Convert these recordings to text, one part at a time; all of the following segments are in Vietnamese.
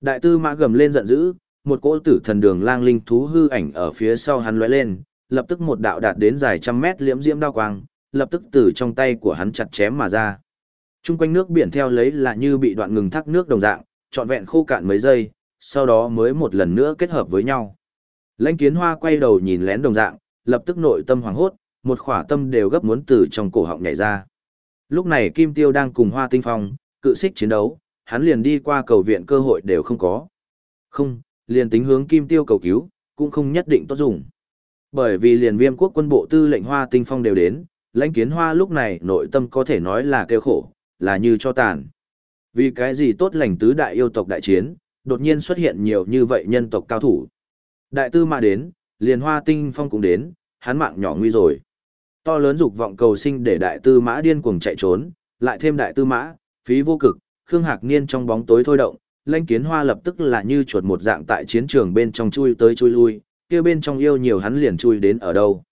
Đại tư mã gầm lên giận dữ, một cỗ tử thần đường lang linh thú hư ảnh ở phía sau hắn lóe lên, lập tức một đạo đạt đến dài trăm mét liễm diễm đao quang, lập tức từ trong tay của hắn chặt chém mà ra. Trung quanh nước biển theo lấy là như bị đoạn ngừng thác nước đồng dạng, trọn vẹn khô cạn mấy giây, sau đó mới một lần nữa kết hợp với nhau. Lãnh kiến hoa quay đầu nhìn lén đồng dạng, lập tức nội tâm hoảng hốt, một khỏa tâm đều gấp muốn từ trong cổ họng nhảy ra. Lúc này Kim Tiêu đang cùng Hoa Tinh Phong, cự xích chiến đấu, hắn liền đi qua cầu viện cơ hội đều không có. Không, liền tính hướng Kim Tiêu cầu cứu, cũng không nhất định tốt dùng. Bởi vì liền viêm quốc quân bộ tư lệnh Hoa Tinh Phong đều đến, lãnh kiến hoa lúc này nội tâm có thể nói là kêu khổ, là như cho tàn. Vì cái gì tốt lành tứ đại yêu tộc đại chiến, đột nhiên xuất hiện nhiều như vậy nhân tộc cao thủ. Đại tư mà đến, liền hoa tinh phong cũng đến, hắn mạng nhỏ nguy rồi. To lớn dục vọng cầu sinh để đại tư mã điên cuồng chạy trốn, lại thêm đại tư mã, phí vô cực, Khương Hạc Niên trong bóng tối thôi động, lãnh kiến hoa lập tức là như chuột một dạng tại chiến trường bên trong chui tới chui lui, kia bên trong yêu nhiều hắn liền chui đến ở đâu.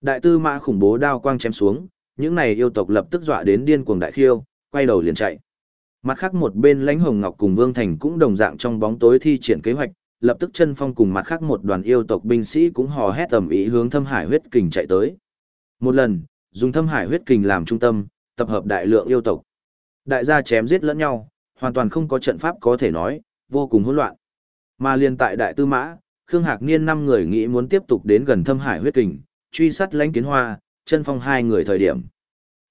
Đại tư mã khủng bố đao quang chém xuống, những này yêu tộc lập tức dọa đến điên cuồng đại khiêu, quay đầu liền chạy. Mặt khác một bên lãnh hồng ngọc cùng Vương Thành cũng đồng dạng trong bóng tối thi triển kế hoạch, lập tức chân phong cùng mặt khác một đoàn yêu tộc binh sĩ cũng hò hét tầm ý hướng thâm hải huyết kình chạy tới. Một lần, dùng thâm hải huyết kình làm trung tâm, tập hợp đại lượng yêu tộc. Đại gia chém giết lẫn nhau, hoàn toàn không có trận pháp có thể nói, vô cùng hỗn loạn. Mà liên tại đại tư mã, Khương Hạc Niên năm người nghĩ muốn tiếp tục đến gần thâm hải huyết kình, truy sát lãnh kiến hoa, chân phong hai người thời điểm.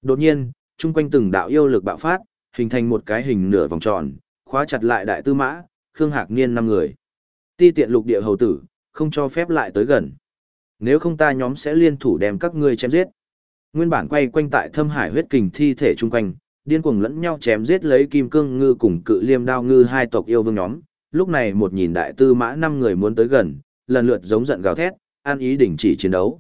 Đột nhiên, chung quanh từng đạo yêu lực bạo phát, hình thành một cái hình nửa vòng tròn, khóa chặt lại đại tư mã, Khương Hạc Niên năm người. Ti tiện lục địa hầu tử, không cho phép lại tới gần. Nếu không ta nhóm sẽ liên thủ đem các ngươi chém giết. Nguyên bản quay quanh tại thâm hải huyết kình thi thể chung quanh, điên cuồng lẫn nhau chém giết lấy kim cương ngư cùng cự liêm đao ngư hai tộc yêu vương nhóm. Lúc này một nhìn đại tư mã năm người muốn tới gần, lần lượt giống giận gào thét, an ý đình chỉ chiến đấu.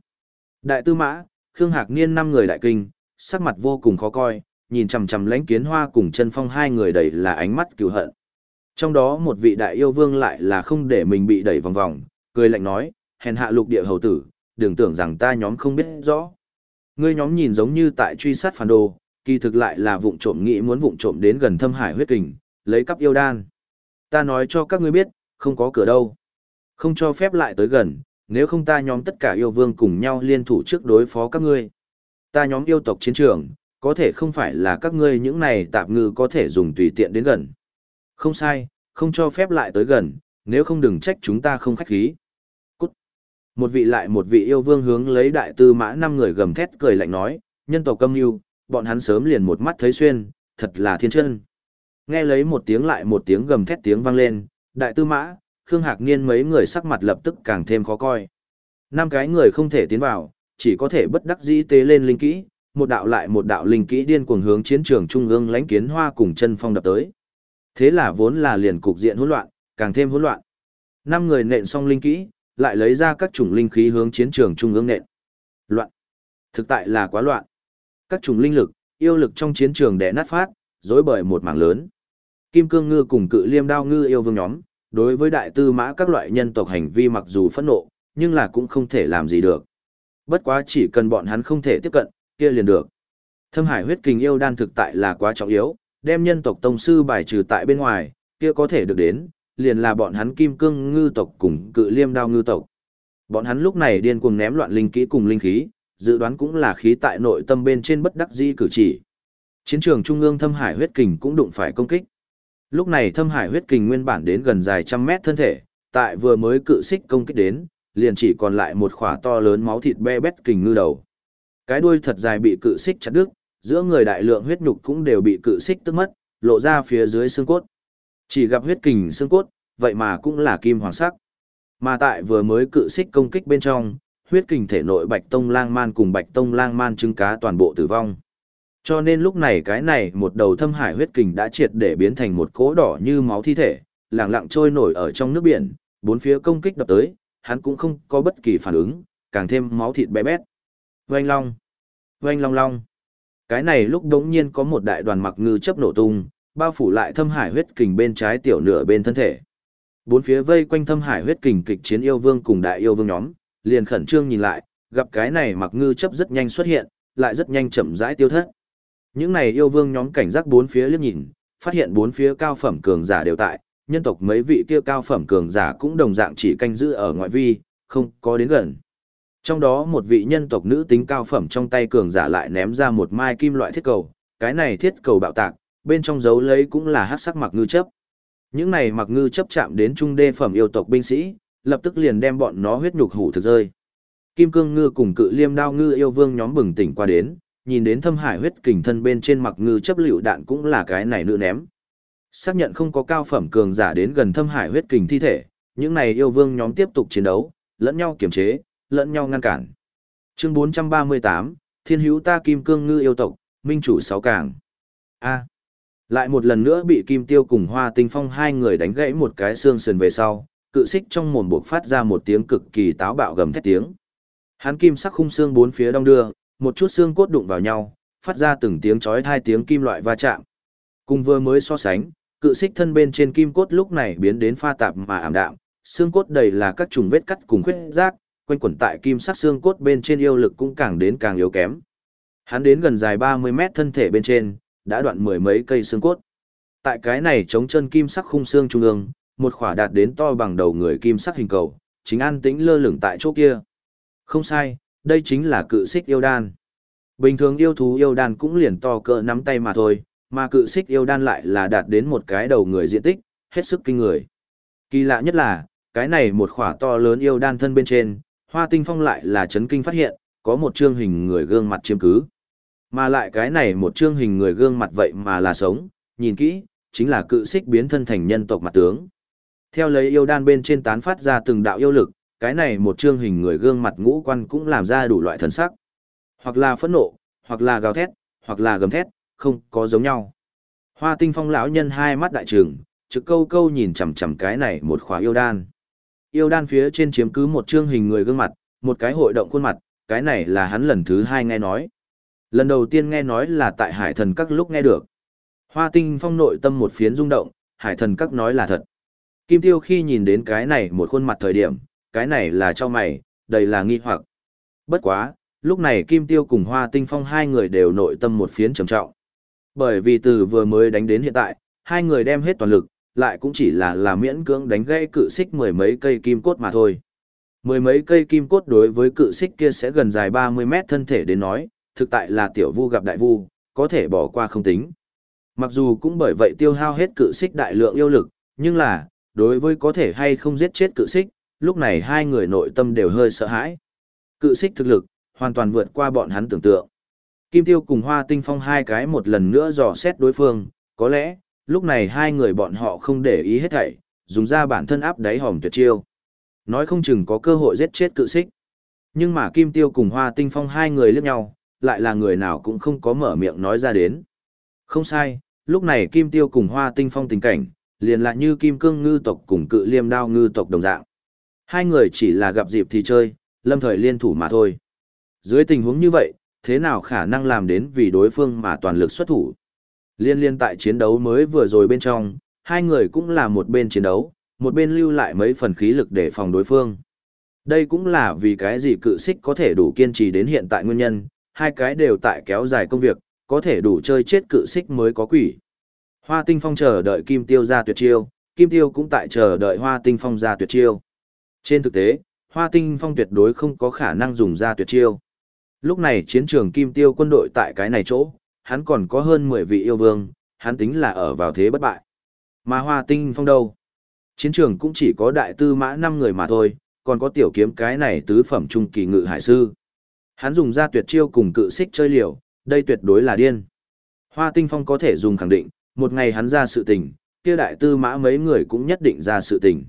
Đại tư mã, Khương Hạc Niên năm người đại kinh, sắc mặt vô cùng khó coi, nhìn chằm chằm lãnh kiến hoa cùng chân phong hai người đầy là ánh mắt cựu hận. Trong đó một vị đại yêu vương lại là không để mình bị đẩy vòng vòng, cười lạnh nói, hèn hạ lục địa hầu tử, đừng tưởng rằng ta nhóm không biết rõ. Ngươi nhóm nhìn giống như tại truy sát phản đồ, kỳ thực lại là vụng trộm nghĩ muốn vụng trộm đến gần thâm hải huyết kình, lấy cắp yêu đan. Ta nói cho các ngươi biết, không có cửa đâu. Không cho phép lại tới gần, nếu không ta nhóm tất cả yêu vương cùng nhau liên thủ trước đối phó các ngươi. Ta nhóm yêu tộc chiến trường, có thể không phải là các ngươi những này tạp ngư có thể dùng tùy tiện đến gần. Không sai, không cho phép lại tới gần, nếu không đừng trách chúng ta không khách khí. Cút. Một vị lại một vị yêu vương hướng lấy đại tư mã năm người gầm thét cười lạnh nói, nhân tộc câm yêu, bọn hắn sớm liền một mắt thấy xuyên, thật là thiên chân. Nghe lấy một tiếng lại một tiếng gầm thét tiếng vang lên, đại tư mã, Khương Hạc Niên mấy người sắc mặt lập tức càng thêm khó coi. Năm cái người không thể tiến vào, chỉ có thể bất đắc dĩ tế lên linh kỹ, một đạo lại một đạo linh kỹ điên cuồng hướng chiến trường trung ương lãnh kiến hoa cùng chân phong đập tới. Thế là vốn là liền cục diện hỗn loạn, càng thêm hỗn loạn. Năm người nện xong linh kỹ, lại lấy ra các chủng linh khí hướng chiến trường trung ương nện. Loạn. Thực tại là quá loạn. Các chủng linh lực, yêu lực trong chiến trường đè nát phát, rối bời một mảng lớn. Kim cương ngư cùng cự liêm đao ngư yêu vương nhóm, đối với đại tư mã các loại nhân tộc hành vi mặc dù phẫn nộ, nhưng là cũng không thể làm gì được. Bất quá chỉ cần bọn hắn không thể tiếp cận, kia liền được. Thâm hải huyết kình yêu đan thực tại là quá trọng yếu, đem nhân tộc tông sư bài trừ tại bên ngoài, kia có thể được đến, liền là bọn hắn kim cương ngư tộc cùng cự liêm đao ngư tộc. Bọn hắn lúc này điên cuồng ném loạn linh kỹ cùng linh khí, dự đoán cũng là khí tại nội tâm bên trên bất đắc di cử chỉ. Chiến trường trung ương thâm hải huyết kình cũng đụng phải công kích. Lúc này thâm hải huyết kình nguyên bản đến gần dài trăm mét thân thể, tại vừa mới cự xích công kích đến, liền chỉ còn lại một khỏa to lớn máu thịt be bét kình ngư đầu. Cái đuôi thật dài bị cự xích chặt đứt, giữa người đại lượng huyết nhục cũng đều bị cự xích tức mất, lộ ra phía dưới xương cốt. Chỉ gặp huyết kình xương cốt, vậy mà cũng là kim hoàng sắc. Mà tại vừa mới cự xích công kích bên trong, huyết kình thể nội bạch tông lang man cùng bạch tông lang man trứng cá toàn bộ tử vong. Cho nên lúc này cái này một đầu thâm hải huyết kình đã triệt để biến thành một cỗ đỏ như máu thi thể, lặng lặng trôi nổi ở trong nước biển, bốn phía công kích đập tới, hắn cũng không có bất kỳ phản ứng, càng thêm máu thịt bé bét. Oanh long, oanh long long. Cái này lúc đống nhiên có một đại đoàn mặc ngư chấp nổ tung, bao phủ lại thâm hải huyết kình bên trái tiểu nửa bên thân thể. Bốn phía vây quanh thâm hải huyết kình kịch chiến yêu vương cùng đại yêu vương nhóm, liền khẩn trương nhìn lại, gặp cái này mặc ngư chấp rất nhanh xuất hiện, lại rất nhanh chậm rãi tiêu thất. Những này yêu vương nhóm cảnh giác bốn phía liếc nhìn, phát hiện bốn phía cao phẩm cường giả đều tại, nhân tộc mấy vị kia cao phẩm cường giả cũng đồng dạng chỉ canh giữ ở ngoại vi, không có đến gần. Trong đó một vị nhân tộc nữ tính cao phẩm trong tay cường giả lại ném ra một mai kim loại thiết cầu, cái này thiết cầu bạo tạc, bên trong dấu lấy cũng là hắc sắc mặc ngư chấp. Những này mặc ngư chấp chạm đến trung đê phẩm yêu tộc binh sĩ, lập tức liền đem bọn nó huyết nhục hủ thực rơi. Kim cương ngư cùng cự liêm đao ngư yêu vương nhóm bừng tỉnh qua đến, nhìn đến thâm hải huyết kình thân bên trên mặc ngư chấp liệu đạn cũng là cái này nữ ném. Xác nhận không có cao phẩm cường giả đến gần thâm hải huyết kình thi thể, những này yêu vương nhóm tiếp tục chiến đấu, lẫn nhau kiểm chế, lẫn nhau ngăn cản. Chương 438, Thiên hữu ta kim cương ngư yêu tộc, minh chủ sáu càng. A. Lại một lần nữa bị Kim Tiêu cùng Hoa Tinh Phong hai người đánh gãy một cái xương sườn về sau, cự xích trong mồm buộc phát ra một tiếng cực kỳ táo bạo gầm thét tiếng. Hắn kim sắc khung xương bốn phía đông đưa, một chút xương cốt đụng vào nhau, phát ra từng tiếng chói tai tiếng kim loại va chạm. Cùng vừa mới so sánh, cự xích thân bên trên kim cốt lúc này biến đến pha tạp mà ảm đạm, xương cốt đầy là các trùng vết cắt cùng khuyết rác, quanh quẩn tại kim sắc xương cốt bên trên yêu lực cũng càng đến càng yếu kém. Hắn đến gần dài 30 mét thân thể bên trên, đã đoạn mười mấy cây xương cốt. Tại cái này chống chân kim sắc khung xương trung ương, một khỏa đạt đến to bằng đầu người kim sắc hình cầu, chính an tĩnh lơ lửng tại chỗ kia. Không sai, đây chính là cự xích yêu đan. Bình thường yêu thú yêu đan cũng liền to cỡ nắm tay mà thôi, mà cự xích yêu đan lại là đạt đến một cái đầu người diện tích, hết sức kinh người. Kỳ lạ nhất là, cái này một khỏa to lớn yêu đan thân bên trên, hoa tinh phong lại là chấn kinh phát hiện, có một trương hình người gương mặt chiếm cứ. Mà lại cái này một trương hình người gương mặt vậy mà là sống, nhìn kỹ, chính là cự xích biến thân thành nhân tộc mặt tướng. Theo lấy yêu đan bên trên tán phát ra từng đạo yêu lực, cái này một trương hình người gương mặt ngũ quan cũng làm ra đủ loại thần sắc. Hoặc là phẫn nộ, hoặc là gào thét, hoặc là gầm thét, không có giống nhau. Hoa tinh phong lão nhân hai mắt đại trường, trực câu câu nhìn chằm chằm cái này một khóa yêu đan. Yêu đan phía trên chiếm cứ một trương hình người gương mặt, một cái hội động khuôn mặt, cái này là hắn lần thứ hai nghe nói. Lần đầu tiên nghe nói là tại hải thần các lúc nghe được. Hoa tinh phong nội tâm một phiến rung động, hải thần các nói là thật. Kim tiêu khi nhìn đến cái này một khuôn mặt thời điểm, cái này là cho mày, đầy là nghi hoặc. Bất quá, lúc này Kim Tiêu cùng Hoa Tinh Phong hai người đều nội tâm một phiến trầm trọng. Bởi vì từ vừa mới đánh đến hiện tại, hai người đem hết toàn lực, lại cũng chỉ là là miễn cưỡng đánh gãy cự xích mười mấy cây kim cốt mà thôi. Mười mấy cây kim cốt đối với cự xích kia sẽ gần dài 30 mét thân thể đến nói, thực tại là tiểu vu gặp đại vu, có thể bỏ qua không tính. Mặc dù cũng bởi vậy tiêu hao hết cự xích đại lượng yêu lực, nhưng là, đối với có thể hay không giết chết cự xích, lúc này hai người nội tâm đều hơi sợ hãi. Cự xích thực lực, hoàn toàn vượt qua bọn hắn tưởng tượng. Kim Tiêu cùng Hoa Tinh Phong hai cái một lần nữa dò xét đối phương, có lẽ, lúc này hai người bọn họ không để ý hết thảy, dùng ra bản thân áp đáy hòm tuyệt chiêu. Nói không chừng có cơ hội giết chết cự xích. Nhưng mà Kim Tiêu cùng Hoa Tinh Phong hai người liếc nhau, lại là người nào cũng không có mở miệng nói ra đến. Không sai, lúc này Kim Tiêu cùng Hoa Tinh Phong tình cảnh, liền lại như Kim Cương ngư tộc cùng cự liêm đao ngư tộc đồng dạng. Hai người chỉ là gặp dịp thì chơi, lâm thời liên thủ mà thôi. Dưới tình huống như vậy, thế nào khả năng làm đến vì đối phương mà toàn lực xuất thủ? Liên liên tại chiến đấu mới vừa rồi bên trong, hai người cũng là một bên chiến đấu, một bên lưu lại mấy phần khí lực để phòng đối phương. Đây cũng là vì cái gì cự xích có thể đủ kiên trì đến hiện tại nguyên nhân, hai cái đều tại kéo dài công việc, có thể đủ chơi chết cự xích mới có quỷ. Hoa tinh phong chờ đợi kim tiêu ra tuyệt chiêu, kim tiêu cũng tại chờ đợi hoa tinh phong ra tuyệt chiêu. Trên thực tế, Hoa Tinh Phong tuyệt đối không có khả năng dùng ra tuyệt chiêu. Lúc này chiến trường Kim Tiêu quân đội tại cái này chỗ, hắn còn có hơn 10 vị yêu vương, hắn tính là ở vào thế bất bại. Mà Hoa Tinh Phong đâu? Chiến trường cũng chỉ có đại tư mã 5 người mà thôi, còn có tiểu kiếm cái này tứ phẩm trung kỳ ngự hải sư. Hắn dùng ra tuyệt chiêu cùng cự xích chơi liều, đây tuyệt đối là điên. Hoa Tinh Phong có thể dùng khẳng định, một ngày hắn ra sự tình, kia đại tư mã mấy người cũng nhất định ra sự tình.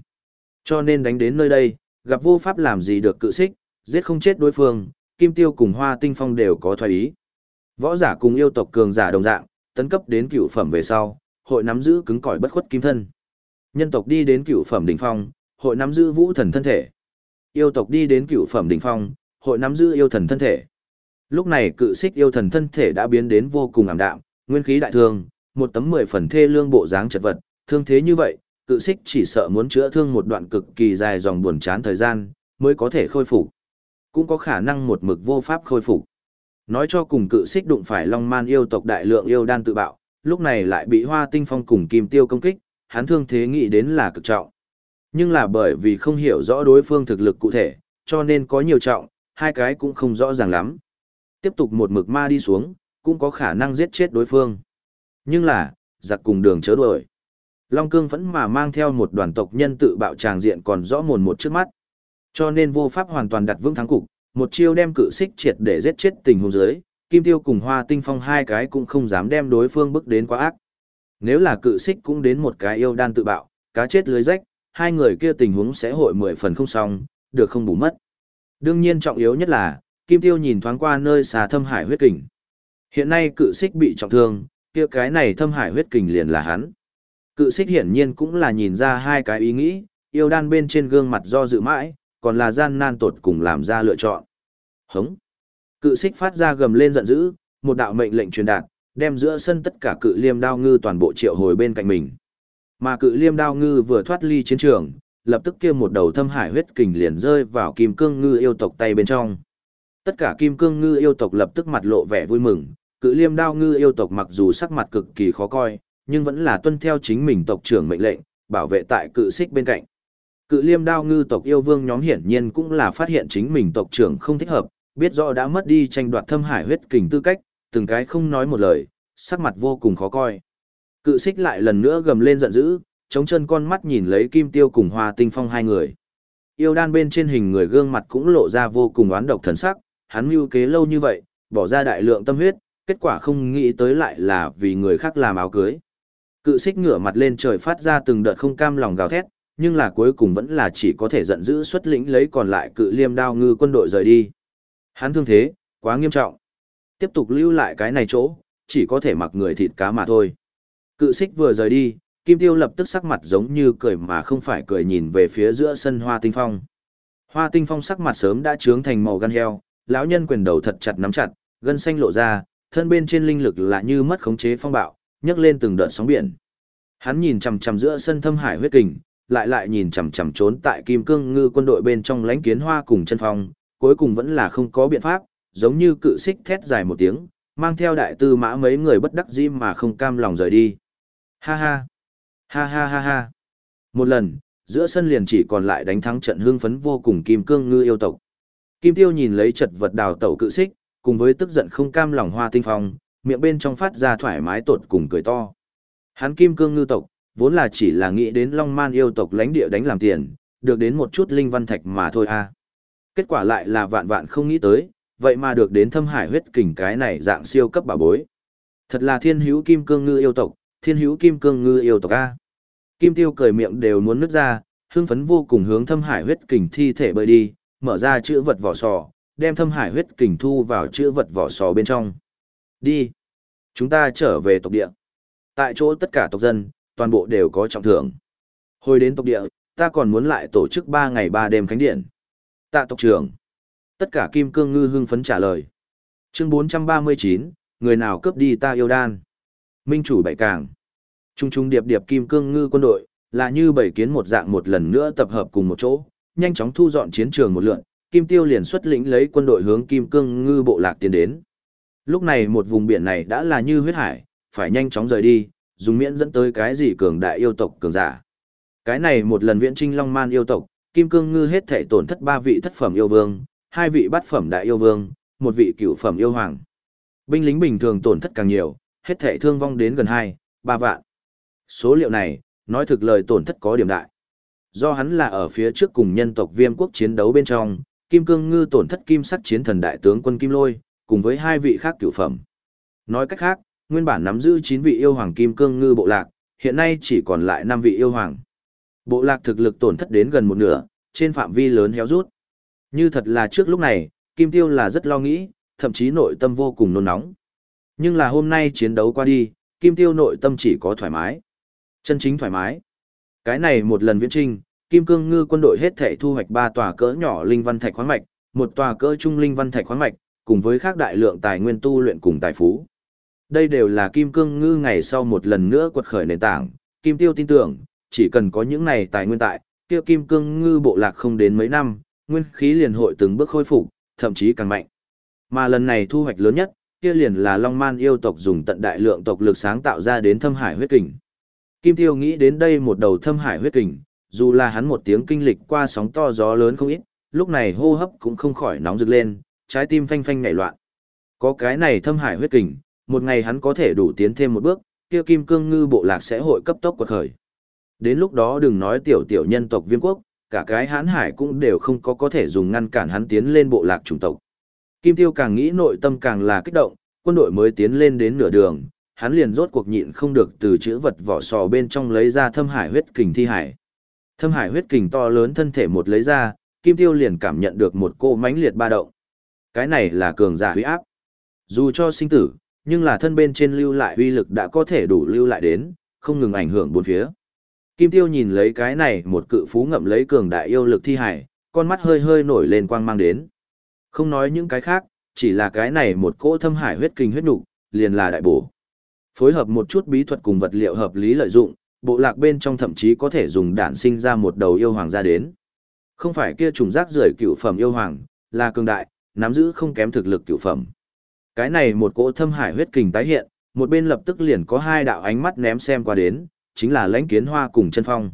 Cho nên đánh đến nơi đây, gặp vô pháp làm gì được cự xích, giết không chết đối phương, Kim Tiêu cùng Hoa Tinh Phong đều có thoái ý. Võ giả cùng yêu tộc cường giả đồng dạng, tấn cấp đến cựu phẩm về sau, hội nắm giữ cứng cỏi bất khuất kim thân. Nhân tộc đi đến cựu phẩm đỉnh phong, hội nắm giữ vũ thần thân thể. Yêu tộc đi đến cựu phẩm đỉnh phong, hội nắm giữ yêu thần thân thể. Lúc này cự xích yêu thần thân thể đã biến đến vô cùng ảm đạm, nguyên khí đại thương, một tấm mười phần thê lương bộ dáng chật vật, thương thế như vậy, cự xích chỉ sợ muốn chữa thương một đoạn cực kỳ dài dòng buồn chán thời gian, mới có thể khôi phục. Cũng có khả năng một mực vô pháp khôi phục. Nói cho cùng cự xích đụng phải long man yêu tộc đại lượng yêu đan tự bạo, lúc này lại bị hoa tinh phong cùng kim tiêu công kích, hắn thương thế nghĩ đến là cực trọng. Nhưng là bởi vì không hiểu rõ đối phương thực lực cụ thể, cho nên có nhiều trọng, hai cái cũng không rõ ràng lắm. Tiếp tục một mực ma đi xuống, cũng có khả năng giết chết đối phương. Nhưng là, giặc cùng đường chớ đuổi. Long Cương vẫn mà mang theo một đoàn tộc nhân tự bạo tràng diện còn rõ mồn một trước mắt. Cho nên vô pháp hoàn toàn đặt vững thắng cục, một chiêu đem cự xích triệt để giết chết tình huống dưới, Kim Tiêu cùng Hoa Tinh Phong hai cái cũng không dám đem đối phương bức đến quá ác. Nếu là cự xích cũng đến một cái yêu đan tự bạo, cá chết lưới rách, hai người kia tình huống sẽ hội mười phần không xong, được không bù mất. Đương nhiên trọng yếu nhất là, Kim Tiêu nhìn thoáng qua nơi xà thâm hải huyết kình. Hiện nay cự xích bị trọng thương, kia cái này thâm hải huyết kình liền là hắn. Cự xích hiển nhiên cũng là nhìn ra hai cái ý nghĩ, yêu đan bên trên gương mặt do dự mãi, còn là gian nan tột cùng làm ra lựa chọn. Hống. Cự xích phát ra gầm lên giận dữ, một đạo mệnh lệnh truyền đạt, đem giữa sân tất cả cự liêm đao ngư toàn bộ triệu hồi bên cạnh mình. Mà cự liêm đao ngư vừa thoát ly chiến trường, lập tức kia một đầu thâm hải huyết kình liền rơi vào kim cương ngư yêu tộc tay bên trong. Tất cả kim cương ngư yêu tộc lập tức mặt lộ vẻ vui mừng, cự liêm đao ngư yêu tộc mặc dù sắc mặt cực kỳ khó coi, nhưng vẫn là tuân theo chính mình tộc trưởng mệnh lệnh, bảo vệ tại cự xích bên cạnh. Cự liêm đao ngư tộc yêu vương nhóm hiển nhiên cũng là phát hiện chính mình tộc trưởng không thích hợp, biết rõ đã mất đi tranh đoạt thâm hải huyết kình tư cách, từng cái không nói một lời, sắc mặt vô cùng khó coi. Cự xích lại lần nữa gầm lên giận dữ, chống chân con mắt nhìn lấy kim tiêu cùng hoa tinh phong hai người. Yêu đan bên trên hình người gương mặt cũng lộ ra vô cùng oán độc thần sắc, hắn mưu kế lâu như vậy, bỏ ra đại lượng tâm huyết, kết quả không nghĩ tới lại là vì người khác làm áo cưới. Cự xích ngửa mặt lên trời phát ra từng đợt không cam lòng gào thét, nhưng là cuối cùng vẫn là chỉ có thể giận dữ xuất lĩnh lấy còn lại cự liêm đao ngư quân đội rời đi. Hắn thương thế, quá nghiêm trọng. Tiếp tục lưu lại cái này chỗ, chỉ có thể mặc người thịt cá mà thôi. Cự xích vừa rời đi, Kim Tiêu lập tức sắc mặt giống như cười mà không phải cười nhìn về phía giữa sân Hoa Tinh Phong. Hoa Tinh Phong sắc mặt sớm đã trướng thành màu gan heo, lão nhân quyền đầu thật chặt nắm chặt, gân xanh lộ ra, thân bên trên linh lực là như mất khống chế phong bạo, nhấc lên từng đợt sóng biển. Hắn nhìn chằm chằm giữa sân thâm hải huyết kình, lại lại nhìn chằm chằm trốn tại Kim Cương Ngư quân đội bên trong lãnh kiến hoa cùng chân phong, cuối cùng vẫn là không có biện pháp, giống như cự xích thét dài một tiếng, mang theo đại tư mã mấy người bất đắc dĩ mà không cam lòng rời đi. Ha ha, ha ha ha ha. Một lần, giữa sân liền chỉ còn lại đánh thắng trận hương phấn vô cùng Kim Cương Ngư yêu tộc. Kim Tiêu nhìn lấy chật vật đào tẩu cự xích, cùng với tức giận không cam lòng hoa tinh phong, miệng bên trong phát ra thoải mái tột cùng cười to. Hắn Kim Cương Ngư tộc, vốn là chỉ là nghĩ đến Long Man yêu tộc lãnh địa đánh làm tiền, được đến một chút linh văn thạch mà thôi a. Kết quả lại là vạn vạn không nghĩ tới, vậy mà được đến thâm hải huyết kình cái này dạng siêu cấp bảo bối. Thật là thiên hữu kim cương ngư yêu tộc, thiên hữu kim cương ngư yêu tộc a. Kim tiêu cười miệng đều muốn nứt ra, hưng phấn vô cùng hướng thâm hải huyết kình thi thể bơi đi, mở ra chữ vật vỏ sò, đem thâm hải huyết kình thu vào chữ vật vỏ sò bên trong. Đi. Chúng ta trở về tộc địa. Tại chỗ tất cả tộc dân, toàn bộ đều có trọng thưởng. Hồi đến tộc địa, ta còn muốn lại tổ chức 3 ngày 3 đêm khánh điện. Tạ tộc trưởng. Tất cả kim cương ngư hưng phấn trả lời. Chương 439, người nào cướp đi ta yêu đan. Minh chủ bảy càng. Trung trung điệp điệp kim cương ngư quân đội, là như bảy kiến một dạng một lần nữa tập hợp cùng một chỗ, nhanh chóng thu dọn chiến trường một lượn, Kim Tiêu liền xuất lĩnh lấy quân đội hướng Kim Cương Ngư bộ lạc tiến đến. Lúc này một vùng biển này đã là như huyết hải, phải nhanh chóng rời đi, dùng miễn dẫn tới cái gì cường đại yêu tộc cường giả. Cái này một lần viễn trinh long man yêu tộc, Kim Cương Ngư hết thể tổn thất ba vị thất phẩm yêu vương, hai vị bát phẩm đại yêu vương, một vị cửu phẩm yêu hoàng. Binh lính bình thường tổn thất càng nhiều, hết thể thương vong đến gần hai, ba vạn. Số liệu này, nói thực lời tổn thất có điểm đại. Do hắn là ở phía trước cùng nhân tộc viêm quốc chiến đấu bên trong, Kim Cương Ngư tổn thất kim sắc chiến thần đại tướng quân Kim Lôi, cùng với hai vị khác cửu phẩm. Nói cách khác, nguyên bản nắm giữ chín vị yêu hoàng Kim Cương Ngư bộ lạc, hiện nay chỉ còn lại năm vị yêu hoàng. Bộ lạc thực lực tổn thất đến gần một nửa, trên phạm vi lớn héo rút. Như thật là trước lúc này, Kim Tiêu là rất lo nghĩ, thậm chí nội tâm vô cùng nôn nóng. Nhưng là hôm nay chiến đấu qua đi, Kim Tiêu nội tâm chỉ có thoải mái. Chân chính thoải mái. Cái này một lần viễn trinh, Kim Cương Ngư quân đội hết thể thu hoạch ba tòa cỡ nhỏ linh văn thạch khoáng mạch, một tòa cỡ trung linh văn thạch khoáng mạch, cùng với khác đại lượng tài nguyên tu luyện cùng tài phú. Đây đều là Kim Cương Ngư ngày sau một lần nữa quật khởi nền tảng, Kim Tiêu tin tưởng, chỉ cần có những này tài nguyên tại, kia Kim Cương Ngư bộ lạc không đến mấy năm, nguyên khí liền hội từng bước khôi phục, thậm chí càng mạnh. Mà lần này thu hoạch lớn nhất, kia liền là Long Man yêu tộc dùng tận đại lượng tộc lực sáng tạo ra đến thâm hải huyết kình. Kim Tiêu nghĩ đến đây một đầu thâm hải huyết kình, dù là hắn một tiếng kinh lịch qua sóng to gió lớn không ít, lúc này hô hấp cũng không khỏi nóng rực lên, trái tim phanh phanh nhảy loạn. Có cái này thâm hải huyết kình, một ngày hắn có thể đủ tiến thêm một bước, kia kim cương ngư bộ lạc sẽ hội cấp tốc quật khởi. Đến lúc đó đừng nói tiểu tiểu nhân tộc viêm quốc, cả cái hãn hải cũng đều không có có thể dùng ngăn cản hắn tiến lên bộ lạc chủng tộc. Kim Tiêu càng nghĩ nội tâm càng là kích động, quân đội mới tiến lên đến nửa đường, hắn liền rốt cuộc nhịn không được từ chữ vật vỏ sò bên trong lấy ra thâm hải huyết kình thi hải. Thâm hải huyết kình to lớn thân thể một lấy ra, Kim Tiêu liền cảm nhận được một cô mãnh liệt ba động. Cái này là cường giả huy áp. Dù cho sinh tử, nhưng là thân bên trên lưu lại uy lực đã có thể đủ lưu lại đến, không ngừng ảnh hưởng bốn phía. Kim Tiêu nhìn lấy cái này một cự phú ngậm lấy cường đại yêu lực thi hải, con mắt hơi hơi nổi lên quang mang đến. Không nói những cái khác, chỉ là cái này một cỗ thâm hải huyết kinh huyết nục, liền là đại bổ. Phối hợp một chút bí thuật cùng vật liệu hợp lý lợi dụng, bộ lạc bên trong thậm chí có thể dùng đản sinh ra một đầu yêu hoàng ra đến. Không phải kia trùng rác rưởi cựu phẩm yêu hoàng, là cường đại, nắm giữ không kém thực lực cựu phẩm. Cái này một cỗ thâm hải huyết kình tái hiện, một bên lập tức liền có hai đạo ánh mắt ném xem qua đến, chính là lãnh kiến hoa cùng chân phong.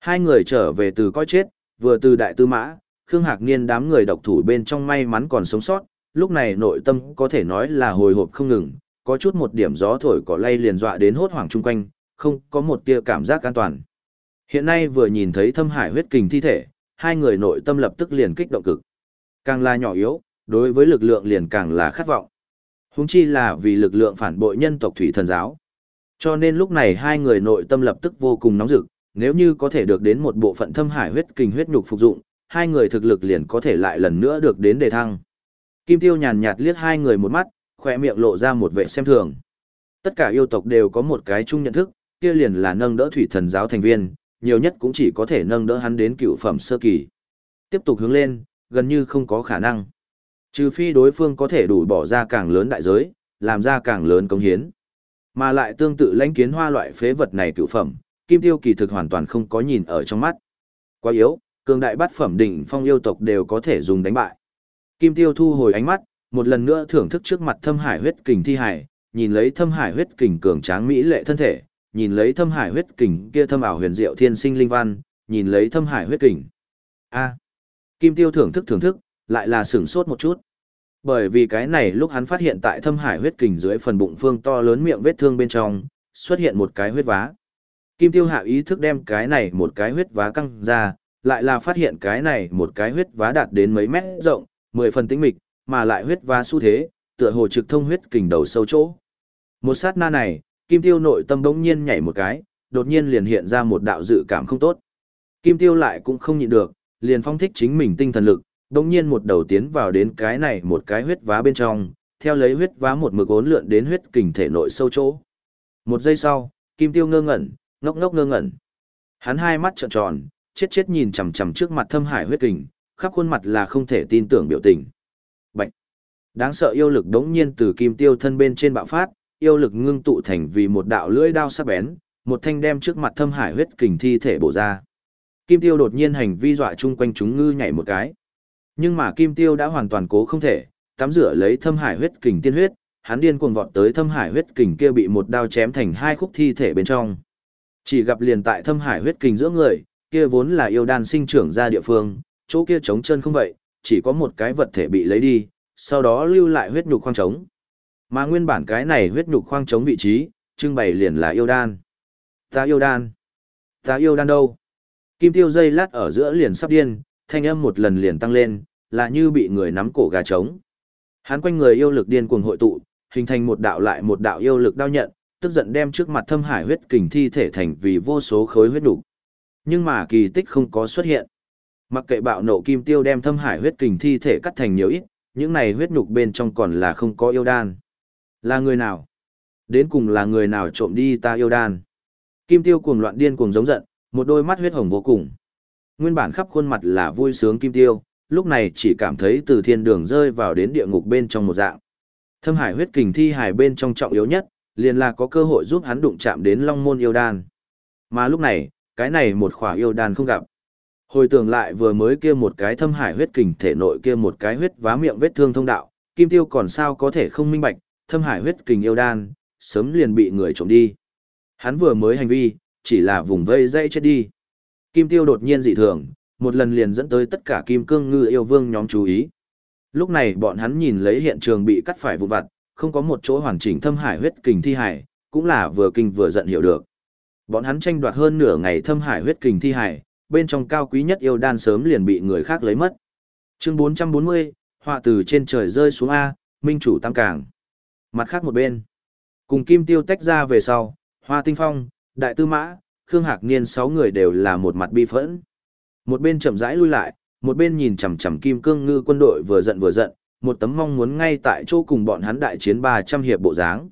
Hai người trở về từ coi chết, vừa từ đại tư mã, Khương Hạc Niên đám người độc thủ bên trong may mắn còn sống sót, lúc này nội tâm có thể nói là hồi hộp không ngừng, có chút một điểm gió thổi cỏ lay liền dọa đến hốt hoảng chung quanh, không có một tia cảm giác an toàn. Hiện nay vừa nhìn thấy thâm hải huyết kình thi thể, hai người nội tâm lập tức liền kích động cực. Càng là nhỏ yếu, đối với lực lượng liền càng là khát vọng. Húng chi là vì lực lượng phản bội nhân tộc thủy thần giáo. Cho nên lúc này hai người nội tâm lập tức vô cùng nóng rực, nếu như có thể được đến một bộ phận thâm hải huyết kình huyết nhục phục dụng, hai người thực lực liền có thể lại lần nữa được đến đề thăng. Kim Tiêu nhàn nhạt liếc hai người một mắt, khỏe miệng lộ ra một vẻ xem thường. Tất cả yêu tộc đều có một cái chung nhận thức, kia liền là nâng đỡ thủy thần giáo thành viên, nhiều nhất cũng chỉ có thể nâng đỡ hắn đến cựu phẩm sơ kỳ. Tiếp tục hướng lên, gần như không có khả năng. Trừ phi đối phương có thể đủ bỏ ra càng lớn đại giới, làm ra càng lớn công hiến. Mà lại tương tự lãnh kiến hoa loại phế vật này cựu phẩm, kim tiêu kỳ thực hoàn toàn không có nhìn ở trong mắt. Quá yếu, cường đại bát phẩm đỉnh phong yêu tộc đều có thể dùng đánh bại. Kim tiêu thu hồi ánh mắt, một lần nữa thưởng thức trước mặt thâm hải huyết kình thi hải, nhìn lấy thâm hải huyết kình cường tráng mỹ lệ thân thể, nhìn lấy thâm hải huyết kình kia thâm ảo huyền diệu thiên sinh linh văn, nhìn lấy thâm hải huyết kình. A. Kim Tiêu thưởng thức thưởng thức, lại là sửng sốt một chút. Bởi vì cái này lúc hắn phát hiện tại thâm hải huyết kình dưới phần bụng phương to lớn miệng vết thương bên trong, xuất hiện một cái huyết vá. Kim Tiêu hạ ý thức đem cái này một cái huyết vá căng ra, lại là phát hiện cái này một cái huyết vá đạt đến mấy mét rộng, mười phần tĩnh mịch, mà lại huyết vá xu thế, tựa hồ trực thông huyết kình đầu sâu chỗ. Một sát na này, Kim Tiêu nội tâm bỗng nhiên nhảy một cái, đột nhiên liền hiện ra một đạo dự cảm không tốt. Kim Tiêu lại cũng không nhịn được, liền phong thích chính mình tinh thần lực, bỗng nhiên một đầu tiến vào đến cái này một cái huyết vá bên trong, theo lấy huyết vá một mực ốn lượn đến huyết kình thể nội sâu chỗ. Một giây sau, Kim Tiêu ngơ ngẩn, ngốc ngốc ngơ ngẩn. Hắn hai mắt trợn tròn, chết chết nhìn chằm chằm trước mặt thâm hải huyết kình, khắp khuôn mặt là không thể tin tưởng biểu tình. Bạch. Đáng sợ yêu lực đống nhiên từ Kim Tiêu thân bên trên bạo phát, yêu lực ngưng tụ thành vì một đạo lưỡi đao sắc bén, một thanh đem trước mặt thâm hải huyết kình thi thể bổ ra. Kim Tiêu đột nhiên hành vi dọa chung quanh chúng ngư nhảy một cái. Nhưng mà Kim Tiêu đã hoàn toàn cố không thể, tắm rửa lấy thâm hải huyết kình tiên huyết, hắn điên cuồng vọt tới thâm hải huyết kình kia bị một đao chém thành hai khúc thi thể bên trong. Chỉ gặp liền tại thâm hải huyết kình giữa người, kia vốn là yêu đan sinh trưởng ra địa phương, chỗ kia trống chân không vậy, chỉ có một cái vật thể bị lấy đi, sau đó lưu lại huyết nhục khoang trống. Mà nguyên bản cái này huyết nhục khoang trống vị trí, trưng bày liền là yêu đan. Ta yêu đan. Ta yêu đan đâu? Kim tiêu dây lát ở giữa liền sắp điên, thanh âm một lần liền tăng lên, là như bị người nắm cổ gà trống. Hắn quanh người yêu lực điên cuồng hội tụ, hình thành một đạo lại một đạo yêu lực đao nhận, tức giận đem trước mặt thâm hải huyết kình thi thể thành vì vô số khối huyết đủ. Nhưng mà kỳ tích không có xuất hiện. Mặc kệ bạo nộ kim tiêu đem thâm hải huyết kình thi thể cắt thành nhiều ít, những này huyết nhục bên trong còn là không có yêu đan. Là người nào? Đến cùng là người nào trộm đi ta yêu đan? Kim tiêu cuồng loạn điên cuồng giống giận, một đôi mắt huyết hồng vô cùng. Nguyên bản khắp khuôn mặt là vui sướng kim tiêu, lúc này chỉ cảm thấy từ thiên đường rơi vào đến địa ngục bên trong một dạng. Thâm hải huyết kình thi hải bên trong trọng yếu nhất, liền là có cơ hội giúp hắn đụng chạm đến long môn yêu đan. Mà lúc này, cái này một khỏa yêu đan không gặp. Hồi tưởng lại vừa mới kia một cái thâm hải huyết kình thể nội kia một cái huyết vá miệng vết thương thông đạo, kim tiêu còn sao có thể không minh bạch, thâm hải huyết kình yêu đan, sớm liền bị người trộm đi. Hắn vừa mới hành vi, chỉ là vùng vây dây chết đi. Kim tiêu đột nhiên dị thường, một lần liền dẫn tới tất cả kim cương ngư yêu vương nhóm chú ý. Lúc này bọn hắn nhìn lấy hiện trường bị cắt phải vụn vặt, không có một chỗ hoàn chỉnh thâm hải huyết kình thi hải, cũng là vừa kinh vừa giận hiểu được. Bọn hắn tranh đoạt hơn nửa ngày thâm hải huyết kình thi hải, bên trong cao quý nhất yêu đan sớm liền bị người khác lấy mất. Chương 440, họa từ trên trời rơi xuống A, minh chủ tam cảng. Mặt khác một bên, cùng kim tiêu tách ra về sau, hoa tinh phong, đại tư mã, khương hạc niên sáu người đều là một mặt bi phẫn. Một bên chậm rãi lui lại, một bên nhìn chằm chằm kim cương ngư quân đội vừa giận vừa giận, một tấm mong muốn ngay tại chỗ cùng bọn hắn đại chiến 300 hiệp bộ dáng.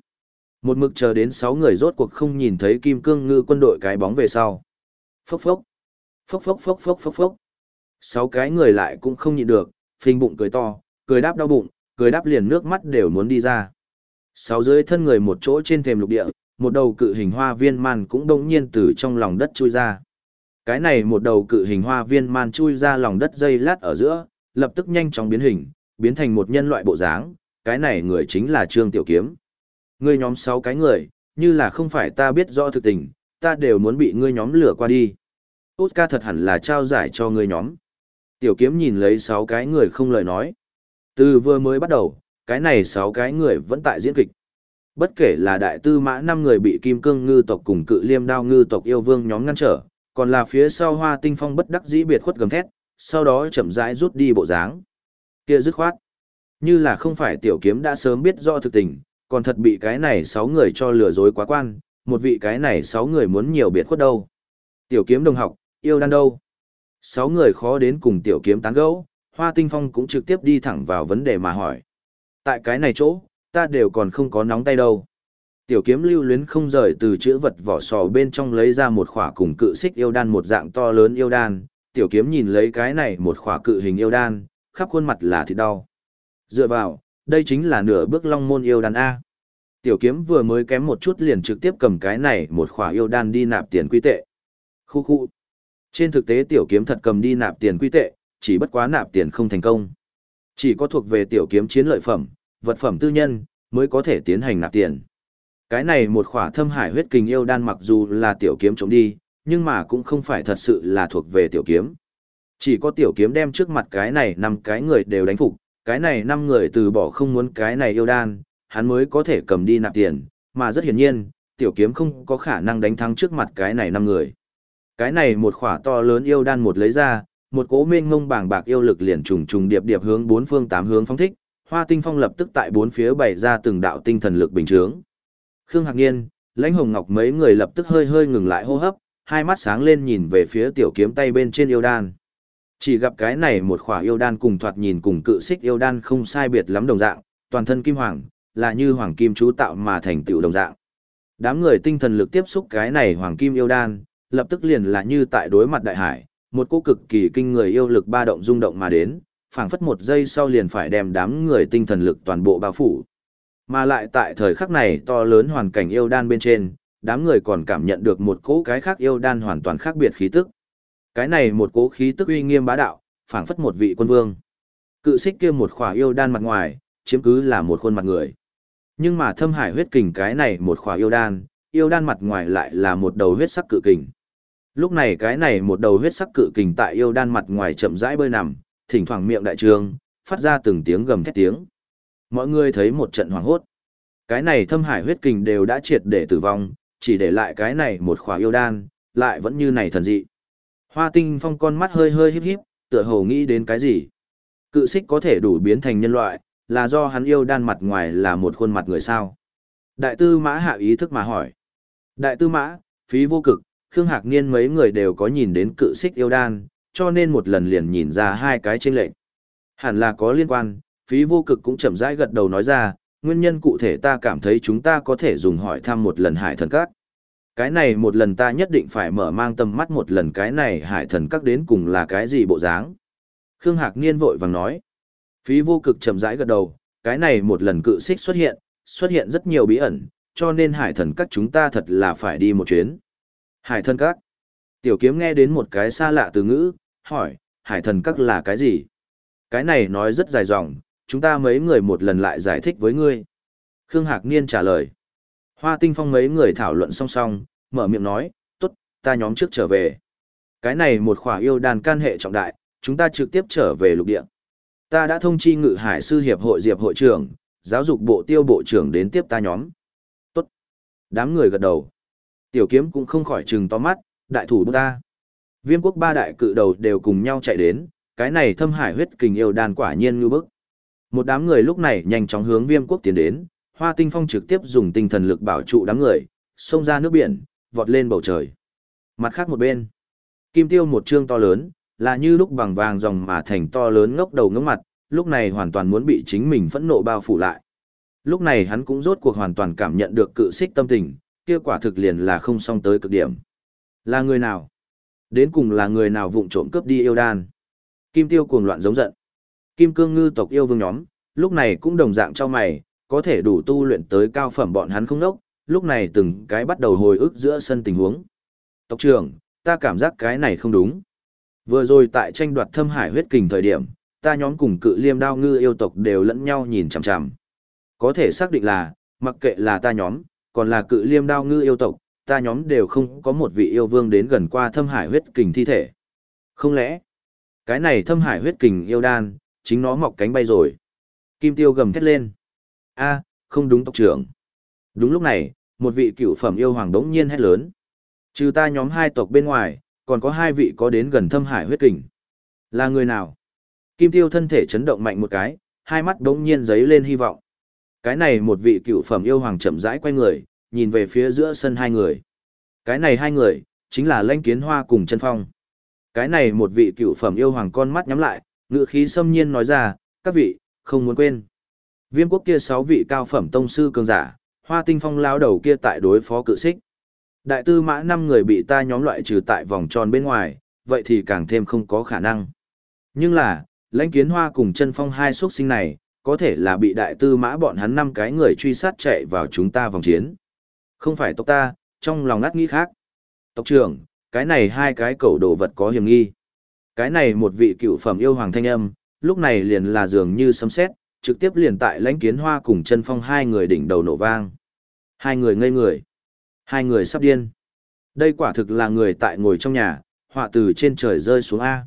Một mực chờ đến 6 người rốt cuộc không nhìn thấy kim cương ngư quân đội cái bóng về sau. Phốc phốc. Phốc phốc phốc phốc phốc phốc. Sáu cái người lại cũng không nhịn được, phình bụng cười to, cười đáp đau bụng, cười đáp liền nước mắt đều muốn đi ra. Sáu dưới thân người một chỗ trên thềm lục địa, một đầu cự hình hoa viên man cũng đông nhiên từ trong lòng đất chui ra. Cái này một đầu cự hình hoa viên man chui ra lòng đất dây lát ở giữa, lập tức nhanh chóng biến hình, biến thành một nhân loại bộ dáng, cái này người chính là Trương Tiểu Kiếm. Ngươi nhóm sáu cái người, như là không phải ta biết rõ thực tình, ta đều muốn bị ngươi nhóm lửa qua đi. Oscar thật hẳn là trao giải cho ngươi nhóm. Tiểu Kiếm nhìn lấy sáu cái người không lời nói. Từ vừa mới bắt đầu, cái này sáu cái người vẫn tại diễn kịch. Bất kể là đại tư mã năm người bị kim cương ngư tộc cùng cự liêm đao ngư tộc yêu vương nhóm ngăn trở, còn là phía sau hoa tinh phong bất đắc dĩ biệt khuất gầm thét, sau đó chậm rãi rút đi bộ dáng. Kia dứt khoát. Như là không phải tiểu kiếm đã sớm biết rõ thực tình, còn thật bị cái này sáu người cho lừa dối quá quan, một vị cái này sáu người muốn nhiều biệt khuất đâu. Tiểu kiếm đồng học, yêu đan đâu? Sáu người khó đến cùng tiểu kiếm tán gẫu, hoa tinh phong cũng trực tiếp đi thẳng vào vấn đề mà hỏi. Tại cái này chỗ, ta đều còn không có nóng tay đâu. Tiểu kiếm lưu luyến không rời từ chữ vật vỏ sò bên trong lấy ra một khỏa cùng cự xích yêu đan một dạng to lớn yêu đan, tiểu kiếm nhìn lấy cái này một khỏa cự hình yêu đan, khắp khuôn mặt là thịt đau. Dựa vào, đây chính là nửa bước long môn yêu đan A. Tiểu kiếm vừa mới kém một chút liền trực tiếp cầm cái này một khỏa yêu đan đi nạp tiền quy tệ. Khu khu. Trên thực tế tiểu kiếm thật cầm đi nạp tiền quy tệ, chỉ bất quá nạp tiền không thành công. Chỉ có thuộc về tiểu kiếm chiến lợi phẩm, vật phẩm tư nhân, mới có thể tiến hành nạp tiền. Cái này một khỏa thâm hải huyết kình yêu đan mặc dù là tiểu kiếm trộm đi, nhưng mà cũng không phải thật sự là thuộc về tiểu kiếm. Chỉ có tiểu kiếm đem trước mặt cái này năm cái người đều đánh phục, cái này năm người từ bỏ không muốn cái này yêu đan, hắn mới có thể cầm đi nạp tiền, mà rất hiển nhiên, tiểu kiếm không có khả năng đánh thắng trước mặt cái này năm người. Cái này một khỏa to lớn yêu đan một lấy ra, một cỗ mênh ngông bàng bạc yêu lực liền trùng trùng điệp điệp hướng bốn phương tám hướng phóng thích, Hoa Tinh Phong lập tức tại bốn phía bày ra từng đạo tinh thần lực bình chướng. Khương Hạc Niên, Lãnh Hồng Ngọc mấy người lập tức hơi hơi ngừng lại hô hấp, hai mắt sáng lên nhìn về phía tiểu kiếm tay bên trên yêu đan. Chỉ gặp cái này một khỏa yêu đan cùng thoạt nhìn cùng cự xích yêu đan không sai biệt lắm đồng dạng, toàn thân kim hoàng, là như hoàng kim chú tạo mà thành tựu đồng dạng. Đám người tinh thần lực tiếp xúc cái này hoàng kim yêu đan, lập tức liền là như tại đối mặt đại hải, một cỗ cực kỳ kinh người yêu lực ba động rung động mà đến, phảng phất một giây sau liền phải đem đám người tinh thần lực toàn bộ bao phủ. Mà lại tại thời khắc này to lớn hoàn cảnh yêu đan bên trên, đám người còn cảm nhận được một cỗ cái khác yêu đan hoàn toàn khác biệt khí tức. Cái này một cỗ khí tức uy nghiêm bá đạo, phảng phất một vị quân vương. Cự xích kia một khỏa yêu đan mặt ngoài, chiếm cứ là một khuôn mặt người. Nhưng mà thâm hải huyết kình cái này một khỏa yêu đan, yêu đan mặt ngoài lại là một đầu huyết sắc cự kình. Lúc này cái này một đầu huyết sắc cự kình tại yêu đan mặt ngoài chậm rãi bơi nằm, thỉnh thoảng miệng đại trường, phát ra từng tiếng gầm thét tiếng. Mọi người thấy một trận hoảng hốt. Cái này thâm hải huyết kình đều đã triệt để tử vong, chỉ để lại cái này một khỏa yêu đan, lại vẫn như này thần dị. Hoa tinh phong con mắt hơi hơi híp híp, tựa hồ nghĩ đến cái gì. Cự xích có thể đủ biến thành nhân loại, là do hắn yêu đan mặt ngoài là một khuôn mặt người sao. Đại tư mã hạ ý thức mà hỏi. Đại tư mã, phí vô cực, Khương Hạc Niên mấy người đều có nhìn đến cự xích yêu đan, cho nên một lần liền nhìn ra hai cái trên lệnh. Hẳn là có liên quan, phí vô cực cũng chậm rãi gật đầu nói ra, nguyên nhân cụ thể ta cảm thấy chúng ta có thể dùng hỏi thăm một lần hải thần các. Cái này một lần ta nhất định phải mở mang tầm mắt một lần cái này hải thần các đến cùng là cái gì bộ dáng. Khương Hạc Niên vội vàng nói. Phí vô cực chậm rãi gật đầu, cái này một lần cự xích xuất hiện, xuất hiện rất nhiều bí ẩn, cho nên hải thần các chúng ta thật là phải đi một chuyến. Hải thần các. Tiểu kiếm nghe đến một cái xa lạ từ ngữ, hỏi, hải thần các là cái gì? Cái này nói rất dài dòng, chúng ta mấy người một lần lại giải thích với ngươi. Khương Hạc Niên trả lời. Hoa tinh phong mấy người thảo luận song song, mở miệng nói, tốt, ta nhóm trước trở về. Cái này một khỏa yêu đàn can hệ trọng đại, chúng ta trực tiếp trở về lục địa. Ta đã thông chi ngự hải sư hiệp hội diệp hội trưởng, giáo dục bộ tiêu bộ trưởng đến tiếp ta nhóm. Tốt. Đám người gật đầu. Tiểu kiếm cũng không khỏi trừng to mắt, đại thủ ta. Viêm quốc ba đại cự đầu đều cùng nhau chạy đến, cái này thâm hải huyết kình yêu đàn quả nhiên như bức. Một đám người lúc này nhanh chóng hướng viêm quốc tiến đến, hoa tinh phong trực tiếp dùng tinh thần lực bảo trụ đám người, xông ra nước biển, vọt lên bầu trời. Mặt khác một bên, kim tiêu một trương to lớn, là như lúc bằng vàng dòng mà thành to lớn ngốc đầu ngốc mặt, lúc này hoàn toàn muốn bị chính mình phẫn nộ bao phủ lại. Lúc này hắn cũng rốt cuộc hoàn toàn cảm nhận được cự xích tâm tình, kia quả thực liền là không song tới cực điểm. Là người nào? Đến cùng là người nào vụng trộm cướp đi yêu đan? Kim tiêu cuồng loạn giống giận. Kim cương ngư tộc yêu vương nhóm, lúc này cũng đồng dạng cho mày, có thể đủ tu luyện tới cao phẩm bọn hắn không đốc, lúc này từng cái bắt đầu hồi ức giữa sân tình huống. Tộc trưởng, ta cảm giác cái này không đúng. Vừa rồi tại tranh đoạt thâm hải huyết kình thời điểm, ta nhóm cùng cự liêm đao ngư yêu tộc đều lẫn nhau nhìn chằm chằm. Có thể xác định là, mặc kệ là ta nhóm, còn là cự liêm đao ngư yêu tộc, ta nhóm đều không có một vị yêu vương đến gần qua thâm hải huyết kình thi thể. Không lẽ, cái này thâm hải huyết kình yêu đan, chính nó mọc cánh bay rồi. Kim tiêu gầm thét lên. a không đúng tộc trưởng. Đúng lúc này, một vị cựu phẩm yêu hoàng đống nhiên hét lớn. Trừ ta nhóm hai tộc bên ngoài, còn có hai vị có đến gần thâm hải huyết kình. Là người nào? Kim tiêu thân thể chấn động mạnh một cái, hai mắt đống nhiên giấy lên hy vọng. Cái này một vị cựu phẩm yêu hoàng chậm rãi quay người, nhìn về phía giữa sân hai người. Cái này hai người, chính là lãnh kiến hoa cùng chân phong. Cái này một vị cựu phẩm yêu hoàng con mắt nhắm lại, ngự khí xâm nhiên nói ra, các vị, không muốn quên. Viêm quốc kia sáu vị cao phẩm tông sư cường giả, hoa tinh phong lao đầu kia tại đối phó cự xích. Đại tư mã năm người bị ta nhóm loại trừ tại vòng tròn bên ngoài, vậy thì càng thêm không có khả năng. Nhưng là, lãnh kiến hoa cùng chân phong hai xuất sinh này, có thể là bị đại tư mã bọn hắn năm cái người truy sát chạy vào chúng ta vòng chiến. Không phải tộc ta, trong lòng ngắt nghĩ khác. Tộc trưởng, cái này hai cái cầu đồ vật có hiểm nghi. Cái này một vị cựu phẩm yêu hoàng thanh âm, lúc này liền là dường như sấm sét, trực tiếp liền tại lãnh kiến hoa cùng chân phong hai người đỉnh đầu nổ vang. Hai người ngây người. Hai người sắp điên. Đây quả thực là người tại ngồi trong nhà, họa từ trên trời rơi xuống A.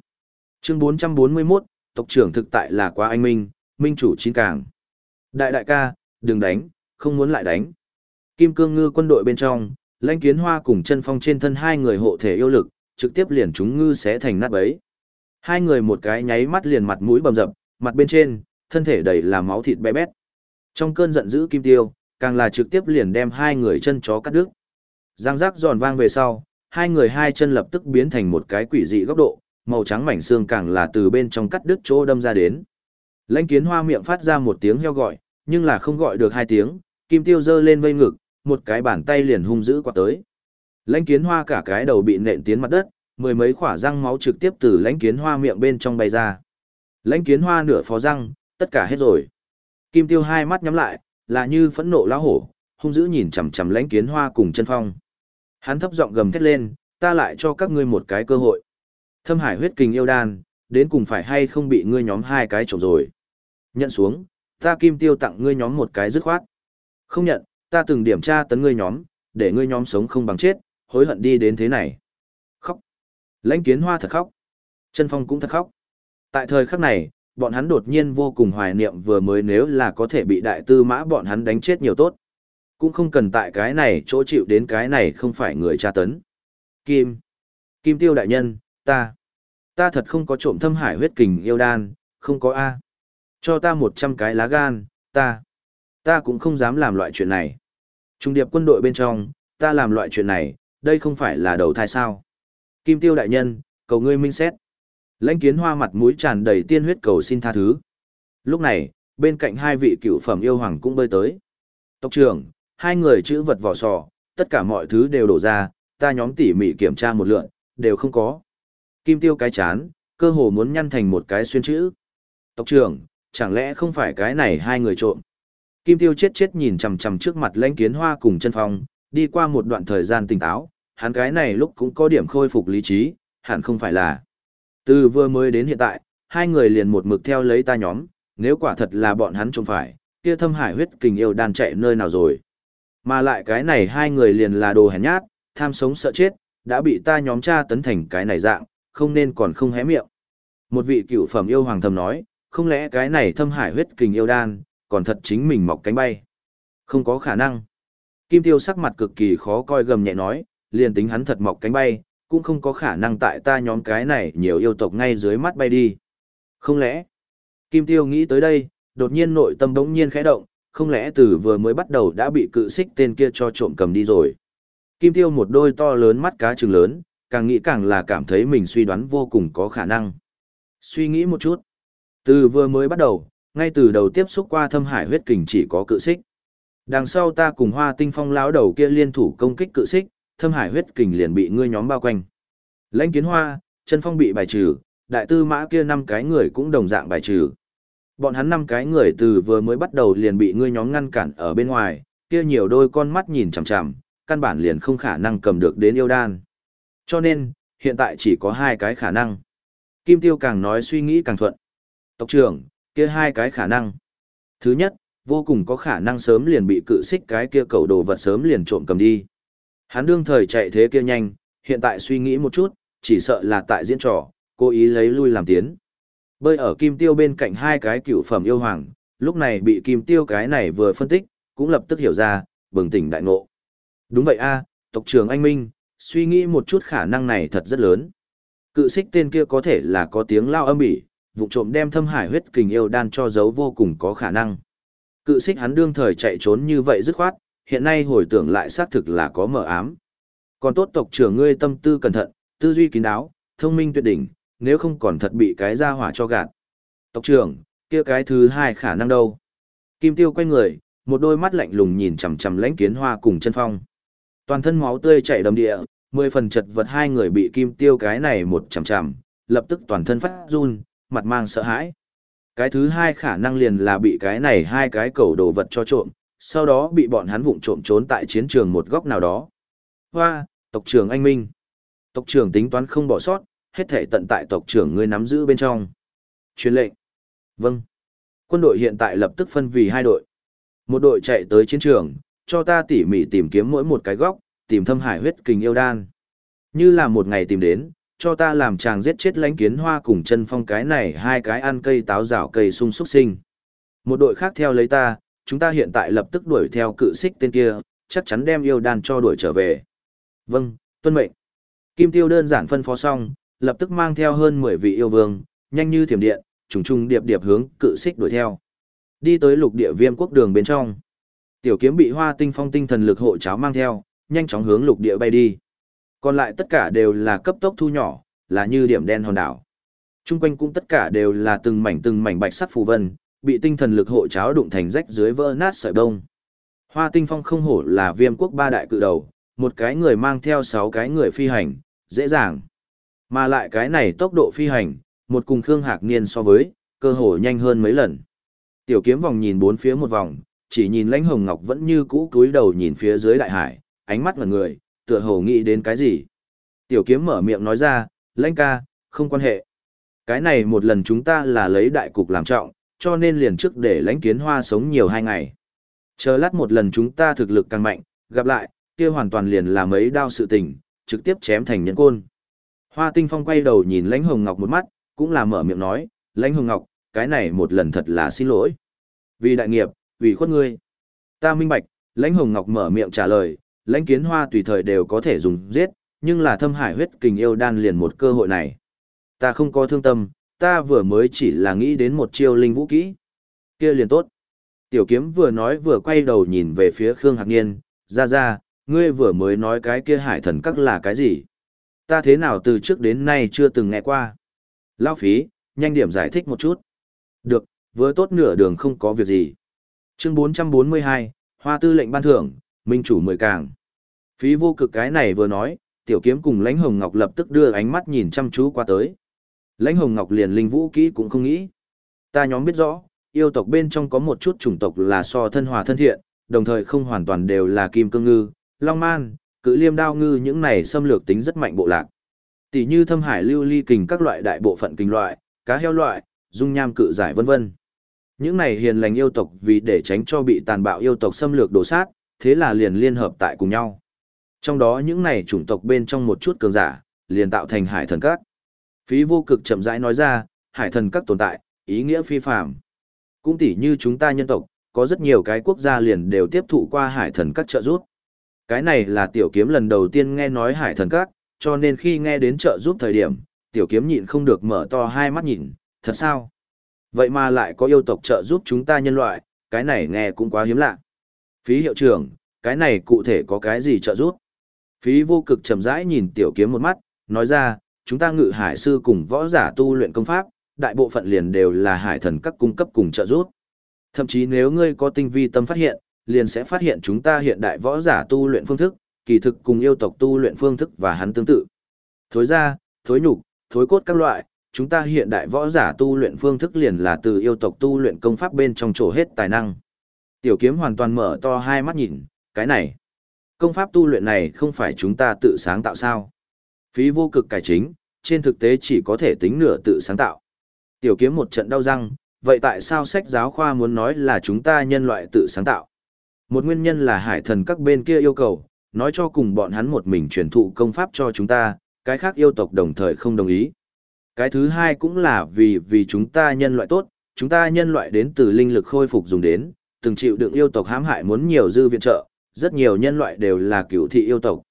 Chương 441, tộc trưởng thực tại là quá anh minh, minh chủ chín càng. Đại đại ca, đừng đánh, không muốn lại đánh. Kim cương ngư quân đội bên trong, lãnh kiến hoa cùng chân phong trên thân hai người hộ thể yêu lực, trực tiếp liền chúng ngư sẽ thành nát bấy. Hai người một cái nháy mắt liền mặt mũi bầm dập, mặt bên trên, thân thể đầy là máu thịt bé bét. Trong cơn giận dữ kim tiêu, càng là trực tiếp liền đem hai người chân chó cắt đứt. Giang giác giòn vang về sau, hai người hai chân lập tức biến thành một cái quỷ dị góc độ, màu trắng mảnh xương càng là từ bên trong cắt đứt chỗ đâm ra đến. Lãnh kiến hoa miệng phát ra một tiếng heo gọi, nhưng là không gọi được hai tiếng, kim tiêu giơ lên vây ngực, một cái bàn tay liền hung dữ quạt tới. Lãnh kiến hoa cả cái đầu bị nện tiến mặt đất, mười mấy khỏa răng máu trực tiếp từ lãnh kiến hoa miệng bên trong bay ra. Lãnh kiến hoa nửa phó răng, tất cả hết rồi. Kim tiêu hai mắt nhắm lại, là như phẫn nộ lão hổ, hung dữ nhìn chằm chằm lãnh kiến hoa cùng chân phong. Hắn thấp giọng gầm thét lên, ta lại cho các ngươi một cái cơ hội. Thâm hải huyết kình yêu đan, đến cùng phải hay không bị ngươi nhóm hai cái trộm rồi. Nhận xuống, ta kim tiêu tặng ngươi nhóm một cái dứt khoát. Không nhận, ta từng điểm tra tấn ngươi nhóm, để ngươi nhóm sống không bằng chết, hối hận đi đến thế này. Khóc. Lãnh kiến hoa thật khóc. Chân phong cũng thật khóc. Tại thời khắc này, bọn hắn đột nhiên vô cùng hoài niệm vừa mới nếu là có thể bị đại tư mã bọn hắn đánh chết nhiều tốt. Cũng không cần tại cái này chỗ chịu đến cái này không phải người tra tấn. Kim. Kim tiêu đại nhân, ta. Ta thật không có trộm thâm hải huyết kình yêu đan, không có A. Cho ta một trăm cái lá gan, ta. Ta cũng không dám làm loại chuyện này. Trung điệp quân đội bên trong, ta làm loại chuyện này, đây không phải là đầu thai sao. Kim tiêu đại nhân, cầu ngươi minh xét. Lãnh kiến hoa mặt mũi tràn đầy tiên huyết cầu xin tha thứ. Lúc này, bên cạnh hai vị cựu phẩm yêu hoàng cũng bơi tới. Tộc trưởng, hai người chữ vật vỏ sò, tất cả mọi thứ đều đổ ra, ta nhóm tỉ mỉ kiểm tra một lượn, đều không có. Kim tiêu cái chán, cơ hồ muốn nhăn thành một cái xuyên chữ. Tộc trưởng, chẳng lẽ không phải cái này hai người trộm? Kim tiêu chết chết nhìn chằm chằm trước mặt lãnh kiến hoa cùng chân phong, đi qua một đoạn thời gian tỉnh táo, hắn cái này lúc cũng có điểm khôi phục lý trí, hẳn không phải là. Từ vừa mới đến hiện tại, hai người liền một mực theo lấy ta nhóm, nếu quả thật là bọn hắn trộm phải, kia thâm hải huyết kình yêu đàn chạy nơi nào rồi. Mà lại cái này hai người liền là đồ hèn nhát, tham sống sợ chết, đã bị ta nhóm tra tấn thành cái này dạng, không nên còn không hé miệng. Một vị cựu phẩm yêu hoàng thầm nói, không lẽ cái này thâm hải huyết kình yêu đan, còn thật chính mình mọc cánh bay. Không có khả năng. Kim tiêu sắc mặt cực kỳ khó coi gầm nhẹ nói, liền tính hắn thật mọc cánh bay, cũng không có khả năng tại ta nhóm cái này nhiều yêu tộc ngay dưới mắt bay đi. Không lẽ? Kim tiêu nghĩ tới đây, đột nhiên nội tâm đống nhiên khẽ động, không lẽ từ vừa mới bắt đầu đã bị cự xích tên kia cho trộm cầm đi rồi. Kim tiêu một đôi to lớn mắt cá trừng lớn, càng nghĩ càng là cảm thấy mình suy đoán vô cùng có khả năng. Suy nghĩ một chút. Từ vừa mới bắt đầu, ngay từ đầu tiếp xúc qua thâm hải huyết kình chỉ có cự xích. Đằng sau ta cùng hoa tinh phong lão đầu kia liên thủ công kích cự xích, thâm hải huyết kình liền bị ngươi nhóm bao quanh. Lãnh kiến hoa, chân phong bị bài trừ, đại tư mã kia năm cái người cũng đồng dạng bài trừ. Bọn hắn năm cái người từ vừa mới bắt đầu liền bị ngươi nhóm ngăn cản ở bên ngoài, kia nhiều đôi con mắt nhìn chằm chằm, căn bản liền không khả năng cầm được đến yêu đan. Cho nên, hiện tại chỉ có hai cái khả năng. Kim Tiêu càng nói suy nghĩ càng thuận. Tộc trưởng, kia hai cái khả năng. Thứ nhất, vô cùng có khả năng sớm liền bị cự xích cái kia cầu đồ vật sớm liền trộm cầm đi. Hắn đương thời chạy thế kia nhanh, hiện tại suy nghĩ một chút, chỉ sợ là tại diễn trò, cố ý lấy lui làm tiến. Bơi ở kim tiêu bên cạnh hai cái cựu phẩm yêu hoàng, lúc này bị kim tiêu cái này vừa phân tích, cũng lập tức hiểu ra, bừng tỉnh đại ngộ. Đúng vậy a, tộc trưởng anh Minh, suy nghĩ một chút khả năng này thật rất lớn. Cự xích tên kia có thể là có tiếng lao âm bỉ, vụ trộm đem thâm hải huyết kình yêu đan cho giấu vô cùng có khả năng. Cự xích hắn đương thời chạy trốn như vậy dứt khoát, hiện nay hồi tưởng lại xác thực là có mở ám. Còn tốt tộc trưởng ngươi tâm tư cẩn thận, tư duy kín đáo, thông minh tuyệt đỉnh, nếu không còn thật bị cái ra hỏa cho gạt. Tộc trưởng, kia cái thứ hai khả năng đâu? Kim Tiêu quay người, một đôi mắt lạnh lùng nhìn chằm chằm lãnh kiến hoa cùng chân phong. Toàn thân máu tươi chảy đầm địa, mười phần chật vật hai người bị Kim Tiêu cái này một chằm chằm, lập tức toàn thân phát run, mặt mang sợ hãi. Cái thứ hai khả năng liền là bị cái này hai cái cầu đồ vật cho trộm, sau đó bị bọn hắn vụng trộm trốn tại chiến trường một góc nào đó. Hoa, tộc trưởng anh Minh. Tộc trưởng tính toán không bỏ sót, hết thể tận tại tộc trưởng ngươi nắm giữ bên trong. Truyền lệnh. Vâng. Quân đội hiện tại lập tức phân vì hai đội. Một đội chạy tới chiến trường, cho ta tỉ mỉ tìm kiếm mỗi một cái góc, tìm thâm hải huyết kình yêu đan. Như là một ngày tìm đến, cho ta làm chàng giết chết lãnh kiến hoa cùng chân phong cái này hai cái ăn cây táo rào cây sung súc sinh. Một đội khác theo lấy ta, chúng ta hiện tại lập tức đuổi theo cự xích tên kia, chắc chắn đem yêu đan cho đuổi trở về. Vâng, tuân mệnh. Kim Tiêu đơn giản phân phó xong, lập tức mang theo hơn 10 vị yêu vương, nhanh như thiểm điện, trùng trùng điệp điệp hướng cự xích đuổi theo. Đi tới lục địa viêm quốc đường bên trong. Tiểu kiếm bị hoa tinh phong tinh thần lực hộ cháo mang theo, nhanh chóng hướng lục địa bay đi. Còn lại tất cả đều là cấp tốc thu nhỏ, là như điểm đen hòn đảo. Trung quanh cũng tất cả đều là từng mảnh từng mảnh bạch sắc phù vân, bị tinh thần lực hộ cháo đụng thành rách dưới vỡ nát sợi bông. Hoa tinh phong không hổ là viêm quốc ba đại cự đầu, một cái người mang theo sáu cái người phi hành, dễ dàng. Mà lại cái này tốc độ phi hành, một cùng Khương Hạc Niên so với, cơ hồ nhanh hơn mấy lần. Tiểu kiếm vòng nhìn bốn phía một vòng, chỉ nhìn lãnh hồng ngọc vẫn như cũ cúi đầu nhìn phía dưới đại hải, ánh mắt ngần người, tựa hồ nghĩ đến cái gì. Tiểu kiếm mở miệng nói ra, lãnh ca, không quan hệ. Cái này một lần chúng ta là lấy đại cục làm trọng, cho nên liền trước để lãnh kiến hoa sống nhiều hai ngày. Chờ lát một lần chúng ta thực lực càng mạnh, gặp lại, kia hoàn toàn liền là mấy đao sự tình, trực tiếp chém thành nhân côn. Hoa Tinh Phong quay đầu nhìn Lãnh Hồng Ngọc một mắt, cũng là mở miệng nói, Lãnh Hồng Ngọc, cái này một lần thật là xin lỗi. Vì đại nghiệp, vì khuất ngươi. Ta minh bạch, Lãnh Hồng Ngọc mở miệng trả lời, Lãnh Kiến Hoa tùy thời đều có thể dùng giết, nhưng là thâm hải huyết kình yêu đan liền một cơ hội này. Ta không có thương tâm, ta vừa mới chỉ là nghĩ đến một chiêu linh vũ kỹ. Kia liền tốt. Tiểu kiếm vừa nói vừa quay đầu nhìn về phía Khương Hạc Niên, ra ra, ngươi vừa mới nói cái kia hải thần các là cái gì? Ta thế nào từ trước đến nay chưa từng nghe qua? Lao phí, nhanh điểm giải thích một chút. Được, vừa tốt nửa đường không có việc gì. Chương 442, Hoa tư lệnh ban thưởng, Minh chủ mười càng. Phí vô cực cái này vừa nói, tiểu kiếm cùng lãnh hồng ngọc lập tức đưa ánh mắt nhìn chăm chú qua tới. Lãnh hồng ngọc liền linh vũ kỹ cũng không nghĩ. Ta nhóm biết rõ, yêu tộc bên trong có một chút chủng tộc là so thân hòa thân thiện, đồng thời không hoàn toàn đều là kim cương ngư, long man, cự liêm đao ngư những này xâm lược tính rất mạnh bộ lạc. Tỷ như thâm hải lưu ly kình các loại đại bộ phận kình loại, cá heo loại, dung nham cự giải vân vân. Những này hiền lành yêu tộc vì để tránh cho bị tàn bạo yêu tộc xâm lược đổ sát, thế là liền liên hợp tại cùng nhau. Trong đó những này chủng tộc bên trong một chút cường giả, liền tạo thành hải thần các. Phí vô cực chậm rãi nói ra, hải thần các tồn tại, ý nghĩa phi phàm Cũng tỉ như chúng ta nhân tộc, có rất nhiều cái quốc gia liền đều tiếp thụ qua hải thần các trợ giúp. Cái này là tiểu kiếm lần đầu tiên nghe nói hải thần các, cho nên khi nghe đến trợ giúp thời điểm, tiểu kiếm nhịn không được mở to hai mắt nhìn, thật sao? Vậy mà lại có yêu tộc trợ giúp chúng ta nhân loại, cái này nghe cũng quá hiếm lạ. Phí hiệu trưởng, cái này cụ thể có cái gì trợ giúp? Phí vô cực chậm rãi nhìn tiểu kiếm một mắt, nói ra, chúng ta ngự hải sư cùng võ giả tu luyện công pháp, đại bộ phận liền đều là hải thần các cung cấp cùng trợ giúp. Thậm chí nếu ngươi có tinh vi tâm phát hiện, liền sẽ phát hiện chúng ta hiện đại võ giả tu luyện phương thức, kỳ thực cùng yêu tộc tu luyện phương thức và hắn tương tự. Thối ra, thối nhục, thối cốt các loại, chúng ta hiện đại võ giả tu luyện phương thức liền là từ yêu tộc tu luyện công pháp bên trong chỗ hết tài năng. Tiểu kiếm hoàn toàn mở to hai mắt nhìn, cái này, công pháp tu luyện này không phải chúng ta tự sáng tạo sao? Phí vô cực cải chính, trên thực tế chỉ có thể tính nửa tự sáng tạo. Tiểu kiếm một trận đau răng, vậy tại sao sách giáo khoa muốn nói là chúng ta nhân loại tự sáng tạo? Một nguyên nhân là hải thần các bên kia yêu cầu, nói cho cùng bọn hắn một mình truyền thụ công pháp cho chúng ta, cái khác yêu tộc đồng thời không đồng ý. Cái thứ hai cũng là vì vì chúng ta nhân loại tốt, chúng ta nhân loại đến từ linh lực khôi phục dùng đến, từng chịu đựng yêu tộc hãm hại muốn nhiều dư viện trợ, rất nhiều nhân loại đều là cựu thị yêu tộc.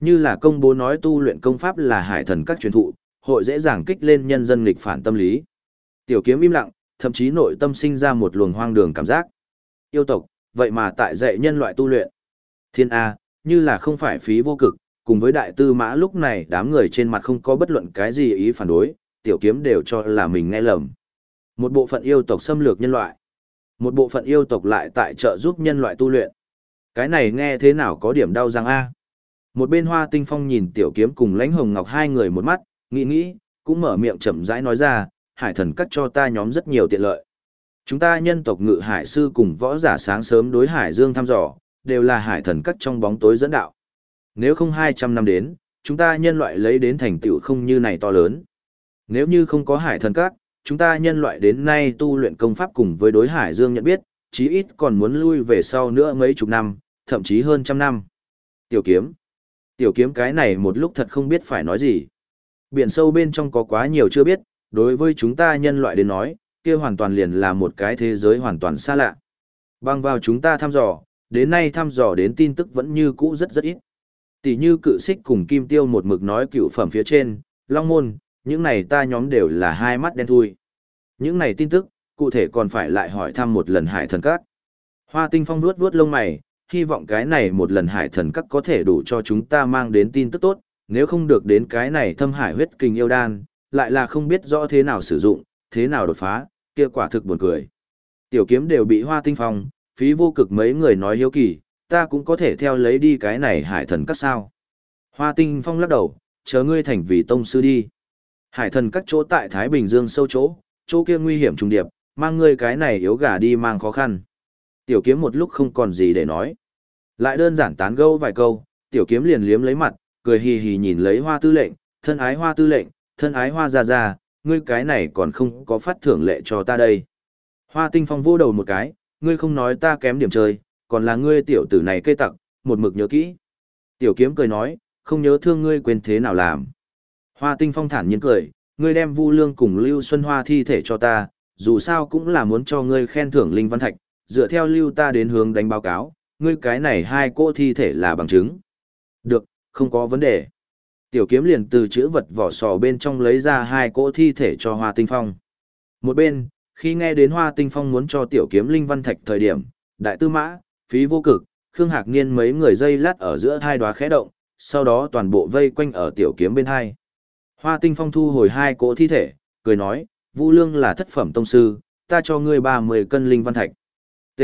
Như là công bố nói tu luyện công pháp là hải thần các truyền thụ, hội dễ dàng kích lên nhân dân nghịch phản tâm lý. Tiểu kiếm im lặng, thậm chí nội tâm sinh ra một luồng hoang đường cảm giác. Yêu tộc, vậy mà tại dạy nhân loại tu luyện. Thiên A, như là không phải phí vô cực, cùng với đại tư mã lúc này đám người trên mặt không có bất luận cái gì ý phản đối, tiểu kiếm đều cho là mình nghe lầm. Một bộ phận yêu tộc xâm lược nhân loại. Một bộ phận yêu tộc lại tại trợ giúp nhân loại tu luyện. Cái này nghe thế nào có điểm đau răng A. Một bên hoa tinh phong nhìn tiểu kiếm cùng lãnh hồng ngọc hai người một mắt, nghĩ nghĩ, cũng mở miệng chậm rãi nói ra, hải thần cắt cho ta nhóm rất nhiều tiện lợi. Chúng ta nhân tộc ngự hải sư cùng võ giả sáng sớm đối hải dương thăm dò, đều là hải thần cắt trong bóng tối dẫn đạo. Nếu không 200 năm đến, chúng ta nhân loại lấy đến thành tựu không như này to lớn. Nếu như không có hải thần cắt, chúng ta nhân loại đến nay tu luyện công pháp cùng với đối hải dương nhận biết, chí ít còn muốn lui về sau nữa mấy chục năm, thậm chí hơn trăm năm. Tiểu kiếm. Tiểu kiếm cái này một lúc thật không biết phải nói gì. Biển sâu bên trong có quá nhiều chưa biết, đối với chúng ta nhân loại đến nói, kia hoàn toàn liền là một cái thế giới hoàn toàn xa lạ. Băng vào chúng ta thăm dò, đến nay thăm dò đến tin tức vẫn như cũ rất rất ít. Tỷ như cự xích cùng kim tiêu một mực nói cựu phẩm phía trên, long môn, những này ta nhóm đều là hai mắt đen thui. Những này tin tức, cụ thể còn phải lại hỏi thăm một lần hải thần các. Hoa tinh phong vuốt vuốt lông mày, hy vọng cái này một lần hải thần các có thể đủ cho chúng ta mang đến tin tức tốt, nếu không được đến cái này thâm hải huyết kình yêu đan, lại là không biết rõ thế nào sử dụng, thế nào đột phá, kia quả thực buồn cười. Tiểu kiếm đều bị hoa tinh phong, phí vô cực mấy người nói hiếu kỳ, ta cũng có thể theo lấy đi cái này hải thần các sao. Hoa tinh phong lắc đầu, chờ ngươi thành vì tông sư đi. Hải thần các chỗ tại Thái Bình Dương sâu chỗ, chỗ kia nguy hiểm trùng điệp, mang ngươi cái này yếu gà đi mang khó khăn. Tiểu kiếm một lúc không còn gì để nói. Lại đơn giản tán gẫu vài câu, tiểu kiếm liền liếm lấy mặt, cười hì hì nhìn lấy hoa tư lệnh, thân ái hoa tư lệnh, thân ái hoa ra ra, ngươi cái này còn không có phát thưởng lệ cho ta đây. Hoa tinh phong vô đầu một cái, ngươi không nói ta kém điểm chơi, còn là ngươi tiểu tử này cây tặc, một mực nhớ kỹ. Tiểu kiếm cười nói, không nhớ thương ngươi quên thế nào làm. Hoa tinh phong thản nhiên cười, ngươi đem vu lương cùng Lưu Xuân Hoa thi thể cho ta, dù sao cũng là muốn cho ngươi khen thưởng Linh Văn Thạch, dựa theo Lưu ta đến hướng đánh báo cáo, ngươi cái này hai cô thi thể là bằng chứng. Được, không có vấn đề. Tiểu kiếm liền từ chữ vật vỏ sò bên trong lấy ra hai cỗ thi thể cho Hoa Tinh Phong. Một bên, khi nghe đến Hoa Tinh Phong muốn cho tiểu kiếm Linh Văn Thạch thời điểm, đại tư mã, phí vô cực, Khương Hạc Niên mấy người dây lát ở giữa hai đóa khẽ động, sau đó toàn bộ vây quanh ở tiểu kiếm bên hai. Hoa Tinh Phong thu hồi hai cỗ thi thể, cười nói, Vu Lương là thất phẩm tông sư, ta cho ngươi 30 cân Linh Văn Thạch. T.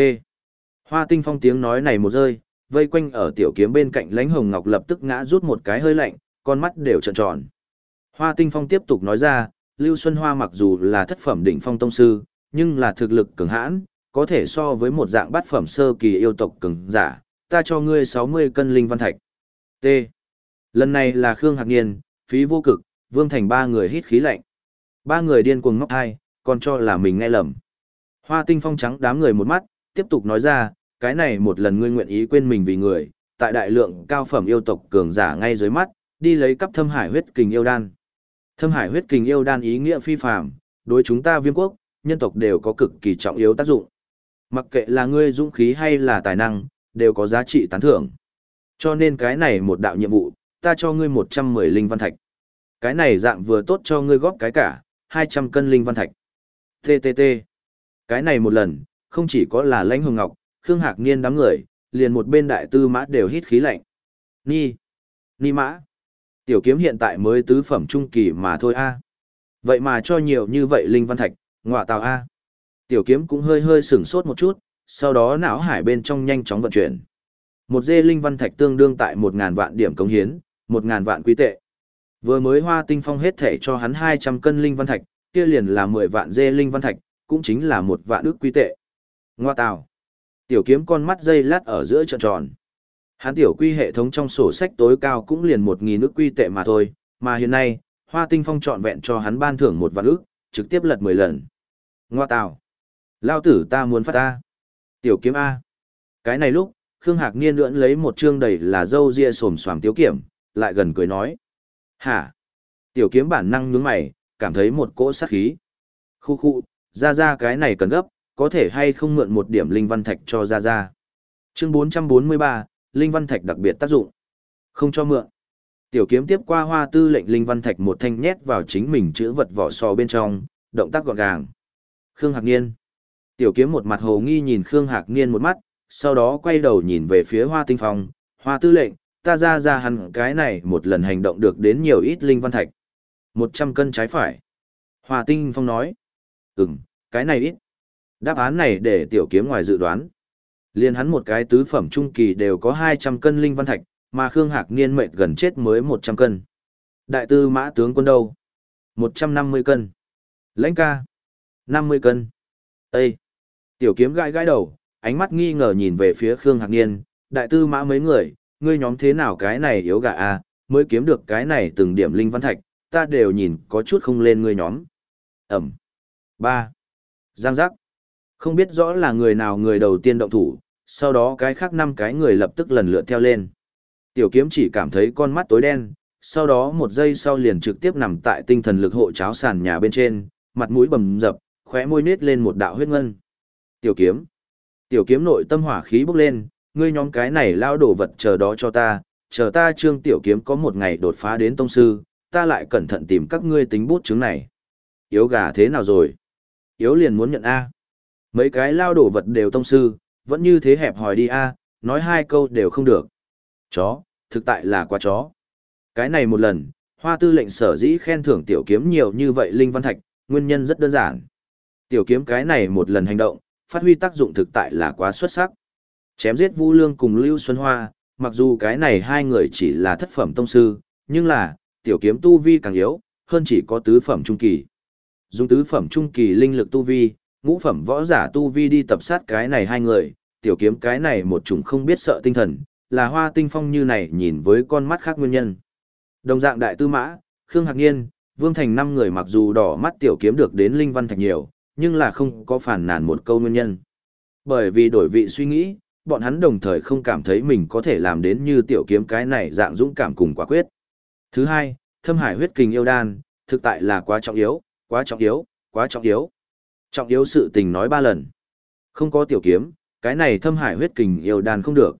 Hoa Tinh Phong tiếng nói này một rơi, vây quanh ở tiểu kiếm bên cạnh lãnh hồng ngọc lập tức ngã rút một cái hơi lạnh, con mắt đều trợn tròn. Hoa Tinh Phong tiếp tục nói ra, Lưu Xuân Hoa mặc dù là thất phẩm đỉnh phong tông sư, nhưng là thực lực cường hãn, có thể so với một dạng bát phẩm sơ kỳ yêu tộc cường giả, ta cho ngươi 60 cân linh văn thạch. T. Lần này là Khương Hạc Niên, phí vô cực, Vương Thành ba người hít khí lạnh. Ba người điên cuồng ngóc hai, còn cho là mình nghe lầm. Hoa Tinh Phong trắng đám người một mắt, tiếp tục nói ra, cái này một lần ngươi nguyện ý quên mình vì người, tại đại lượng cao phẩm yêu tộc cường giả ngay dưới mắt, đi lấy cắp thâm hải huyết kình yêu đan. Thâm hải huyết kình yêu đan ý nghĩa phi phàm, đối chúng ta viêm quốc, nhân tộc đều có cực kỳ trọng yếu tác dụng. Mặc kệ là ngươi dũng khí hay là tài năng, đều có giá trị tán thưởng. Cho nên cái này một đạo nhiệm vụ, ta cho ngươi 110 linh văn thạch. Cái này dạng vừa tốt cho ngươi góp cái cả, 200 cân linh văn thạch. TTT. Cái này một lần, không chỉ có là lãnh hồng ngọc, Khương Hạc Niên đám người, liền một bên đại tư mã đều hít khí lạnh. Ni. Ni mã. Tiểu kiếm hiện tại mới tứ phẩm trung kỳ mà thôi a. Vậy mà cho nhiều như vậy linh văn thạch, ngọa tào a. Tiểu kiếm cũng hơi hơi sửng sốt một chút, sau đó não hải bên trong nhanh chóng vận chuyển. Một dê linh văn thạch tương đương tại một ngàn vạn điểm cống hiến, một ngàn vạn quý tệ. Vừa mới hoa tinh phong hết thể cho hắn hai trăm cân linh văn thạch, kia liền là mười vạn dê linh văn thạch, cũng chính là một vạn ước quý tệ. Ngoa tào. Tiểu kiếm con mắt dây lát ở giữa tròn tròn. Hắn tiểu quy hệ thống trong sổ sách tối cao cũng liền một nghìn ức quy tệ mà thôi, mà hiện nay, hoa tinh phong trọn vẹn cho hắn ban thưởng một vạn ức, trực tiếp lật mười lần. Ngoa tào. Lao tử ta muốn phát ta. Tiểu kiếm A. Cái này lúc, Khương Hạc Niên lưỡn lấy một trương đầy là dâu ria sồm xoàm tiếu kiểm, lại gần cười nói. Hả? Tiểu kiếm bản năng nhướng mày, cảm thấy một cỗ sát khí. Khu khu, ra ra cái này cần gấp, có thể hay không mượn một điểm linh văn thạch cho ra ra. Chương 443, linh văn thạch đặc biệt tác dụng. Không cho mượn. Tiểu kiếm tiếp qua hoa tư lệnh linh văn thạch một thanh nhét vào chính mình chữ vật vỏ sò bên trong, động tác gọn gàng. Khương Hạc Niên. Tiểu kiếm một mặt hồ nghi nhìn Khương Hạc Niên một mắt, sau đó quay đầu nhìn về phía hoa tinh phong, hoa tư lệnh, ta ra ra hẳn cái này một lần hành động được đến nhiều ít linh văn thạch. Một trăm cân trái phải. Hoa tinh phong nói, ừm, cái này ít. Đáp án này để tiểu kiếm ngoài dự đoán. Liên hắn một cái tứ phẩm trung kỳ đều có hai trăm cân linh văn thạch, mà Khương Hạc Niên mệt gần chết mới một trăm cân. Đại tư mã tướng quân đâu? Một trăm năm mươi cân. Lãnh ca. năm mươi cân. Ê! Tiểu kiếm gãi gãi đầu, ánh mắt nghi ngờ nhìn về phía Khương Hạc Niên, đại tư mã mấy người, ngươi nhóm thế nào cái này yếu gà a, mới kiếm được cái này từng điểm linh văn thạch, ta đều nhìn có chút không lên ngươi nhóm. Ẩm. ba Giang giác. Không biết rõ là người nào người đầu tiên động thủ, sau đó cái khác năm cái người lập tức lần lượt theo lên. Tiểu kiếm chỉ cảm thấy con mắt tối đen, sau đó một giây sau liền trực tiếp nằm tại tinh thần lực hộ cháo sàn nhà bên trên, mặt mũi bầm dập, khóe môi nết lên một đạo huyết ngân. Tiểu kiếm. Tiểu kiếm nội tâm hỏa khí bốc lên, ngươi nhóm cái này lao đổ vật chờ đó cho ta, chờ ta trương tiểu kiếm có một ngày đột phá đến tông sư, ta lại cẩn thận tìm các ngươi tính bút chứng này. Yếu gà thế nào rồi? Yếu liền muốn nhận A. Mấy cái lao đổ vật đều tông sư, vẫn như thế hẹp hòi đi A, nói hai câu đều không được. Chó, thực tại là quá chó. Cái này một lần, hoa tư lệnh sở dĩ khen thưởng tiểu kiếm nhiều như vậy linh văn thạch, nguyên nhân rất đơn giản. Tiểu kiếm cái này một lần hành động, phát huy tác dụng thực tại là quá xuất sắc. Chém giết Vu Lương cùng Lưu Xuân Hoa, mặc dù cái này hai người chỉ là thất phẩm tông sư, nhưng là, tiểu kiếm tu vi càng yếu, hơn chỉ có tứ phẩm trung kỳ. Dùng tứ phẩm trung kỳ linh lực tu vi, ngũ phẩm võ giả tu vi đi tập sát cái này hai người, tiểu kiếm cái này một chủng không biết sợ tinh thần, là hoa tinh phong như này nhìn với con mắt khác nguyên nhân. Đồng dạng đại tư mã, Khương Hạc Niên, Vương Thành năm người mặc dù đỏ mắt tiểu kiếm được đến linh văn thạch nhiều, nhưng là không có phản nàn một câu nguyên nhân. Bởi vì đổi vị suy nghĩ, bọn hắn đồng thời không cảm thấy mình có thể làm đến như tiểu kiếm cái này dạng dũng cảm cùng quả quyết. Thứ hai, thâm hải huyết kình yêu đan, thực tại là quá trọng yếu, quá trọng yếu, quá trọng yếu. Trọng yếu sự tình nói ba lần. Không có tiểu kiếm, cái này thâm hải huyết kình yêu đan không được.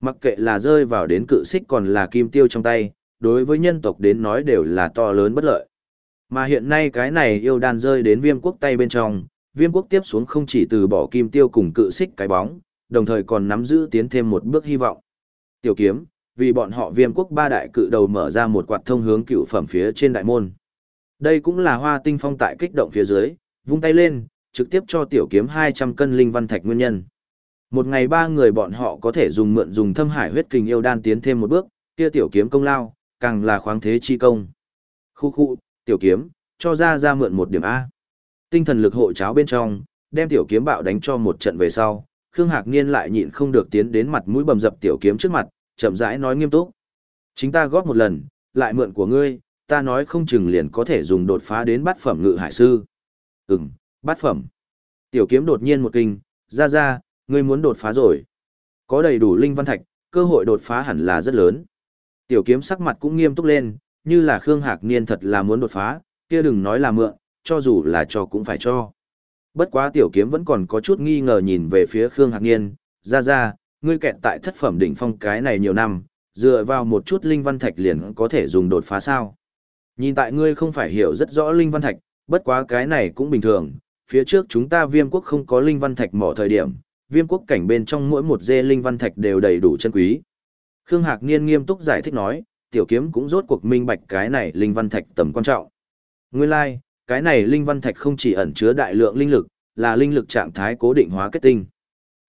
Mặc kệ là rơi vào đến cự xích còn là kim tiêu trong tay, đối với nhân tộc đến nói đều là to lớn bất lợi. Mà hiện nay cái này yêu đan rơi đến viêm quốc tay bên trong, viêm quốc tiếp xuống không chỉ từ bỏ kim tiêu cùng cự xích cái bóng, đồng thời còn nắm giữ tiến thêm một bước hy vọng. Tiểu kiếm, vì bọn họ viêm quốc ba đại cự đầu mở ra một quạt thông hướng cựu phẩm phía trên đại môn. Đây cũng là hoa tinh phong tại kích động phía dưới, vung tay lên, trực tiếp cho tiểu kiếm 200 cân linh văn thạch nguyên nhân. Một ngày ba người bọn họ có thể dùng mượn dùng thâm hải huyết kình yêu đan tiến thêm một bước, kia tiểu kiếm công lao, càng là khoáng thế chi công. Khu khu, tiểu kiếm, cho ra ra mượn một điểm A. Tinh thần lực hộ cháo bên trong, đem tiểu kiếm bạo đánh cho một trận về sau, Khương Hạc Niên lại nhịn không được tiến đến mặt mũi bầm dập tiểu kiếm trước mặt, chậm rãi nói nghiêm túc. Chính ta góp một lần, lại mượn của ngươi, ta nói không chừng liền có thể dùng đột phá đến bát phẩm ngự hải sư. Ừm, bát phẩm. Tiểu kiếm đột nhiên một kinh, ra ra, ngươi muốn đột phá rồi. Có đầy đủ linh văn thạch, cơ hội đột phá hẳn là rất lớn. Tiểu kiếm sắc mặt cũng nghiêm túc lên, như là Khương Hạc Niên thật là muốn đột phá, kia đừng nói là mượn, cho dù là cho cũng phải cho. Bất quá tiểu kiếm vẫn còn có chút nghi ngờ nhìn về phía Khương Hạc Niên, ra ra, ngươi kẹt tại thất phẩm đỉnh phong cái này nhiều năm, dựa vào một chút linh văn thạch liền có thể dùng đột phá sao. Nhìn tại ngươi không phải hiểu rất rõ linh văn thạch, bất quá cái này cũng bình thường, phía trước chúng ta viêm quốc không có linh văn thạch mỏ thời điểm, viêm quốc cảnh bên trong mỗi một dê linh văn thạch đều đầy đủ chân quý. Khương Hạc Niên nghiêm túc giải thích nói, tiểu kiếm cũng rốt cuộc minh bạch cái này linh văn thạch tầm quan trọng. Nguyên lai, like, cái này linh văn thạch không chỉ ẩn chứa đại lượng linh lực, là linh lực trạng thái cố định hóa kết tinh.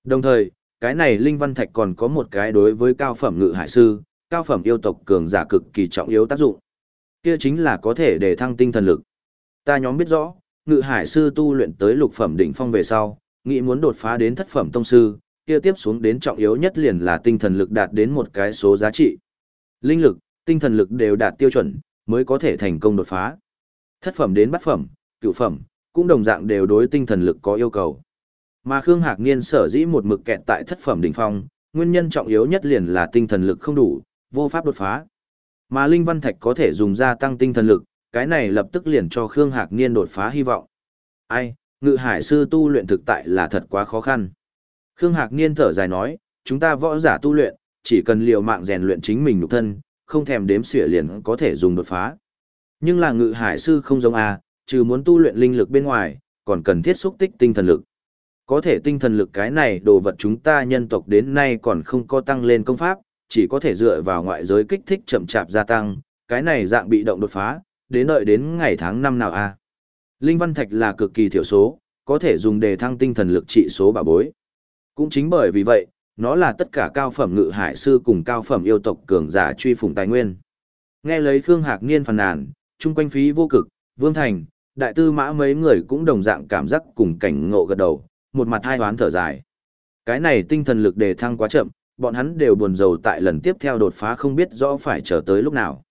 Đồng thời, cái này linh văn thạch còn có một cái đối với cao phẩm ngự hải sư, cao phẩm yêu tộc cường giả cực kỳ trọng yếu tác dụng. Kia chính là có thể để thăng tinh thần lực. Ta nhóm biết rõ, ngự hải sư tu luyện tới lục phẩm đỉnh phong về sau, nghĩ muốn đột phá đến thất phẩm tông sư, kia tiếp xuống đến trọng yếu nhất liền là tinh thần lực đạt đến một cái số giá trị. Linh lực, tinh thần lực đều đạt tiêu chuẩn, mới có thể thành công đột phá. Thất phẩm đến bát phẩm, cửu phẩm, cũng đồng dạng đều đối tinh thần lực có yêu cầu. Mà Khương Hạc Niên sở dĩ một mực kẹt tại thất phẩm đỉnh phong, nguyên nhân trọng yếu nhất liền là tinh thần lực không đủ, vô pháp đột phá. Mà Linh Văn Thạch có thể dùng ra tăng tinh thần lực, cái này lập tức liền cho Khương Hạc Niên đột phá hy vọng. Ai, ngự hải sư tu luyện thực tại là thật quá khó khăn. Khương Hạc Niên thở dài nói, chúng ta võ giả tu luyện, chỉ cần liều mạng rèn luyện chính mình nhục thân, không thèm đếm xỉa liền có thể dùng đột phá. Nhưng là ngự hải sư không giống a, trừ muốn tu luyện linh lực bên ngoài, còn cần thiết xúc tích tinh thần lực. Có thể tinh thần lực cái này đồ vật chúng ta nhân tộc đến nay còn không có tăng lên công pháp, chỉ có thể dựa vào ngoại giới kích thích chậm chạp gia tăng, cái này dạng bị động đột phá, đến đợi đến ngày tháng năm nào a. Linh văn thạch là cực kỳ thiểu số, có thể dùng để thăng tinh thần lực trị số bảo bối. Cũng chính bởi vì vậy, nó là tất cả cao phẩm ngự hải sư cùng cao phẩm yêu tộc cường giả truy phủng tài nguyên. Nghe lấy Khương Hạc Niên phàn nàn, chung quanh phí vô cực, Vương Thành, đại tư mã mấy người cũng đồng dạng cảm giác cùng cảnh ngộ gật đầu, một mặt hai hoán thở dài. Cái này tinh thần lực đề thăng quá chậm, bọn hắn đều buồn rầu tại lần tiếp theo đột phá không biết rõ phải chờ tới lúc nào.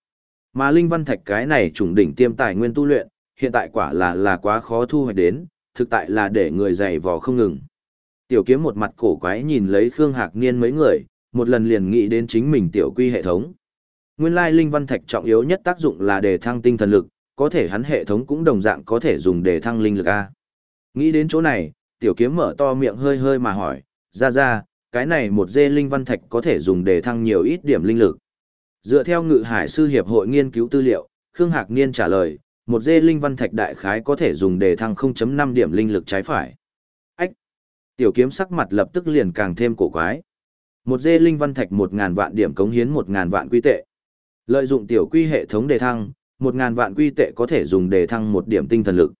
Mà Linh Văn Thạch cái này trùng đỉnh tiêm tài nguyên tu luyện, hiện tại quả là là quá khó thu hoạch đến, thực tại là để người dày vò không ngừng. Tiểu kiếm một mặt cổ quái nhìn lấy Khương Hạc Niên mấy người, một lần liền nghĩ đến chính mình tiểu quy hệ thống. Nguyên lai Linh Văn Thạch trọng yếu nhất tác dụng là để thăng tinh thần lực, có thể hắn hệ thống cũng đồng dạng có thể dùng để thăng linh lực A. Nghĩ đến chỗ này, tiểu kiếm mở to miệng hơi hơi mà hỏi, ra ra, cái này một dê linh văn thạch có thể dùng để thăng nhiều ít điểm linh lực. Dựa theo ngự hải sư hiệp hội nghiên cứu tư liệu, Khương Hạc Niên trả lời, một dê linh văn thạch đại khái có thể dùng để thăng 0.5 điểm linh lực trái phải. Ách! Tiểu kiếm sắc mặt lập tức liền càng thêm cổ quái. Một dê linh văn thạch 1.000 vạn điểm cống hiến 1.000 vạn quy tệ. Lợi dụng tiểu quy hệ thống đề thăng, 1.000 vạn quy tệ có thể dùng để thăng một điểm tinh thần lực.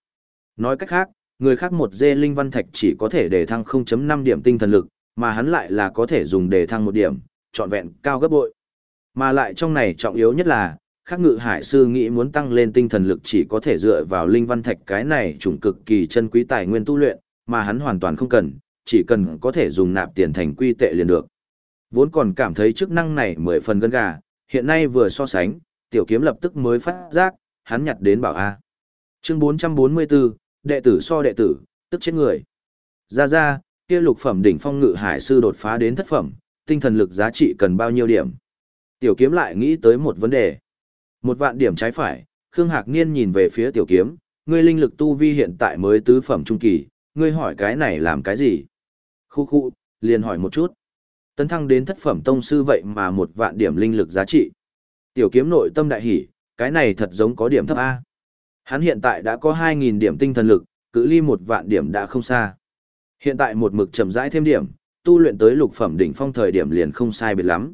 Nói cách khác, người khác một dê linh văn thạch chỉ có thể để thăng 0.5 điểm tinh thần lực, mà hắn lại là có thể dùng để thăng một điểm, trọn vẹn cao gấp bội. Mà lại trong này trọng yếu nhất là, khắc ngự hải sư nghĩ muốn tăng lên tinh thần lực chỉ có thể dựa vào linh văn thạch cái này chủng cực kỳ chân quý tài nguyên tu luyện, mà hắn hoàn toàn không cần, chỉ cần có thể dùng nạp tiền thành quy tệ liền được. Vốn còn cảm thấy chức năng này mười phần gân gà, hiện nay vừa so sánh, tiểu kiếm lập tức mới phát giác, hắn nhặt đến bảo A. Chương 444, đệ tử so đệ tử, tức chết người. Ra ra, kia lục phẩm đỉnh phong ngự hải sư đột phá đến thất phẩm, tinh thần lực giá trị cần bao nhiêu điểm? Tiểu kiếm lại nghĩ tới một vấn đề. Một vạn điểm trái phải, Khương Hạc Niên nhìn về phía tiểu kiếm, ngươi linh lực tu vi hiện tại mới tứ phẩm trung kỳ, ngươi hỏi cái này làm cái gì? Khu khu, liền hỏi một chút. Tấn thăng đến thất phẩm tông sư vậy mà một vạn điểm linh lực giá trị. Tiểu kiếm nội tâm đại hỉ, cái này thật giống có điểm thấp A. Hắn hiện tại đã có 2.000 điểm tinh thần lực, cự ly một vạn điểm đã không xa. Hiện tại một mực chậm rãi thêm điểm, tu luyện tới lục phẩm đỉnh phong thời điểm liền không sai biệt lắm.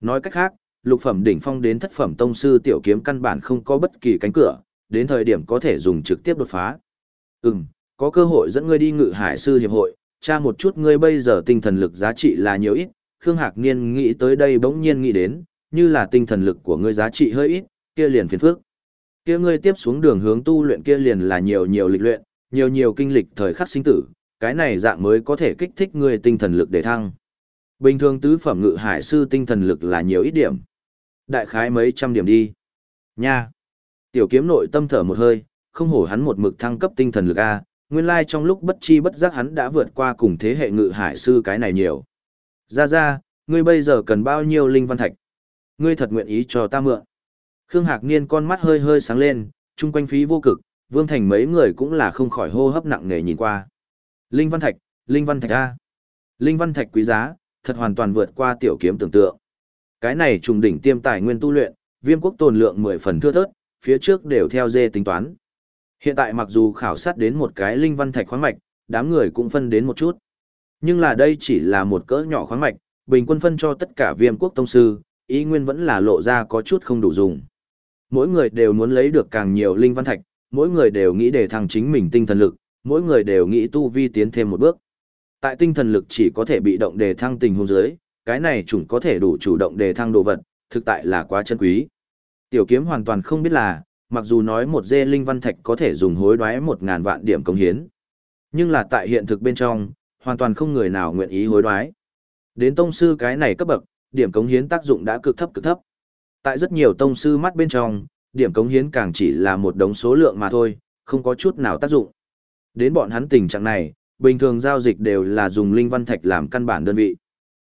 Nói cách khác, lục phẩm đỉnh phong đến thất phẩm tông sư tiểu kiếm căn bản không có bất kỳ cánh cửa, đến thời điểm có thể dùng trực tiếp đột phá. Ừm, có cơ hội dẫn ngươi đi ngự hải sư hiệp hội, tra một chút ngươi bây giờ tinh thần lực giá trị là nhiều ít. Khương Hạc Niên nghĩ tới đây bỗng nhiên nghĩ đến, như là tinh thần lực của ngươi giá trị hơi ít, kia liền phiền phức. Kia ngươi tiếp xuống đường hướng tu luyện kia liền là nhiều nhiều lịch luyện, nhiều nhiều kinh lịch thời khắc sinh tử, cái này dạng mới có thể kích thích ngươi tinh thần lực để thăng. Bình thường tứ phẩm ngự hải sư tinh thần lực là nhiều ít điểm. Đại khái mấy trăm điểm đi. Nha. Tiểu kiếm nội tâm thở một hơi, không hổ hắn một mực thăng cấp tinh thần lực A, nguyên lai trong lúc bất chi bất giác hắn đã vượt qua cùng thế hệ ngự hải sư cái này nhiều. Ra ra, Ngươi bây giờ cần bao nhiêu linh văn thạch? Ngươi thật nguyện ý cho ta mượn. Khương Hạc Niên con mắt hơi hơi sáng lên, chung quanh phí vô cực, Vương Thành mấy người cũng là không khỏi hô hấp nặng nề nhìn qua. Linh văn thạch, linh văn thạch A. Linh văn thạch quý giá, thật hoàn toàn vượt qua tiểu kiếm tưởng tượng. Cái này trùng đỉnh tiêm tài nguyên tu luyện, viêm quốc tồn lượng 10 phần thưa thớt, phía trước đều theo dê tính toán. Hiện tại mặc dù khảo sát đến một cái linh văn thạch khoáng mạch, đám người cũng phân đến một chút. Nhưng là đây chỉ là một cỡ nhỏ khoáng mạch, bình quân phân cho tất cả viêm quốc tông sư, ý nguyên vẫn là lộ ra có chút không đủ dùng. Mỗi người đều muốn lấy được càng nhiều linh văn thạch, mỗi người đều nghĩ để thăng chính mình tinh thần lực, mỗi người đều nghĩ tu vi tiến thêm một bước. Tại tinh thần lực chỉ có thể bị động đề thăng tình huống dưới, cái này chủng có thể đủ chủ động đề thăng đồ vật, thực tại là quá chân quý. Tiểu kiếm hoàn toàn không biết là, mặc dù nói một dê linh văn thạch có thể dùng hối đoái một ngàn vạn điểm công hiến. Nhưng là tại hiện thực bên trong, hoàn toàn không người nào nguyện ý hối đoái. Đến tông sư cái này cấp bậc, điểm cống hiến tác dụng đã cực thấp cực thấp. Tại rất nhiều tông sư mắt bên trong, điểm cống hiến càng chỉ là một đống số lượng mà thôi, không có chút nào tác dụng. Đến bọn hắn tình trạng này, bình thường giao dịch đều là dùng linh văn thạch làm căn bản đơn vị.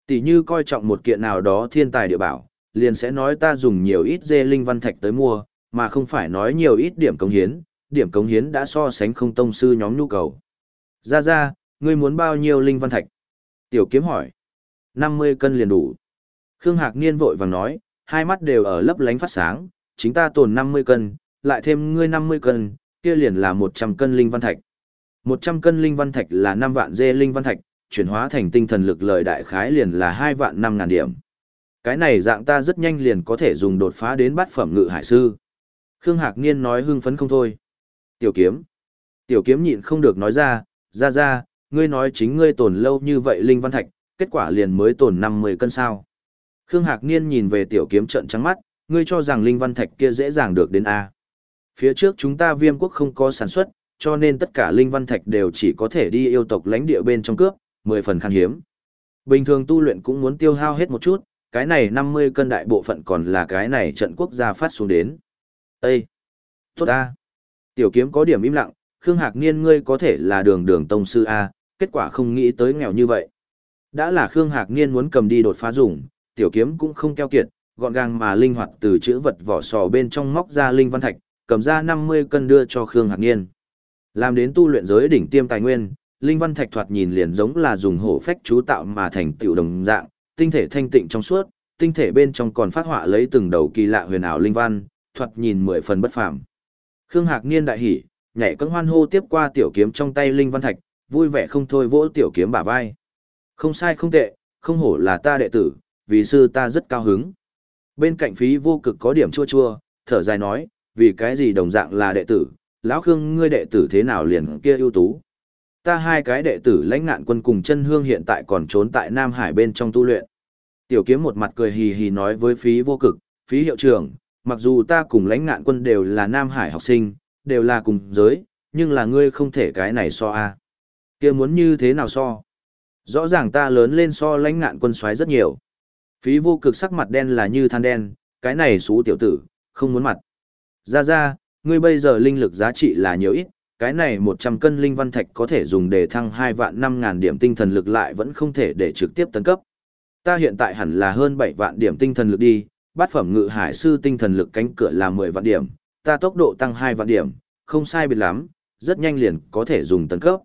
Tỷ như coi trọng một kiện nào đó thiên tài địa bảo, liền sẽ nói ta dùng nhiều ít dê linh văn thạch tới mua, mà không phải nói nhiều ít điểm cống hiến, điểm cống hiến đã so sánh không tông sư nhóm nhu cầu. Ra ra, ngươi muốn bao nhiêu linh văn thạch? Tiểu kiếm hỏi. 50 cân liền đủ. Khương Hạc Niên vội vàng nói, hai mắt đều ở lấp lánh phát sáng, chính ta tồn 50 cân, lại thêm ngươi 50 cân, kia liền là 100 cân linh văn thạch. 100 cân linh văn thạch là 5 vạn dê linh văn thạch, chuyển hóa thành tinh thần lực lợi đại khái liền là 2 vạn 5 ngàn điểm. Cái này dạng ta rất nhanh liền có thể dùng đột phá đến bát phẩm ngự hải sư. Khương Hạc Niên nói hưng phấn không thôi. Tiểu kiếm. Tiểu kiếm nhịn không được nói ra, ra ra, ngươi nói chính ngươi tồn lâu như vậy linh văn thạch, kết quả liền mới tồn 50 cân sao. Khương Hạc Niên nhìn về tiểu kiếm trận trắng mắt, ngươi cho rằng linh văn thạch kia dễ dàng được đến A. Phía trước chúng ta viêm quốc không có sản xuất, cho nên tất cả linh văn thạch đều chỉ có thể đi yêu tộc lãnh địa bên trong cướp, 10 phần khan hiếm. Bình thường tu luyện cũng muốn tiêu hao hết một chút, cái này 50 cân đại bộ phận còn là cái này trận quốc gia phát xuống đến. Ê! Tốt A! Tiểu kiếm có điểm im lặng, Khương Hạc Niên ngươi có thể là đường đường tông sư A, kết quả không nghĩ tới nghèo như vậy. Đã là Khương Hạc Niên muốn cầm đi đột phá dùng, tiểu kiếm cũng không keo kiệt, gọn gàng mà linh hoạt từ chữ vật vỏ sò bên trong móc ra linh văn thạch, cầm ra 50 cân đưa cho Khương Hạc Niên. Làm đến tu luyện giới đỉnh tiêm tài nguyên, linh văn thạch thoạt nhìn liền giống là dùng hổ phách chú tạo mà thành tiểu đồng dạng, tinh thể thanh tịnh trong suốt, tinh thể bên trong còn phát họa lấy từng đầu kỳ lạ huyền ảo linh văn, thoạt nhìn mười phần bất phàm. Khương Hạc Niên đại hỉ, nhảy cẫng hoan hô tiếp qua tiểu kiếm trong tay linh văn thạch, vui vẻ không thôi vỗ tiểu kiếm bả vai. Không sai không tệ, không hổ là ta đệ tử, vì sư ta rất cao hứng. Bên cạnh phí vô cực có điểm chua chua, thở dài nói, vì cái gì đồng dạng là đệ tử, lão Khương ngươi đệ tử thế nào liền kia ưu tú. Ta hai cái đệ tử lãnh ngạn quân cùng chân hương hiện tại còn trốn tại Nam Hải bên trong tu luyện. Tiểu kiếm một mặt cười hì hì nói với phí vô cực, phí hiệu trưởng, mặc dù ta cùng lãnh ngạn quân đều là Nam Hải học sinh, đều là cùng giới, nhưng là ngươi không thể cái này so a. Kia muốn như thế nào so? Rõ ràng ta lớn lên so lãnh ngạn quân xoáy rất nhiều. Phí vô cực sắc mặt đen là như than đen, cái này xú tiểu tử, không muốn mặt. Ra ra, ngươi bây giờ linh lực giá trị là nhiều ít, cái này 100 cân linh văn thạch có thể dùng để thăng 2 vạn 5 ngàn điểm tinh thần lực lại vẫn không thể để trực tiếp tấn cấp. Ta hiện tại hẳn là hơn 7 vạn điểm tinh thần lực đi, bát phẩm ngự hải sư tinh thần lực cánh cửa là 10 vạn điểm, ta tốc độ tăng 2 vạn điểm, không sai biệt lắm, rất nhanh liền có thể dùng tấn cấp.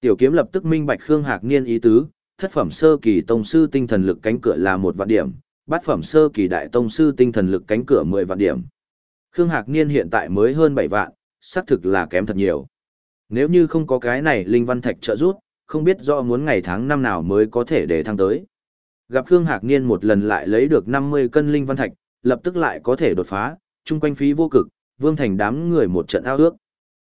Tiểu kiếm lập tức minh bạch Khương Hạc Niên ý tứ, thất phẩm sơ kỳ tông sư tinh thần lực cánh cửa là 1 vạn điểm, bát phẩm sơ kỳ đại tông sư tinh thần lực cánh cửa 10 vạn điểm. Khương Hạc Niên hiện tại mới hơn 7 vạn, xác thực là kém thật nhiều. Nếu như không có cái này linh văn thạch trợ giúp, không biết rõ muốn ngày tháng năm nào mới có thể để thăng tới. Gặp Khương Hạc Niên một lần lại lấy được 50 cân linh văn thạch, lập tức lại có thể đột phá, chung quanh phí vô cực, vương thành đám người một trận ao ước.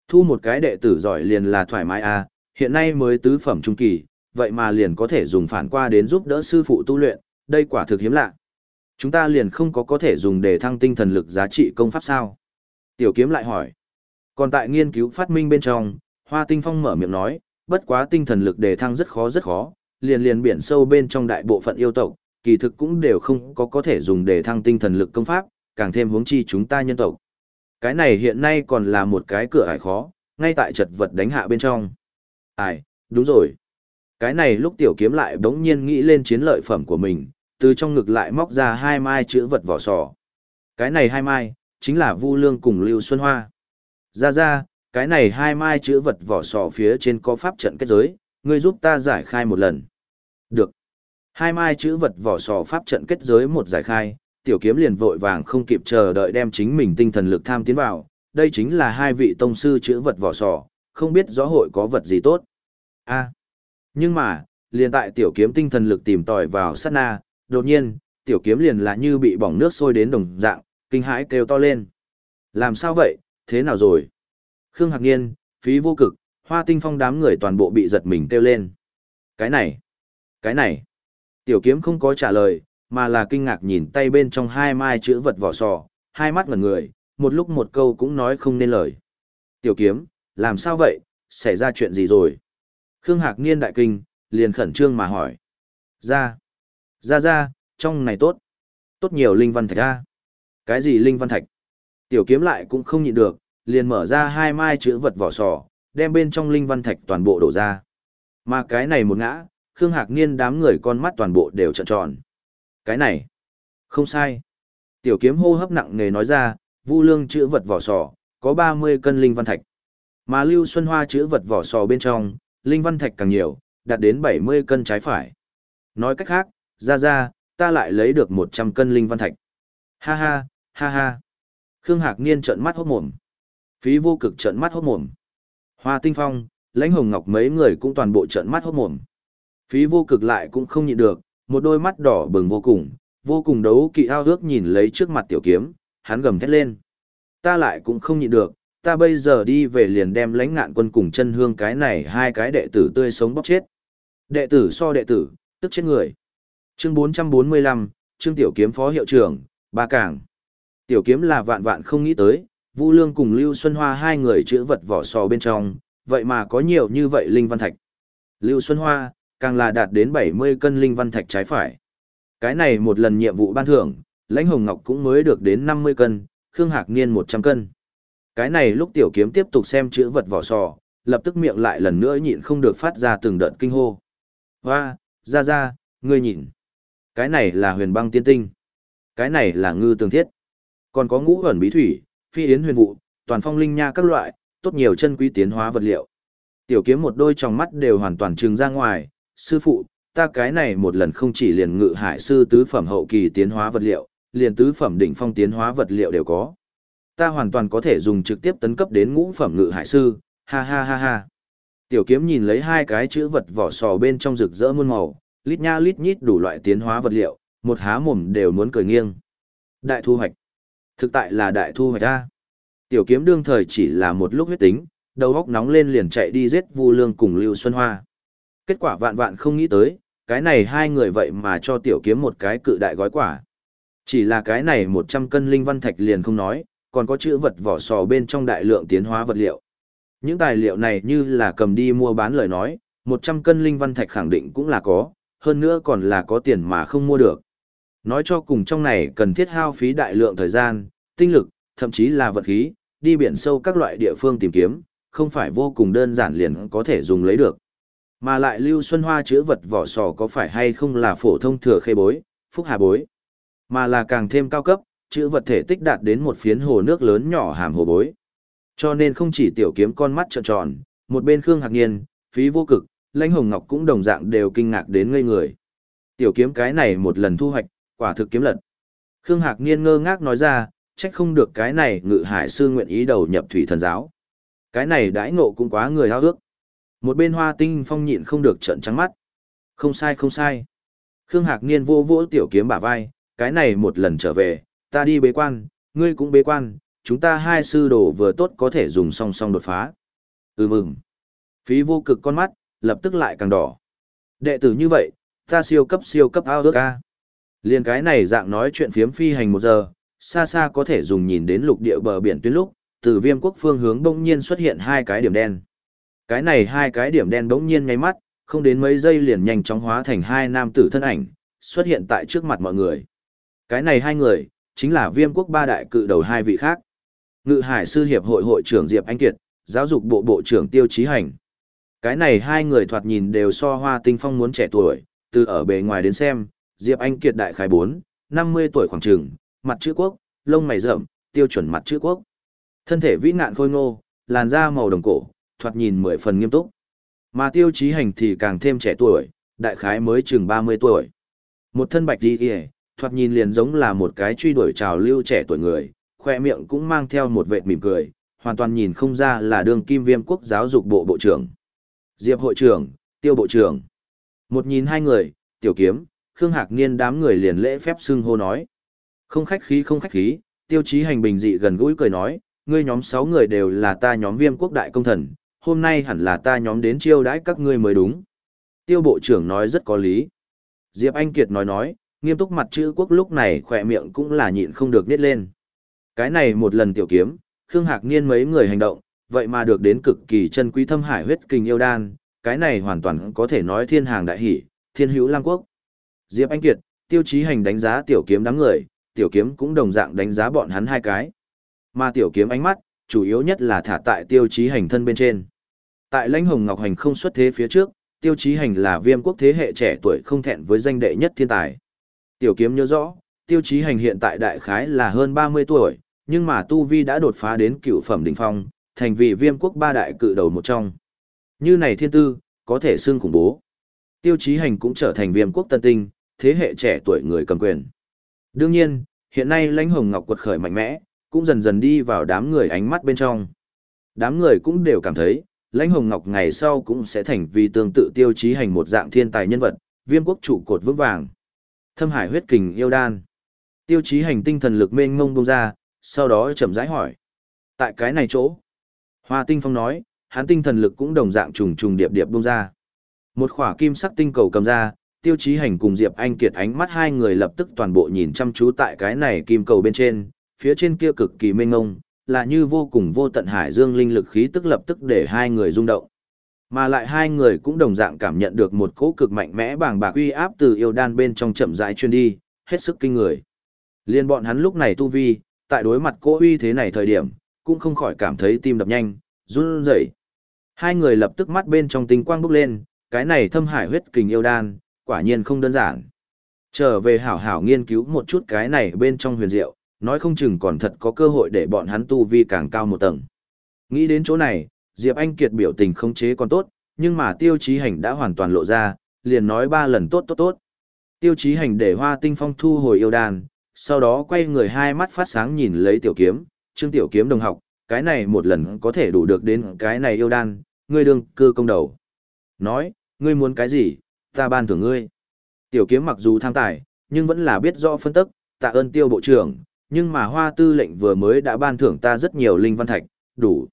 Thu một cái đệ tử giỏi liền là thoải mái à, hiện nay mới tứ phẩm trung kỳ, vậy mà liền có thể dùng phản qua đến giúp đỡ sư phụ tu luyện, đây quả thực hiếm lạ. Chúng ta liền không có có thể dùng để thăng tinh thần lực giá trị công pháp sao? Tiểu kiếm lại hỏi. Còn tại nghiên cứu phát minh bên trong, Hoa Tinh Phong mở miệng nói, bất quá tinh thần lực đề thăng rất khó rất khó, liền liền biển sâu bên trong đại bộ phận yêu tộc, kỳ thực cũng đều không có có thể dùng để thăng tinh thần lực công pháp, càng thêm hướng chi chúng ta nhân tộc. Cái này hiện nay còn là một cái cửa ải khó, ngay tại chật vật đánh hạ bên trong. Ai, đúng rồi. Cái này lúc tiểu kiếm lại bỗng nhiên nghĩ lên chiến lợi phẩm của mình, từ trong ngực lại móc ra hai mai chữ vật vỏ sò. Cái này hai mai, chính là Vu Lương cùng Lưu Xuân Hoa. Ra ra, cái này hai mai chữ vật vỏ sò phía trên có pháp trận kết giới, ngươi giúp ta giải khai một lần. Được. Hai mai chữ vật vỏ sò pháp trận kết giới một giải khai, tiểu kiếm liền vội vàng không kịp chờ đợi đem chính mình tinh thần lực tham tiến vào, đây chính là hai vị tông sư chữ vật vỏ sò, không biết rõ hội có vật gì tốt. A. Nhưng mà, liền tại tiểu kiếm tinh thần lực tìm tòi vào sát na, đột nhiên, tiểu kiếm liền là như bị bỏng nước sôi đến đồng dạng, kinh hãi kêu to lên. Làm sao vậy, thế nào rồi? Khương Hạc Niên, phí vô cực, hoa tinh phong đám người toàn bộ bị giật mình kêu lên. Cái này, cái này. Tiểu kiếm không có trả lời, mà là kinh ngạc nhìn tay bên trong hai mai chữ vật vỏ sò, hai mắt ngẩn người, một lúc một câu cũng nói không nên lời. Tiểu kiếm, làm sao vậy, xảy ra chuyện gì rồi? Khương Hạc Niên đại kinh, liền khẩn trương mà hỏi. Ra, ra ra, trong này tốt. Tốt nhiều linh văn thạch ra. Cái gì linh văn thạch? Tiểu kiếm lại cũng không nhịn được, liền mở ra hai mai chữ vật vỏ sò, đem bên trong linh văn thạch toàn bộ đổ ra. Mà cái này một ngã, Khương Hạc Niên đám người con mắt toàn bộ đều trợn tròn. Cái này, không sai. Tiểu kiếm hô hấp nặng nề nói ra, Vu Lương chữ vật vỏ sò, có 30 cân linh văn thạch. Mà Lưu Xuân Hoa chữ vật vỏ sò bên trong, linh văn thạch càng nhiều, đạt đến 70 cân trái phải. Nói cách khác, ra ra, ta lại lấy được 100 cân linh văn thạch. Ha ha, ha ha. Khương Hạc Niên trợn mắt hốt mồm. Phí vô cực trợn mắt hốt mồm. Hoa Tinh Phong, Lãnh Hồng Ngọc mấy người cũng toàn bộ trợn mắt hốt mồm. Phí vô cực lại cũng không nhịn được, một đôi mắt đỏ bừng vô cùng, vô cùng đấu kỵ ao ước nhìn lấy trước mặt tiểu kiếm, hắn gầm thét lên. Ta lại cũng không nhịn được, ta bây giờ đi về liền đem lãnh ngạn quân cùng chân hương cái này hai cái đệ tử tươi sống bóc chết. Đệ tử so đệ tử, tức chết người. Chương 445, Trương Tiểu Kiếm Phó Hiệu trưởng, Ba Cảng. Tiểu Kiếm là vạn vạn không nghĩ tới, Vu Lương cùng Lưu Xuân Hoa hai người chữ vật vỏ sò bên trong, vậy mà có nhiều như vậy linh văn thạch. Lưu Xuân Hoa, càng là đạt đến 70 cân linh văn thạch trái phải. Cái này một lần nhiệm vụ ban thưởng, Lãnh Hồng Ngọc cũng mới được đến 50 cân, Khương Hạc Niên 100 cân. Cái này lúc tiểu kiếm tiếp tục xem chữ vật vỏ sò, lập tức miệng lại lần nữa nhịn không được phát ra từng đợt kinh hô. Hoa, ra ra, ngươi nhìn. Cái này là huyền băng tiên tinh. Cái này là ngư tường thiết. Còn có ngũ ẩn bí thủy, phi yến huyền vụ, toàn phong linh nha các loại, tốt nhiều chân quý tiến hóa vật liệu. Tiểu kiếm một đôi tròng mắt đều hoàn toàn trừng ra ngoài, sư phụ, ta cái này một lần không chỉ liền ngự hải sư tứ phẩm hậu kỳ tiến hóa vật liệu, liền tứ phẩm đỉnh phong tiến hóa vật liệu đều có. Ta hoàn toàn có thể dùng trực tiếp tấn cấp đến ngũ phẩm ngự hải sư, ha ha ha ha. Tiểu kiếm nhìn lấy hai cái chữ vật vỏ sò bên trong rực rỡ muôn màu, lít nha lít nhít đủ loại tiến hóa vật liệu, một há mồm đều muốn cười nghiêng. Đại thu hoạch. Thực tại là đại thu hoạch ta. Tiểu kiếm đương thời chỉ là một lúc huyết tính, đầu óc nóng lên liền chạy đi giết Vu Lương cùng Lưu Xuân Hoa. Kết quả vạn vạn không nghĩ tới, cái này hai người vậy mà cho tiểu kiếm một cái cự đại gói quả. Chỉ là cái này 100 cân linh văn thạch liền không nói, còn có chữ vật vỏ sò bên trong đại lượng tiến hóa vật liệu. Những tài liệu này như là cầm đi mua bán lời nói, 100 cân linh văn thạch khẳng định cũng là có, hơn nữa còn là có tiền mà không mua được. Nói cho cùng trong này cần thiết hao phí đại lượng thời gian, tinh lực, thậm chí là vật khí, đi biển sâu các loại địa phương tìm kiếm, không phải vô cùng đơn giản liền có thể dùng lấy được. Mà lại Lưu Xuân Hoa chữ vật vỏ sò có phải hay không là phổ thông thừa khê bối, phúc hà bối, mà là càng thêm cao cấp, chữ vật thể tích đạt đến một phiến hồ nước lớn nhỏ hàm hồ bối. Cho nên không chỉ tiểu kiếm con mắt trợn tròn, một bên Khương Hạc Niên, phí vô cực, lãnh hồng ngọc cũng đồng dạng đều kinh ngạc đến ngây người. Tiểu kiếm cái này một lần thu hoạch, quả thực kiếm lật. Khương Hạc Niên ngơ ngác nói ra, trách không được cái này ngự hải sư nguyện ý đầu nhập thủy thần giáo. Cái này đãi ngộ cũng quá người hao ước. Một bên hoa tinh phong nhịn không được trợn trắng mắt. Không sai không sai. Khương Hạc Niên vô vỗ tiểu kiếm bả vai, cái này một lần trở về, ta đi bế quan, ngươi cũng bế quan, chúng ta hai sư đồ vừa tốt có thể dùng song song đột phá. Ừ mừng. Phí vô cực con mắt, lập tức lại càng đỏ. Đệ tử như vậy, ta siêu cấp siêu cấp ao ước ca. Liên cái này dạng nói chuyện phiếm phi hành một giờ, xa xa có thể dùng nhìn đến lục địa bờ biển tuyến lúc, từ viêm quốc phương hướng bỗng nhiên xuất hiện hai cái điểm đen. Cái này hai cái điểm đen bỗng nhiên ngay mắt, không đến mấy giây liền nhanh chóng hóa thành hai nam tử thân ảnh, xuất hiện tại trước mặt mọi người. Cái này hai người, chính là viêm quốc ba đại cự đầu hai vị khác. Ngự hải sư hiệp hội hội trưởng Diệp Anh Kiệt, giáo dục bộ bộ trưởng Tiêu Chí Hành. Cái này hai người thoạt nhìn đều so hoa tinh phong muốn trẻ tuổi, từ ở bề ngoài đến xem, Diệp Anh Kiệt đại khái 4, 50 tuổi khoảng trường, mặt chữ quốc, lông mày rậm, tiêu chuẩn mặt chữ quốc. Thân thể vĩ nạn khôi ngô, làn da màu đồng cổ, thoạt nhìn mười phần nghiêm túc. Mà tiêu chí hành thì càng thêm trẻ tuổi, đại khái mới chừng 30 tuổi. Một thân bạch đi kìa, thoạt nhìn liền giống là một cái truy đuổi trào lưu trẻ tuổi người, khoe miệng cũng mang theo một vệt mỉm cười, hoàn toàn nhìn không ra là đường kim viêm quốc giáo dục bộ bộ trưởng. Diệp hội trưởng, tiêu bộ trưởng. Một nhìn hai người, tiểu kiếm, Khương Hạc Niên đám người liền lễ phép xưng hô nói. Không khách khí không khách khí, tiêu chí hành bình dị gần gũi cười nói, ngươi nhóm sáu người đều là ta nhóm viêm quốc đại công thần, hôm nay hẳn là ta nhóm đến chiêu đãi các ngươi mới đúng. Tiêu bộ trưởng nói rất có lý. Diệp Anh Kiệt nói nói, nghiêm túc mặt chữ quốc lúc này khỏe miệng cũng là nhịn không được nít lên. Cái này một lần tiểu kiếm, Khương Hạc Niên mấy người hành động, vậy mà được đến cực kỳ chân quý thâm hải huyết kình yêu đan, cái này hoàn toàn có thể nói thiên hàng đại hỷ, thiên hữu lang quốc. Diệp Anh Kiệt, tiêu chí hành đánh giá tiểu kiếm đám người, tiểu kiếm cũng đồng dạng đánh giá bọn hắn hai cái. Mà tiểu kiếm ánh mắt, chủ yếu nhất là thả tại tiêu chí hành thân bên trên. Tại lãnh hồng ngọc hành không xuất thế phía trước, tiêu chí hành là viêm quốc thế hệ trẻ tuổi không thẹn với danh đệ nhất thiên tài. Tiểu kiếm nhớ rõ, tiêu chí hành hiện tại đại khái là hơn 30 tuổi, nhưng mà Tu Vi đã đột phá đến cựu phẩm đỉnh phong, thành vị viêm quốc ba đại cự đầu một trong. Như này thiên tư, có thể xưng khủng bố. Tiêu chí hành cũng trở thành viêm quốc tân tinh, thế hệ trẻ tuổi người cầm quyền. Đương nhiên, hiện nay lãnh hồng ngọc quật khởi mạnh mẽ, cũng dần dần đi vào đám người ánh mắt bên trong. Đám người cũng đều cảm thấy, lãnh hồng ngọc ngày sau cũng sẽ thành vì tương tự tiêu chí hành một dạng thiên tài nhân vật, viêm quốc trụ cột vững vàng. Thâm hải huyết kình yêu đan. Tiêu chí hành tinh thần lực mênh mông bông ra, sau đó chậm rãi hỏi. Tại cái này chỗ, Hoa Tinh Phong nói, hắn tinh thần lực cũng đồng dạng trùng trùng điệp điệp bung ra. Một khỏa kim sắc tinh cầu cầm ra, tiêu chí hành cùng Diệp Anh Kiệt ánh mắt hai người lập tức toàn bộ nhìn chăm chú tại cái này kim cầu bên trên, phía trên kia cực kỳ mênh mông, là như vô cùng vô tận hải dương linh lực khí tức lập tức để hai người rung động. Mà lại hai người cũng đồng dạng cảm nhận được một cỗ cực mạnh mẽ bàng bạc uy áp từ yêu đan bên trong chậm rãi truyền đi, hết sức kinh người. Liên bọn hắn lúc này tu vi, tại đối mặt cỗ uy thế này thời điểm, cũng không khỏi cảm thấy tim đập nhanh, run rẩy. Hai người lập tức mắt bên trong tinh quang bốc lên, cái này thâm hải huyết kình yêu đan, quả nhiên không đơn giản. Trở về hảo hảo nghiên cứu một chút cái này bên trong huyền diệu, nói không chừng còn thật có cơ hội để bọn hắn tu vi càng cao một tầng. Nghĩ đến chỗ này, Diệp Anh Kiệt biểu tình không chế còn tốt, nhưng mà tiêu chí hành đã hoàn toàn lộ ra, liền nói ba lần tốt tốt tốt. Tiêu chí hành để hoa tinh phong thu hồi yêu đàn, sau đó quay người hai mắt phát sáng nhìn lấy tiểu kiếm, trương tiểu kiếm đồng học, cái này một lần có thể đủ được đến cái này yêu đan, ngươi đương cơ công đầu. Nói, ngươi muốn cái gì, ta ban thưởng ngươi. Tiểu kiếm mặc dù tham tài, nhưng vẫn là biết rõ phân tức, tạ ơn tiêu bộ trưởng, nhưng mà hoa tư lệnh vừa mới đã ban thưởng ta rất nhiều linh văn thạch, đủ.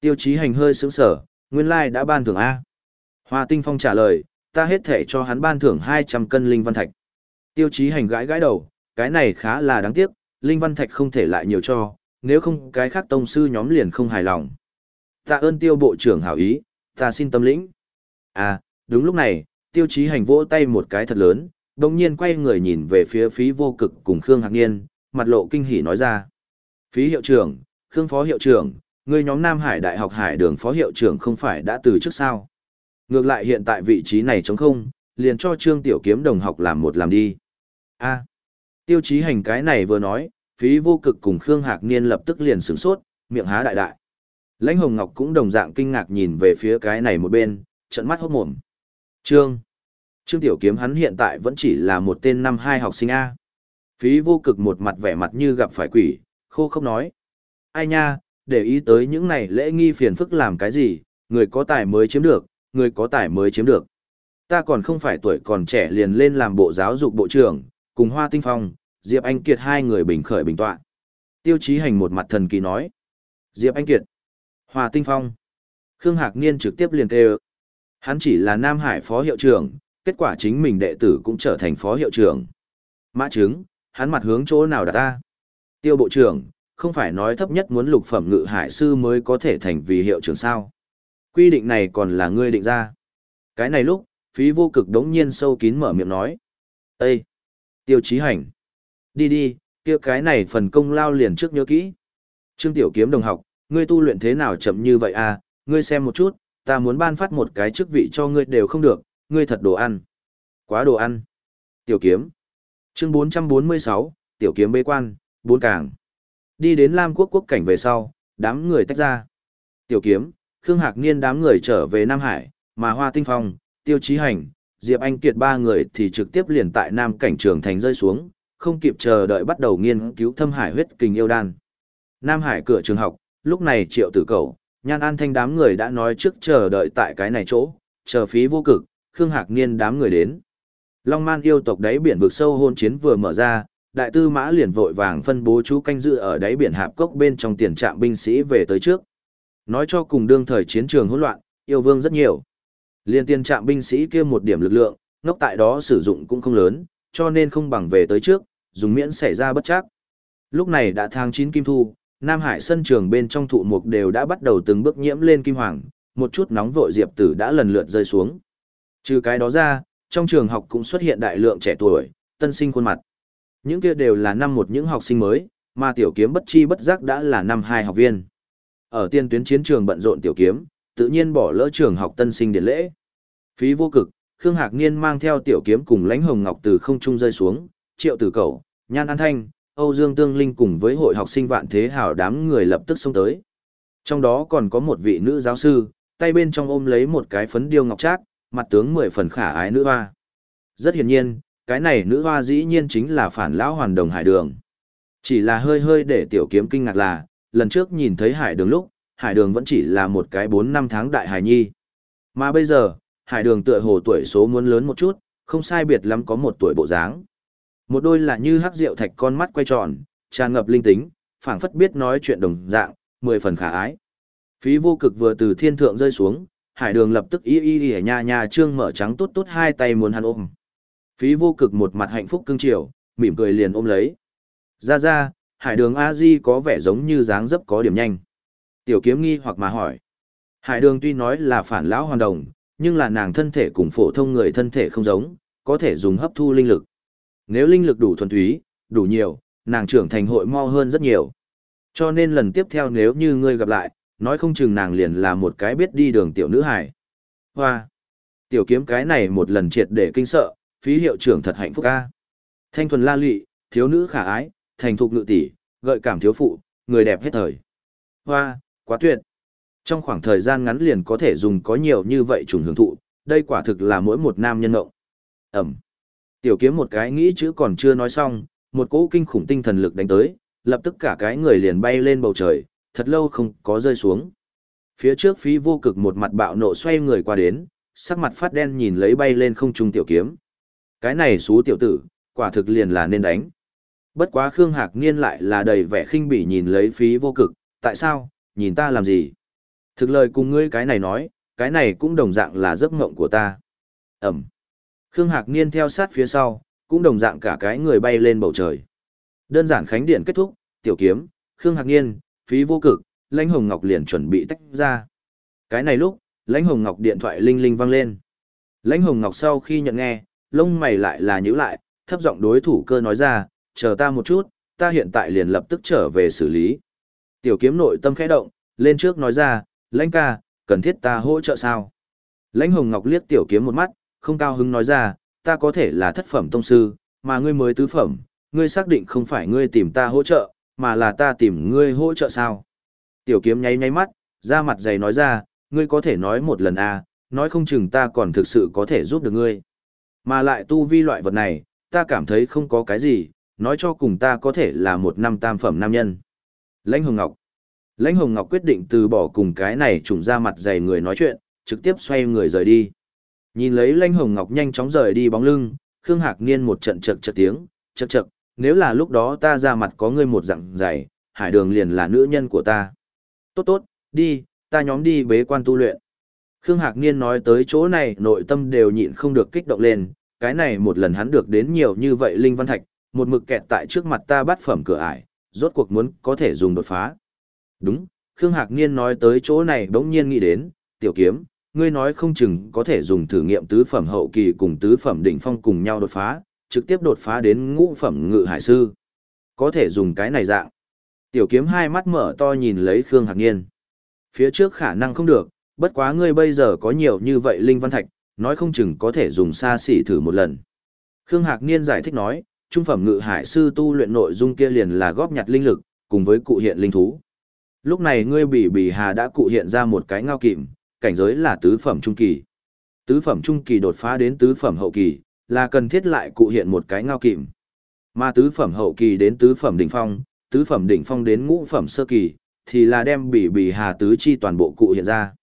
Tiêu chí hành hơi sững sở, nguyên lai đã ban thưởng A. Hoa tinh phong trả lời, ta hết thể cho hắn ban thưởng 200 cân linh văn thạch. Tiêu chí hành gãi gãi đầu, cái này khá là đáng tiếc, linh văn thạch không thể lại nhiều cho, nếu không cái khác tông sư nhóm liền không hài lòng. Tạ ơn tiêu bộ trưởng hảo ý, ta xin tâm lĩnh. À, đúng lúc này, tiêu chí hành vỗ tay một cái thật lớn, đồng nhiên quay người nhìn về phía phí vô cực cùng Khương Hạc Niên, mặt lộ kinh hỉ nói ra. Phí hiệu trưởng, Khương phó hiệu trưởng, người nhóm Nam Hải Đại học Hải đường phó hiệu trưởng không phải đã từ trước sao. Ngược lại hiện tại vị trí này trống không, liền cho Trương Tiểu Kiếm đồng học làm một làm đi. a tiêu chí hành cái này vừa nói, phí vô cực cùng Khương Hạc Niên lập tức liền sửng sốt, miệng há đại đại. Lãnh Hồng Ngọc cũng đồng dạng kinh ngạc nhìn về phía cái này một bên, trận mắt hốt mồm. Trương. Trương Tiểu Kiếm hắn hiện tại vẫn chỉ là một tên năm hai học sinh A. Phí vô cực một mặt vẻ mặt như gặp phải quỷ, khô không nói. Ai nha, để ý tới những này lễ nghi phiền phức làm cái gì, người có tài mới chiếm được, người có tài mới chiếm được. Ta còn không phải tuổi còn trẻ liền lên làm bộ giáo dục bộ trưởng, cùng Hoa Tinh Phong, Diệp Anh Kiệt hai người bình khởi bình tọa. Tiêu chí hành một mặt thần kỳ nói. Diệp Anh Kiệt, Hoa Tinh Phong. Khương Hạc Niên trực tiếp liền kêu. Hắn chỉ là Nam Hải phó hiệu trưởng, kết quả chính mình đệ tử cũng trở thành phó hiệu trưởng. Mã chứng, hắn mặt hướng chỗ nào đặt ta? Tiêu bộ trưởng, không phải nói thấp nhất muốn lục phẩm ngự hải sư mới có thể thành vì hiệu trưởng sao? Quy định này còn là ngươi định ra. Cái này lúc, phí vô cực đống nhiên sâu kín mở miệng nói. Ê! Tiêu chí hành! Đi đi, kia cái này phần công lao liền trước nhớ kỹ. Trương Tiểu Kiếm đồng học, ngươi tu luyện thế nào chậm như vậy à, ngươi xem một chút, ta muốn ban phát một cái chức vị cho ngươi đều không được, ngươi thật đồ ăn. Quá đồ ăn. Tiểu kiếm. Chương 446, tiểu kiếm bế quan, bốn càng. Đi đến Lam Quốc quốc cảnh về sau, đám người tách ra. Tiểu kiếm, Khương Hạc Niên đám người trở về Nam Hải, mà Hoa Tinh Phong, Tiêu Chí Hành, Diệp Anh Kiệt ba người thì trực tiếp liền tại Nam cảnh trường thành rơi xuống, không kịp chờ đợi bắt đầu nghiên cứu thâm hải huyết kình yêu đan. Nam Hải cửa trường học, lúc này triệu tử cầu, nhan an thanh đám người đã nói trước chờ đợi tại cái này chỗ, chờ phí vô cực, Khương Hạc Niên đám người đến. Long man yêu tộc đáy biển vực sâu hôn chiến vừa mở ra, đại tư mã liền vội vàng phân bố chú canh dự ở đáy biển hạp cốc bên trong tiền trạm binh sĩ về tới trước. Nói cho cùng đương thời chiến trường hỗn loạn, yêu vương rất nhiều. Liên tiền trạm binh sĩ kia một điểm lực lượng, ngốc tại đó sử dụng cũng không lớn, cho nên không bằng về tới trước, dùng miễn xảy ra bất chắc. Lúc này đã tháng 9 kim thu, Nam Hải sân trường bên trong thụ mục đều đã bắt đầu từng bước nhiễm lên kim hoàng, một chút nóng vội diệp tử đã lần lượt rơi xuống. Trừ cái đó ra, trong trường học cũng xuất hiện đại lượng trẻ tuổi, tân sinh khuôn mặt. Những kia đều là năm một những học sinh mới, mà tiểu kiếm bất chi bất giác đã là năm hai học viên. Ở tiên tuyến chiến trường bận rộn tiểu kiếm, tự nhiên bỏ lỡ trường học tân sinh điện lễ. Phí vô cực, Khương Hạc Niên mang theo tiểu kiếm cùng lãnh hồng ngọc từ không trung rơi xuống, triệu tử cầu, nhan an thanh, Âu Dương Tương Linh cùng với hội học sinh vạn thế hảo đám người lập tức xông tới. Trong đó còn có một vị nữ giáo sư, tay bên trong ôm lấy một cái phấn điêu ngọc trác, mặt tướng mười phần khả ái nữ hoa. Rất hiển nhiên, cái này nữ hoa dĩ nhiên chính là phản lão hoàn đồng hải đường. Chỉ là hơi hơi để tiểu kiếm kinh ngạc là, lần trước nhìn thấy hải đường lúc, hải đường vẫn chỉ là một cái 4 năm tháng đại hải nhi. Mà bây giờ, hải đường tựa hồ tuổi số muốn lớn một chút, không sai biệt lắm có một tuổi bộ dáng. Một đôi là như hắc rượu thạch con mắt quay tròn, tràn ngập linh tính, phảng phất biết nói chuyện đồng dạng, mười phần khả ái. Phí vô cực vừa từ thiên thượng rơi xuống, hải đường lập tức y y y nha nha trương mở trắng tốt tốt hai tay muốn hắn ôm. Phí vô cực một mặt hạnh phúc cưng chiều, mỉm cười liền ôm lấy. Ra ra, hải đường a di có vẻ giống như dáng dấp có điểm nhanh. Tiểu kiếm nghi hoặc mà hỏi. Hải đường tuy nói là phản lão hoàn đồng, nhưng là nàng thân thể cùng phổ thông người thân thể không giống, có thể dùng hấp thu linh lực. Nếu linh lực đủ thuần túy, đủ nhiều, nàng trưởng thành hội mo hơn rất nhiều. Cho nên lần tiếp theo nếu như ngươi gặp lại, nói không chừng nàng liền là một cái biết đi đường tiểu nữ hải. Hoa! Tiểu kiếm cái này một lần triệt để kinh sợ, phí hiệu trưởng thật hạnh phúc ca. Thanh thuần la lụy, thiếu nữ khả ái, thành thục nữ tỷ, gợi cảm thiếu phụ, người đẹp hết thời. Hoa, quá tuyệt. Trong khoảng thời gian ngắn liền có thể dùng có nhiều như vậy trùng hưởng thụ, đây quả thực là mỗi một nam nhân ngộng. Ẩm. Tiểu kiếm một cái nghĩ chữ còn chưa nói xong, một cỗ kinh khủng tinh thần lực đánh tới, lập tức cả cái người liền bay lên bầu trời, thật lâu không có rơi xuống. Phía trước phí vô cực một mặt bạo nộ xoay người qua đến, sắc mặt phát đen nhìn lấy bay lên không trung tiểu kiếm. Cái này xú tiểu tử, quả thực liền là nên đánh. Bất quá Khương Hạc Niên lại là đầy vẻ khinh bỉ nhìn lấy phí vô cực, tại sao, nhìn ta làm gì? Thực lời cùng ngươi cái này nói, cái này cũng đồng dạng là giấc mộng của ta. Ẩm. Khương Hạc Niên theo sát phía sau, cũng đồng dạng cả cái người bay lên bầu trời. Đơn giản khánh điện kết thúc, tiểu kiếm, Khương Hạc Niên, phí vô cực, lãnh hồng ngọc liền chuẩn bị tách ra. Cái này lúc, lãnh hồng ngọc điện thoại linh linh vang lên. Lãnh hồng ngọc sau khi nhận nghe, lông mày lại là nhíu lại, thấp giọng đối thủ cơ nói ra, chờ ta một chút, ta hiện tại liền lập tức trở về xử lý. Tiểu kiếm nội tâm khẽ động, lên trước nói ra, lãnh ca, cần thiết ta hỗ trợ sao? Lãnh hồng ngọc liếc tiểu kiếm một mắt, không cao hứng nói ra, ta có thể là thất phẩm tông sư, mà ngươi mới tứ phẩm, ngươi xác định không phải ngươi tìm ta hỗ trợ, mà là ta tìm ngươi hỗ trợ sao? Tiểu kiếm nháy nháy mắt, ra mặt dày nói ra, ngươi có thể nói một lần à, nói không chừng ta còn thực sự có thể giúp được ngươi. Mà lại tu vi loại vật này, ta cảm thấy không có cái gì, nói cho cùng ta có thể là một năm tam phẩm nam nhân. Lãnh Hồng Ngọc Lãnh Hồng Ngọc quyết định từ bỏ cùng cái này trùng ra mặt dày người nói chuyện, trực tiếp xoay người rời đi. Nhìn lấy lanh Hồng Ngọc nhanh chóng rời đi bóng lưng, Khương Hạc Niên một trận chật chật tiếng, chật chật, nếu là lúc đó ta ra mặt có ngươi một dặn dày, hải đường liền là nữ nhân của ta. Tốt tốt, đi, ta nhóm đi bế quan tu luyện. Khương Hạc Niên nói tới chỗ này nội tâm đều nhịn không được kích động lên, cái này một lần hắn được đến nhiều như vậy Linh Văn Thạch, một mực kẹt tại trước mặt ta bắt phẩm cửa ải, rốt cuộc muốn có thể dùng đột phá. Đúng, Khương Hạc Niên nói tới chỗ này đống nhiên nghĩ đến, tiểu kiếm, ngươi nói không chừng có thể dùng thử nghiệm tứ phẩm hậu kỳ cùng tứ phẩm đỉnh phong cùng nhau đột phá, trực tiếp đột phá đến ngũ phẩm ngự hải sư. Có thể dùng cái này dạng. Tiểu kiếm hai mắt mở to nhìn lấy Khương Hạc Niên. Phía trước khả năng không được, bất quá ngươi bây giờ có nhiều như vậy linh văn thạch, nói không chừng có thể dùng xa xỉ thử một lần. Khương Hạc Niên giải thích nói, trung phẩm ngự hải sư tu luyện nội dung kia liền là góp nhặt linh lực, cùng với cụ hiện linh thú. Lúc này ngươi bỉ bỉ hà đã cụ hiện ra một cái ngao kìm, cảnh giới là tứ phẩm trung kỳ. Tứ phẩm trung kỳ đột phá đến tứ phẩm hậu kỳ, là cần thiết lại cụ hiện một cái ngao kìm. Mà tứ phẩm hậu kỳ đến tứ phẩm đỉnh phong, tứ phẩm đỉnh phong đến ngũ phẩm sơ kỳ, thì là đem bỉ bỉ hà tứ chi toàn bộ cụ hiện ra.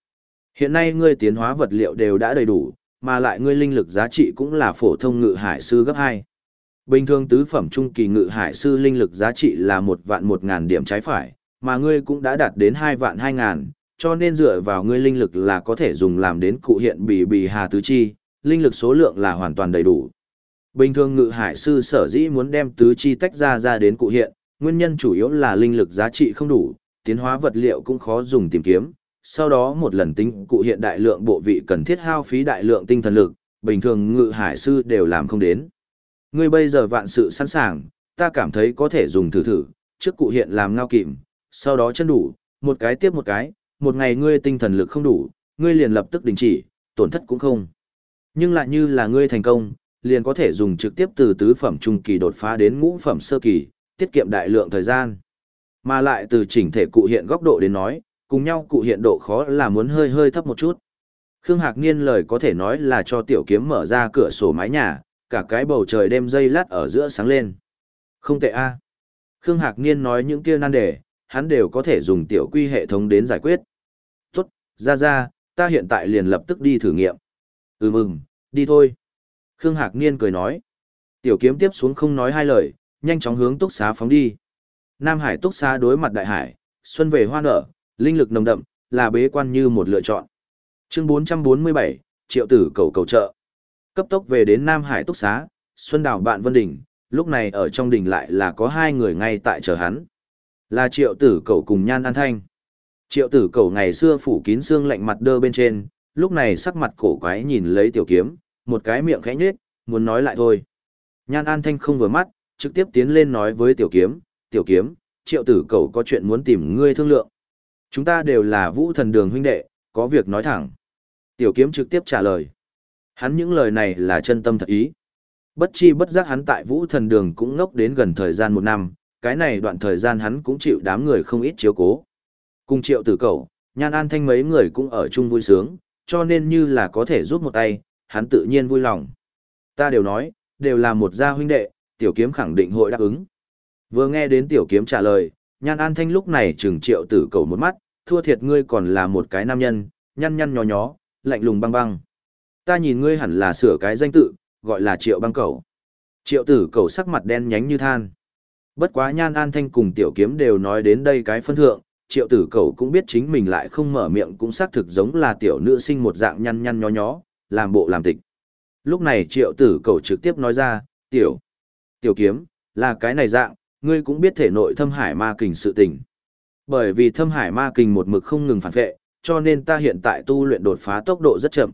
Hiện nay ngươi tiến hóa vật liệu đều đã đầy đủ, mà lại ngươi linh lực giá trị cũng là phổ thông ngự hải sư gấp 2. Bình thường tứ phẩm trung kỳ ngự hải sư linh lực giá trị là một vạn một ngàn điểm trái phải, mà ngươi cũng đã đạt đến hai vạn hai ngàn, cho nên dựa vào ngươi linh lực là có thể dùng làm đến cụ hiện bì bì hà tứ chi, linh lực số lượng là hoàn toàn đầy đủ. Bình thường ngự hải sư sở dĩ muốn đem tứ chi tách ra ra đến cụ hiện, nguyên nhân chủ yếu là linh lực giá trị không đủ, tiến hóa vật liệu cũng khó dùng tìm kiếm, sau đó một lần tính cụ hiện đại lượng bộ vị cần thiết hao phí đại lượng tinh thần lực, bình thường ngự hải sư đều làm không đến. Ngươi bây giờ vạn sự sẵn sàng, ta cảm thấy có thể dùng thử thử, trước cụ hiện làm ngao kìm, sau đó chân đủ, một cái tiếp một cái, một ngày ngươi tinh thần lực không đủ, ngươi liền lập tức đình chỉ, tổn thất cũng không. Nhưng lại như là ngươi thành công, liền có thể dùng trực tiếp từ tứ phẩm trung kỳ đột phá đến ngũ phẩm sơ kỳ, tiết kiệm đại lượng thời gian. Mà lại từ chỉnh thể cụ hiện góc độ đến nói, cùng nhau cụ hiện độ khó là muốn hơi hơi thấp một chút. Khương Hạc Niên lời có thể nói là cho tiểu kiếm mở ra cửa sổ mái nhà, cả cái bầu trời đêm dây lát ở giữa sáng lên. Không tệ a. Khương Hạc Niên nói những kia nan đề, hắn đều có thể dùng tiểu quy hệ thống đến giải quyết. Tốt, ra ra, ta hiện tại liền lập tức đi thử nghiệm. Ừ mừng, đi thôi. Khương Hạc Niên cười nói. Tiểu kiếm tiếp xuống không nói hai lời, nhanh chóng hướng túc xá phóng đi. Nam Hải túc xá đối mặt đại hải, xuân về hoa nở, linh lực nồng đậm, là bế quan như một lựa chọn. Chương 447, triệu tử cầu cầu trợ. Cấp tốc về đến Nam Hải túc xá, Xuân Đào bạn Vân Đình, lúc này ở trong đình lại là có hai người ngay tại chờ hắn. Là triệu tử cầu cùng nhan an thanh. Triệu tử cầu ngày xưa phủ kín xương lạnh mặt đơ bên trên, lúc này sắc mặt cổ quái nhìn lấy tiểu kiếm, một cái miệng khẽ nhếch, muốn nói lại thôi. Nhan an thanh không vừa mắt, trực tiếp tiến lên nói với tiểu kiếm, tiểu kiếm, triệu tử cầu có chuyện muốn tìm ngươi thương lượng. Chúng ta đều là vũ thần đường huynh đệ, có việc nói thẳng. Tiểu kiếm trực tiếp trả lời. Hắn những lời này là chân tâm thật ý. Bất chi bất giác hắn tại vũ thần đường cũng ngốc đến gần thời gian một năm, cái này đoạn thời gian hắn cũng chịu đám người không ít chiếu cố. Cùng triệu tử cầu, nhan an thanh mấy người cũng ở chung vui sướng, cho nên như là có thể giúp một tay, hắn tự nhiên vui lòng. Ta đều nói, đều là một gia huynh đệ, tiểu kiếm khẳng định hội đáp ứng. Vừa nghe đến tiểu kiếm trả lời, nhan an thanh lúc này chừng triệu tử cầu một mắt, thua thiệt ngươi còn là một cái nam nhân, nhăn nhăn nhó nhó, lạnh lùng băng băng. Ta nhìn ngươi hẳn là sửa cái danh tự, gọi là triệu băng cầu. Triệu tử cầu sắc mặt đen nhánh như than. Bất quá nhan an thanh cùng tiểu kiếm đều nói đến đây cái phân thượng, triệu tử cầu cũng biết chính mình lại không mở miệng cũng xác thực giống là tiểu nữ sinh một dạng nhăn nhăn nhó nhó, làm bộ làm tịch. Lúc này triệu tử cầu trực tiếp nói ra, tiểu, tiểu kiếm, là cái này dạng, ngươi cũng biết thể nội thâm hải ma kình sự tình. Bởi vì thâm hải ma kình một mực không ngừng phản vệ, cho nên ta hiện tại tu luyện đột phá tốc độ rất chậm.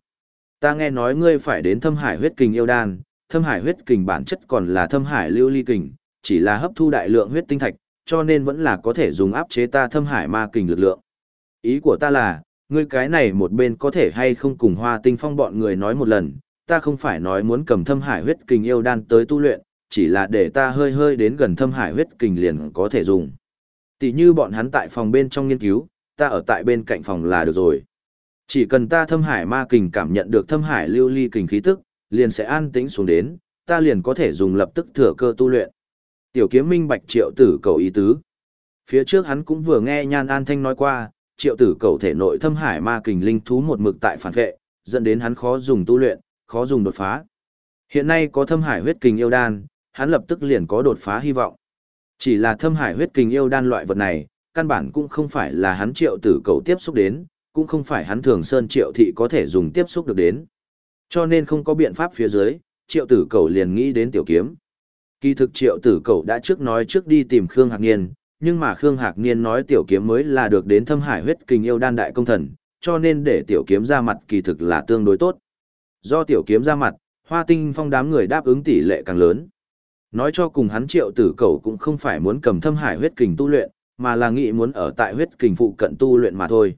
Ta nghe nói ngươi phải đến thâm hải huyết kình yêu đan, thâm hải huyết kình bản chất còn là thâm hải lưu ly kình, chỉ là hấp thu đại lượng huyết tinh thạch, cho nên vẫn là có thể dùng áp chế ta thâm hải ma kình lực lượng. Ý của ta là, ngươi cái này một bên có thể hay không cùng hoa tinh phong bọn người nói một lần, ta không phải nói muốn cầm thâm hải huyết kình yêu đan tới tu luyện, chỉ là để ta hơi hơi đến gần thâm hải huyết kình liền có thể dùng. Tỷ như bọn hắn tại phòng bên trong nghiên cứu, ta ở tại bên cạnh phòng là được rồi. Chỉ cần ta thâm hải ma kình cảm nhận được thâm hải lưu ly kình khí tức, liền sẽ an tĩnh xuống đến, ta liền có thể dùng lập tức thừa cơ tu luyện. Tiểu kiếm minh bạch triệu tử cầu ý tứ. Phía trước hắn cũng vừa nghe Nhan An Thanh nói qua, triệu tử cầu thể nội thâm hải ma kình linh thú một mực tại phản vệ, dẫn đến hắn khó dùng tu luyện, khó dùng đột phá. Hiện nay có thâm hải huyết kình yêu đan, hắn lập tức liền có đột phá hy vọng. Chỉ là thâm hải huyết kình yêu đan loại vật này, căn bản cũng không phải là hắn triệu tử cầu tiếp xúc đến, cũng không phải hắn thường sơn triệu thị có thể dùng tiếp xúc được đến. Cho nên không có biện pháp phía dưới, triệu tử cầu liền nghĩ đến tiểu kiếm. Kỳ thực triệu tử cậu đã trước nói trước đi tìm Khương Hạc Niên, nhưng mà Khương Hạc Niên nói tiểu kiếm mới là được đến thâm hải huyết kình yêu đan đại công thần, cho nên để tiểu kiếm ra mặt kỳ thực là tương đối tốt. Do tiểu kiếm ra mặt, hoa tinh phong đám người đáp ứng tỷ lệ càng lớn. Nói cho cùng hắn triệu tử cầu cũng không phải muốn cầm thâm hải huyết kình tu luyện, mà là nghĩ muốn ở tại huyết kình phụ cận tu luyện mà thôi.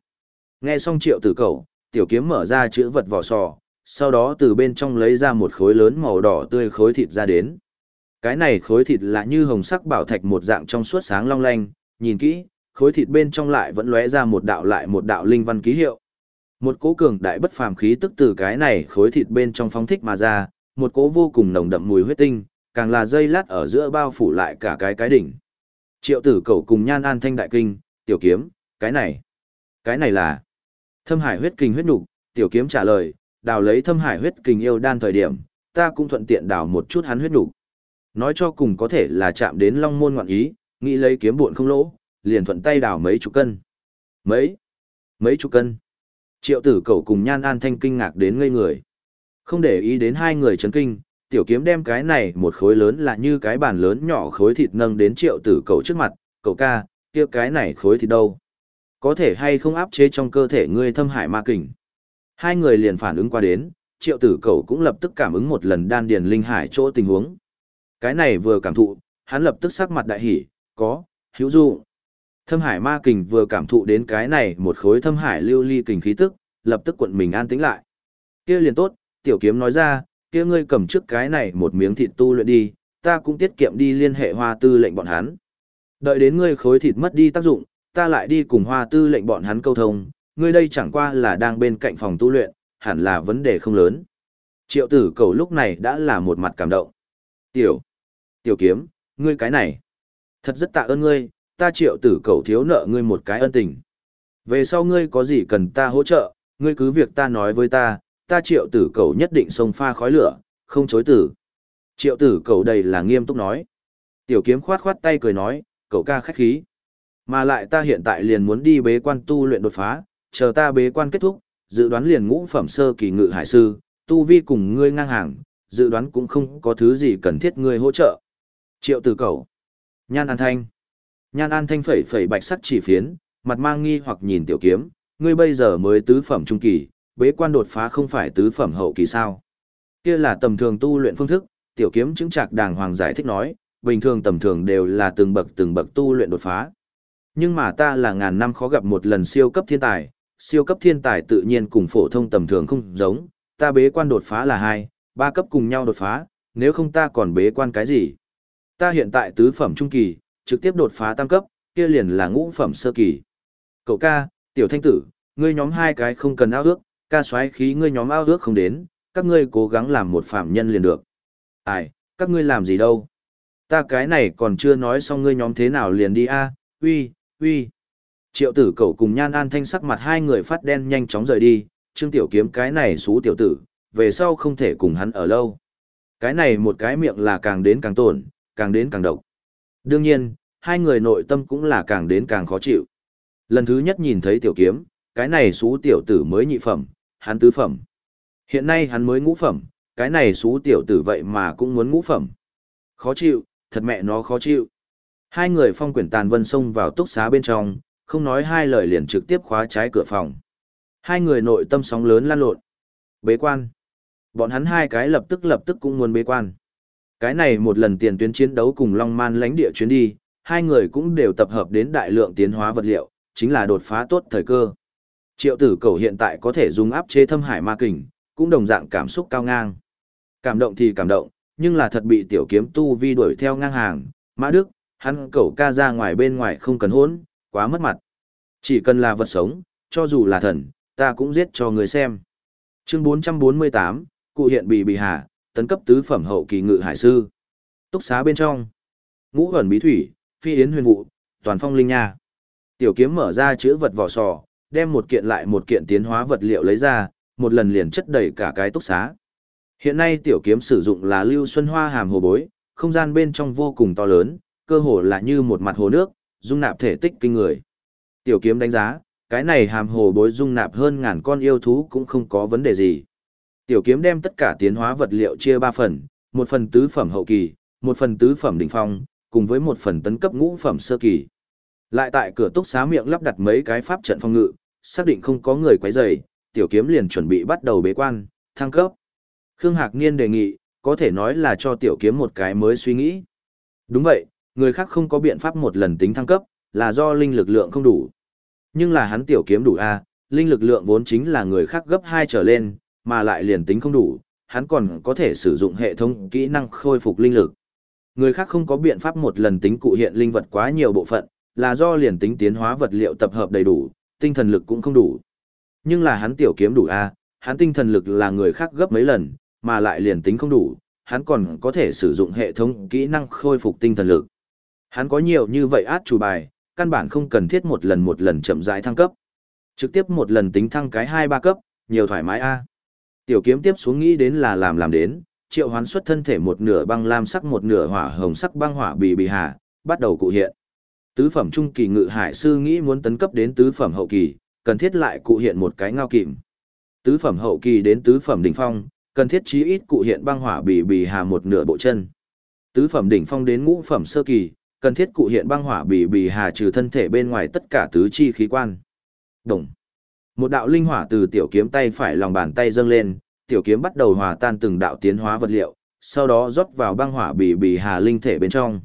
Nghe xong triệu tử cầu, tiểu kiếm mở ra chữ vật vỏ sò, sau đó từ bên trong lấy ra một khối lớn màu đỏ tươi khối thịt ra đến. Cái này khối thịt là như hồng sắc bảo thạch một dạng trong suốt sáng long lanh, nhìn kỹ, khối thịt bên trong lại vẫn lóe ra một đạo lại một đạo linh văn ký hiệu. Một cỗ cường đại bất phàm khí tức từ cái này khối thịt bên trong phóng thích mà ra, một cỗ vô cùng nồng đậm mùi huyết tinh, càng là dây lát ở giữa bao phủ lại cả cái cái đỉnh. Triệu tử cầu cùng nhan an thanh đại kinh, tiểu kiếm, cái này, cái này là thâm hải huyết kinh huyết nhục, tiểu kiếm trả lời, đào lấy thâm hải huyết kinh yêu đan thời điểm, ta cũng thuận tiện đào một chút hắn huyết nhục. Nói cho cùng có thể là chạm đến long môn ngoạn ý, nghĩ lấy kiếm buồn không lỗ, liền thuận tay đào mấy chục cân. Mấy? Mấy chục cân? Triệu tử cầu cùng nhan an thanh kinh ngạc đến ngây người. Không để ý đến hai người chấn kinh, tiểu kiếm đem cái này một khối lớn là như cái bàn lớn nhỏ khối thịt nâng đến triệu tử cầu trước mặt, cậu ca, kia cái này khối thịt đâu? Có thể hay không áp chế trong cơ thể ngươi thâm hải ma kình? Hai người liền phản ứng qua đến, triệu tử cầu cũng lập tức cảm ứng một lần đan điền linh hải chỗ tình huống. Cái này vừa cảm thụ, hắn lập tức sắc mặt đại hỉ, có, hữu dụ. Thâm hải ma kình vừa cảm thụ đến cái này một khối thâm hải lưu ly kình khí tức, lập tức quận mình an tĩnh lại. Kia liền tốt, tiểu kiếm nói ra, kia ngươi cầm trước cái này một miếng thịt tu luyện đi, ta cũng tiết kiệm đi liên hệ hoa tư lệnh bọn hắn. Đợi đến ngươi khối thịt mất đi tác dụng, ta lại đi cùng hoa tư lệnh bọn hắn câu thông, ngươi đây chẳng qua là đang bên cạnh phòng tu luyện, hẳn là vấn đề không lớn. Triệu tử cầu lúc này đã là một mặt cảm động. Tiểu, tiểu kiếm, ngươi cái này, thật rất tạ ơn ngươi, ta triệu tử cầu thiếu nợ ngươi một cái ân tình. Về sau ngươi có gì cần ta hỗ trợ, ngươi cứ việc ta nói với ta, ta triệu tử cầu nhất định sông pha khói lửa, không chối tử. Triệu tử cầu đầy là nghiêm túc nói. Tiểu kiếm khoát khoát tay cười nói, cậu ca khách khí. Mà lại ta hiện tại liền muốn đi bế quan tu luyện đột phá, chờ ta bế quan kết thúc, dự đoán liền ngũ phẩm sơ kỳ ngự hải sư, tu vi cùng ngươi ngang hàng, dự đoán cũng không có thứ gì cần thiết ngươi hỗ trợ. Triệu tử cầu. Nhan An Thanh. Nhan An Thanh phẩy phẩy bạch sắt chỉ phiến, mặt mang nghi hoặc nhìn tiểu kiếm, ngươi bây giờ mới tứ phẩm trung kỳ, bế quan đột phá không phải tứ phẩm hậu kỳ sao. Kia là tầm thường tu luyện phương thức, tiểu kiếm chứng trạc đàng hoàng giải thích nói, bình thường tầm thường đều là từng bậc từng bậc tu luyện đột phá. Nhưng mà ta là ngàn năm khó gặp một lần siêu cấp thiên tài, siêu cấp thiên tài tự nhiên cùng phổ thông tầm thường không giống, ta bế quan đột phá là hai, ba cấp cùng nhau đột phá, nếu không ta còn bế quan cái gì? Ta hiện tại tứ phẩm trung kỳ, trực tiếp đột phá tam cấp, kia liền là ngũ phẩm sơ kỳ. Cậu ca, tiểu thanh tử, ngươi nhóm hai cái không cần ao ước, ca xoáy khí ngươi nhóm ao ước không đến, các ngươi cố gắng làm một phạm nhân liền được. Ai, các ngươi làm gì đâu? Ta cái này còn chưa nói xong ngươi nhóm thế nào liền đi a, uy, uy. Triệu tử cậu cùng nhan an thanh sắc mặt hai người phát đen nhanh chóng rời đi, trương tiểu kiếm cái này xú tiểu tử, về sau không thể cùng hắn ở lâu. Cái này một cái miệng là càng đến càng tổn, càng đến càng độc. Đương nhiên, hai người nội tâm cũng là càng đến càng khó chịu. Lần thứ nhất nhìn thấy tiểu kiếm, cái này xú tiểu tử mới nhị phẩm, hắn tứ phẩm. Hiện nay hắn mới ngũ phẩm, cái này xú tiểu tử vậy mà cũng muốn ngũ phẩm. Khó chịu, thật mẹ nó khó chịu. Hai người phong quyển tàn vân xông vào túc xá bên trong, không nói hai lời liền trực tiếp khóa trái cửa phòng. Hai người nội tâm sóng lớn lan lộn. Bế quan. Bọn hắn hai cái lập tức lập tức cũng muốn bế quan. Cái này một lần tiền tuyến chiến đấu cùng Long Man lãnh địa chuyến đi, hai người cũng đều tập hợp đến đại lượng tiến hóa vật liệu, chính là đột phá tốt thời cơ. Triệu tử cầu hiện tại có thể dùng áp chế thâm hải ma kình, cũng đồng dạng cảm xúc cao ngang. Cảm động thì cảm động, nhưng là thật bị tiểu kiếm tu vi đuổi theo ngang hàng. Mã Đức, hắn cầu ca ra ngoài bên ngoài không cần hỗn, quá mất mặt. Chỉ cần là vật sống, cho dù là thần, ta cũng giết cho người xem. Chương 448, cụ hiện bị bị hạ, tấn cấp tứ phẩm hậu kỳ ngự hải sư. Túc xá bên trong. Ngũ ẩn bí thủy, phi yến huyền vụ, toàn phong linh nha. Tiểu kiếm mở ra chữ vật vỏ sò, đem một kiện lại một kiện tiến hóa vật liệu lấy ra, một lần liền chất đầy cả cái túc xá. Hiện nay tiểu kiếm sử dụng là lưu xuân hoa hàm hồ bối, không gian bên trong vô cùng to lớn, cơ hồ là như một mặt hồ nước, dung nạp thể tích kinh người. Tiểu kiếm đánh giá, cái này hàm hồ bối dung nạp hơn ngàn con yêu thú cũng không có vấn đề gì. Tiểu kiếm đem tất cả tiến hóa vật liệu chia ba phần, một phần tứ phẩm hậu kỳ, một phần tứ phẩm đỉnh phong, cùng với một phần tấn cấp ngũ phẩm sơ kỳ. Lại tại cửa túc xá miệng lắp đặt mấy cái pháp trận phong ngự, xác định không có người quấy rầy, tiểu kiếm liền chuẩn bị bắt đầu bế quan, thăng cấp. Khương Hạc Niên đề nghị, có thể nói là cho tiểu kiếm một cái mới suy nghĩ. Đúng vậy, người khác không có biện pháp một lần tính thăng cấp, là do linh lực lượng không đủ. Nhưng là hắn tiểu kiếm đủ A, linh lực lượng vốn chính là người khác gấp 2 trở lên, mà lại liền tính không đủ, hắn còn có thể sử dụng hệ thống kỹ năng khôi phục linh lực. Người khác không có biện pháp một lần tính cụ hiện linh vật quá nhiều bộ phận, là do liền tính tiến hóa vật liệu tập hợp đầy đủ, tinh thần lực cũng không đủ. Nhưng là hắn tiểu kiếm đủ a, hắn tinh thần lực là người khác gấp mấy lần, mà lại liền tính không đủ, hắn còn có thể sử dụng hệ thống kỹ năng khôi phục tinh thần lực. Hắn có nhiều như vậy át chủ bài, căn bản không cần thiết một lần một lần chậm rãi thăng cấp. Trực tiếp một lần tính thăng cái 2-3 cấp, nhiều thoải mái a. Tiểu kiếm tiếp xuống nghĩ đến là làm làm đến, triệu hoán xuất thân thể một nửa băng lam sắc một nửa hỏa hồng sắc băng hỏa bì bì hà, bắt đầu cụ hiện. Tứ phẩm trung kỳ ngự hải sư nghĩ muốn tấn cấp đến tứ phẩm hậu kỳ, cần thiết lại cụ hiện một cái ngao kìm. Tứ phẩm hậu kỳ đến tứ phẩm đỉnh phong, cần thiết chí ít cụ hiện băng hỏa bì bì hà một nửa bộ chân. Tứ phẩm đỉnh phong đến ngũ phẩm sơ kỳ, cần thiết cụ hiện băng hỏa bì bì hà trừ thân thể bên ngoài tất cả tứ chi khí quan. Đồng. Một đạo linh hỏa từ tiểu kiếm tay phải lòng bàn tay dâng lên, tiểu kiếm bắt đầu hòa tan từng đạo tiến hóa vật liệu, sau đó rót vào băng hỏa bì bì hà linh thể bên trong.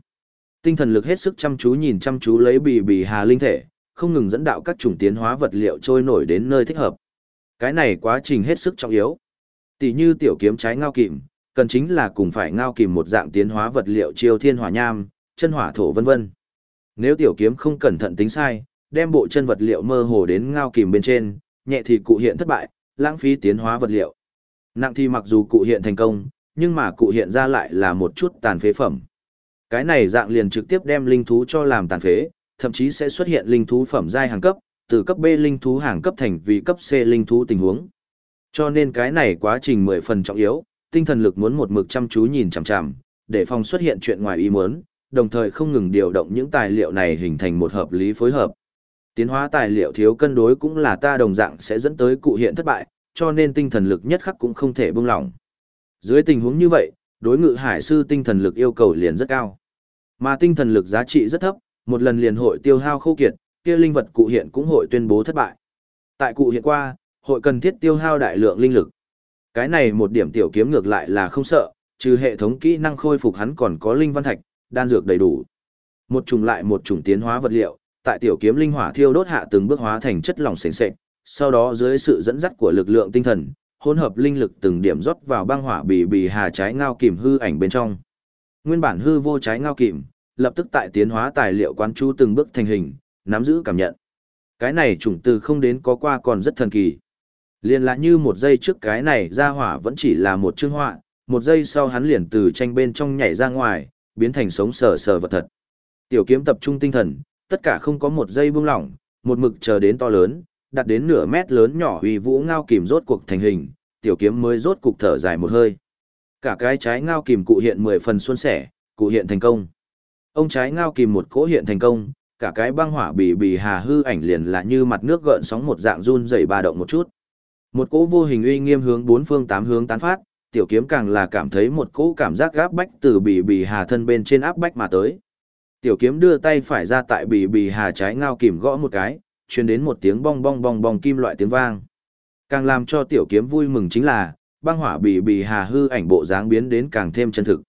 Tinh thần lực hết sức chăm chú nhìn chăm chú lấy bì bì hà linh thể, không ngừng dẫn đạo các chủng tiến hóa vật liệu trôi nổi đến nơi thích hợp. Cái này quá trình hết sức trọng yếu. Tỷ như tiểu kiếm trái ngao kìm, cần chính là cùng phải ngao kìm một dạng tiến hóa vật liệu chiêu thiên hỏa nham, chân hỏa thổ vân vân. Nếu tiểu kiếm không cẩn thận tính sai, đem bộ chân vật liệu mơ hồ đến ngao kìm bên trên, nhẹ thì cụ hiện thất bại, lãng phí tiến hóa vật liệu. Nặng thì mặc dù cụ hiện thành công, nhưng mà cụ hiện ra lại là một chút tàn phế phẩm. Cái này dạng liền trực tiếp đem linh thú cho làm tàn phế, thậm chí sẽ xuất hiện linh thú phẩm giai hàng cấp, từ cấp B linh thú hàng cấp thành vì cấp C linh thú tình huống. Cho nên cái này quá trình mười phần trọng yếu, tinh thần lực muốn một mực chăm chú nhìn chằm chằm, để phòng xuất hiện chuyện ngoài ý muốn, đồng thời không ngừng điều động những tài liệu này hình thành một hợp lý phối hợp. Tiến hóa tài liệu thiếu cân đối cũng là ta đồng dạng sẽ dẫn tới cụ hiện thất bại, cho nên tinh thần lực nhất khắc cũng không thể buông lỏng. Dưới tình huống như vậy, đối ngự hải sư tinh thần lực yêu cầu liền rất cao. Mà tinh thần lực giá trị rất thấp, một lần liền hội tiêu hao khô kiệt, kia linh vật cụ hiện cũng hội tuyên bố thất bại. Tại cụ hiện qua, hội cần thiết tiêu hao đại lượng linh lực. Cái này một điểm tiểu kiếm ngược lại là không sợ, trừ hệ thống kỹ năng khôi phục hắn còn có linh văn thạch, đan dược đầy đủ. Một trùng lại một trùng tiến hóa vật liệu, tại tiểu kiếm linh hỏa thiêu đốt hạ từng bước hóa thành chất lỏng sền sệt, sau đó dưới sự dẫn dắt của lực lượng tinh thần, hỗn hợp linh lực từng điểm rót vào băng hỏa bì bì hà trái ngao kìm hư ảnh bên trong. Nguyên bản hư vô trái ngao kìm, lập tức tại tiến hóa tài liệu quán chú từng bước thành hình, nắm giữ cảm nhận. Cái này chủng từ không đến có qua còn rất thần kỳ. Liên là như một giây trước cái này ra hỏa vẫn chỉ là một chương họa, một giây sau hắn liền từ tranh bên trong nhảy ra ngoài, biến thành sống sờ sờ vật thật. Tiểu kiếm tập trung tinh thần, tất cả không có một giây buông lỏng, một mực chờ đến to lớn, đạt đến nửa mét lớn nhỏ uy vũ ngao kìm rốt cuộc thành hình, tiểu kiếm mới rốt cục thở dài một hơi. Cả cái trái ngao kìm cụ hiện 10 phần xuân sẻ, cụ hiện thành công. Ông trái ngao kìm một cỗ hiện thành công, cả cái băng hỏa bì bì hà hư ảnh liền là như mặt nước gợn sóng một dạng run rẩy ba động một chút. Một cỗ vô hình uy nghiêm hướng bốn phương tám hướng tán phát, tiểu kiếm càng là cảm thấy một cỗ cảm giác gáp bách từ bì bì hà thân bên trên áp bách mà tới. Tiểu kiếm đưa tay phải ra tại bì bì hà trái ngao kìm gõ một cái, truyền đến một tiếng bong bong bong bong kim loại tiếng vang. Càng làm cho tiểu kiếm vui mừng chính là, băng hỏa bì bì hà hư ảnh bộ dáng biến đến càng thêm chân thực.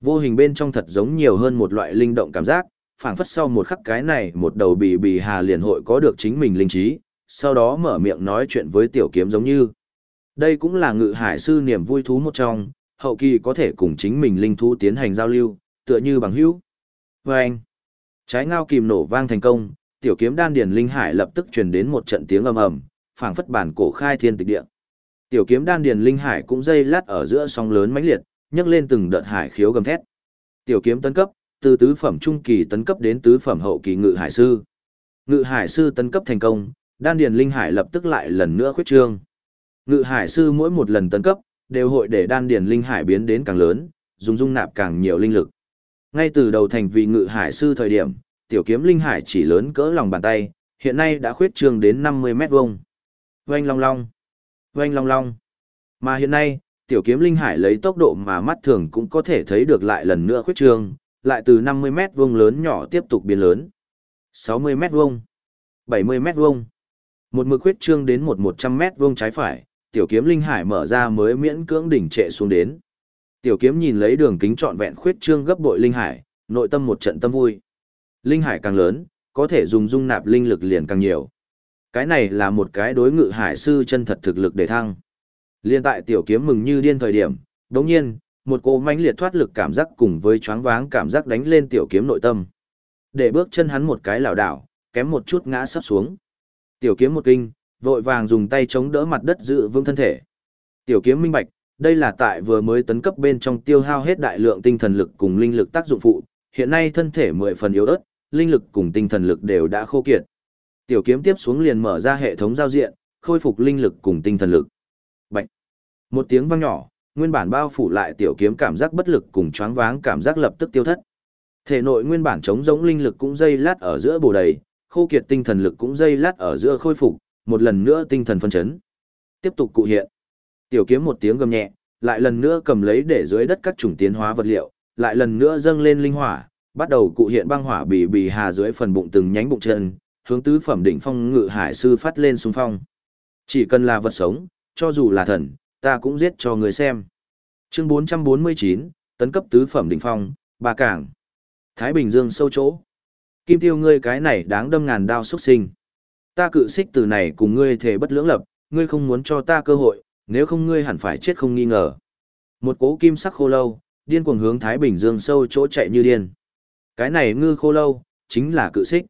Vô hình bên trong thật giống nhiều hơn một loại linh động cảm giác, phảng phất sau một khắc cái này một đầu bì bì hà liền hội có được chính mình linh trí, sau đó mở miệng nói chuyện với tiểu kiếm giống như. Đây cũng là ngự hải sư niềm vui thú một trong, hậu kỳ có thể cùng chính mình linh thú tiến hành giao lưu, tựa như bằng hữu. Và anh, trái ngao kìm nổ vang thành công, tiểu kiếm đan điền linh hải lập tức truyền đến một trận tiếng ầm ầm, phảng phất bản cổ khai thiên tịch địa. Tiểu kiếm đan điền linh hải cũng dây lát ở giữa sóng lớn mãnh liệt, nhấc lên từng đợt hải khiếu gầm thét. Tiểu kiếm tấn cấp, từ tứ phẩm trung kỳ tấn cấp đến tứ phẩm hậu kỳ ngự hải sư. Ngự hải sư tấn cấp thành công, đan điền linh hải lập tức lại lần nữa khuyết trương. Ngự hải sư mỗi một lần tấn cấp, đều hội để đan điền linh hải biến đến càng lớn, dùng dung nạp càng nhiều linh lực. Ngay từ đầu thành vì ngự hải sư thời điểm, tiểu kiếm linh hải chỉ lớn cỡ lòng bàn tay, hiện nay đã khuyết trương đến 50 mét vuông. Oanh long long, oanh long long. Mà hiện nay, tiểu kiếm linh hải lấy tốc độ mà mắt thường cũng có thể thấy được lại lần nữa khuyết trương, lại từ 50 mét vuông lớn nhỏ tiếp tục biến lớn. 60 mét vuông, 70 mét vuông. Một mực khuyết trương đến một 100 mét vuông trái phải, tiểu kiếm linh hải mở ra mới miễn cưỡng đỉnh trệ xuống đến. Tiểu kiếm nhìn lấy đường kính trọn vẹn khuyết trương gấp bội linh hải, nội tâm một trận tâm vui. Linh hải càng lớn, có thể dùng dung nạp linh lực liền càng nhiều. Cái này là một cái đối ngự hải sư chân thật thực lực để thăng. Liên tại tiểu kiếm mừng như điên thời điểm, đống nhiên, một cỗ mãnh liệt thoát lực cảm giác cùng với choáng váng cảm giác đánh lên tiểu kiếm nội tâm. Để bước chân hắn một cái lảo đảo, kém một chút ngã sắp xuống. Tiểu kiếm một kinh, vội vàng dùng tay chống đỡ mặt đất giữ vững thân thể. Tiểu kiếm minh bạch, đây là tại vừa mới tấn cấp bên trong tiêu hao hết đại lượng tinh thần lực cùng linh lực tác dụng phụ, hiện nay thân thể mười phần yếu ớt, linh lực cùng tinh thần lực đều đã khô kiệt. Tiểu kiếm tiếp xuống liền mở ra hệ thống giao diện, khôi phục linh lực cùng tinh thần lực. Bạch. Một tiếng vang nhỏ, nguyên bản bao phủ lại tiểu kiếm cảm giác bất lực cùng choáng váng cảm giác lập tức tiêu thất. Thể nội nguyên bản chống giống linh lực cũng dây lát ở giữa bổ đầy, khô kiệt tinh thần lực cũng dây lát ở giữa khôi phục, một lần nữa tinh thần phân chấn. Tiếp tục cụ hiện. Tiểu kiếm một tiếng gầm nhẹ, lại lần nữa cầm lấy để dưới đất các chủng tiến hóa vật liệu, lại lần nữa dâng lên linh hỏa, bắt đầu cụ hiện băng hỏa bì bì hà dưới phần bụng từng nhánh bụng chân, hướng tứ phẩm đỉnh phong ngự hải sư phát lên xung phong. Chỉ cần là vật sống, cho dù là thần, ta cũng giết cho người xem. Chương 449, tấn cấp tứ phẩm đỉnh phong, ba cảng. Thái Bình Dương sâu chỗ. Kim tiêu ngươi cái này đáng đâm ngàn đao xuất sinh. Ta cự xích từ này cùng ngươi thể bất lưỡng lập, ngươi không muốn cho ta cơ hội, nếu không ngươi hẳn phải chết không nghi ngờ. Một cố kim sắc khô lâu, điên cuồng hướng Thái Bình Dương sâu chỗ chạy như điên. Cái này ngư khô lâu, chính là cự xích.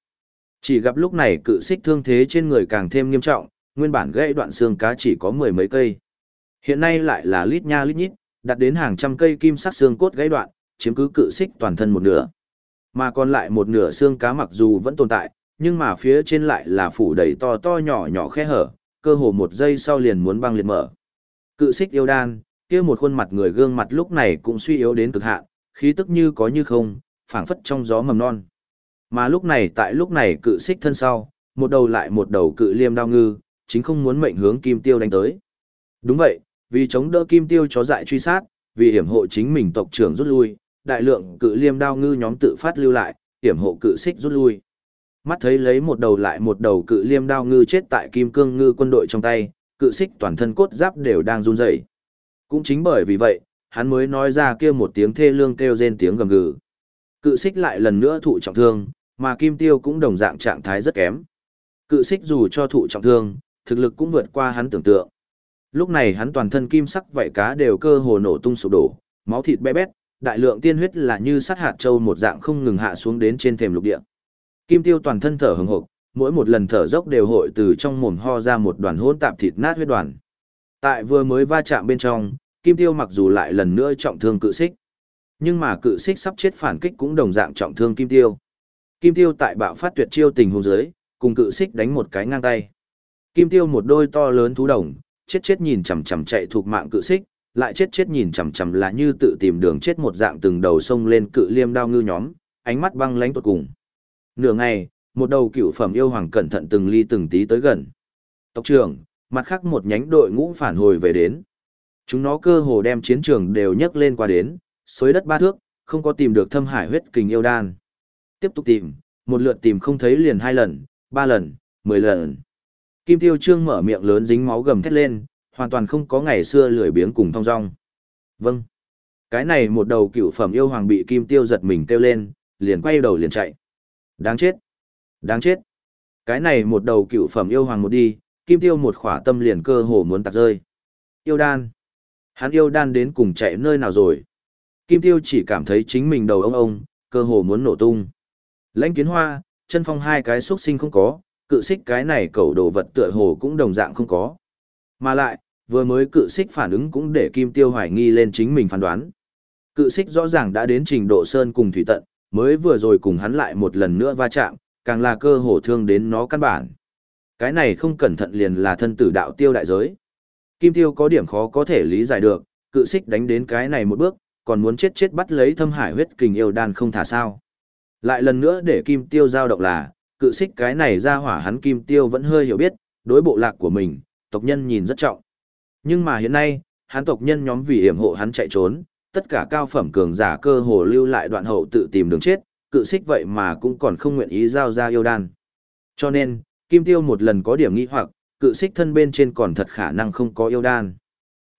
Chỉ gặp lúc này cự xích thương thế trên người càng thêm nghiêm trọng, nguyên bản gãy đoạn xương cá chỉ có mười mấy cây. Hiện nay lại là lít nha lít nhít, đặt đến hàng trăm cây kim sắc xương cốt gãy đoạn, chiếm cứ cự xích toàn thân một nửa. Mà còn lại một nửa xương cá mặc dù vẫn tồn tại, nhưng mà phía trên lại là phủ đầy to to nhỏ nhỏ khe hở, cơ hồ một giây sau liền muốn băng liệt mở. Cự xích yêu đan, kia một khuôn mặt người gương mặt lúc này cũng suy yếu đến cực hạn, khí tức như có như không, phảng phất trong gió mầm non. Mà lúc này tại lúc này cự xích thân sau, một đầu lại một đầu cự liêm đao ngư, chính không muốn mệnh hướng kim tiêu đánh tới. Đúng vậy, vì chống đỡ kim tiêu chó dại truy sát, vì hiểm hộ chính mình tộc trưởng rút lui, đại lượng cự liêm đao ngư nhóm tự phát lưu lại, hiểm hộ cự xích rút lui. Mắt thấy lấy một đầu lại một đầu cự liêm đao ngư chết tại kim cương ngư quân đội trong tay, cự xích toàn thân cốt giáp đều đang run rẩy. Cũng chính bởi vì vậy, hắn mới nói ra kia một tiếng thê lương kêu rên tiếng gầm gừ. Cự xích lại lần nữa thụ trọng thương, mà kim tiêu cũng đồng dạng trạng thái rất kém. Cự xích dù cho thụ trọng thương, thực lực cũng vượt qua hắn tưởng tượng. Lúc này hắn toàn thân kim sắc vảy cá đều cơ hồ nổ tung sụp đổ, máu thịt bé bét, đại lượng tiên huyết là như sắt hạt châu một dạng không ngừng hạ xuống đến trên thềm lục địa. Kim tiêu toàn thân thở hừng hực, mỗi một lần thở dốc đều hội từ trong mồm ho ra một đoàn hỗn tạp thịt nát huyết đoàn. Tại vừa mới va chạm bên trong, Kim Tiêu mặc dù lại lần nữa trọng thương cự xích, nhưng mà cự xích sắp chết phản kích cũng đồng dạng trọng thương Kim Tiêu. Kim Tiêu tại bạo phát tuyệt chiêu tình huống dưới, cùng cự xích đánh một cái ngang tay. Kim Tiêu một đôi to lớn thú đồng, chết chết nhìn chằm chằm chạy thuộc mạng cự xích, lại chết chết nhìn chằm chằm là như tự tìm đường chết một dạng từng đầu sông lên cự liêm đao ngư nhóm, ánh mắt băng lãnh tột cùng. Nửa ngày, một đầu cựu phẩm yêu hoàng cẩn thận từng ly từng tí tới gần. Tộc trưởng, mặt khác một nhánh đội ngũ phản hồi về đến. Chúng nó cơ hồ đem chiến trường đều nhấc lên qua đến, xối đất ba thước, không có tìm được thâm hải huyết kình yêu đan. Tiếp tục tìm, một lượt tìm không thấy liền hai lần, ba lần, mười lần. Kim Tiêu Trương mở miệng lớn dính máu gầm thét lên, hoàn toàn không có ngày xưa lười biếng cùng thong dong. Vâng. Cái này một đầu cựu phẩm yêu hoàng bị Kim Tiêu giật mình kêu lên, liền quay đầu liền chạy. Đáng chết. Đáng chết. Cái này một đầu cựu phẩm yêu hoàng một đi, Kim Tiêu một khỏa tâm liền cơ hồ muốn tạt rơi. Yêu đan. Hắn yêu đan đến cùng chạy nơi nào rồi? Kim Tiêu chỉ cảm thấy chính mình đầu ông ông, cơ hồ muốn nổ tung. Lãnh kiến hoa, chân phong hai cái xuất sinh không có, cự xích cái này cầu đồ vật tựa hồ cũng đồng dạng không có. Mà lại, vừa mới cự xích phản ứng cũng để Kim Tiêu hoài nghi lên chính mình phán đoán. Cự xích rõ ràng đã đến trình độ sơn cùng thủy tận, mới vừa rồi cùng hắn lại một lần nữa va chạm, càng là cơ hồ thương đến nó căn bản. Cái này không cẩn thận liền là thân tử đạo tiêu đại giới. Kim tiêu có điểm khó có thể lý giải được, cự xích đánh đến cái này một bước, còn muốn chết chết bắt lấy thâm hải huyết kình yêu đan không thả sao. Lại lần nữa để kim tiêu giao động là, cự xích cái này ra hỏa hắn kim tiêu vẫn hơi hiểu biết, đối bộ lạc của mình, tộc nhân nhìn rất trọng. Nhưng mà hiện nay, hắn tộc nhân nhóm vì hiểm hộ hắn chạy trốn, tất cả cao phẩm cường giả cơ hồ lưu lại đoạn hậu tự tìm đường chết, cự xích vậy mà cũng còn không nguyện ý giao ra yêu đan. Cho nên, Kim Tiêu một lần có điểm nghi hoặc, cự xích thân bên trên còn thật khả năng không có yêu đan.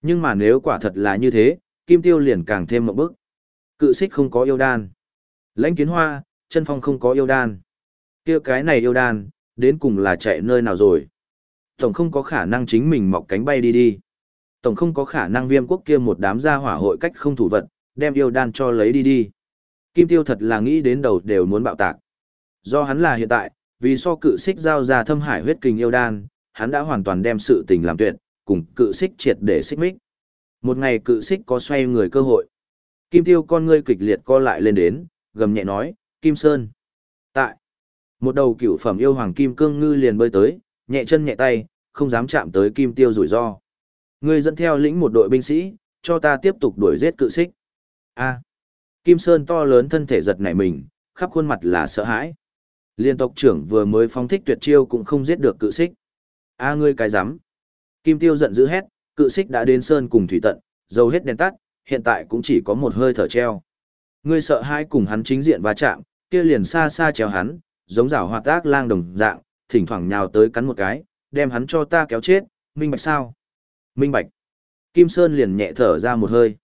Nhưng mà nếu quả thật là như thế, Kim Tiêu liền càng thêm một bước. Cự xích không có yêu đan. Lãnh kiến hoa, chân phong không có yêu đan. kia cái này yêu đan, đến cùng là chạy nơi nào rồi. Tổng không có khả năng chính mình mọc cánh bay đi đi. Tổng không có khả năng viêm quốc kia một đám gia hỏa hội cách không thủ vật, đem yêu đan cho lấy đi đi. Kim tiêu thật là nghĩ đến đầu đều muốn bạo tạc. Do hắn là hiện tại, vì so cự xích giao ra thâm hải huyết kình yêu đan, hắn đã hoàn toàn đem sự tình làm tuyệt, cùng cự xích triệt để xích mích. Một ngày cự xích có xoay người cơ hội. Kim tiêu con ngươi kịch liệt co lại lên đến, gầm nhẹ nói, Kim Sơn. Tại. Một đầu cựu phẩm yêu hoàng kim cương ngư liền bơi tới, nhẹ chân nhẹ tay, không dám chạm tới kim tiêu rủi ro. Ngươi dẫn theo lĩnh một đội binh sĩ, cho ta tiếp tục đuổi giết cự xích. A. Kim Sơn to lớn thân thể giật nảy mình, khắp khuôn mặt là sợ hãi. Liên tộc trưởng vừa mới phóng thích tuyệt chiêu cũng không giết được cự xích. A ngươi cái rắm Kim Tiêu giận dữ hét, cự xích đã đến sơn cùng thủy tận, dầu hết đèn tắt, hiện tại cũng chỉ có một hơi thở treo. Ngươi sợ hai cùng hắn chính diện va chạm, kia liền xa xa treo hắn, giống rảo hoạt ác lang đồng dạng, thỉnh thoảng nhào tới cắn một cái, đem hắn cho ta kéo chết, minh bạch sao? Minh bạch. Kim Sơn liền nhẹ thở ra một hơi.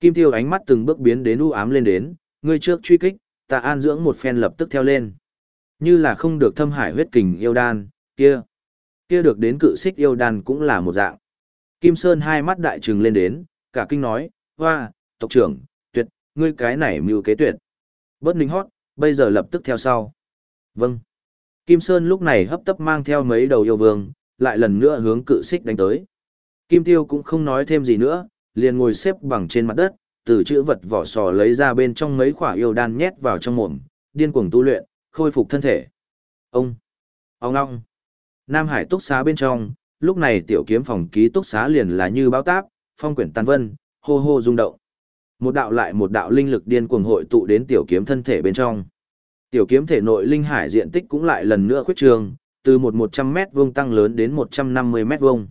Kim Tiêu ánh mắt từng bước biến đến u ám lên đến, ngươi trước truy kích, ta an dưỡng một phen lập tức theo lên. Như là không được thâm hải huyết kình yêu đan, kia. Kia được đến cự xích yêu đan cũng là một dạng. Kim Sơn hai mắt đại trừng lên đến, cả kinh nói, hoa, tộc trưởng, tuyệt, ngươi cái này mưu kế tuyệt. Bớt ninh hót, bây giờ lập tức theo sau. Vâng. Kim Sơn lúc này hấp tấp mang theo mấy đầu yêu vương, lại lần nữa hướng cự xích đánh tới. Kim Tiêu cũng không nói thêm gì nữa, liền ngồi xếp bằng trên mặt đất, từ chữ vật vỏ sò lấy ra bên trong mấy quả yêu đan nhét vào trong mồm, điên cuồng tu luyện, khôi phục thân thể. Ông! Ông long, Nam Hải túc xá bên trong, lúc này tiểu kiếm phòng ký túc xá liền là như báo táp, phong quyển tàn vân, hô hô rung động. Một đạo lại một đạo linh lực điên cuồng hội tụ đến tiểu kiếm thân thể bên trong. Tiểu kiếm thể nội linh hải diện tích cũng lại lần nữa khuyết trường, từ một 100 mét vuông tăng lớn đến 150 mét vuông.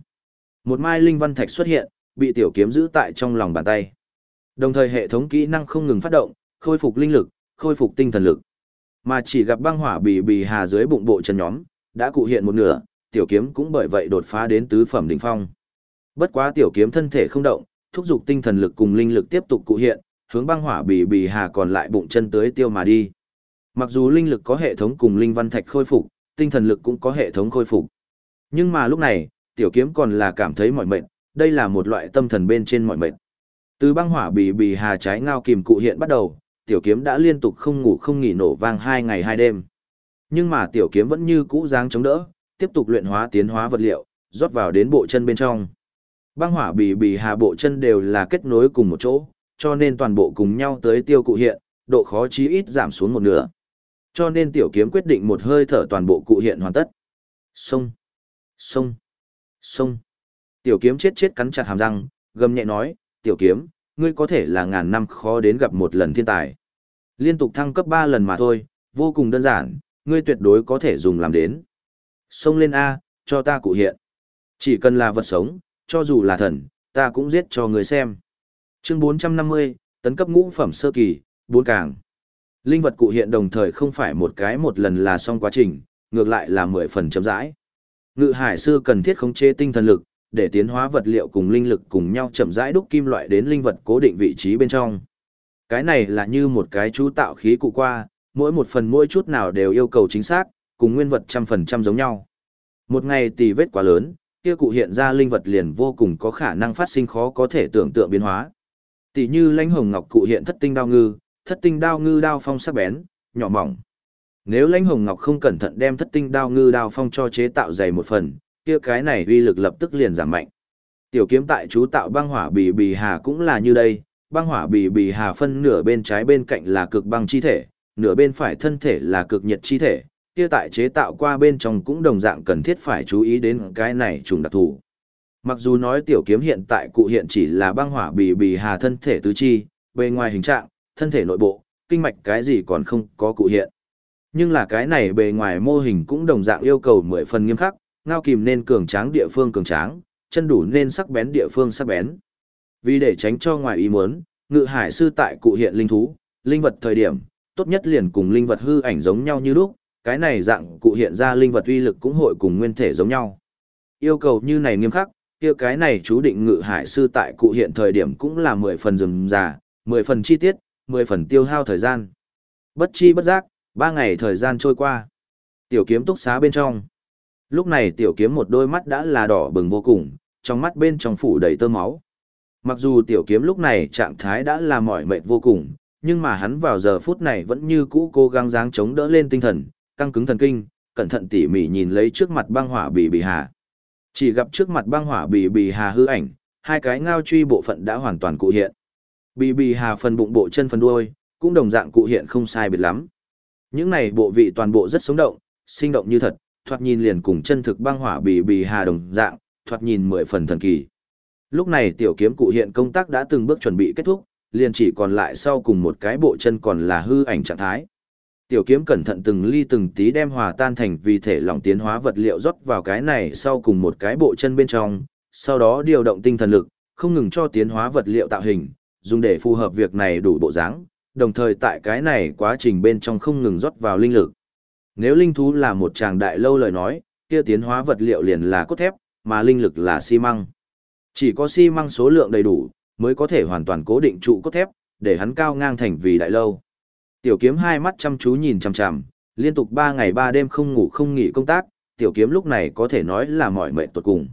Một mai linh văn thạch xuất hiện, bị tiểu kiếm giữ tại trong lòng bàn tay. Đồng thời hệ thống kỹ năng không ngừng phát động, khôi phục linh lực, khôi phục tinh thần lực. Mà chỉ gặp băng hỏa bì bì hà dưới bụng bộ chân nhóm, đã cụ hiện một nửa, tiểu kiếm cũng bởi vậy đột phá đến tứ phẩm đỉnh phong. Bất quá tiểu kiếm thân thể không động, thúc giục tinh thần lực cùng linh lực tiếp tục cụ hiện, hướng băng hỏa bì bì hà còn lại bụng chân tới tiêu mà đi. Mặc dù linh lực có hệ thống cùng linh văn thạch khôi phục, tinh thần lực cũng có hệ thống khôi phục. Nhưng mà lúc này, tiểu kiếm còn là cảm thấy mỏi mệt, đây là một loại tâm thần bên trên mọi mệt. Từ băng hỏa bì bì hà trái ngao kìm cụ hiện bắt đầu, tiểu kiếm đã liên tục không ngủ không nghỉ nổ vang hai ngày hai đêm. Nhưng mà tiểu kiếm vẫn như cũ dáng chống đỡ, tiếp tục luyện hóa tiến hóa vật liệu, rót vào đến bộ chân bên trong. Băng hỏa bì bì hà bộ chân đều là kết nối cùng một chỗ, cho nên toàn bộ cùng nhau tới tiêu cụ hiện, độ khó chí ít giảm xuống một nửa. Cho nên tiểu kiếm quyết định một hơi thở toàn bộ cụ hiện hoàn tất. Xông, xông, xông. Tiểu kiếm chết chết cắn chặt hàm răng, gầm nhẹ nói, tiểu kiếm, ngươi có thể là ngàn năm khó đến gặp một lần thiên tài. Liên tục thăng cấp 3 lần mà thôi, vô cùng đơn giản, ngươi tuyệt đối có thể dùng làm đến. Xông lên A, cho ta cụ hiện. Chỉ cần là vật sống, cho dù là thần, ta cũng giết cho ngươi xem. Chương 450, tấn cấp ngũ phẩm sơ kỳ, bốn càng. Linh vật cụ hiện đồng thời không phải một cái một lần là xong quá trình, ngược lại là 10 phần chậm rãi. Ngự hải sư cần thiết khống chế tinh thần lực, để tiến hóa vật liệu cùng linh lực cùng nhau chậm rãi đúc kim loại đến linh vật cố định vị trí bên trong. Cái này là như một cái chú tạo khí cụ qua, mỗi một phần mỗi chút nào đều yêu cầu chính xác, cùng nguyên vật trăm phần trăm giống nhau. Một ngày tỷ vết quá lớn, kia cụ hiện ra linh vật liền vô cùng có khả năng phát sinh khó có thể tưởng tượng biến hóa. Tỷ như lãnh hồng ngọc cụ hiện thất tinh đao ngư, thất tinh đao ngư đao phong sắc bén, nhỏ mỏng. Nếu lãnh hồng ngọc không cẩn thận đem thất tinh đao ngư đao phong cho chế tạo dày một phần, kia cái này uy lực lập tức liền giảm mạnh. Tiểu kiếm tại chú tạo băng hỏa bì bì hà cũng là như đây, băng hỏa bì bì hà phân nửa bên trái bên cạnh là cực băng chi thể, nửa bên phải thân thể là cực nhiệt chi thể, kia tại chế tạo qua bên trong cũng đồng dạng cần thiết phải chú ý đến cái này trùng đặc thù. Mặc dù nói tiểu kiếm hiện tại cụ hiện chỉ là băng hỏa bì bì hà thân thể tứ chi, bề ngoài hình trạng, thân thể nội bộ, kinh mạch cái gì còn không có cụ hiện. Nhưng là cái này bề ngoài mô hình cũng đồng dạng yêu cầu mười phần nghiêm khắc, ngao kìm nên cường tráng địa phương cường tráng, chân đủ nên sắc bén địa phương sắc bén. Vì để tránh cho ngoài ý muốn, ngự hải sư tại cụ hiện linh thú, linh vật thời điểm, tốt nhất liền cùng linh vật hư ảnh giống nhau như lúc, cái này dạng cụ hiện ra linh vật uy lực cũng hội cùng nguyên thể giống nhau. Yêu cầu như này nghiêm khắc, kia cái này chú định ngự hải sư tại cụ hiện thời điểm cũng là 10 phần rườm rà, 10 phần chi tiết, 10 phần tiêu hao thời gian. Bất chi bất giác, 3 ngày thời gian trôi qua. Tiểu kiếm túc xá bên trong. Lúc này tiểu kiếm một đôi mắt đã là đỏ bừng vô cùng, trong mắt bên trong phủ đầy tơ máu. Mặc dù tiểu kiếm lúc này trạng thái đã là mỏi mệt vô cùng, nhưng mà hắn vào giờ phút này vẫn như cũ cố gắng dáng chống đỡ lên tinh thần, căng cứng thần kinh, cẩn thận tỉ mỉ nhìn lấy trước mặt băng hỏa bì bì hà. Chỉ gặp trước mặt băng hỏa bì bì hà hư ảnh, hai cái ngao truy bộ phận đã hoàn toàn cụ hiện. Bì bì hà phần bụng bộ chân phần đuôi, cũng đồng dạng cụ hiện không sai biệt lắm. Những này bộ vị toàn bộ rất sống động, sinh động như thật, thoạt nhìn liền cùng chân thực băng hỏa bì bì hà đồng dạng, thoạt nhìn mười phần thần kỳ. Lúc này tiểu kiếm cụ hiện công tác đã từng bước chuẩn bị kết thúc, liền chỉ còn lại sau cùng một cái bộ chân còn là hư ảnh trạng thái. Tiểu kiếm cẩn thận từng ly từng tí đem hòa tan thành vì thể lỏng tiến hóa vật liệu rót vào cái này sau cùng một cái bộ chân bên trong, sau đó điều động tinh thần lực, không ngừng cho tiến hóa vật liệu tạo hình, dùng để phù hợp việc này đủ bộ dáng, đồng thời tại cái này quá trình bên trong không ngừng rót vào linh lực. Nếu linh thú là một chàng đại lâu lời nói, kia tiến hóa vật liệu liền là cốt thép, mà linh lực là xi măng. Chỉ có xi măng số lượng đầy đủ, mới có thể hoàn toàn cố định trụ cốt thép, để hắn cao ngang thành vì đại lâu. Tiểu kiếm hai mắt chăm chú nhìn chằm chằm, liên tục ba ngày ba đêm không ngủ không nghỉ công tác, tiểu kiếm lúc này có thể nói là mỏi mệt tột cùng.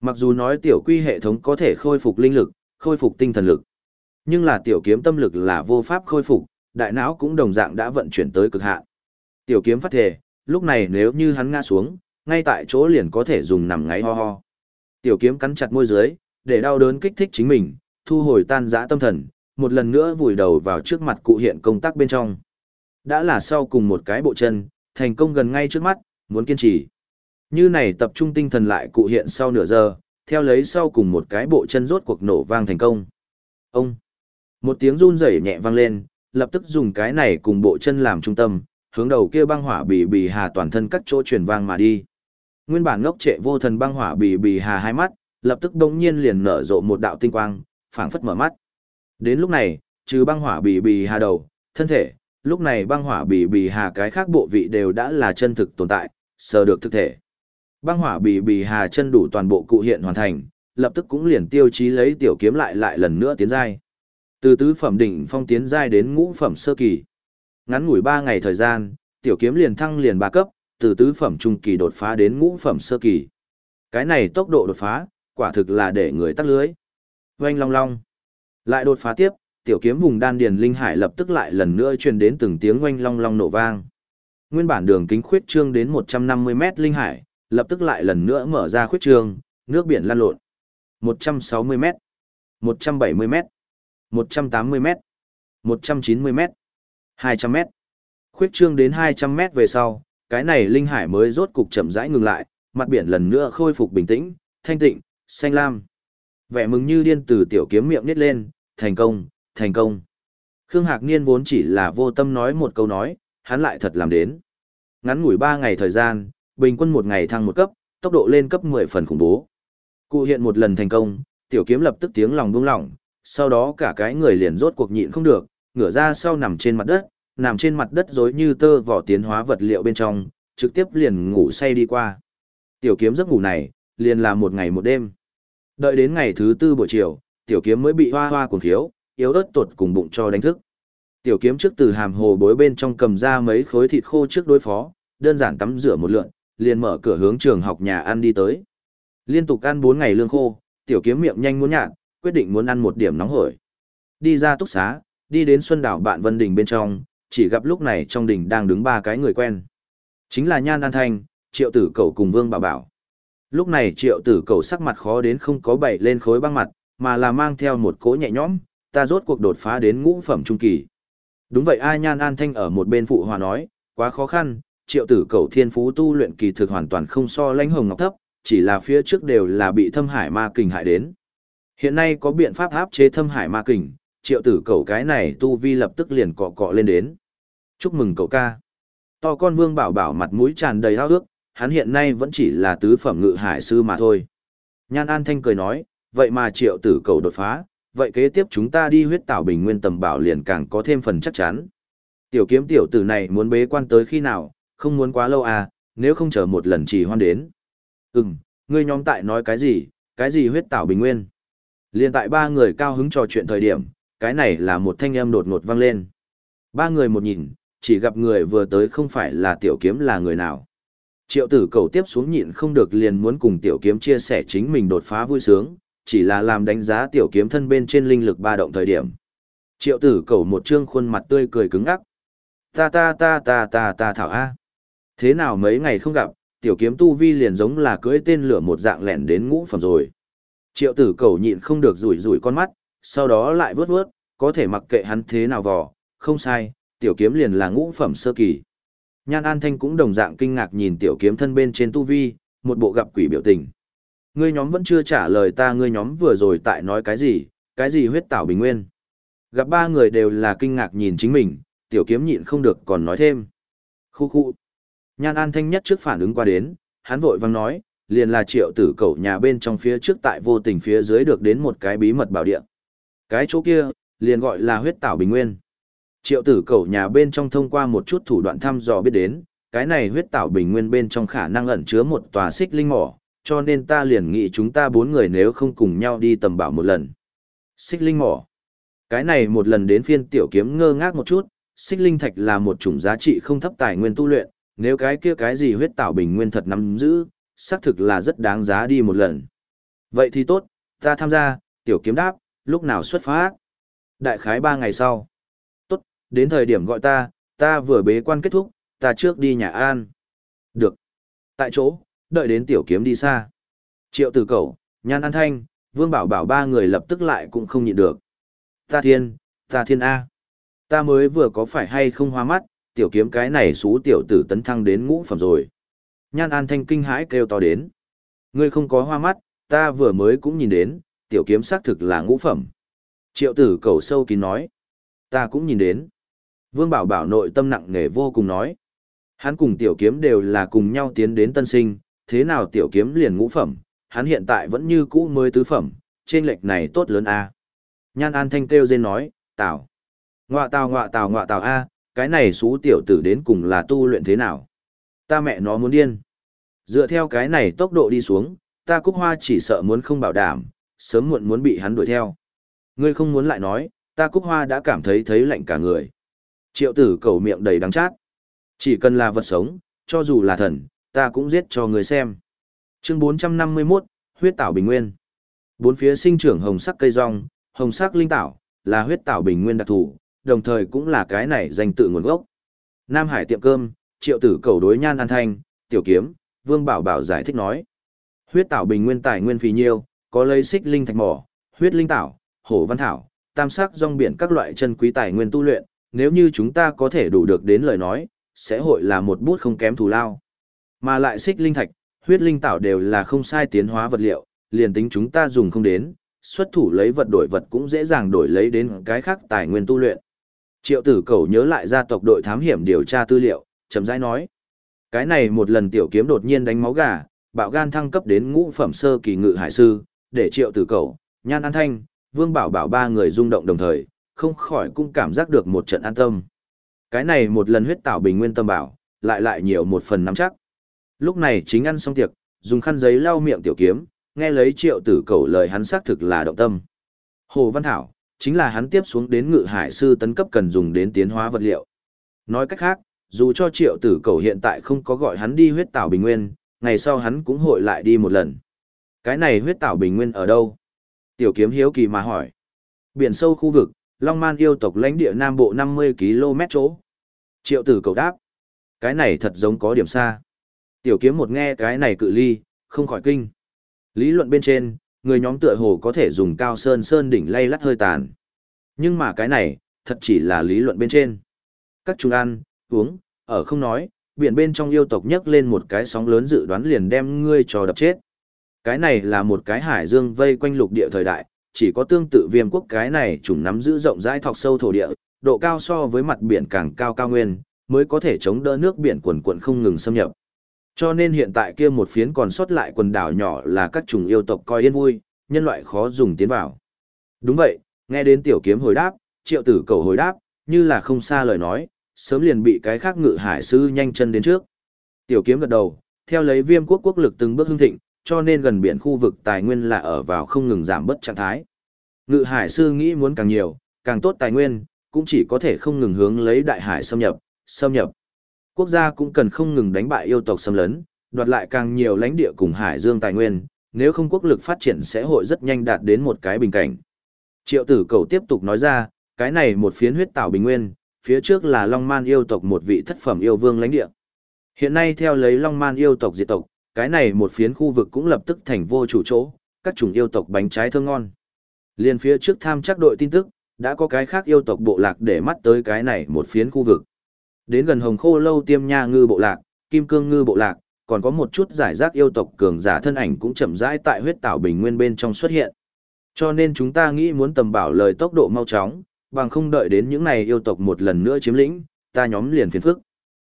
Mặc dù nói tiểu quy hệ thống có thể khôi phục linh lực, khôi phục tinh thần lực, nhưng là tiểu kiếm tâm lực là vô pháp khôi phục, đại não cũng đồng dạng đã vận chuyển tới cực hạn. Tiểu kiếm phát thể, lúc này nếu như hắn ngã xuống, ngay tại chỗ liền có thể dùng nằm ngáy ho ho. Tiểu kiếm cắn chặt môi dưới, để đau đớn kích thích chính mình, thu hồi tan dã tâm thần, một lần nữa vùi đầu vào trước mặt cụ hiện công tác bên trong. Đã là sau cùng một cái bộ chân, thành công gần ngay trước mắt, muốn kiên trì. Như này tập trung tinh thần lại cụ hiện sau nửa giờ, theo lấy sau cùng một cái bộ chân rốt cuộc nổ vang thành công. Ông! Một tiếng run rẩy nhẹ vang lên, lập tức dùng cái này cùng bộ chân làm trung tâm, hướng đầu kia băng hỏa bì bì hà toàn thân các chỗ truyền vang mà đi. Nguyên bản ngốc trệ vô thần băng hỏa bì bì hà hai mắt, lập tức đống nhiên liền nở rộ một đạo tinh quang, phảng phất mở mắt. Đến lúc này, trừ băng hỏa bì bì hà đầu, thân thể, lúc này băng hỏa bì bì hà cái khác bộ vị đều đã là chân thực tồn tại, sờ được thực thể. Băng hỏa bì bì hà chân đủ toàn bộ cụ hiện hoàn thành, lập tức cũng liền tiêu chí lấy tiểu kiếm lại lại lần nữa tiến giai. Từ tứ phẩm đỉnh phong tiến giai đến ngũ phẩm sơ kỳ. Ngắn ngủi 3 ngày thời gian, tiểu kiếm liền thăng liền 3 cấp, từ tứ phẩm trung kỳ đột phá đến ngũ phẩm sơ kỳ. Cái này tốc độ đột phá, quả thực là để người tắt lưới. Oanh long long. Lại đột phá tiếp, tiểu kiếm vùng đan điền linh hải lập tức lại lần nữa truyền đến từng tiếng oanh long long nổ vang. Nguyên bản đường kính khuyết trương đến 150 mét linh hải, lập tức lại lần nữa mở ra khuyết trương, nước biển lan lộn. 160 mét, 170 mét, 180 mét, 190 mét, 200 mét. Khuyết trương đến 200 mét về sau, cái này linh hải mới rốt cục chậm rãi ngừng lại, mặt biển lần nữa khôi phục bình tĩnh, thanh tịnh, xanh lam. Vẻ mừng như điên từ tiểu kiếm miệng nít lên, thành công, thành công. Khương Hạc Niên vốn chỉ là vô tâm nói một câu nói, hắn lại thật làm đến. Ngắn ngủi 3 ngày thời gian, bình quân một ngày thăng một cấp, tốc độ lên cấp 10 phần khủng bố. Cụ hiện một lần thành công, tiểu kiếm lập tức tiếng lòng buông lỏng, sau đó cả cái người liền rốt cuộc nhịn không được, ngửa ra sau nằm trên mặt đất, nằm trên mặt đất rối như tơ vỏ tiến hóa vật liệu bên trong, trực tiếp liền ngủ say đi qua. Tiểu kiếm giấc ngủ này, liền là một ngày một đêm. Đợi đến ngày thứ tư buổi chiều, tiểu kiếm mới bị hoa hoa cuồng thiếu, yếu ớt tột cùng bụng cho đánh thức. Tiểu kiếm trước từ hàm hồ bối bên trong cầm ra mấy khối thịt khô trước đối phó, đơn giản tắm rửa một lượn, liền mở cửa hướng trường học nhà ăn đi tới. Liên tục ăn 4 ngày lương khô, tiểu kiếm miệng nhanh muốn nhạt, quyết định muốn ăn một điểm nóng hổi. Đi ra túc xá, đi đến Xuân Đảo bạn Vân Đình bên trong, chỉ gặp lúc này trong đình đang đứng ba cái người quen. Chính là Nhan An Thanh, Triệu Tử Cầu cùng Vương Bảo Bảo. Lúc này Triệu Tử Cầu sắc mặt khó đến không có bảy lên khối băng mặt, mà là mang theo một cỗ nhẹ nhõm, ta rốt cuộc đột phá đến ngũ phẩm trung kỳ. Đúng vậy ai Nhan An Thanh ở một bên phụ hòa nói, quá khó khăn, Triệu Tử Cầu thiên phú tu luyện kỳ thực hoàn toàn không so lãnh hồng ngọc thấp, chỉ là phía trước đều là bị thâm hải ma kình hại đến. Hiện nay có biện pháp áp chế thâm hải ma kình, triệu tử cầu cái này tu vi lập tức liền cọ cọ lên đến. Chúc mừng cậu ca. To con vương bảo bảo mặt mũi tràn đầy hao ước, hắn hiện nay vẫn chỉ là tứ phẩm ngự hải sư mà thôi. Nhan An Thanh cười nói, vậy mà triệu tử cầu đột phá, vậy kế tiếp chúng ta đi huyết tảo bình nguyên tầm bảo liền càng có thêm phần chắc chắn. Tiểu kiếm tiểu tử này muốn bế quan tới khi nào, không muốn quá lâu à, nếu không chờ một lần chỉ hoan đến. Ừm, ngươi nhóm tại nói cái gì, cái gì huyết tảo bình nguyên. Liên tại ba người cao hứng trò chuyện thời điểm, cái này là một thanh âm đột ngột vang lên. Ba người một nhìn, chỉ gặp người vừa tới không phải là tiểu kiếm là người nào. Triệu tử cầu tiếp xuống nhịn không được liền muốn cùng tiểu kiếm chia sẻ chính mình đột phá vui sướng, chỉ là làm đánh giá tiểu kiếm thân bên trên linh lực ba động thời điểm. Triệu tử cầu một trương khuôn mặt tươi cười cứng ắc. Ta ta ta ta ta ta thảo A. Thế nào mấy ngày không gặp, tiểu kiếm tu vi liền giống là cưỡi tên lửa một dạng lẻn đến ngũ phẩm rồi. Triệu tử cầu nhịn không được rủi rủi con mắt, sau đó lại vớt vớt, có thể mặc kệ hắn thế nào vò, không sai, tiểu kiếm liền là ngũ phẩm sơ kỳ. Nhan An Thanh cũng đồng dạng kinh ngạc nhìn tiểu kiếm thân bên trên tu vi, một bộ gặp quỷ biểu tình. Ngươi nhóm vẫn chưa trả lời ta ngươi nhóm vừa rồi tại nói cái gì, cái gì huyết tảo bình nguyên. Gặp ba người đều là kinh ngạc nhìn chính mình, tiểu kiếm nhịn không được còn nói thêm. Khu khu. Nhan An Thanh nhất trước phản ứng qua đến, hắn vội vang nói, liền là triệu tử cẩu nhà bên trong phía trước tại vô tình phía dưới được đến một cái bí mật bảo địa. Cái chỗ kia, liền gọi là huyết tảo bình nguyên. Triệu tử cầu nhà bên trong thông qua một chút thủ đoạn thăm dò biết đến, cái này huyết tảo bình nguyên bên trong khả năng ẩn chứa một tòa xích linh mỏ, cho nên ta liền nghĩ chúng ta bốn người nếu không cùng nhau đi tầm bảo một lần. Xích linh mỏ. Cái này một lần đến phiên tiểu kiếm ngơ ngác một chút, xích linh thạch là một chủng giá trị không thấp tài nguyên tu luyện, nếu cái kia cái gì huyết tảo bình nguyên thật nắm giữ, xác thực là rất đáng giá đi một lần. Vậy thì tốt, ta tham gia, tiểu kiếm đáp, lúc nào xuất phát? Đại khái ba ngày sau. Tốt, đến thời điểm gọi ta, ta vừa bế quan kết thúc, ta trước đi nhà An. Được. Tại chỗ, đợi đến tiểu kiếm đi xa. Triệu tử cầu, nhan an thanh, vương bảo bảo ba người lập tức lại cũng không nhịn được. Ta thiên, ta thiên A. Ta mới vừa có phải hay không hoa mắt, tiểu kiếm cái này xú tiểu tử tấn thăng đến ngũ phẩm rồi. Nhan an thanh kinh hãi kêu to đến. Ngươi không có hoa mắt, ta vừa mới cũng nhìn đến, tiểu kiếm xác thực là ngũ phẩm. Triệu tử cầu sâu kín nói. Ta cũng nhìn đến. Vương bảo bảo nội tâm nặng nề vô cùng nói. Hắn cùng tiểu kiếm đều là cùng nhau tiến đến tân sinh, thế nào tiểu kiếm liền ngũ phẩm, hắn hiện tại vẫn như cũ mới tứ phẩm, trên lệch này tốt lớn a. Nhan An Thanh kêu dên nói, tào, ngọa tào ngọa tào ngọa tào a, cái này xú tiểu tử đến cùng là tu luyện thế nào? Ta mẹ nó muốn điên. Dựa theo cái này tốc độ đi xuống, ta cúc hoa chỉ sợ muốn không bảo đảm, sớm muộn muốn bị hắn đuổi theo. Ngươi không muốn lại nói, ta cúc hoa đã cảm thấy thấy lạnh cả người. Triệu tử cầu miệng đầy đắng chát. Chỉ cần là vật sống, cho dù là thần, ta cũng giết cho người xem. Chương 451, huyết tảo bình nguyên. Bốn phía sinh trưởng hồng sắc cây rong, hồng sắc linh tảo, là huyết tảo bình nguyên đặc thù, đồng thời cũng là cái này danh tự nguồn gốc. Nam Hải tiệm cơm, triệu tử cầu đối nhan an thanh, tiểu kiếm, vương bảo bảo giải thích nói. Huyết tảo bình nguyên tài nguyên phì nhiêu, có lấy xích linh thạch mỏ, huyết linh tảo, hổ văn thảo, tam sắc rong biển các loại chân quý tài nguyên tu luyện, nếu như chúng ta có thể đủ được đến lời nói, sẽ hội là một bút không kém thù lao. Mà lại xích linh thạch, huyết linh tảo đều là không sai tiến hóa vật liệu, liền tính chúng ta dùng không đến, xuất thủ lấy vật đổi vật cũng dễ dàng đổi lấy đến cái khác tài nguyên tu luyện. Triệu tử cầu nhớ lại gia tộc đội thám hiểm điều tra tư liệu, chậm rãi nói. Cái này một lần tiểu kiếm đột nhiên đánh máu gà, bạo gan thăng cấp đến ngũ phẩm sơ kỳ ngự hải sư, để triệu tử cầu, nhan an thanh, vương bảo bảo ba người rung động đồng thời, không khỏi cũng cảm giác được một trận an tâm. Cái này một lần huyết tạo bình nguyên tâm bảo, lại lại nhiều một phần nắm chắc. Lúc này chính ăn xong tiệc, dùng khăn giấy lau miệng tiểu kiếm, nghe lấy triệu tử cầu lời hắn xác thực là động tâm. Hồ Văn Thảo, chính là hắn tiếp xuống đến ngự hải sư tấn cấp cần dùng đến tiến hóa vật liệu. Nói cách khác, dù cho triệu tử cầu hiện tại không có gọi hắn đi huyết tảo bình nguyên, ngày sau hắn cũng hội lại đi một lần. Cái này huyết tảo bình nguyên ở đâu? Tiểu kiếm hiếu kỳ mà hỏi. Biển sâu khu vực, Long Man yêu tộc lãnh địa Nam Bộ 50 km chỗ. Triệu tử cầu đáp. Cái này thật giống có điểm xa. Tiểu kiếm một nghe cái này cự ly, không khỏi kinh. Lý luận bên trên, người nhóm tựa hồ có thể dùng cao sơn sơn đỉnh lay lắt hơi tàn. Nhưng mà cái này, thật chỉ là lý luận bên trên. Các chúng ăn, uống, ở không nói, biển bên trong yêu tộc nhấc lên một cái sóng lớn dự đoán liền đem ngươi cho đập chết. Cái này là một cái hải dương vây quanh lục địa thời đại, chỉ có tương tự viêm quốc cái này chủng nắm giữ rộng rãi thọc sâu thổ địa, độ cao so với mặt biển càng cao cao nguyên, mới có thể chống đỡ nước biển quần quận không ngừng xâm nhập. Cho nên hiện tại kia một phiến còn sót lại quần đảo nhỏ là các chủng yêu tộc coi yên vui, nhân loại khó dùng tiến vào. Đúng vậy, nghe đến tiểu kiếm hồi đáp, triệu tử cầu hồi đáp, như là không xa lời nói, sớm liền bị cái khác ngự hải sư nhanh chân đến trước. Tiểu kiếm gật đầu, theo lấy viêm quốc quốc lực từng bước hưng thịnh, cho nên gần biển khu vực tài nguyên là ở vào không ngừng giảm bất trạng thái. Ngự hải sư nghĩ muốn càng nhiều, càng tốt tài nguyên, cũng chỉ có thể không ngừng hướng lấy đại hải xâm nhập, xâm nhập. Quốc gia cũng cần không ngừng đánh bại yêu tộc xâm lấn, đoạt lại càng nhiều lãnh địa cùng hải dương tài nguyên, nếu không quốc lực phát triển sẽ hội rất nhanh đạt đến một cái bình cảnh. Triệu tử cầu tiếp tục nói ra, cái này một phiến huyết tảo bình nguyên, phía trước là Long Man yêu tộc một vị thất phẩm yêu vương lãnh địa. Hiện nay theo lấy Long Man yêu tộc diệt tộc, cái này một phiến khu vực cũng lập tức thành vô chủ chỗ, các chủng yêu tộc bánh trái thơm ngon. Liên phía trước tham chắc đội tin tức, đã có cái khác yêu tộc bộ lạc để mắt tới cái này một phiến khu vực. Đến gần Hồng Khô lâu tiêm nha ngư bộ lạc, Kim Cương ngư bộ lạc, còn có một chút giải rác yêu tộc cường giả thân ảnh cũng chậm rãi tại huyết tảo bình nguyên bên trong xuất hiện. Cho nên chúng ta nghĩ muốn tầm bảo lời tốc độ mau chóng, bằng không đợi đến những này yêu tộc một lần nữa chiếm lĩnh, ta nhóm liền phiền phức.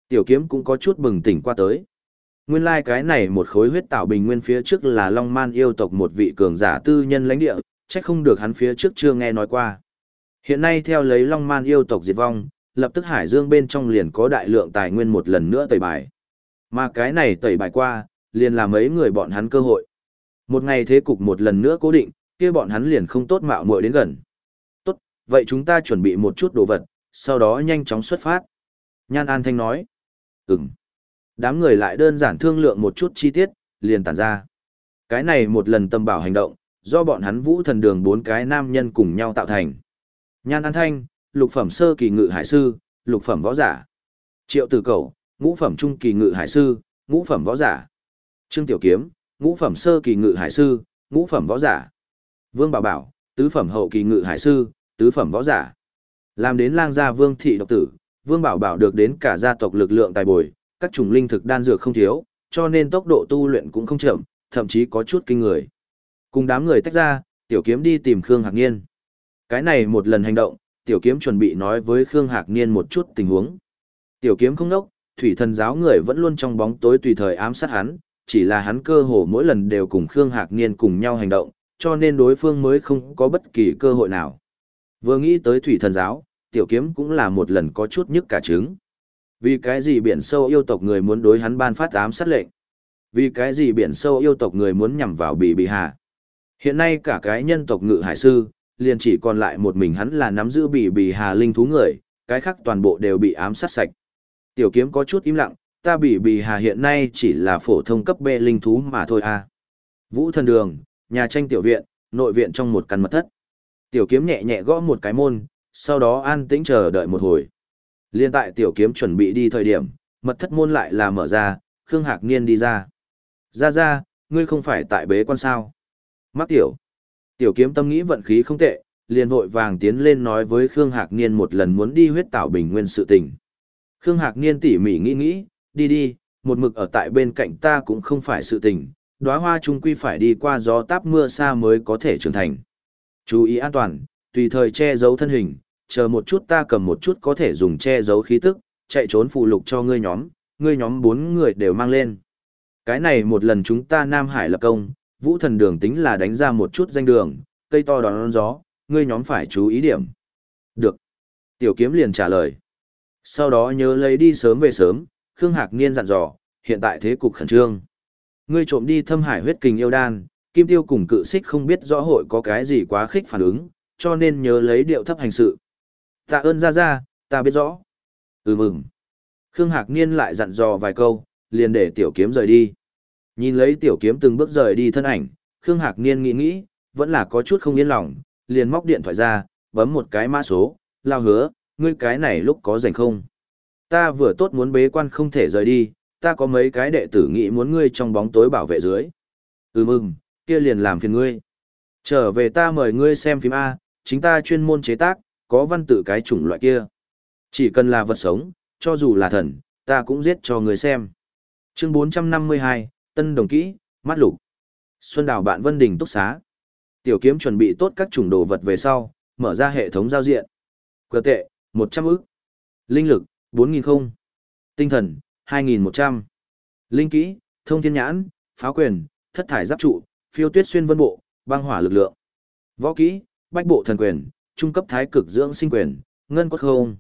Tiểu kiếm cũng có chút bừng tỉnh qua tới. Nguyên lai like cái này một khối huyết tạo bình nguyên phía trước là Long Man yêu tộc một vị cường giả tư nhân lãnh địa, chắc không được hắn phía trước chưa nghe nói qua. Hiện nay theo lấy Long Man yêu tộc diệt vong, lập tức hải dương bên trong liền có đại lượng tài nguyên một lần nữa tẩy bài. Mà cái này tẩy bài qua, liền là mấy người bọn hắn cơ hội. Một ngày thế cục một lần nữa cố định, kia bọn hắn liền không tốt mạo muội đến gần. Tốt, vậy chúng ta chuẩn bị một chút đồ vật, sau đó nhanh chóng xuất phát. Nhan An Thanh nói. Ừm. Đám người lại đơn giản thương lượng một chút chi tiết, liền tản ra. Cái này một lần tâm bảo hành động, do bọn hắn vũ thần đường bốn cái nam nhân cùng nhau tạo thành. Nhan An Thanh, lục phẩm sơ kỳ ngự hải sư, lục phẩm võ giả. Triệu Tử cẩu ngũ phẩm trung kỳ ngự hải sư, ngũ phẩm võ giả. Trương Tiểu Kiếm, ngũ phẩm sơ kỳ ngự hải sư, ngũ phẩm võ giả. Vương Bảo Bảo, tứ phẩm hậu kỳ ngự hải sư, tứ phẩm võ giả. Làm đến lang gia Vương thị độc tử, Vương Bảo Bảo được đến cả gia tộc lực lượng tài bồi, các chủng linh thực đan dược không thiếu, cho nên tốc độ tu luyện cũng không chậm, thậm chí có chút kinh người. Cùng đám người tách ra, Tiểu Kiếm đi tìm Khương Hạc Niên. Cái này một lần hành động, Tiểu Kiếm chuẩn bị nói với Khương Hạc Niên một chút tình huống. Tiểu Kiếm không nốc, thủy thần giáo người vẫn luôn trong bóng tối tùy thời ám sát hắn, chỉ là hắn cơ hồ mỗi lần đều cùng Khương Hạc Niên cùng nhau hành động, cho nên đối phương mới không có bất kỳ cơ hội nào. Vừa nghĩ tới thủy thần giáo, tiểu kiếm cũng là một lần có chút nhức cả trứng. Vì cái gì biển sâu yêu tộc người muốn đối hắn ban phát ám sát lệnh? Vì cái gì biển sâu yêu tộc người muốn nhằm vào bì bì hạ Hiện nay cả cái nhân tộc ngự hải sư, liền chỉ còn lại một mình hắn là nắm giữ bì bì hà linh thú người, cái khác toàn bộ đều bị ám sát sạch. Tiểu kiếm có chút im lặng, ta bì bì hà hiện nay chỉ là phổ thông cấp B linh thú mà thôi à. Vũ thần đường, nhà tranh tiểu viện, nội viện trong một căn mật thất. Tiểu kiếm nhẹ nhẹ gõ một cái môn, sau đó an tĩnh chờ đợi một hồi. Liên tại tiểu kiếm chuẩn bị đi thời điểm, mật thất môn lại là mở ra, Khương Hạc Niên đi ra. Ra ra, ngươi không phải tại bế quan sao. Mắc tiểu. Tiểu kiếm tâm nghĩ vận khí không tệ, liền vội vàng tiến lên nói với Khương Hạc Niên một lần muốn đi huyết tạo bình nguyên sự tình. Khương Hạc Niên tỉ mỉ nghĩ nghĩ, đi đi, một mực ở tại bên cạnh ta cũng không phải sự tình, đóa hoa trung quy phải đi qua gió táp mưa xa mới có thể trưởng thành. Chú ý an toàn, tùy thời che giấu thân hình, chờ một chút ta cầm một chút có thể dùng che giấu khí tức, chạy trốn phụ lục cho ngươi nhóm, ngươi nhóm bốn người đều mang lên. Cái này một lần chúng ta Nam Hải lập công, vũ thần đường tính là đánh ra một chút danh đường, cây to đón gió, ngươi nhóm phải chú ý điểm. Được. Tiểu kiếm liền trả lời. Sau đó nhớ lấy đi sớm về sớm, Khương Hạc Niên dặn dò, hiện tại thế cục khẩn trương. Ngươi trộm đi thâm hải huyết kình yêu đan, kim tiêu cùng cự xích không biết rõ hội có cái gì quá khích phản ứng, cho nên nhớ lấy điệu thấp hành sự. Tạ ơn ra ra, ta biết rõ. Ừ mừng. Khương Hạc Niên lại dặn dò vài câu, liền để tiểu kiếm rời đi. Nhìn lấy tiểu kiếm từng bước rời đi thân ảnh, Khương Hạc Niên nghĩ nghĩ, vẫn là có chút không yên lòng, liền móc điện thoại ra, bấm một cái mã số, lao hứa, ngươi cái này lúc có rảnh không? Ta vừa tốt muốn bế quan không thể rời đi, ta có mấy cái đệ tử nghĩ muốn ngươi trong bóng tối bảo vệ dưới. Ừ mừng, kia liền làm phiền ngươi. Trở về ta mời ngươi xem phim A, chính ta chuyên môn chế tác, có văn tự cái chủng loại kia. Chỉ cần là vật sống, cho dù là thần, ta cũng giết cho người xem. Chương 452, Tân Đồng Kỹ, Mắt Lục. Xuân Đào bạn Vân Đình túc xá. Tiểu kiếm chuẩn bị tốt các chủng đồ vật về sau, mở ra hệ thống giao diện. Cơ tệ, 100 ức. Linh lực, 4.000 không. Tinh thần, 2.100. Linh kỹ, thông thiên nhãn, pháo quyền, thất thải giáp trụ, phiêu tuyết xuyên vân bộ, băng hỏa lực lượng. Võ kỹ, bách bộ thần quyền, trung cấp thái cực dưỡng sinh quyền, ngân quất không.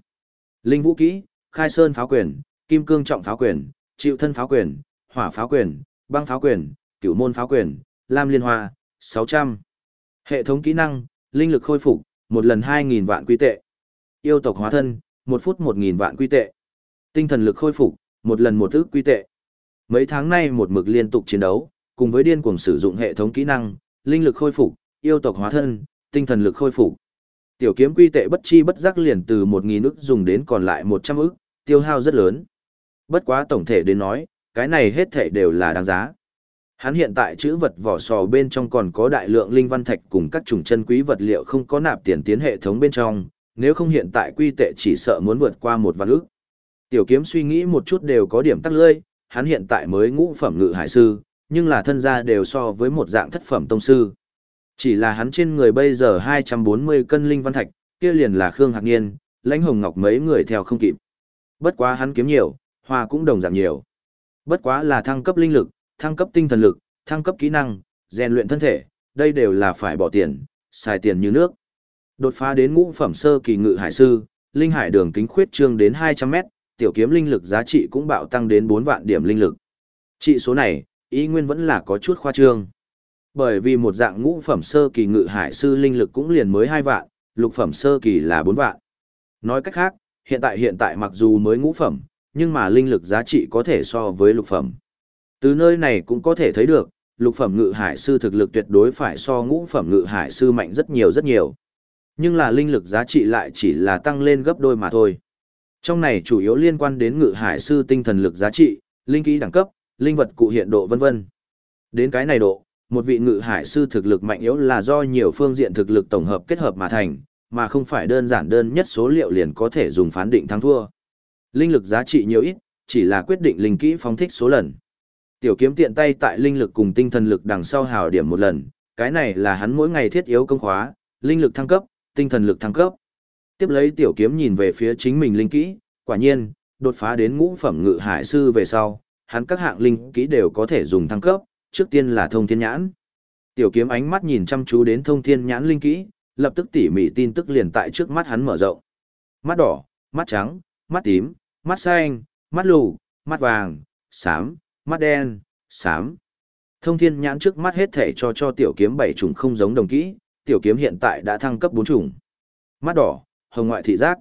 Linh vũ kỹ, khai sơn pháo quyền, kim cương trọng pháo quyền, chịu thân pháo quyền, hỏa pháo quyền, băng pháo quyền, cửu môn pháo quyền, lam liên hoa, 600. Hệ thống kỹ năng, linh lực khôi phục, một lần 2.000 vạn quy tệ. Yêu tộc hóa thân, một phút 1.000 vạn quy tệ. Tinh thần lực khôi phục, một lần một ước quy tệ. Mấy tháng nay một mực liên tục chiến đấu, cùng với điên cuồng sử dụng hệ thống kỹ năng, linh lực khôi phục, yêu tộc hóa thân, tinh thần lực khôi phục. Tiểu kiếm quy tệ bất chi bất giác liền từ 1000 ức dùng đến còn lại 100 ức, tiêu hao rất lớn. Bất quá tổng thể đến nói, cái này hết thể đều là đáng giá. Hắn hiện tại chữ vật vỏ sò bên trong còn có đại lượng linh văn thạch cùng các chủng chân quý vật liệu không có nạp tiền tiến hệ thống bên trong, nếu không hiện tại quy tệ chỉ sợ muốn vượt qua một vạn ức. Tiểu kiếm suy nghĩ một chút đều có điểm tắc lơi, hắn hiện tại mới ngũ phẩm ngự hải sư, nhưng là thân gia đều so với một dạng thất phẩm tông sư. Chỉ là hắn trên người bây giờ 240 cân linh văn thạch, kia liền là Khương Hạc Niên, lãnh hồng ngọc mấy người theo không kịp. Bất quá hắn kiếm nhiều, hoa cũng đồng giảm nhiều. Bất quá là thăng cấp linh lực, thăng cấp tinh thần lực, thăng cấp kỹ năng, rèn luyện thân thể, đây đều là phải bỏ tiền, xài tiền như nước. Đột phá đến ngũ phẩm sơ kỳ ngự hải sư, linh hải đường kính khuyết trương đến 200 mét, tiểu kiếm linh lực giá trị cũng bạo tăng đến 4 vạn điểm linh lực. Trị số này, ý nguyên vẫn là có chút khoa trương. Bởi vì một dạng ngũ phẩm sơ kỳ ngự hải sư linh lực cũng liền mới 2 vạn, lục phẩm sơ kỳ là 4 vạn. Nói cách khác, hiện tại hiện tại mặc dù mới ngũ phẩm, nhưng mà linh lực giá trị có thể so với lục phẩm. Từ nơi này cũng có thể thấy được, lục phẩm ngự hải sư thực lực tuyệt đối phải so ngũ phẩm ngự hải sư mạnh rất nhiều rất nhiều. Nhưng là linh lực giá trị lại chỉ là tăng lên gấp đôi mà thôi. Trong này chủ yếu liên quan đến ngự hải sư tinh thần lực giá trị, linh kỹ đẳng cấp, linh vật cụ hiện độ vân vân. Đến cái này độ, một vị ngự hải sư thực lực mạnh yếu là do nhiều phương diện thực lực tổng hợp kết hợp mà thành, mà không phải đơn giản đơn nhất số liệu liền có thể dùng phán định thắng thua. Linh lực giá trị nhiều ít, chỉ là quyết định linh kỹ phóng thích số lần. Tiểu kiếm tiện tay tại linh lực cùng tinh thần lực đằng sau hào điểm một lần, cái này là hắn mỗi ngày thiết yếu công khóa, linh lực thăng cấp, tinh thần lực thăng cấp. Tiếp lấy tiểu kiếm nhìn về phía chính mình linh kỹ, quả nhiên, đột phá đến ngũ phẩm ngự hải sư về sau, hắn các hạng linh kỹ đều có thể dùng thăng cấp, trước tiên là thông thiên nhãn. Tiểu kiếm ánh mắt nhìn chăm chú đến thông thiên nhãn linh kỹ, lập tức tỉ mỉ tin tức liền tại trước mắt hắn mở rộng. Mắt đỏ, mắt trắng, mắt tím, mắt xanh, mắt lù, mắt vàng, xám, mắt đen, xám. Thông thiên nhãn trước mắt hết thể cho cho tiểu kiếm bảy chủng không giống đồng kỹ, tiểu kiếm hiện tại đã thăng cấp bốn chủng. Mắt đỏ, hồng ngoại thị giác.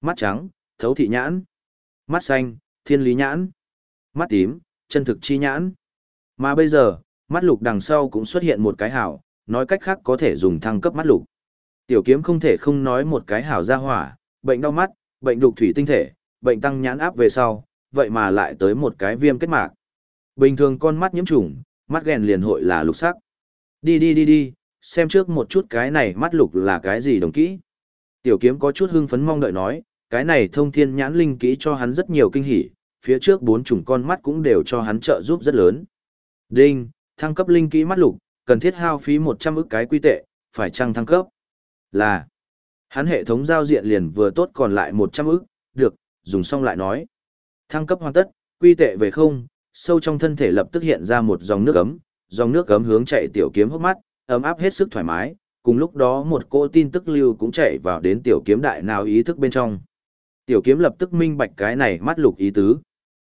Mắt trắng, thấu thị nhãn. Mắt xanh, thiên lý nhãn. Mắt tím, chân thực chi nhãn. Mà bây giờ, mắt lục đằng sau cũng xuất hiện một cái hảo, nói cách khác có thể dùng thăng cấp mắt lục. Tiểu kiếm không thể không nói một cái hảo ra hỏa, bệnh đau mắt, bệnh đục thủy tinh thể, bệnh tăng nhãn áp về sau, vậy mà lại tới một cái viêm kết mạc. Bình thường con mắt nhiễm trùng, mắt ghen liền hội là lục sắc. Đi đi đi đi, xem trước một chút cái này mắt lục là cái gì đồng kỹ. Tiểu kiếm có chút hưng phấn mong đợi nói, cái này thông thiên nhãn linh kỹ cho hắn rất nhiều kinh hỉ, phía trước bốn chủng con mắt cũng đều cho hắn trợ giúp rất lớn. Đinh, thăng cấp linh kỹ mắt lục, cần thiết hao phí 100 ức cái quy tệ, phải chăng thăng cấp? Là, hắn hệ thống giao diện liền vừa tốt còn lại 100 ức, được, dùng xong lại nói. Thăng cấp hoàn tất, quy tệ về không, sâu trong thân thể lập tức hiện ra một dòng nước ấm, dòng nước ấm hướng chạy tiểu kiếm hốc mắt, ấm áp hết sức thoải mái, cùng lúc đó một cỗ tin tức lưu cũng chạy vào đến tiểu kiếm đại nào ý thức bên trong. Tiểu kiếm lập tức minh bạch cái này mắt lục ý tứ.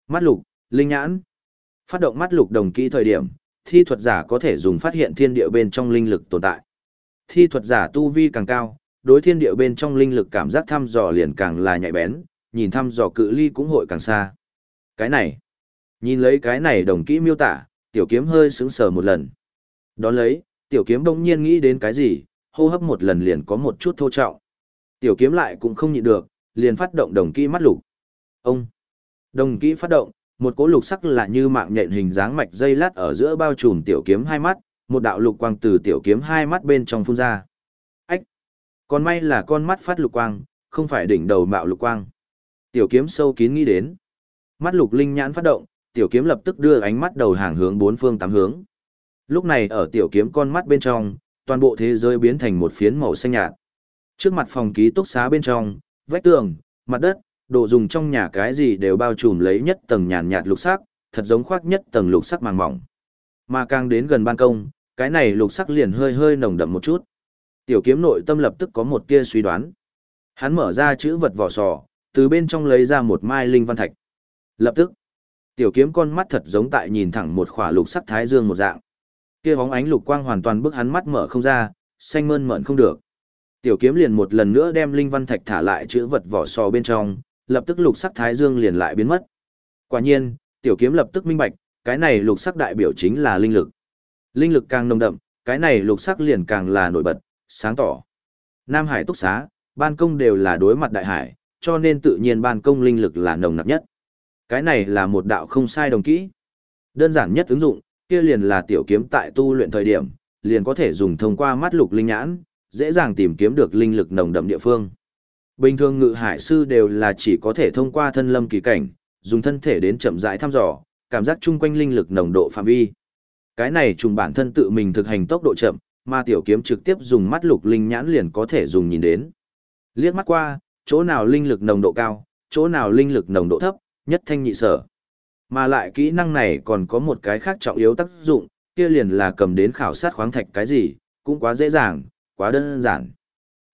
Mắt lục, linh nhãn. Phát động mắt lục đồng kỹ thời điểm, thi thuật giả có thể dùng phát hiện thiên địa bên trong linh lực tồn tại. Thi thuật giả tu vi càng cao, đối thiên địa bên trong linh lực cảm giác thăm dò liền càng là nhạy bén, nhìn thăm dò cự ly cũng hội càng xa. Cái này, nhìn lấy cái này đồng kỹ miêu tả, tiểu kiếm hơi sững sờ một lần. Đón lấy, tiểu kiếm đông nhiên nghĩ đến cái gì, hô hấp một lần liền có một chút thô trọng. Tiểu kiếm lại cũng không nhịn được, liền phát động đồng kỹ mắt lục. Ông, đồng kỹ phát động, một cỗ lục sắc là như mạng nhện hình dáng mạch dây lát ở giữa bao trùm tiểu kiếm hai mắt, một đạo lục quang từ tiểu kiếm hai mắt bên trong phun ra. Ách! Còn may là con mắt phát lục quang, không phải đỉnh đầu mạo lục quang. Tiểu kiếm sâu kín nghĩ đến. Mắt lục linh nhãn phát động, tiểu kiếm lập tức đưa ánh mắt đầu hàng hướng bốn phương tám hướng. Lúc này ở tiểu kiếm con mắt bên trong, toàn bộ thế giới biến thành một phiến màu xanh nhạt. Trước mặt phòng ký túc xá bên trong, vách tường, mặt đất, đồ dùng trong nhà cái gì đều bao trùm lấy nhất tầng nhàn nhạt lục sắc, thật giống khoác nhất tầng lục sắc màng mỏng. Mà càng đến gần ban công, cái này lục sắc liền hơi hơi nồng đậm một chút. Tiểu kiếm nội tâm lập tức có một tia suy đoán. Hắn mở ra chữ vật vỏ sò, từ bên trong lấy ra một mai linh văn thạch. Lập tức, tiểu kiếm con mắt thật giống tại nhìn thẳng một khỏa lục sắc thái dương một dạng. Kia bóng ánh lục quang hoàn toàn bức hắn mắt mở không ra, xanh mơn mởn không được. Tiểu kiếm liền một lần nữa đem linh văn thạch thả lại chữ vật vỏ sò bên trong, lập tức lục sắc thái dương liền lại biến mất. Quả nhiên, Tiểu kiếm lập tức minh bạch, cái này lục sắc đại biểu chính là linh lực. Linh lực càng nồng đậm, cái này lục sắc liền càng là nổi bật, sáng tỏ. Nam Hải túc xá, ban công đều là đối mặt đại hải, cho nên tự nhiên ban công linh lực là nồng nặc nhất. Cái này là một đạo không sai đồng kỹ. Đơn giản nhất ứng dụng, kia liền là tiểu kiếm tại tu luyện thời điểm, liền có thể dùng thông qua mắt lục linh nhãn, dễ dàng tìm kiếm được linh lực nồng đậm địa phương. Bình thường ngự hải sư đều là chỉ có thể thông qua thân lâm kỳ cảnh, dùng thân thể đến chậm rãi thăm dò, cảm giác chung quanh linh lực nồng độ phạm vi. Cái này trùng bản thân tự mình thực hành tốc độ chậm, mà tiểu kiếm trực tiếp dùng mắt lục linh nhãn liền có thể dùng nhìn đến. Liếc mắt qua, chỗ nào linh lực nồng độ cao, chỗ nào linh lực nồng độ thấp, nhất thanh nhị sở. Mà lại kỹ năng này còn có một cái khác trọng yếu tác dụng, kia liền là cầm đến khảo sát khoáng thạch cái gì, cũng quá dễ dàng, quá đơn giản.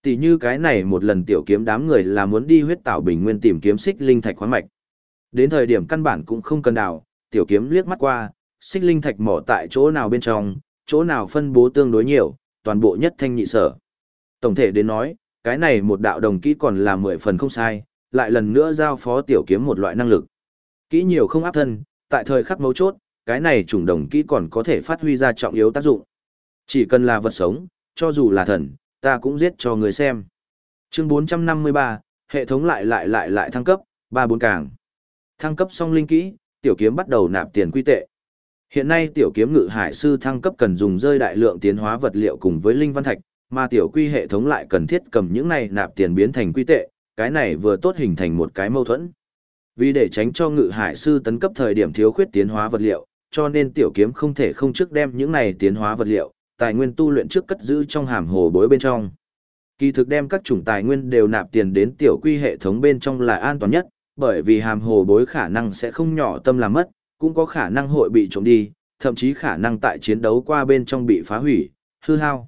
Tỷ như cái này một lần tiểu kiếm đám người là muốn đi huyết tạo bình nguyên tìm kiếm xích linh thạch khoáng mạch. Đến thời điểm căn bản cũng không cần đào, tiểu kiếm liếc mắt qua, xích linh thạch mỏ tại chỗ nào bên trong, chỗ nào phân bố tương đối nhiều, toàn bộ nhất thanh nhị sở. Tổng thể đến nói, cái này một đạo đồng kỹ còn là mười phần không sai, lại lần nữa giao phó tiểu kiếm một loại năng lực. Kỹ nhiều không áp thân, tại thời khắc mấu chốt, cái này chủng đồng kỹ còn có thể phát huy ra trọng yếu tác dụng. Chỉ cần là vật sống, cho dù là thần, ta cũng giết cho người xem. Chương 453, hệ thống lại lại lại lại thăng cấp, 34 càng. Thăng cấp xong linh kỹ, tiểu kiếm bắt đầu nạp tiền quy tệ. Hiện nay tiểu kiếm ngự hải sư thăng cấp cần dùng rơi đại lượng tiến hóa vật liệu cùng với linh văn thạch, mà tiểu quy hệ thống lại cần thiết cầm những này nạp tiền biến thành quy tệ, cái này vừa tốt hình thành một cái mâu thuẫn. Vì để tránh cho ngự hải sư tấn cấp thời điểm thiếu khuyết tiến hóa vật liệu, cho nên tiểu kiếm không thể không trước đem những này tiến hóa vật liệu, tài nguyên tu luyện trước cất giữ trong hàm hồ bối bên trong. Kỳ thực đem các chủng tài nguyên đều nạp tiền đến tiểu quy hệ thống bên trong là an toàn nhất, bởi vì hàm hồ bối khả năng sẽ không nhỏ tâm làm mất, cũng có khả năng hội bị trộm đi, thậm chí khả năng tại chiến đấu qua bên trong bị phá hủy, hư hao.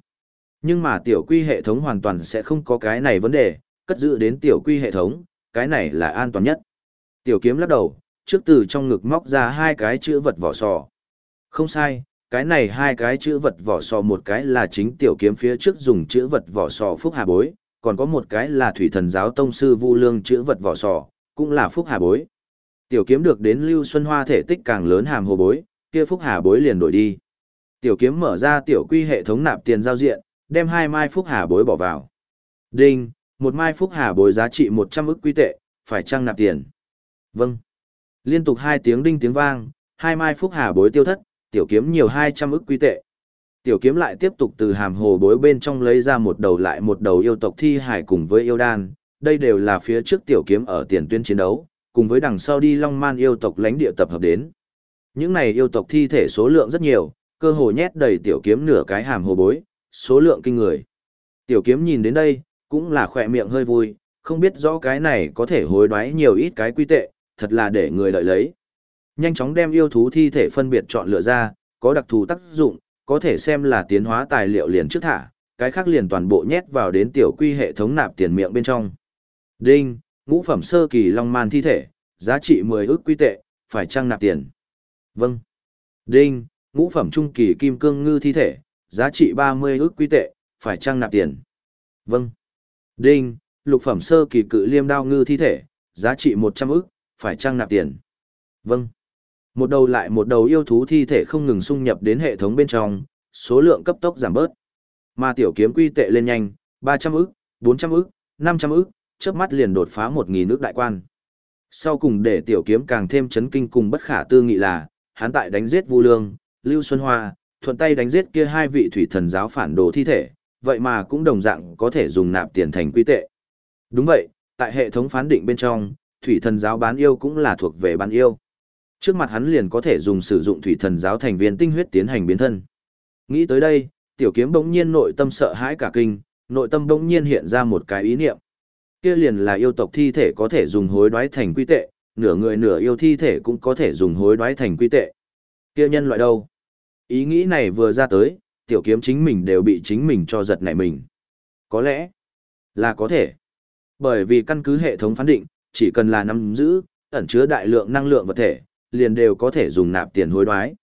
Nhưng mà tiểu quy hệ thống hoàn toàn sẽ không có cái này vấn đề, cất giữ đến tiểu quy hệ thống, cái này là an toàn nhất. Tiểu kiếm lắc đầu, trước từ trong ngực móc ra hai cái chữ vật vỏ sò. Không sai, cái này hai cái chữ vật vỏ sò một cái là chính tiểu kiếm phía trước dùng chữ vật vỏ sò phúc hà bối, còn có một cái là thủy thần giáo tông sư vu lương chữ vật vỏ sò, cũng là phúc hà bối. Tiểu kiếm được đến Lưu Xuân Hoa thể tích càng lớn hàm hồ bối, kia phúc hà bối liền đổi đi. Tiểu kiếm mở ra tiểu quy hệ thống nạp tiền giao diện, đem hai mai phúc hà bối bỏ vào. Đinh, một mai phúc hà bối giá trị 100 ức quy tệ, phải trăng nạp tiền. Vâng. Liên tục hai tiếng đinh tiếng vang, hai mai phúc hà bối tiêu thất, tiểu kiếm nhiều 200 ức quy tệ. Tiểu kiếm lại tiếp tục từ hàm hồ bối bên trong lấy ra một đầu lại một đầu yêu tộc thi hải cùng với yêu đan, đây đều là phía trước tiểu kiếm ở tiền tuyến chiến đấu, cùng với đằng sau đi long man yêu tộc lãnh địa tập hợp đến. Những này yêu tộc thi thể số lượng rất nhiều, cơ hồ nhét đầy tiểu kiếm nửa cái hàm hồ bối, số lượng kinh người. Tiểu kiếm nhìn đến đây, cũng là khỏe miệng hơi vui, không biết rõ cái này có thể hối đoái nhiều ít cái quy tệ, thật là để người đợi lấy. Nhanh chóng đem yêu thú thi thể phân biệt chọn lựa ra, có đặc thù tác dụng, có thể xem là tiến hóa tài liệu liền trước thả, cái khác liền toàn bộ nhét vào đến tiểu quy hệ thống nạp tiền miệng bên trong. Đinh, ngũ phẩm sơ kỳ long man thi thể, giá trị 10 ức quy tệ, phải trang nạp tiền. Vâng. Đinh, ngũ phẩm trung kỳ kim cương ngư thi thể, giá trị 30 ức quy tệ, phải trang nạp tiền. Vâng. Đinh, lục phẩm sơ kỳ cự liêm đao ngư thi thể, giá trị 100 ức, phải trang nạp tiền. Vâng. Một đầu lại một đầu yêu thú thi thể không ngừng xung nhập đến hệ thống bên trong, số lượng cấp tốc giảm bớt. Mà tiểu kiếm quy tệ lên nhanh, 300 ức, 400 ức, 500 ức, chớp mắt liền đột phá 1000 ức đại quan. Sau cùng để tiểu kiếm càng thêm chấn kinh cùng bất khả tư nghị là, hắn tại đánh giết Vu Lương, Lưu Xuân Hoa, thuận tay đánh giết kia hai vị thủy thần giáo phản đồ thi thể, vậy mà cũng đồng dạng có thể dùng nạp tiền thành quy tệ. Đúng vậy, tại hệ thống phán định bên trong, thủy thần giáo bán yêu cũng là thuộc về bán yêu. Trước mặt hắn liền có thể dùng sử dụng thủy thần giáo thành viên tinh huyết tiến hành biến thân. Nghĩ tới đây, tiểu kiếm bỗng nhiên nội tâm sợ hãi cả kinh, nội tâm bỗng nhiên hiện ra một cái ý niệm. Kia liền là yêu tộc thi thể có thể dùng hối đoái thành quy tệ, nửa người nửa yêu thi thể cũng có thể dùng hối đoái thành quy tệ. Kia nhân loại đâu? Ý nghĩ này vừa ra tới, tiểu kiếm chính mình đều bị chính mình cho giật nảy mình. Có lẽ là có thể. Bởi vì căn cứ hệ thống phán định, chỉ cần là nắm giữ, ẩn chứa đại lượng năng lượng vật thể, liền đều có thể dùng nạp tiền hối đoái.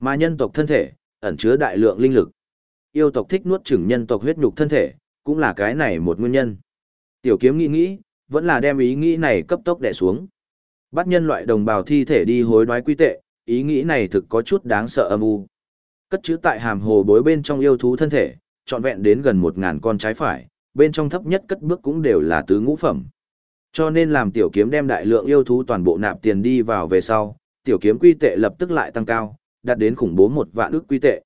Mà nhân tộc thân thể, ẩn chứa đại lượng linh lực. Yêu tộc thích nuốt chửng nhân tộc huyết nhục thân thể, cũng là cái này một nguyên nhân. Tiểu kiếm nghĩ nghĩ, vẫn là đem ý nghĩ này cấp tốc đè xuống. Bắt nhân loại đồng bào thi thể đi hối đoái quy tệ, ý nghĩ này thực có chút đáng sợ âm u. Cất chữ tại hàm hồ bối bên trong yêu thú thân thể, trọn vẹn đến gần một ngàn con trái phải, bên trong thấp nhất cất bước cũng đều là tứ ngũ phẩm. Cho nên làm tiểu kiếm đem đại lượng yêu thú toàn bộ nạp tiền đi vào về sau, tiểu kiếm quy tệ lập tức lại tăng cao, đạt đến khủng bố một vạn ước quy tệ.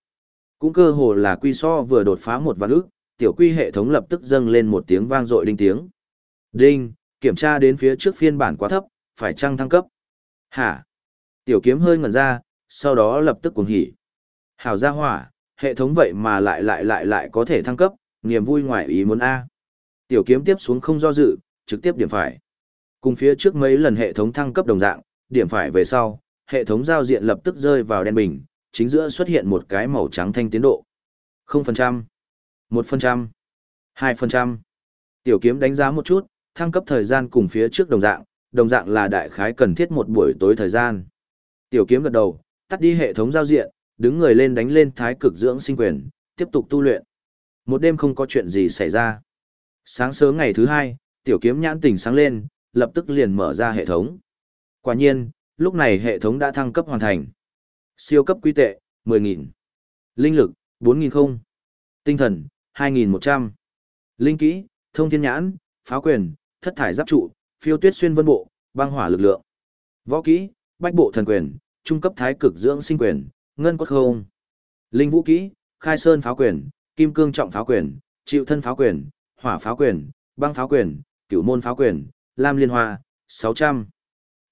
Cũng cơ hồ là quy so vừa đột phá một vạn ước, tiểu quy hệ thống lập tức dâng lên một tiếng vang dội đinh tiếng. Đinh, kiểm tra đến phía trước phiên bản quá thấp, phải chăng thăng cấp? Hả? Tiểu kiếm hơi ngẩn ra, sau đó lập tức cuồng hỉ. Hảo gia hỏa, hệ thống vậy mà lại lại lại lại có thể thăng cấp, niềm vui ngoài ý muốn A. Tiểu kiếm tiếp xuống không do dự, trực tiếp điểm phải. Cùng phía trước mấy lần hệ thống thăng cấp đồng dạng, điểm phải về sau, hệ thống giao diện lập tức rơi vào đen bình, chính giữa xuất hiện một cái màu trắng thanh tiến độ. 0%, 1%, 2%. Tiểu kiếm đánh giá một chút, thăng cấp thời gian cùng phía trước đồng dạng, đồng dạng là đại khái cần thiết một buổi tối thời gian. Tiểu kiếm gật đầu, tắt đi hệ thống giao diện, đứng người lên đánh lên thái cực dưỡng sinh quyền, tiếp tục tu luyện. Một đêm không có chuyện gì xảy ra. Sáng sớm ngày thứ hai, tiểu kiếm nhãn tỉnh sáng lên, lập tức liền mở ra hệ thống. Quả nhiên, lúc này hệ thống đã thăng cấp hoàn thành. Siêu cấp quy tệ, 10.000. Linh lực, 4.000 không. Tinh thần, 2.100. Linh kỹ, thông thiên nhãn, pháo quyền, thất thải giáp trụ, phiêu tuyết xuyên vân bộ, băng hỏa lực lượng. Võ kỹ, bách bộ thần quyền, trung cấp thái cực dưỡng sinh quyền, ngân quất không. Linh vũ kỹ, khai sơn pháo quyền, kim cương trọng pháo quyền, chịu thân pháo quyền, hỏa pháo quyền, băng pháo quyền, cửu môn pháo quyền, lam liên hoa, 600.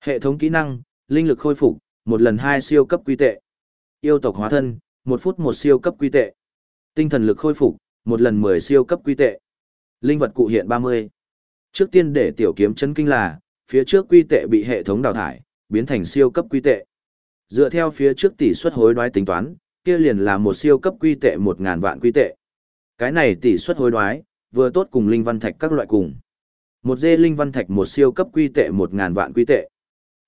Hệ thống kỹ năng, linh lực khôi phục, một lần hai siêu cấp quy tệ. Yêu tộc hóa thân, một phút một siêu cấp quy tệ. Tinh thần lực khôi phục, một lần 10 siêu cấp quy tệ. Linh vật cụ hiện 30. Trước tiên để tiểu kiếm chấn kinh là, phía trước quy tệ bị hệ thống đào thải, biến thành siêu cấp quy tệ. Dựa theo phía trước tỷ suất hối đoái tính toán, kia liền là một siêu cấp quy tệ 1000 vạn quy tệ. Cái này tỷ suất hối đoái, vừa tốt cùng linh văn thạch các loại cùng. Một dê linh văn thạch một siêu cấp quy tệ 1000 vạn quy tệ.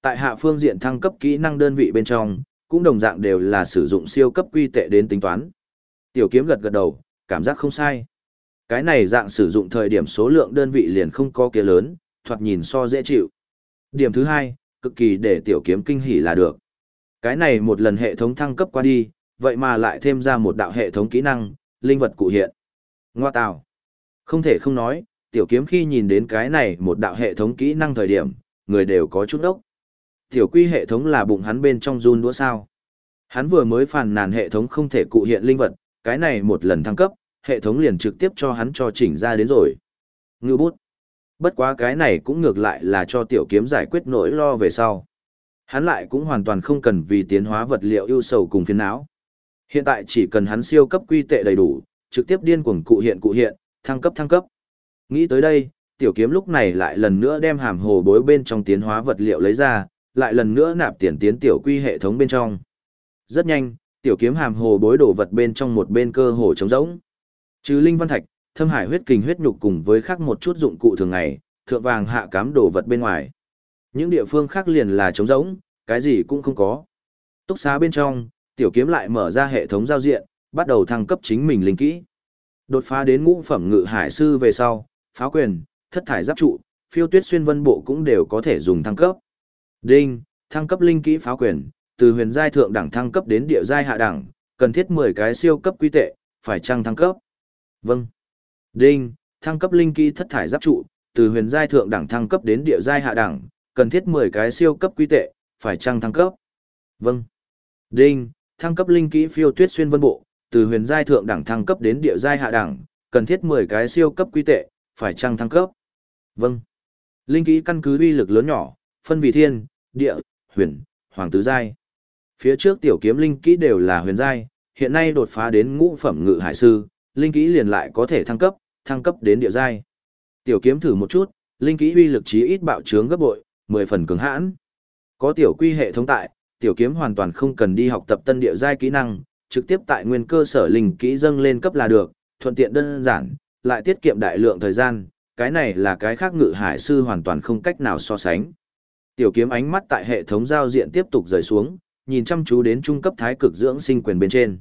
Tại hạ phương diện thăng cấp kỹ năng đơn vị bên trong, cũng đồng dạng đều là sử dụng siêu cấp quy tệ đến tính toán. Tiểu kiếm gật gật đầu, cảm giác không sai. Cái này dạng sử dụng thời điểm số lượng đơn vị liền không có kia lớn, thoạt nhìn so dễ chịu. Điểm thứ hai, cực kỳ để tiểu kiếm kinh hỉ là được. Cái này một lần hệ thống thăng cấp qua đi, vậy mà lại thêm ra một đạo hệ thống kỹ năng, linh vật cụ hiện. Ngoa tào. Không thể không nói, tiểu kiếm khi nhìn đến cái này một đạo hệ thống kỹ năng thời điểm, người đều có chút ốc. Tiểu quy hệ thống là bụng hắn bên trong run đũa sao. Hắn vừa mới phàn nàn hệ thống không thể cụ hiện linh vật, cái này một lần thăng cấp, hệ thống liền trực tiếp cho hắn cho chỉnh ra đến rồi. Ngư bút. Bất quá cái này cũng ngược lại là cho tiểu kiếm giải quyết nỗi lo về sau. Hắn lại cũng hoàn toàn không cần vì tiến hóa vật liệu ưu sầu cùng phiền não. Hiện tại chỉ cần hắn siêu cấp quy tệ đầy đủ, trực tiếp điên cuồng cụ hiện cụ hiện, thăng cấp thăng cấp. Nghĩ tới đây, tiểu kiếm lúc này lại lần nữa đem hàm hồ bối bên trong tiến hóa vật liệu lấy ra, lại lần nữa nạp tiền tiến tiểu quy hệ thống bên trong. Rất nhanh, tiểu kiếm hàm hồ bối đổ vật bên trong một bên cơ hồ trống rỗng. Trừ linh văn thạch, thâm hải huyết kình huyết nhục cùng với khác một chút dụng cụ thường ngày, thượng vàng hạ cám đổ vật bên ngoài. Những địa phương khác liền là trống rỗng, cái gì cũng không có. Túc xá bên trong, tiểu kiếm lại mở ra hệ thống giao diện, bắt đầu thăng cấp chính mình linh kỹ. Đột phá đến ngũ phẩm ngự hải sư về sau, pháo quyền, thất thải giáp trụ, phiêu tuyết xuyên vân bộ cũng đều có thể dùng thăng cấp. Đinh, thăng cấp linh kỹ pháo quyền, từ huyền giai thượng đẳng thăng cấp đến địa giai hạ đẳng, cần thiết 10 cái siêu cấp quy tệ, phải chăng thăng cấp? Vâng. Đinh, thăng cấp linh kỹ thất thải giáp trụ, từ huyền giai thượng đẳng thăng cấp đến địa giai hạ đẳng, cần thiết 10 cái siêu cấp quy tệ, phải chăng thăng cấp? Vâng. Đinh, thăng cấp linh kỹ phiêu tuyết xuyên vân bộ, từ huyền giai thượng đẳng thăng cấp đến địa giai hạ đẳng, cần thiết 10 cái siêu cấp quy tệ, phải chăng thăng cấp? Vâng. Linh kỹ căn cứ uy lực lớn nhỏ, phân vị thiên, địa, huyền, hoàng tứ giai. Phía trước tiểu kiếm linh kỹ đều là huyền giai, hiện nay đột phá đến ngũ phẩm ngự hải sư, linh kỹ liền lại có thể thăng cấp, thăng cấp đến địa giai. Tiểu kiếm thử một chút, linh kỹ uy lực chí ít bạo trướng gấp bội, 10 phần cứng hãn. Có tiểu quy hệ thống tại, tiểu kiếm hoàn toàn không cần đi học tập tân địa giai kỹ năng, trực tiếp tại nguyên cơ sở linh kỹ dâng lên cấp là được, thuận tiện đơn giản, lại tiết kiệm đại lượng thời gian, cái này là cái khác ngự hải sư hoàn toàn không cách nào so sánh. Tiểu kiếm ánh mắt tại hệ thống giao diện tiếp tục rời xuống, nhìn chăm chú đến trung cấp thái cực dưỡng sinh quyền bên trên.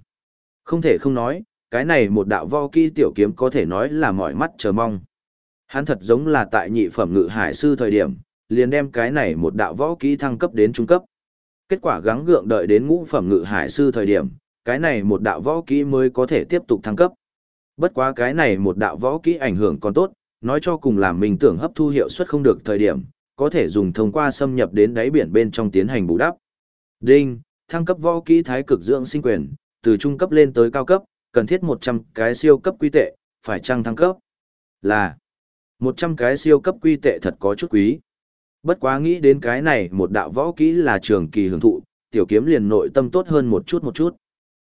Không thể không nói, cái này một đạo vo kỹ tiểu kiếm có thể nói là mỏi mắt chờ mong. Hắn thật giống là tại nhị phẩm ngự hải sư thời điểm, liền đem cái này một đạo võ kỹ thăng cấp đến trung cấp. Kết quả gắng gượng đợi đến ngũ phẩm ngự hải sư thời điểm, cái này một đạo võ kỹ mới có thể tiếp tục thăng cấp. Bất quá cái này một đạo võ kỹ ảnh hưởng còn tốt, nói cho cùng làm mình tưởng hấp thu hiệu suất không được thời điểm, có thể dùng thông qua xâm nhập đến đáy biển bên trong tiến hành bù đắp. Đinh, thăng cấp võ kỹ thái cực dưỡng sinh quyền, từ trung cấp lên tới cao cấp, cần thiết 100 cái siêu cấp quy tệ, phải chăng thăng cấp? Là 100 cái siêu cấp quy tệ thật có chút quý. Bất quá nghĩ đến cái này một đạo võ kỹ là trường kỳ hưởng thụ, tiểu kiếm liền nội tâm tốt hơn một chút một chút.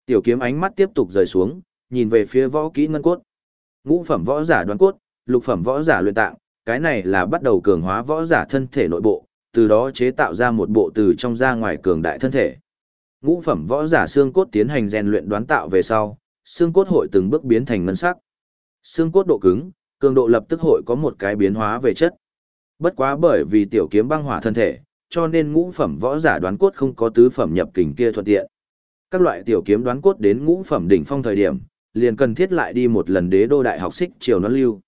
Tiểu kiếm ánh mắt tiếp tục rời xuống, nhìn về phía võ kỹ ngân cốt. Ngũ phẩm võ giả đoán cốt, lục phẩm võ giả luyện tạng, cái này là bắt đầu cường hóa võ giả thân thể nội bộ, từ đó chế tạo ra một bộ từ trong ra ngoài cường đại thân thể. Ngũ phẩm võ giả xương cốt tiến hành rèn luyện đoán tạo về sau, xương cốt hội từng bước biến thành ngân sắc. Xương cốt độ cứng, cường độ lập tức hội có một cái biến hóa về chất. Bất quá bởi vì tiểu kiếm băng hỏa thân thể, cho nên ngũ phẩm võ giả đoán cốt không có tứ phẩm nhập kình kia thuận tiện. Các loại tiểu kiếm đoán cốt đến ngũ phẩm đỉnh phong thời điểm, liền cần thiết lại đi một lần đế đô đại học xích triều nó lưu.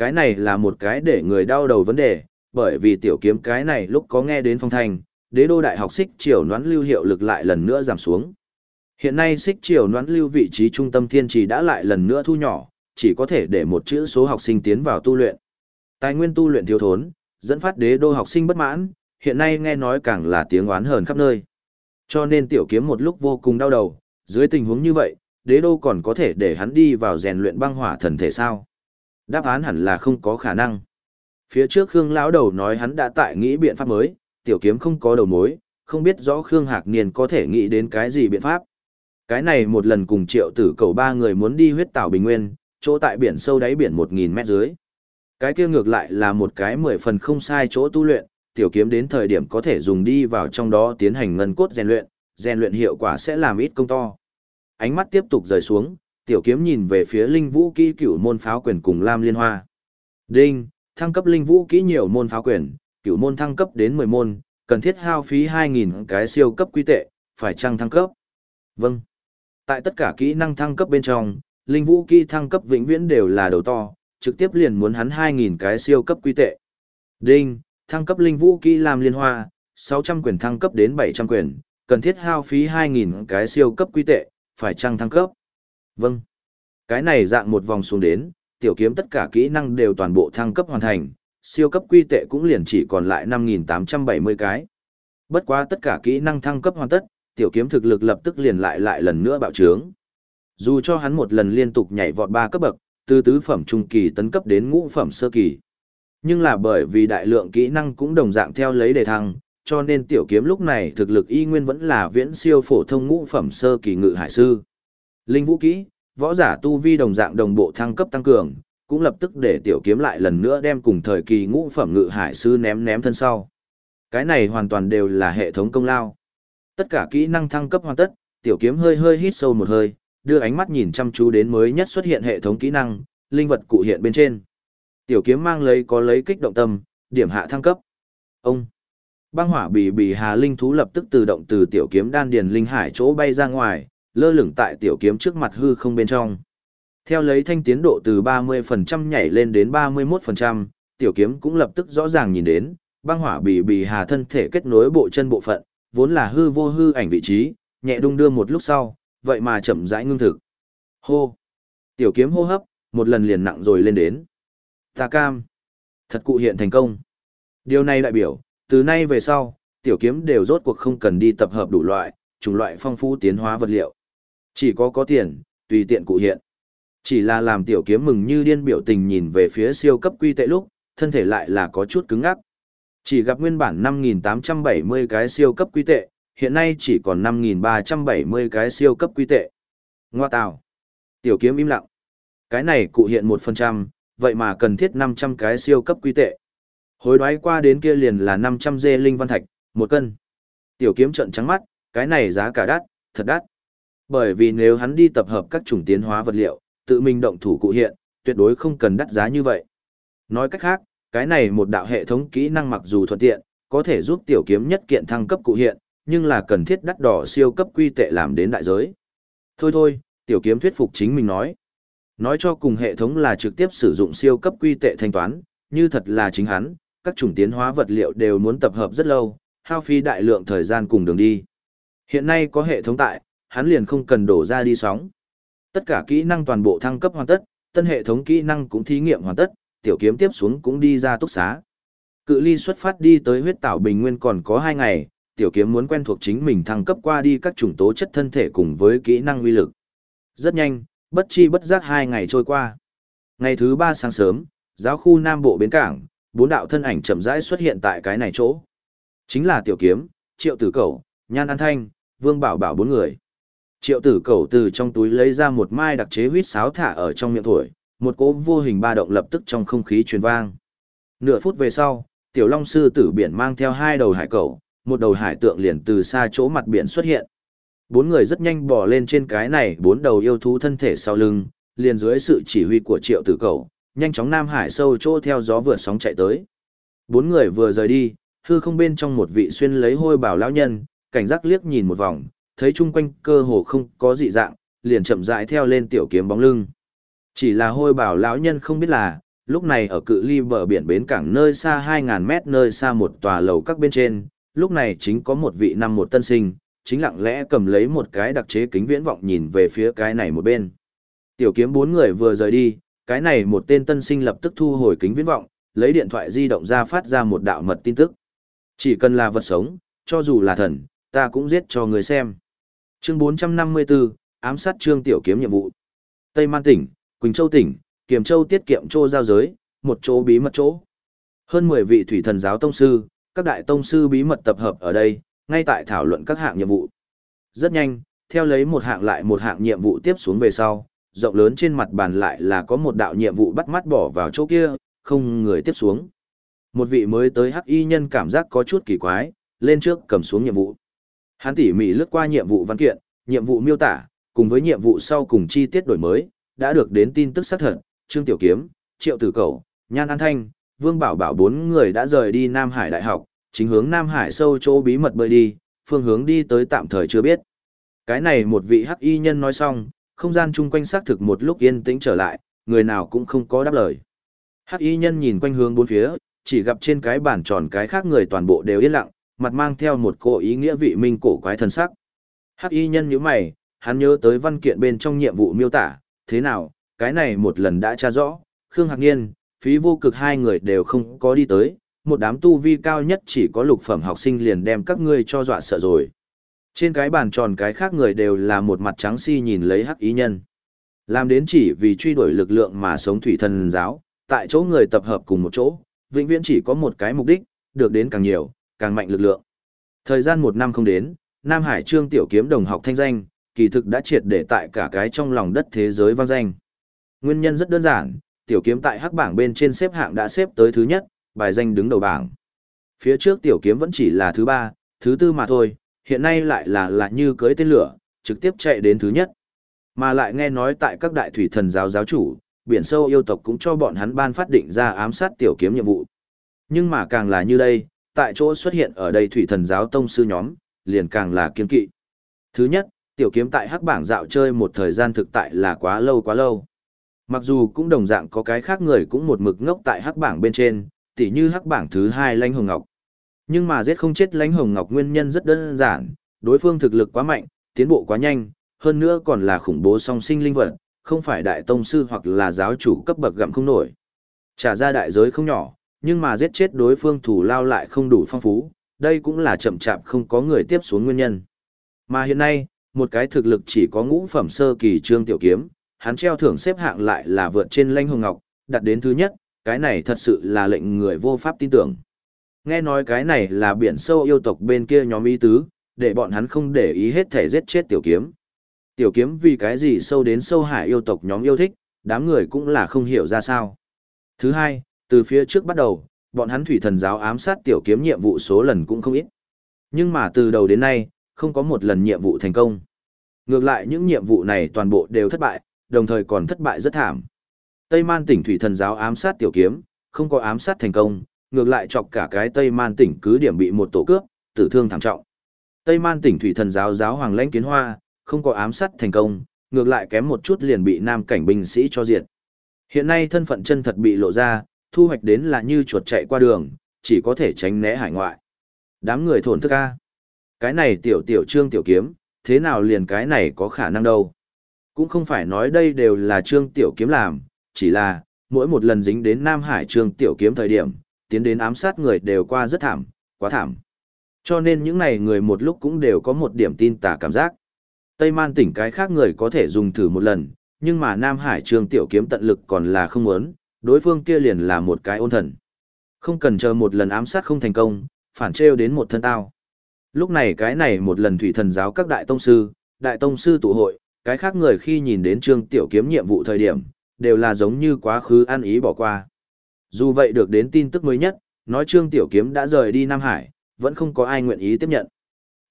Cái này là một cái để người đau đầu vấn đề, bởi vì tiểu kiếm cái này lúc có nghe đến phong thanh, đế đô đại học xích triều noãn lưu hiệu lực lại lần nữa giảm xuống. Hiện nay xích triều noãn lưu vị trí trung tâm thiên trì đã lại lần nữa thu nhỏ, chỉ có thể để một chữ số học sinh tiến vào tu luyện. Tài nguyên tu luyện thiếu thốn, dẫn phát đế đô học sinh bất mãn, hiện nay nghe nói càng là tiếng oán hờn khắp nơi. Cho nên tiểu kiếm một lúc vô cùng đau đầu, dưới tình huống như vậy, đế đô còn có thể để hắn đi vào rèn luyện băng hỏa thần thể sao? Đáp án hẳn là không có khả năng. Phía trước Khương lão đầu nói hắn đã tại nghĩ biện pháp mới, tiểu kiếm không có đầu mối, không biết rõ Khương Hạc Niên có thể nghĩ đến cái gì biện pháp. Cái này một lần cùng triệu tử cầu ba người muốn đi huyết tảo bình nguyên, chỗ tại biển sâu đáy biển 1.000 mét dưới. Cái kia ngược lại là một cái mười phần không sai chỗ tu luyện, tiểu kiếm đến thời điểm có thể dùng đi vào trong đó tiến hành ngân cốt rèn luyện, rèn luyện hiệu quả sẽ làm ít công to. Ánh mắt tiếp tục rời xuống, tiểu kiếm nhìn về phía linh vũ kỹ cửu môn pháo quyền cùng lam liên hoa. Đinh, thăng cấp linh vũ kỹ nhiều môn pháo quyền, cửu môn thăng cấp đến 10 môn, cần thiết hao phí 2.000 cái siêu cấp quy tệ, phải chăng thăng cấp? Vâng. Tại tất cả kỹ năng thăng cấp bên trong, linh vũ kỹ thăng cấp vĩnh viễn đều là đầu to, trực tiếp liền muốn hắn 2.000 cái siêu cấp quy tệ. Đinh, thăng cấp linh vũ kỹ làm liên hoa, 600 quyền thăng cấp đến 700 quyền, cần thiết hao phí 2.000 cái siêu cấp quy tệ, phải chăng thăng cấp? Vâng. Cái này dạng một vòng xuống đến, tiểu kiếm tất cả kỹ năng đều toàn bộ thăng cấp hoàn thành, siêu cấp quy tệ cũng liền chỉ còn lại 5.870 cái. Bất quá tất cả kỹ năng thăng cấp hoàn tất, tiểu kiếm thực lực lập tức liền lại lại lần nữa bạo trướng. Dù cho hắn một lần liên tục nhảy vọt ba cấp bậc, từ tứ phẩm trung kỳ tấn cấp đến ngũ phẩm sơ kỳ. Nhưng là bởi vì đại lượng kỹ năng cũng đồng dạng theo lấy đề thăng, cho nên tiểu kiếm lúc này thực lực y nguyên vẫn là viễn siêu phổ thông ngũ phẩm sơ kỳ ngự hải sư. Linh vũ kỹ, võ giả tu vi đồng dạng đồng bộ thăng cấp tăng cường, cũng lập tức để tiểu kiếm lại lần nữa đem cùng thời kỳ ngũ phẩm ngự hải sư ném ném thân sau. Cái này hoàn toàn đều là hệ thống công lao. Tất cả kỹ năng thăng cấp hoàn tất, tiểu kiếm hơi hơi hít sâu một hơi, đưa ánh mắt nhìn chăm chú đến mới nhất xuất hiện hệ thống kỹ năng, linh vật cụ hiện bên trên. Tiểu kiếm mang lấy có lấy kích động tâm, điểm hạ thăng cấp. Ông Băng hỏa bì bì hà linh thú lập tức tự động từ tiểu kiếm đan điền linh hải chỗ bay ra ngoài, lơ lửng tại tiểu kiếm trước mặt hư không bên trong. Theo lấy thanh tiến độ từ 30% nhảy lên đến 31%, tiểu kiếm cũng lập tức rõ ràng nhìn đến, băng hỏa bì bì hà thân thể kết nối bộ chân bộ phận, vốn là hư vô hư ảnh vị trí, nhẹ đung đưa một lúc sau, vậy mà chậm rãi ngưng thực. Hô! Tiểu kiếm hô hấp, một lần liền nặng rồi lên đến. Ta cam! Thật cụ hiện thành công. Điều này đại biểu, từ nay về sau, tiểu kiếm đều rốt cuộc không cần đi tập hợp đủ loại, chủng loại phong phú tiến hóa vật liệu. Chỉ có có tiền, tùy tiện cụ hiện. Chỉ là làm tiểu kiếm mừng như điên biểu tình nhìn về phía siêu cấp quy tệ lúc, thân thể lại là có chút cứng ngắc. Chỉ gặp nguyên bản 5.870 cái siêu cấp quy tệ, hiện nay chỉ còn 5.370 cái siêu cấp quy tệ. Ngoa tào. Tiểu kiếm im lặng. Cái này cụ hiện 1%, vậy mà cần thiết 500 cái siêu cấp quy tệ. Hối đoái qua đến kia liền là 500 dê linh văn thạch, một cân. Tiểu kiếm trận trắng mắt, cái này giá cả đắt, thật đắt. Bởi vì nếu hắn đi tập hợp các chủng tiến hóa vật liệu, tự mình động thủ cụ hiện, tuyệt đối không cần đắt giá như vậy. Nói cách khác, cái này một đạo hệ thống kỹ năng mặc dù thuận tiện, có thể giúp tiểu kiếm nhất kiện thăng cấp cụ hiện, nhưng là cần thiết đắt đỏ siêu cấp quy tệ làm đến đại giới. Thôi thôi, tiểu kiếm thuyết phục chính mình nói. Nói cho cùng hệ thống là trực tiếp sử dụng siêu cấp quy tệ thanh toán, như thật là chính hắn, các chủng tiến hóa vật liệu đều muốn tập hợp rất lâu, hao phí đại lượng thời gian cùng đường đi. Hiện nay có hệ thống tại, hắn liền không cần đổ ra đi sóng. Tất cả kỹ năng toàn bộ thăng cấp hoàn tất, tân hệ thống kỹ năng cũng thí nghiệm hoàn tất, tiểu kiếm tiếp xuống cũng đi ra túc xá. Cự ly xuất phát đi tới huyết tảo bình nguyên còn có 2 ngày, tiểu kiếm muốn quen thuộc chính mình thăng cấp qua đi các chủng tố chất thân thể cùng với kỹ năng uy lực. Rất nhanh, bất chi bất giác 2 ngày trôi qua. Ngày thứ 3 sáng sớm, giáo khu Nam Bộ Bến Cảng, bốn đạo thân ảnh chậm rãi xuất hiện tại cái này chỗ. Chính là tiểu kiếm, triệu tử cẩu, nhan an thanh, vương bảo bảo bốn người. Triệu tử cẩu từ trong túi lấy ra một mai đặc chế huýt sáo thả ở trong miệng thổi, một cỗ vô hình ba động lập tức trong không khí truyền vang. Nửa phút về sau, tiểu long sư tử biển mang theo hai đầu hải cẩu, một đầu hải tượng liền từ xa chỗ mặt biển xuất hiện. Bốn người rất nhanh bỏ lên trên cái này bốn đầu yêu thú thân thể sau lưng, liền dưới sự chỉ huy của triệu tử cẩu, nhanh chóng Nam Hải sâu chỗ theo gió vượt sóng chạy tới. Bốn người vừa rời đi, hư không bên trong một vị xuyên lấy hôi bảo lão nhân, cảnh giác liếc nhìn một vòng, thấy chung quanh cơ hồ không có dị dạng, liền chậm rãi theo lên tiểu kiếm bóng lưng. Chỉ là hôi bảo lão nhân không biết là, lúc này ở cự ly bờ biển bến cảng nơi xa 2.000 mét nơi xa một tòa lầu các bên trên, lúc này chính có một vị năm một tân sinh, chính lặng lẽ cầm lấy một cái đặc chế kính viễn vọng nhìn về phía cái này một bên. Tiểu kiếm bốn người vừa rời đi, cái này một tên tân sinh lập tức thu hồi kính viễn vọng, lấy điện thoại di động ra phát ra một đạo mật tin tức. Chỉ cần là vật sống, cho dù là thần, ta cũng giết cho người xem. Chương 454, ám sát trương tiểu kiếm nhiệm vụ. Tây Man tỉnh, Quỳnh Châu tỉnh, Kiềm Châu tiết kiệm châu giao giới, một chỗ bí mật chỗ. Hơn 10 vị thủy thần giáo tông sư, các đại tông sư bí mật tập hợp ở đây, ngay tại thảo luận các hạng nhiệm vụ. Rất nhanh, theo lấy một hạng lại một hạng nhiệm vụ tiếp xuống về sau, rộng lớn trên mặt bàn lại là có một đạo nhiệm vụ bắt mắt bỏ vào chỗ kia, không người tiếp xuống. Một vị mới tới hắc y nhân cảm giác có chút kỳ quái, lên trước cầm xuống nhiệm vụ. Hắn tỉ mỉ lướt qua nhiệm vụ văn kiện, nhiệm vụ miêu tả, cùng với nhiệm vụ sau cùng chi tiết đổi mới, đã được đến tin tức xác thật, Trương Tiểu Kiếm, Triệu Tử Cầu, Nhan An Thanh, Vương Bảo Bảo bốn người đã rời đi Nam Hải Đại học, chính hướng Nam Hải sâu chỗ bí mật bơi đi, phương hướng đi tới tạm thời chưa biết. Cái này một vị hắc y nhân nói xong, không gian chung quanh xác thực một lúc yên tĩnh trở lại, người nào cũng không có đáp lời. Hắc y nhân nhìn quanh hướng bốn phía, chỉ gặp trên cái bàn tròn cái khác người toàn bộ đều yên lặng, mặt mang theo một cô ý nghĩa vị minh cổ quái thần sắc. Hắc y nhân nhíu mày, hắn nhớ tới văn kiện bên trong nhiệm vụ miêu tả, thế nào, cái này một lần đã tra rõ, Khương Hạc Niên, phí vô cực hai người đều không có đi tới, một đám tu vi cao nhất chỉ có lục phẩm học sinh liền đem các ngươi cho dọa sợ rồi. Trên cái bàn tròn cái khác người đều là một mặt trắng si nhìn lấy hắc ý nhân. Làm đến chỉ vì truy đuổi lực lượng mà sống thủy thần giáo, tại chỗ người tập hợp cùng một chỗ, vĩnh viễn chỉ có một cái mục đích, được đến càng nhiều, càng mạnh lực lượng. Thời gian một năm không đến, Nam Hải Trương Tiểu Kiếm đồng học thanh danh, kỳ thực đã triệt để tại cả cái trong lòng đất thế giới vang danh. Nguyên nhân rất đơn giản, Tiểu Kiếm tại hắc bảng bên trên xếp hạng đã xếp tới thứ nhất, bài danh đứng đầu bảng. Phía trước Tiểu Kiếm vẫn chỉ là thứ ba, thứ tư mà thôi, hiện nay lại là là như cưới tên lửa, trực tiếp chạy đến thứ nhất. Mà lại nghe nói tại các đại thủy thần giáo giáo chủ, biển sâu yêu tộc cũng cho bọn hắn ban phát định ra ám sát tiểu kiếm nhiệm vụ. Nhưng mà càng là như đây, tại chỗ xuất hiện ở đây thủy thần giáo tông sư nhóm, liền càng là kiên kỵ. Thứ nhất, tiểu kiếm tại hắc bảng dạo chơi một thời gian thực tại là quá lâu quá lâu. Mặc dù cũng đồng dạng có cái khác người cũng một mực ngốc tại hắc bảng bên trên, tỉ như hắc bảng thứ hai lãnh hồng ngọc. Nhưng mà giết không chết lãnh hồng ngọc nguyên nhân rất đơn giản, đối phương thực lực quá mạnh, tiến bộ quá nhanh, hơn nữa còn là khủng bố song sinh linh vật, không phải đại tông sư hoặc là giáo chủ cấp bậc gặm không nổi. Trả ra đại giới không nhỏ, nhưng mà giết chết đối phương thủ lao lại không đủ phong phú, đây cũng là chậm chạp không có người tiếp xuống nguyên nhân. Mà hiện nay, một cái thực lực chỉ có ngũ phẩm sơ kỳ trương tiểu kiếm, hắn treo thưởng xếp hạng lại là vượt trên lanh hồng ngọc, đặt đến thứ nhất, cái này thật sự là lệnh người vô pháp tin tưởng. Nghe nói cái này là biển sâu yêu tộc bên kia nhóm ý tứ, để bọn hắn không để ý hết thể giết chết tiểu kiếm. Tiểu kiếm vì cái gì sâu đến sâu hải yêu tộc nhóm yêu thích, đám người cũng là không hiểu ra sao. Thứ hai, từ phía trước bắt đầu, bọn hắn thủy thần giáo ám sát tiểu kiếm nhiệm vụ số lần cũng không ít. Nhưng mà từ đầu đến nay, không có một lần nhiệm vụ thành công. Ngược lại những nhiệm vụ này toàn bộ đều thất bại, đồng thời còn thất bại rất thảm. Tây Man tỉnh thủy thần giáo ám sát tiểu kiếm, không có ám sát thành công, ngược lại chọc cả cái Tây Man tỉnh cứ điểm bị một tổ cướp, tử thương thảm trọng. Tây Man tỉnh thủy thần giáo giáo hoàng lãnh kiến hoa, không có ám sát thành công, ngược lại kém một chút liền bị nam cảnh binh sĩ cho diệt. Hiện nay thân phận chân thật bị lộ ra, thu hoạch đến là như chuột chạy qua đường, chỉ có thể tránh né hải ngoại. Đám người thổn thức a. Cái này tiểu tiểu trương tiểu kiếm, thế nào liền cái này có khả năng đâu. Cũng không phải nói đây đều là trương tiểu kiếm làm, chỉ là, mỗi một lần dính đến Nam Hải trương tiểu kiếm thời điểm, tiến đến ám sát người đều qua rất thảm, quá thảm. Cho nên những này người một lúc cũng đều có một điểm tin tà cảm giác. Tây Man tỉnh cái khác người có thể dùng thử một lần, nhưng mà Nam Hải Trương Tiểu Kiếm tận lực còn là không muốn, đối phương kia liền là một cái ôn thần. Không cần chờ một lần ám sát không thành công, phản trêu đến một thân tao. Lúc này cái này một lần thủy thần giáo các đại tông sư, đại tông sư tụ hội, cái khác người khi nhìn đến Trương Tiểu Kiếm nhiệm vụ thời điểm, đều là giống như quá khứ ăn ý bỏ qua. Dù vậy được đến tin tức mới nhất, nói Trương Tiểu Kiếm đã rời đi Nam Hải, vẫn không có ai nguyện ý tiếp nhận.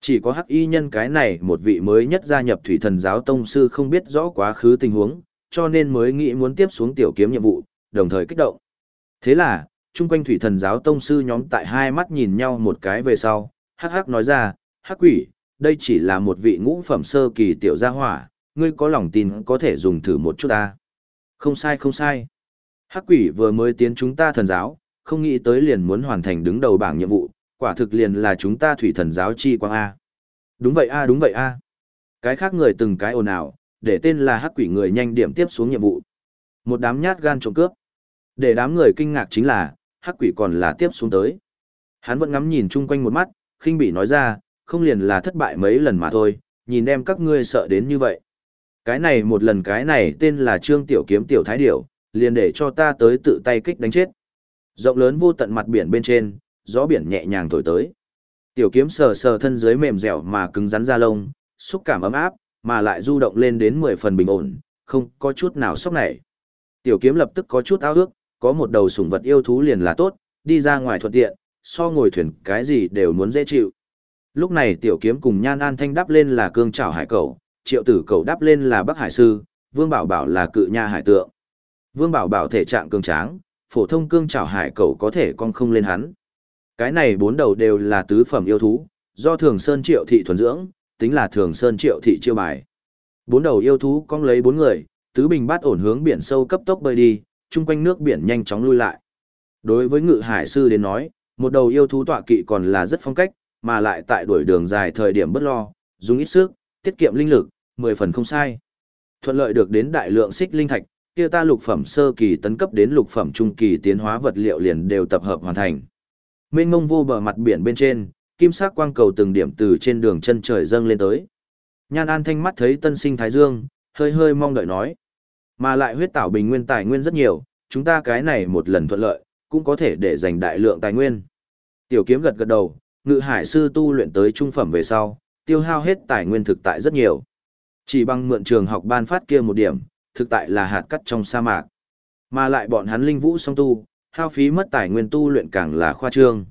Chỉ có hắc y nhân cái này một vị mới nhất gia nhập thủy thần giáo tông sư không biết rõ quá khứ tình huống, cho nên mới nghĩ muốn tiếp xuống tiểu kiếm nhiệm vụ, đồng thời kích động. Thế là, chung quanh thủy thần giáo tông sư nhóm tại hai mắt nhìn nhau một cái về sau, hắc hắc nói ra, hắc quỷ, đây chỉ là một vị ngũ phẩm sơ kỳ tiểu gia hỏa, ngươi có lòng tin có thể dùng thử một chút ta. Không sai không sai. Hắc quỷ vừa mới tiến chúng ta thần giáo, không nghĩ tới liền muốn hoàn thành đứng đầu bảng nhiệm vụ, quả thực liền là chúng ta thủy thần giáo chi quang A. Đúng vậy A đúng vậy A. Cái khác người từng cái ồn ào, để tên là hắc quỷ người nhanh điểm tiếp xuống nhiệm vụ. Một đám nhát gan trộm cướp. Để đám người kinh ngạc chính là, hắc quỷ còn là tiếp xuống tới. Hắn vẫn ngắm nhìn chung quanh một mắt, khinh bỉ nói ra, không liền là thất bại mấy lần mà thôi, nhìn em các ngươi sợ đến như vậy. Cái này một lần cái này tên là Trương Tiểu Kiếm Tiểu Thái Điểu, liền để cho ta tới tự tay kích đánh chết. Rộng lớn vô tận mặt biển bên trên, gió biển nhẹ nhàng thổi tới. Tiểu kiếm sờ sờ thân dưới mềm dẻo mà cứng rắn da lông, xúc cảm ấm áp, mà lại du động lên đến 10 phần bình ổn, không có chút nào sốc nảy. Tiểu kiếm lập tức có chút ao ước, có một đầu sủng vật yêu thú liền là tốt, đi ra ngoài thuận tiện, so ngồi thuyền cái gì đều muốn dễ chịu. Lúc này tiểu kiếm cùng Nhan An Thanh đáp lên là cương trảo hải cẩu, triệu tử Cẩu đáp lên là Bắc Hải Sư, Vương Bảo Bảo là cự nha hải tượng. Vương Bảo Bảo thể trạng cường tráng, phổ thông cương trảo hải cẩu có thể con không lên hắn. Cái này bốn đầu đều là tứ phẩm yêu thú, do Thường Sơn Triệu Thị thuần dưỡng, tính là Thường Sơn Triệu Thị chiêu bài. Bốn đầu yêu thú con lấy bốn người, tứ bình bát ổn hướng biển sâu cấp tốc bơi đi, chung quanh nước biển nhanh chóng lui lại. Đối với ngự hải sư đến nói, một đầu yêu thú tọa kỵ còn là rất phong cách, mà lại tại đuổi đường dài thời điểm bất lo, dùng ít sức, tiết kiệm linh lực, mười phần không sai. Thuận lợi được đến đại lượng xích linh thạch, kia ta lục phẩm sơ kỳ tấn cấp đến lục phẩm trung kỳ tiến hóa vật liệu liền đều tập hợp hoàn thành. Mênh mông vô bờ mặt biển bên trên, kim sắc quang cầu từng điểm từ trên đường chân trời dâng lên tới. Nhan An thanh mắt thấy tân sinh Thái Dương, hơi hơi mong đợi nói. Mà lại huyết tảo bình nguyên tài nguyên rất nhiều, chúng ta cái này một lần thuận lợi, cũng có thể để giành đại lượng tài nguyên. Tiểu kiếm gật gật đầu, ngự hải sư tu luyện tới trung phẩm về sau, tiêu hao hết tài nguyên thực tại rất nhiều. Chỉ bằng mượn trường học ban phát kia một điểm, thực tại là hạt cắt trong sa mạc. Mà lại bọn hắn linh vũ song tu, hao phí mất tài nguyên tu luyện càng là khoa trương.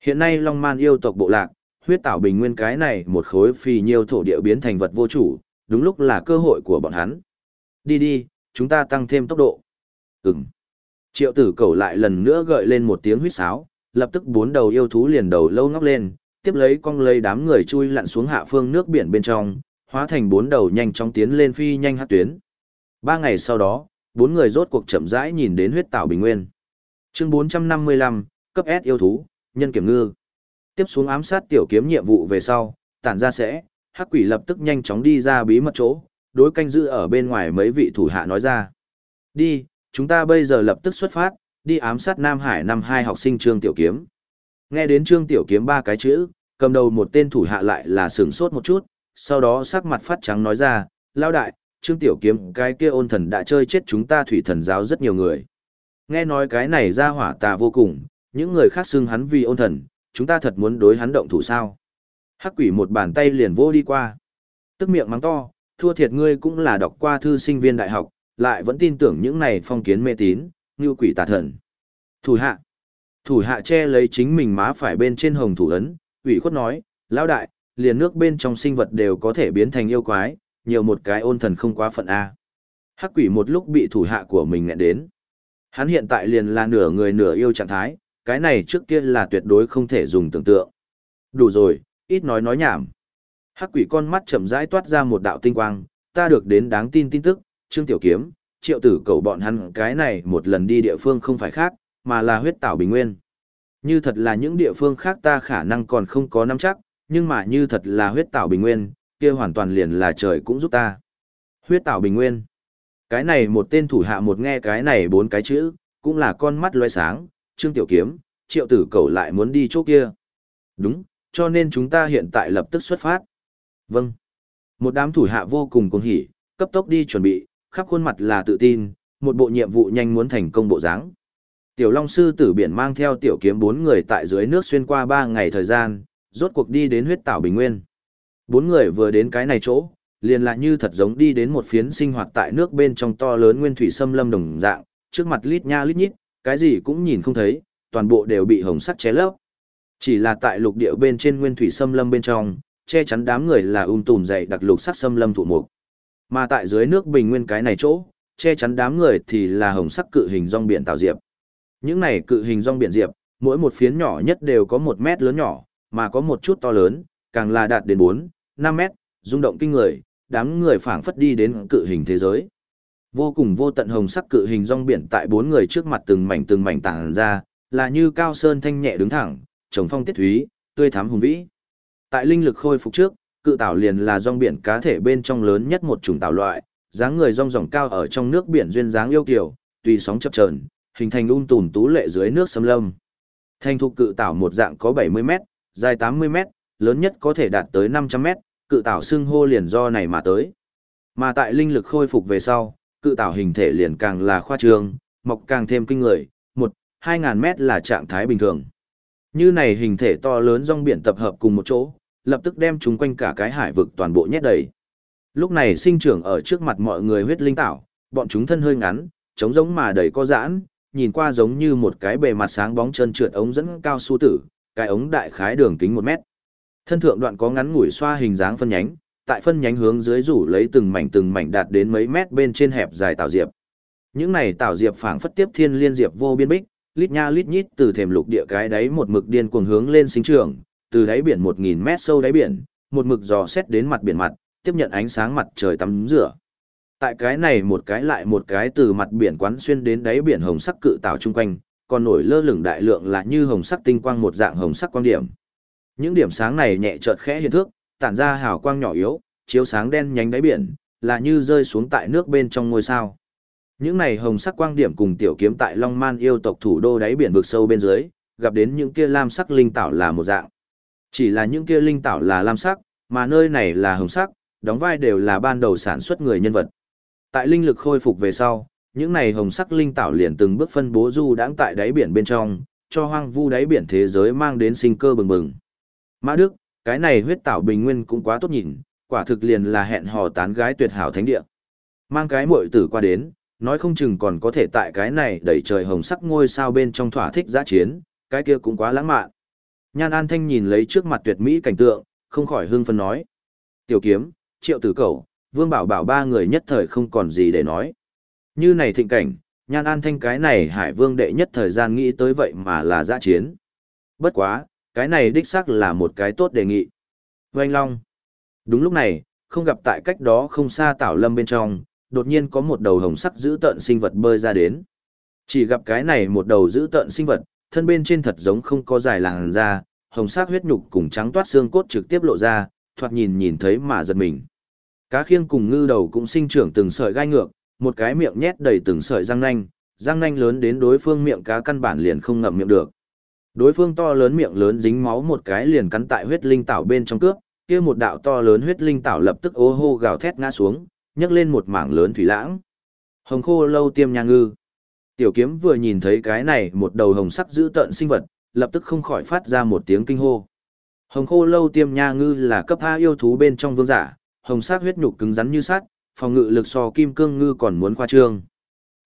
Hiện nay Long Man yêu tộc bộ lạc, huyết tảo bình nguyên cái này một khối phì nhiêu thổ địa biến thành vật vô chủ, đúng lúc là cơ hội của bọn hắn. Đi đi, chúng ta tăng thêm tốc độ. Ừm. Triệu tử cầu lại lần nữa gợi lên một tiếng huýt sáo, lập tức bốn đầu yêu thú liền đầu lâu ngóc lên, tiếp lấy cong lấy đám người chui lặn xuống hạ phương nước biển bên trong, hóa thành bốn đầu nhanh chóng tiến lên phi nhanh hát tuyến. Ba ngày sau đó, bốn người rốt cuộc chậm rãi nhìn đến huyết tảo bình nguyên chương 455, cấp S yêu thú, nhân kiểm ngư. Tiếp xuống ám sát tiểu kiếm nhiệm vụ về sau, tản ra sẽ, hắc quỷ lập tức nhanh chóng đi ra bí mật chỗ, đối canh giữ ở bên ngoài mấy vị thủ hạ nói ra. Đi, chúng ta bây giờ lập tức xuất phát, đi ám sát Nam Hải năm hai học sinh Trương Tiểu Kiếm. Nghe đến Trương Tiểu Kiếm ba cái chữ, cầm đầu một tên thủ hạ lại là sửng sốt một chút, sau đó sắc mặt phát trắng nói ra, lao đại, Trương Tiểu Kiếm cái kia ôn thần đã chơi chết chúng ta thủy thần giáo rất nhiều người. Nghe nói cái này ra hỏa tà vô cùng, những người khác xưng hắn vì ôn thần, chúng ta thật muốn đối hắn động thủ sao. Hắc quỷ một bàn tay liền vô đi qua. Tức miệng mắng to, thua thiệt ngươi cũng là đọc qua thư sinh viên đại học, lại vẫn tin tưởng những này phong kiến mê tín, như quỷ tà thần. Thủ hạ. Thủ hạ che lấy chính mình má phải bên trên hồng thủ ấn, ủy khuất nói, lão đại, liền nước bên trong sinh vật đều có thể biến thành yêu quái, nhiều một cái ôn thần không quá phận A. Hắc quỷ một lúc bị thủ hạ của mình ngẹn đến. Hắn hiện tại liền là nửa người nửa yêu trạng thái, cái này trước kia là tuyệt đối không thể dùng tưởng tượng. Đủ rồi, ít nói nói nhảm. Hắc quỷ con mắt chậm rãi toát ra một đạo tinh quang, ta được đến đáng tin tin tức, Trương Tiểu Kiếm, triệu tử cầu bọn hắn cái này một lần đi địa phương không phải khác, mà là huyết tảo bình nguyên. Như thật là những địa phương khác ta khả năng còn không có nắm chắc, nhưng mà như thật là huyết tảo bình nguyên, kia hoàn toàn liền là trời cũng giúp ta. Huyết tảo bình nguyên. Cái này một tên thủ hạ một nghe cái này bốn cái chữ, cũng là con mắt loe sáng, Trương Tiểu Kiếm, triệu tử cầu lại muốn đi chỗ kia. Đúng, cho nên chúng ta hiện tại lập tức xuất phát. Vâng. Một đám thủ hạ vô cùng cuồng hỉ, cấp tốc đi chuẩn bị, khắp khuôn mặt là tự tin, một bộ nhiệm vụ nhanh muốn thành công bộ dáng. Tiểu Long sư tử biển mang theo tiểu kiếm bốn người tại dưới nước xuyên qua ba ngày thời gian, rốt cuộc đi đến huyết tảo bình nguyên. Bốn người vừa đến cái này chỗ, liền lại như thật giống đi đến một phiến sinh hoạt tại nước bên trong to lớn nguyên thủy xâm lâm đồng dạng, trước mặt lít nha lít nhít, cái gì cũng nhìn không thấy, toàn bộ đều bị hồng sắt ché lấp. Chỉ là tại lục địa bên trên nguyên thủy xâm lâm bên trong, che chắn đám người là um tùm dày đặc lục sắc xâm lâm thụ mục. Mà tại dưới nước bình nguyên cái này chỗ, che chắn đám người thì là hồng sắc cự hình rong biển tạo diệp. Những này cự hình rong biển diệp, mỗi một phiến nhỏ nhất đều có một mét lớn nhỏ, mà có một chút to lớn, càng là đạt đến 4, 5 mét, rung động kinh người, đám người phảng phất đi đến cự hình thế giới. Vô cùng vô tận hồng sắc cự hình rong biển tại bốn người trước mặt từng mảnh từng mảnh tàng ra, là như cao sơn thanh nhẹ đứng thẳng, trồng phong tiết thúy, tươi thắm hùng vĩ. Tại linh lực khôi phục trước, cự tảo liền là rong biển cá thể bên trong lớn nhất một chủng tảo loại, dáng người rong ròng cao ở trong nước biển duyên dáng yêu kiều, tùy sóng chập chờn, hình thành um tùn tú lệ dưới nước sâm lâm. Thành thục cự tảo một dạng có 70 mét, dài 80 mét, lớn nhất có thể đạt tới 500 mét, cự tảo xưng hô liền do này mà tới. Mà tại linh lực khôi phục về sau, cự tảo hình thể liền càng là khoa trương, mọc càng thêm kinh người, một, hai ngàn mét là trạng thái bình thường. Như này hình thể to lớn rong biển tập hợp cùng một chỗ, lập tức đem chúng quanh cả cái hải vực toàn bộ nhét đầy. Lúc này sinh trưởng ở trước mặt mọi người huyết linh tảo, bọn chúng thân hơi ngắn, trống giống mà đầy có giãn, nhìn qua giống như một cái bề mặt sáng bóng chân trượt ống dẫn cao su tử, cái ống đại khái đường kính một mét. Thân thượng đoạn có ngắn ngủi xoa hình dáng phân nhánh, tại phân nhánh hướng dưới rủ lấy từng mảnh từng mảnh đạt đến mấy mét bên trên hẹp dài tạo diệp. Những này tạo diệp phảng phất tiếp thiên liên diệp vô biên bích, lít nha lít nhít từ thềm lục địa cái đáy một mực điên cuồng hướng lên sinh trưởng, từ đáy biển 1000 mét sâu đáy biển, một mực dò xét đến mặt biển mặt, tiếp nhận ánh sáng mặt trời tắm rửa. Tại cái này một cái lại một cái từ mặt biển quán xuyên đến đáy biển hồng sắc cự tạo chung quanh, còn nổi lơ lửng đại lượng là như hồng sắc tinh quang một dạng hồng sắc quang điểm. Những điểm sáng này nhẹ chợt khẽ hiện thước, tản ra hào quang nhỏ yếu, chiếu sáng đen nhánh đáy biển, là như rơi xuống tại nước bên trong ngôi sao. Những này hồng sắc quang điểm cùng tiểu kiếm tại Long Man yêu tộc thủ đô đáy biển vực sâu bên dưới, gặp đến những kia lam sắc linh tảo là một dạng. Chỉ là những kia linh tảo là lam sắc, mà nơi này là hồng sắc, đóng vai đều là ban đầu sản xuất người nhân vật. Tại linh lực khôi phục về sau, những này hồng sắc linh tảo liền từng bước phân bố du đãng tại đáy biển bên trong, cho hoang vu đáy biển thế giới mang đến sinh cơ bừng bừng. Mã Đức, cái này huyết tảo bình nguyên cũng quá tốt nhìn, quả thực liền là hẹn hò tán gái tuyệt hảo thánh địa. Mang cái muội tử qua đến, nói không chừng còn có thể tại cái này đẩy trời hồng sắc ngôi sao bên trong thỏa thích giã chiến, cái kia cũng quá lãng mạn. Nhan An Thanh nhìn lấy trước mặt tuyệt mỹ cảnh tượng, không khỏi hưng phấn nói. Tiểu kiếm, triệu tử cầu, vương bảo bảo ba người nhất thời không còn gì để nói. Như này thịnh cảnh, Nhan An Thanh cái này hải vương đệ nhất thời gian nghĩ tới vậy mà là giã chiến. Bất quá, cái này đích xác là một cái tốt đề nghị. Oanh Long. Đúng lúc này, không gặp tại cách đó không xa tảo lâm bên trong, đột nhiên có một đầu hồng sắc giữ tợn sinh vật bơi ra đến. Chỉ gặp cái này một đầu giữ tợn sinh vật, thân bên trên thật giống không có dài làng ra, hồng sắc huyết nhục cùng trắng toát xương cốt trực tiếp lộ ra, thoạt nhìn nhìn thấy mà giật mình. Cá khiêng cùng ngư đầu cũng sinh trưởng từng sợi gai ngược, một cái miệng nhét đầy từng sợi răng nanh, răng nanh lớn đến đối phương miệng cá căn bản liền không ngậm miệng được. Đối phương to lớn miệng lớn dính máu một cái liền cắn tại huyết linh tảo bên trong cướp, kia một đạo to lớn huyết linh tảo lập tức ô hô gào thét ngã xuống, nhấc lên một mảng lớn thủy lãng. Hồng khô lâu tiêm nha ngư. Tiểu kiếm vừa nhìn thấy cái này một đầu hồng sắc giữ tợn sinh vật, lập tức không khỏi phát ra một tiếng kinh hô. Hồng khô lâu tiêm nha ngư là cấp A yêu thú bên trong vương giả, hồng sắc huyết nhục cứng rắn như sắt, phòng ngự lực so kim cương ngư còn muốn khoa trương.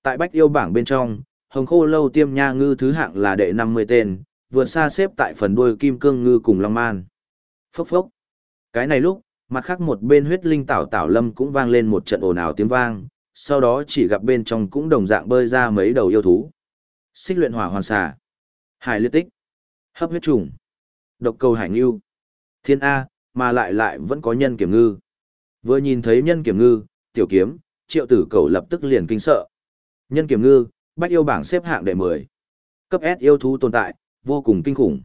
Tại bách yêu bảng bên trong, hồng khô lâu tiêm nha ngư thứ hạng là đệ 50 tên, vượt xa xếp tại phần đuôi kim cương ngư cùng long man. Phốc phốc. Cái này lúc, mặt khác một bên huyết linh tảo tảo lâm cũng vang lên một trận ồn ào tiếng vang, sau đó chỉ gặp bên trong cũng đồng dạng bơi ra mấy đầu yêu thú. Xích luyện hỏa hoàn xà, hải liệt tích, hấp huyết trùng, độc cầu hải ngưu, thiên A, mà lại lại vẫn có nhân kiểm ngư. Vừa nhìn thấy nhân kiểm ngư, tiểu kiếm, triệu tử cầu lập tức liền kinh sợ. Nhân kiểm ngư, bách yêu bảng xếp hạng đệ 10. Cấp S yêu thú tồn tại, vô cùng kinh khủng.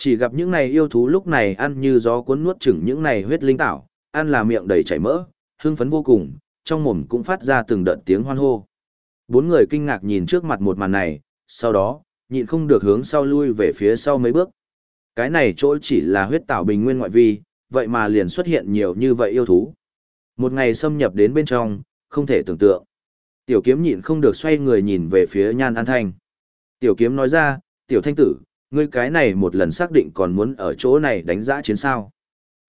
Chỉ gặp những này yêu thú lúc này ăn như gió cuốn nuốt chửng những này huyết linh tảo, ăn là miệng đầy chảy mỡ, hưng phấn vô cùng, trong mồm cũng phát ra từng đợt tiếng hoan hô. Bốn người kinh ngạc nhìn trước mặt một màn này, sau đó, nhịn không được hướng sau lui về phía sau mấy bước. Cái này chỗ chỉ là huyết tảo bình nguyên ngoại vi, vậy mà liền xuất hiện nhiều như vậy yêu thú. Một ngày xâm nhập đến bên trong, không thể tưởng tượng. Tiểu kiếm nhịn không được xoay người nhìn về phía nhan an thanh. Tiểu kiếm nói ra, tiểu thanh tử, ngươi cái này một lần xác định còn muốn ở chỗ này đánh giã chiến sao.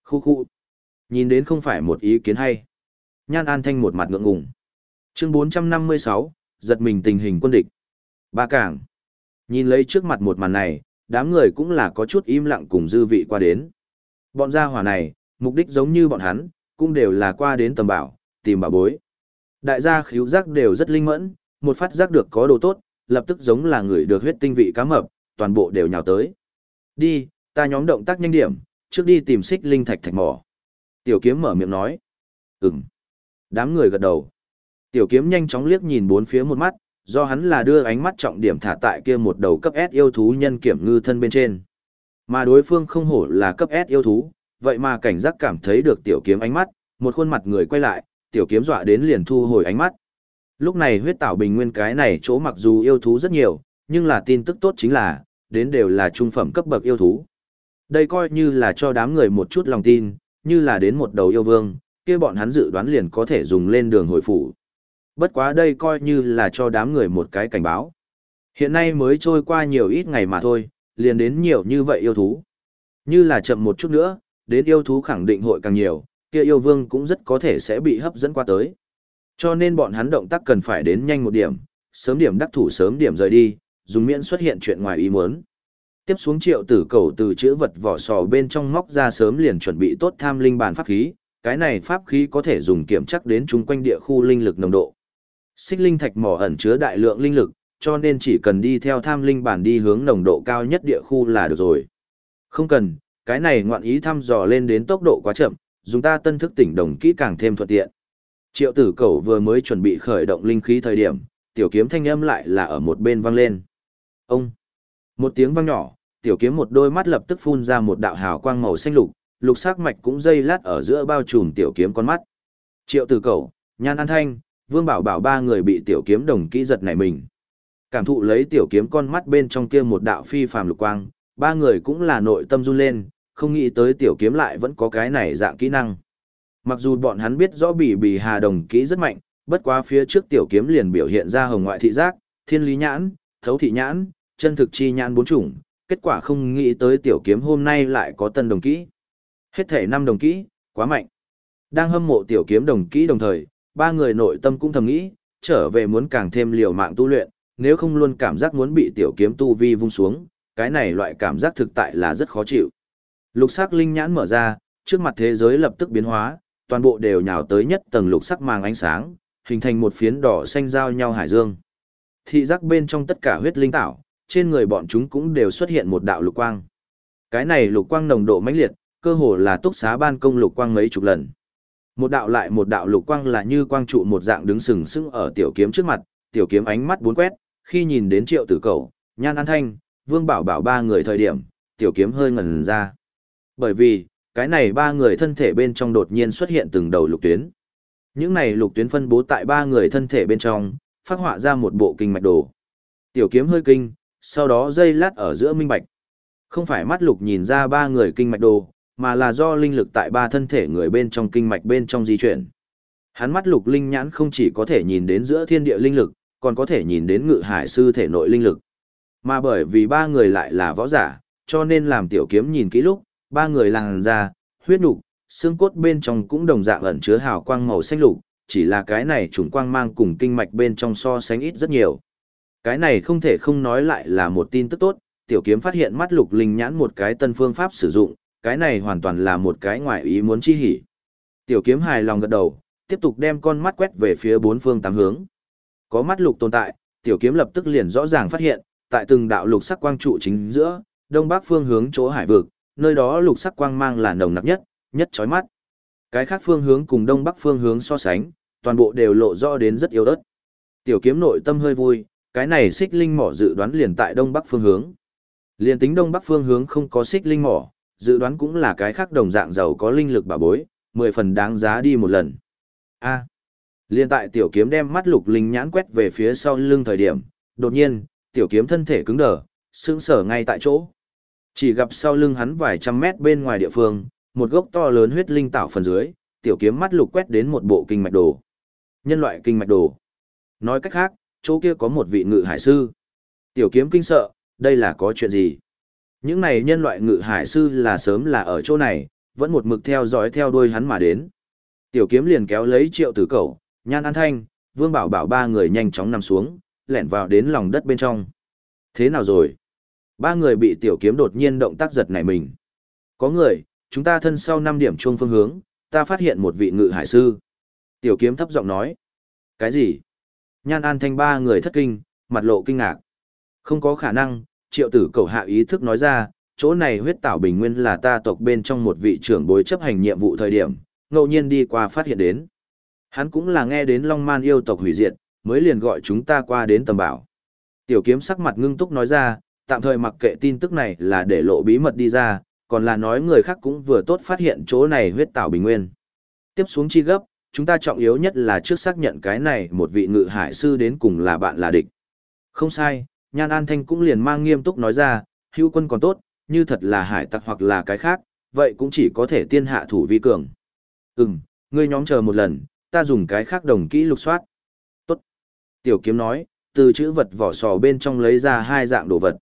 Khu khu. Nhìn đến không phải một ý kiến hay. Nhan an thanh một mặt ngượng ngùng. Chương 456, giật mình tình hình quân địch. Ba cảng. Nhìn lấy trước mặt một màn này, đám người cũng là có chút im lặng cùng dư vị qua đến. Bọn gia hỏa này, mục đích giống như bọn hắn, cũng đều là qua đến tầm bảo, tìm bảo bối. Đại gia khíu giác đều rất linh mẫn, một phát giác được có đồ tốt, lập tức giống là người được huyết tinh vị cá mập, toàn bộ đều nhào tới. Đi, ta nhóm động tác nhanh điểm, trước đi tìm xích linh thạch thạch mỏ. Tiểu kiếm mở miệng nói. Ừm. Đám người gật đầu. Tiểu kiếm nhanh chóng liếc nhìn bốn phía một mắt, do hắn là đưa ánh mắt trọng điểm thả tại kia một đầu cấp S yêu thú nhân kiểm ngư thân bên trên. Mà đối phương không hổ là cấp S yêu thú, vậy mà cảnh giác cảm thấy được tiểu kiếm ánh mắt, một khuôn mặt người quay lại, tiểu kiếm dọa đến liền thu hồi ánh mắt. Lúc này huyết tảo bình nguyên cái này chỗ mặc dù yêu thú rất nhiều, nhưng là tin tức tốt chính là, đến đều là trung phẩm cấp bậc yêu thú. Đây coi như là cho đám người một chút lòng tin, như là đến một đầu yêu vương, kia bọn hắn dự đoán liền có thể dùng lên đường hồi phủ. Bất quá đây coi như là cho đám người một cái cảnh báo. Hiện nay mới trôi qua nhiều ít ngày mà thôi, liền đến nhiều như vậy yêu thú. Như là chậm một chút nữa, đến yêu thú khẳng định hội càng nhiều, kia yêu vương cũng rất có thể sẽ bị hấp dẫn qua tới. Cho nên bọn hắn động tác cần phải đến nhanh một điểm, sớm điểm đắc thủ sớm điểm rời đi, dùng miễn xuất hiện chuyện ngoài ý muốn. Tiếp xuống triệu tử cầu từ chữ vật vỏ sò bên trong móc ra sớm liền chuẩn bị tốt tham linh bản pháp khí, cái này pháp khí có thể dùng kiểm chắc đến chung quanh địa khu linh lực nồng độ. Xích linh thạch mỏ ẩn chứa đại lượng linh lực, cho nên chỉ cần đi theo tham linh bản đi hướng nồng độ cao nhất địa khu là được rồi. Không cần, cái này ngoạn ý thăm dò lên đến tốc độ quá chậm, dùng ta tân thức tỉnh đồng kỹ càng thêm thuận tiện. Triệu tử cầu vừa mới chuẩn bị khởi động linh khí thời điểm, tiểu kiếm thanh âm lại là ở một bên vang lên. Ông! Một tiếng vang nhỏ, tiểu kiếm một đôi mắt lập tức phun ra một đạo hào quang màu xanh lục, lục sắc mạch cũng dây lát ở giữa bao trùm tiểu kiếm con mắt. Triệu tử cầu, nhan an thanh, vương bảo bảo ba người bị tiểu kiếm đồng kỹ giật nảy mình. Cảm thụ lấy tiểu kiếm con mắt bên trong kia một đạo phi phàm lục quang, ba người cũng là nội tâm run lên, không nghĩ tới tiểu kiếm lại vẫn có cái này dạng kỹ năng. Mặc dù bọn hắn biết rõ bỉ bỉ hà đồng kỹ rất mạnh, bất quá phía trước tiểu kiếm liền biểu hiện ra hồng ngoại thị giác, thiên lý nhãn, thấu thị nhãn, chân thực chi nhãn bốn chủng, kết quả không nghĩ tới tiểu kiếm hôm nay lại có tân đồng kỹ. Hết thể năm đồng kỹ, quá mạnh. Đang hâm mộ tiểu kiếm đồng kỹ đồng thời, ba người nội tâm cũng thầm nghĩ, trở về muốn càng thêm liều mạng tu luyện, nếu không luôn cảm giác muốn bị tiểu kiếm tu vi vung xuống, cái này loại cảm giác thực tại là rất khó chịu. Lục sắc linh nhãn mở ra, trước mặt thế giới lập tức biến hóa, toàn bộ đều nhào tới nhất tầng lục sắc mang ánh sáng, hình thành một phiến đỏ xanh giao nhau hải dương. Thị giác bên trong tất cả huyết linh tảo, trên người bọn chúng cũng đều xuất hiện một đạo lục quang. Cái này lục quang nồng độ mãnh liệt, cơ hồ là túc xá ban công lục quang mấy chục lần. Một đạo lại một đạo lục quang là như quang trụ một dạng đứng sừng sững ở tiểu kiếm trước mặt, tiểu kiếm ánh mắt bốn quét, khi nhìn đến triệu tử cẩu, nhan an thanh, vương bảo bảo ba người thời điểm, tiểu kiếm hơi ngẩn ra. Bởi vì, cái này ba người thân thể bên trong đột nhiên xuất hiện từng đầu lục tuyến. Những này lục tuyến phân bố tại ba người thân thể bên trong, phát họa ra một bộ kinh mạch đồ. Tiểu kiếm hơi kinh, sau đó dây lát ở giữa minh bạch. Không phải mắt lục nhìn ra ba người kinh mạch đồ, mà là do linh lực tại ba thân thể người bên trong kinh mạch bên trong di chuyển. Hắn mắt lục linh nhãn không chỉ có thể nhìn đến giữa thiên địa linh lực, còn có thể nhìn đến ngự hải sư thể nội linh lực. Mà bởi vì ba người lại là võ giả, cho nên làm tiểu kiếm nhìn kỹ lúc, ba người làng ra, huyết nục, xương cốt bên trong cũng đồng dạng ẩn chứa hào quang màu xanh lục, chỉ là cái này trùng quang mang cùng kinh mạch bên trong so sánh ít rất nhiều. Cái này không thể không nói lại là một tin tức tốt, tiểu kiếm phát hiện mắt lục linh nhãn một cái tân phương pháp sử dụng, cái này hoàn toàn là một cái ngoại ý muốn chi hỉ. Tiểu kiếm hài lòng gật đầu, tiếp tục đem con mắt quét về phía bốn phương tám hướng. Có mắt lục tồn tại, tiểu kiếm lập tức liền rõ ràng phát hiện, tại từng đạo lục sắc quang trụ chính giữa, đông bắc phương hướng chỗ hải vực, nơi đó lục sắc quang mang là nồng nặc nhất, nhất chói mắt. Cái khác phương hướng cùng đông bắc phương hướng so sánh, toàn bộ đều lộ rõ đến rất yếu ớt. Tiểu kiếm nội tâm hơi vui, cái này xích linh mỏ dự đoán liền tại đông bắc phương hướng. liền tính đông bắc phương hướng không có xích linh mỏ, dự đoán cũng là cái khác đồng dạng giàu có linh lực bà bối, mười phần đáng giá đi một lần. A. Liên tại tiểu kiếm đem mắt lục linh nhãn quét về phía sau lưng thời điểm, đột nhiên, tiểu kiếm thân thể cứng đờ, sững sờ ngay tại chỗ. Chỉ gặp sau lưng hắn vài trăm mét bên ngoài địa phương, một gốc to lớn huyết linh tạo phần dưới, tiểu kiếm mắt lục quét đến một bộ kinh mạch đồ. Nhân loại kinh mạch đồ. Nói cách khác, chỗ kia có một vị ngự hải sư. Tiểu kiếm kinh sợ, đây là có chuyện gì? Những này nhân loại ngự hải sư là sớm là ở chỗ này, vẫn một mực theo dõi theo đuôi hắn mà đến. Tiểu kiếm liền kéo lấy triệu tử cầu, nhan an thanh, vương bảo bảo ba người nhanh chóng nằm xuống, lẻn vào đến lòng đất bên trong. Thế nào rồi? Ba người bị tiểu kiếm đột nhiên động tác giật nảy mình. Có người, chúng ta thân sau năm điểm chuông phương hướng, ta phát hiện một vị ngự hải sư. Tiểu kiếm thấp giọng nói. Cái gì? Nhan an thanh ba người thất kinh, mặt lộ kinh ngạc. Không có khả năng, triệu tử cầu hạ ý thức nói ra, chỗ này huyết tảo bình nguyên là ta tộc bên trong một vị trưởng bối chấp hành nhiệm vụ thời điểm, ngẫu nhiên đi qua phát hiện đến. Hắn cũng là nghe đến Long Man yêu tộc hủy diệt, mới liền gọi chúng ta qua đến tầm bảo. Tiểu kiếm sắc mặt ngưng túc nói ra, tạm thời mặc kệ tin tức này là để lộ bí mật đi ra, còn là nói người khác cũng vừa tốt phát hiện chỗ này huyết tảo bình nguyên. Tiếp xuống chi gấp, chúng ta trọng yếu nhất là trước xác nhận cái này một vị ngự hải sư đến cùng là bạn là địch. Không sai, Nhan An Thanh cũng liền mang nghiêm túc nói ra, hữu quân còn tốt, như thật là hải tặc hoặc là cái khác, vậy cũng chỉ có thể tiên hạ thủ vi cường. Ừm, ngươi nhóm chờ một lần, ta dùng cái khác đồng kỹ lục soát. Tốt. Tiểu kiếm nói, từ chữ vật vỏ sò bên trong lấy ra hai dạng đồ vật.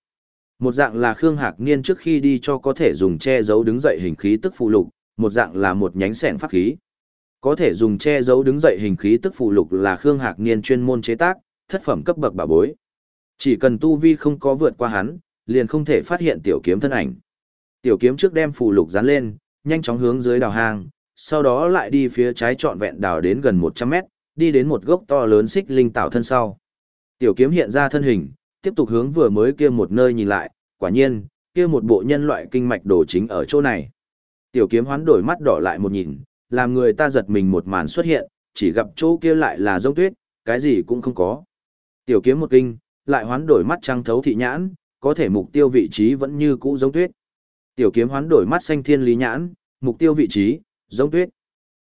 Một dạng là Khương Hạc Niên trước khi đi cho có thể dùng che giấu đứng dậy hình khí tức phụ lục, một dạng là một nhánh sẻng pháp khí. Có thể dùng che giấu đứng dậy hình khí tức phụ lục là Khương Hạc Niên chuyên môn chế tác, thất phẩm cấp bậc bảo bối. Chỉ cần tu vi không có vượt qua hắn, liền không thể phát hiện tiểu kiếm thân ảnh. Tiểu kiếm trước đem phụ lục dán lên, nhanh chóng hướng dưới đào hang, sau đó lại đi phía trái trọn vẹn đào đến gần 100 mét, đi đến một gốc to lớn xích linh tạo thân sau. Tiểu kiếm hiện ra thân hình, tiếp tục hướng vừa mới kia một nơi nhìn lại, quả nhiên, kia một bộ nhân loại kinh mạch đồ chính ở chỗ này. Tiểu kiếm hoán đổi mắt đỏ lại một nhìn, làm người ta giật mình một màn xuất hiện, chỉ gặp chỗ kia lại là giống tuyết, cái gì cũng không có. Tiểu kiếm một kinh, lại hoán đổi mắt trăng thấu thị nhãn, có thể mục tiêu vị trí vẫn như cũ giống tuyết. Tiểu kiếm hoán đổi mắt xanh thiên lý nhãn, mục tiêu vị trí, giống tuyết.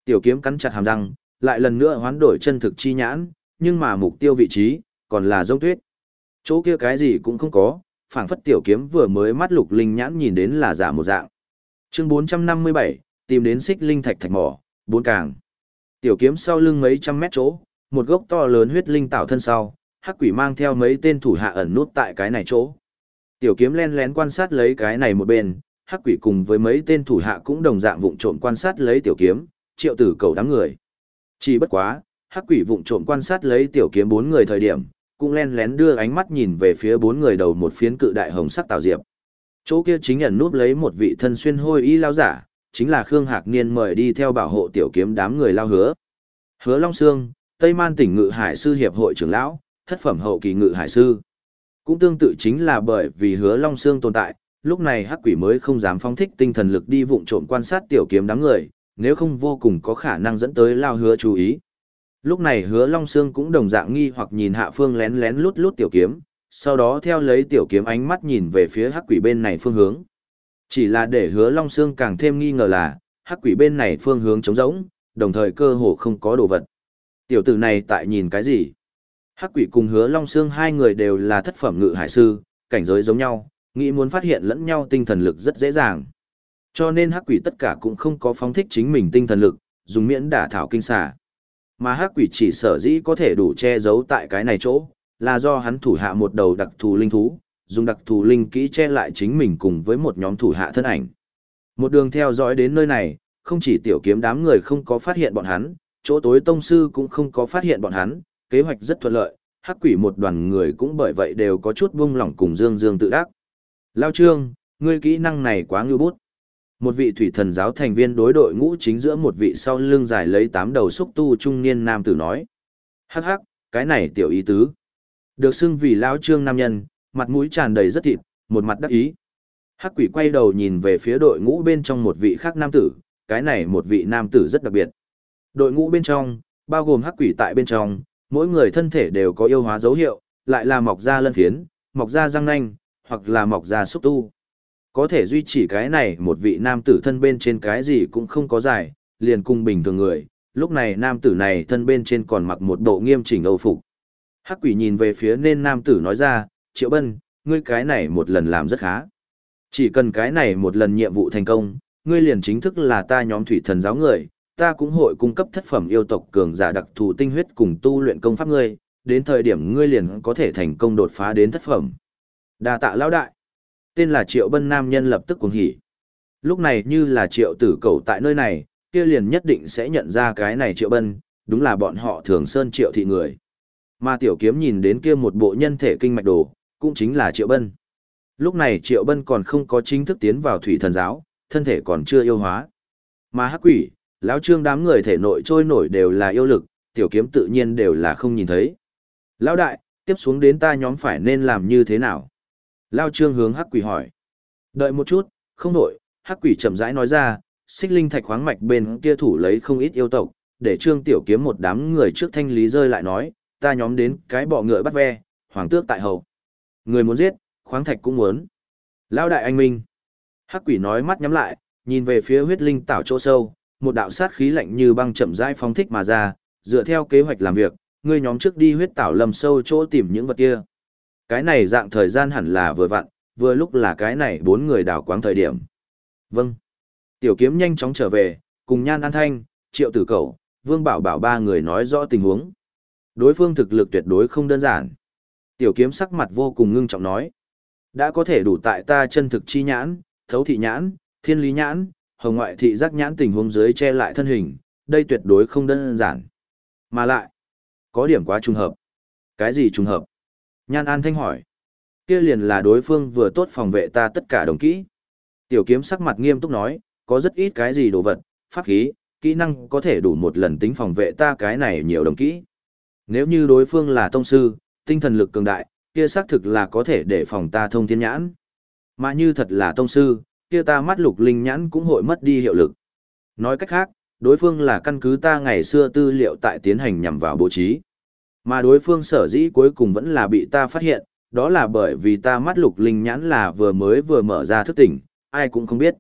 Tiểu kiếm cắn chặt hàm răng, lại lần nữa hoán đổi chân thực chi nhãn, nhưng mà mục tiêu vị trí, còn là giống tuyết. Chỗ kia cái gì cũng không có, phảng phất tiểu kiếm vừa mới mắt lục linh nhãn nhìn đến là giả một dạng. Chương 457, tìm đến xích linh thạch thạch mỏ, bốn càng. Tiểu kiếm sau lưng mấy trăm mét chỗ, một gốc to lớn huyết linh tạo thân sau, hắc quỷ mang theo mấy tên thủ hạ ẩn nút tại cái này chỗ. Tiểu kiếm len lén quan sát lấy cái này một bên, hắc quỷ cùng với mấy tên thủ hạ cũng đồng dạng vụng trộm quan sát lấy tiểu kiếm, triệu tử cầu đám người. Chỉ bất quá, hắc quỷ vụng trộm quan sát lấy tiểu kiếm bốn người thời điểm, cũng len lén đưa ánh mắt nhìn về phía bốn người đầu một phiến cự đại hồng sắc tào diệp. Chỗ kia chính ẩn núp lấy một vị thân xuyên hôi y lao giả, chính là Khương Hạc Niên mời đi theo bảo hộ tiểu kiếm đám người lao hứa. Hứa Long Sương, Tây Man tỉnh Ngự Hải sư hiệp hội trưởng lão, thất phẩm hậu kỳ Ngự Hải sư. Cũng tương tự chính là bởi vì Hứa Long Sương tồn tại, lúc này Hắc Quỷ mới không dám phóng thích tinh thần lực đi vụng trộm quan sát tiểu kiếm đám người, nếu không vô cùng có khả năng dẫn tới lao hứa chú ý. Lúc này hứa Long Sương cũng đồng dạng nghi hoặc nhìn hạ phương lén lén lút lút tiểu kiếm, sau đó theo lấy tiểu kiếm ánh mắt nhìn về phía hắc quỷ bên này phương hướng. Chỉ là để hứa Long Sương càng thêm nghi ngờ là, hắc quỷ bên này phương hướng trống rỗng, đồng thời cơ hồ không có đồ vật. Tiểu tử này tại nhìn cái gì? Hắc quỷ cùng hứa Long Sương hai người đều là thất phẩm ngự hải sư, cảnh giới giống nhau, nghĩ muốn phát hiện lẫn nhau tinh thần lực rất dễ dàng. Cho nên hắc quỷ tất cả cũng không có phóng thích chính mình tinh thần lực, dùng miễn đả thảo kinh xà. Mà hắc quỷ chỉ sở dĩ có thể đủ che giấu tại cái này chỗ, là do hắn thủ hạ một đầu đặc thù linh thú, dùng đặc thù linh kỹ che lại chính mình cùng với một nhóm thủ hạ thân ảnh. Một đường theo dõi đến nơi này, không chỉ tiểu kiếm đám người không có phát hiện bọn hắn, chỗ tối tông sư cũng không có phát hiện bọn hắn, kế hoạch rất thuận lợi, hắc quỷ một đoàn người cũng bởi vậy đều có chút buông lỏng cùng dương dương tự đắc. Lao trương, ngươi kỹ năng này quá ngư bút. Một vị thủy thần giáo thành viên đối đội ngũ chính giữa một vị sau lưng dài lấy tám đầu xúc tu trung niên nam tử nói. Hắc hắc, cái này tiểu ý tứ. Được xưng vì lão trương nam nhân, mặt mũi tràn đầy rất thịt, một mặt đắc ý. Hắc quỷ quay đầu nhìn về phía đội ngũ bên trong một vị khác nam tử, cái này một vị nam tử rất đặc biệt. Đội ngũ bên trong, bao gồm hắc quỷ tại bên trong, mỗi người thân thể đều có yêu hóa dấu hiệu, lại là mọc da lân phiến, mọc da răng nanh, hoặc là mọc ra xúc tu. Có thể duy trì cái này một vị nam tử thân bên trên cái gì cũng không có giải, liền cung bình thường người, lúc này nam tử này thân bên trên còn mặc một bộ nghiêm chỉnh âu phục. Hắc quỷ nhìn về phía nên nam tử nói ra, Triệu Bân, ngươi cái này một lần làm rất khá. Chỉ cần cái này một lần nhiệm vụ thành công, ngươi liền chính thức là ta nhóm thủy thần giáo người, ta cũng hội cung cấp thất phẩm yêu tộc cường giả đặc thù tinh huyết cùng tu luyện công pháp ngươi, đến thời điểm ngươi liền có thể thành công đột phá đến thất phẩm. Đa tạ lão đại. Tên là Triệu Bân nam nhân lập tức cuồng hỉ. Lúc này như là Triệu Tử Cầu tại nơi này, kia liền nhất định sẽ nhận ra cái này Triệu Bân, đúng là bọn họ thường sơn Triệu thị người. Mà tiểu kiếm nhìn đến kia một bộ nhân thể kinh mạch đồ, cũng chính là Triệu Bân. Lúc này Triệu Bân còn không có chính thức tiến vào thủy thần giáo, thân thể còn chưa yêu hóa. Mà hắc quỷ, lão trương đám người thể nội trôi nổi đều là yêu lực, tiểu kiếm tự nhiên đều là không nhìn thấy. Lão đại, tiếp xuống đến ta nhóm phải nên làm như thế nào? Lão trương hướng hắc quỷ hỏi. Đợi một chút, không đổi, hắc quỷ chậm rãi nói ra, xích linh thạch khoáng mạch bên kia thủ lấy không ít yêu tộc, để trương tiểu kiếm một đám người trước thanh lý rơi lại nói, ta nhóm đến cái bọ ngựa bắt ve, hoàng tước tại hậu. Người muốn giết, khoáng thạch cũng muốn. Lão đại anh minh. Hắc quỷ nói mắt nhắm lại, nhìn về phía huyết linh tảo chỗ sâu, một đạo sát khí lạnh như băng chậm rãi phóng thích mà ra, dựa theo kế hoạch làm việc, ngươi nhóm trước đi huyết tảo lầm sâu chỗ tìm những vật kia. Cái này dạng thời gian hẳn là vừa vặn, vừa lúc là cái này bốn người đào quáng thời điểm. Vâng. Tiểu kiếm nhanh chóng trở về, cùng Nhan An Thanh, Triệu Tử Cẩu, Vương Bảo Bảo ba người nói rõ tình huống. Đối phương thực lực tuyệt đối không đơn giản. Tiểu kiếm sắc mặt vô cùng ngưng trọng nói. Đã có thể đủ tại ta chân thực chi nhãn, thấu thị nhãn, thiên lý nhãn, hồng ngoại thị giác nhãn tình huống dưới che lại thân hình, đây tuyệt đối không đơn giản. Mà lại, có điểm quá trùng hợp. Cái gì trùng hợp? Nhan An Thanh hỏi. Kia liền là đối phương vừa tốt phòng vệ ta tất cả đồng kỹ. Tiểu kiếm sắc mặt nghiêm túc nói, có rất ít cái gì đồ vật, pháp khí, kỹ năng có thể đủ một lần tính phòng vệ ta cái này nhiều đồng kỹ. Nếu như đối phương là tông sư, tinh thần lực cường đại, kia xác thực là có thể để phòng ta thông thiên nhãn. Mà như thật là tông sư, kia ta mắt lục linh nhãn cũng hội mất đi hiệu lực. Nói cách khác, đối phương là căn cứ ta ngày xưa tư liệu tại tiến hành nhằm vào bố trí. Mà đối phương sở dĩ cuối cùng vẫn là bị ta phát hiện, đó là bởi vì ta mắt lục linh nhãn là vừa mới vừa mở ra thức tỉnh, ai cũng không biết.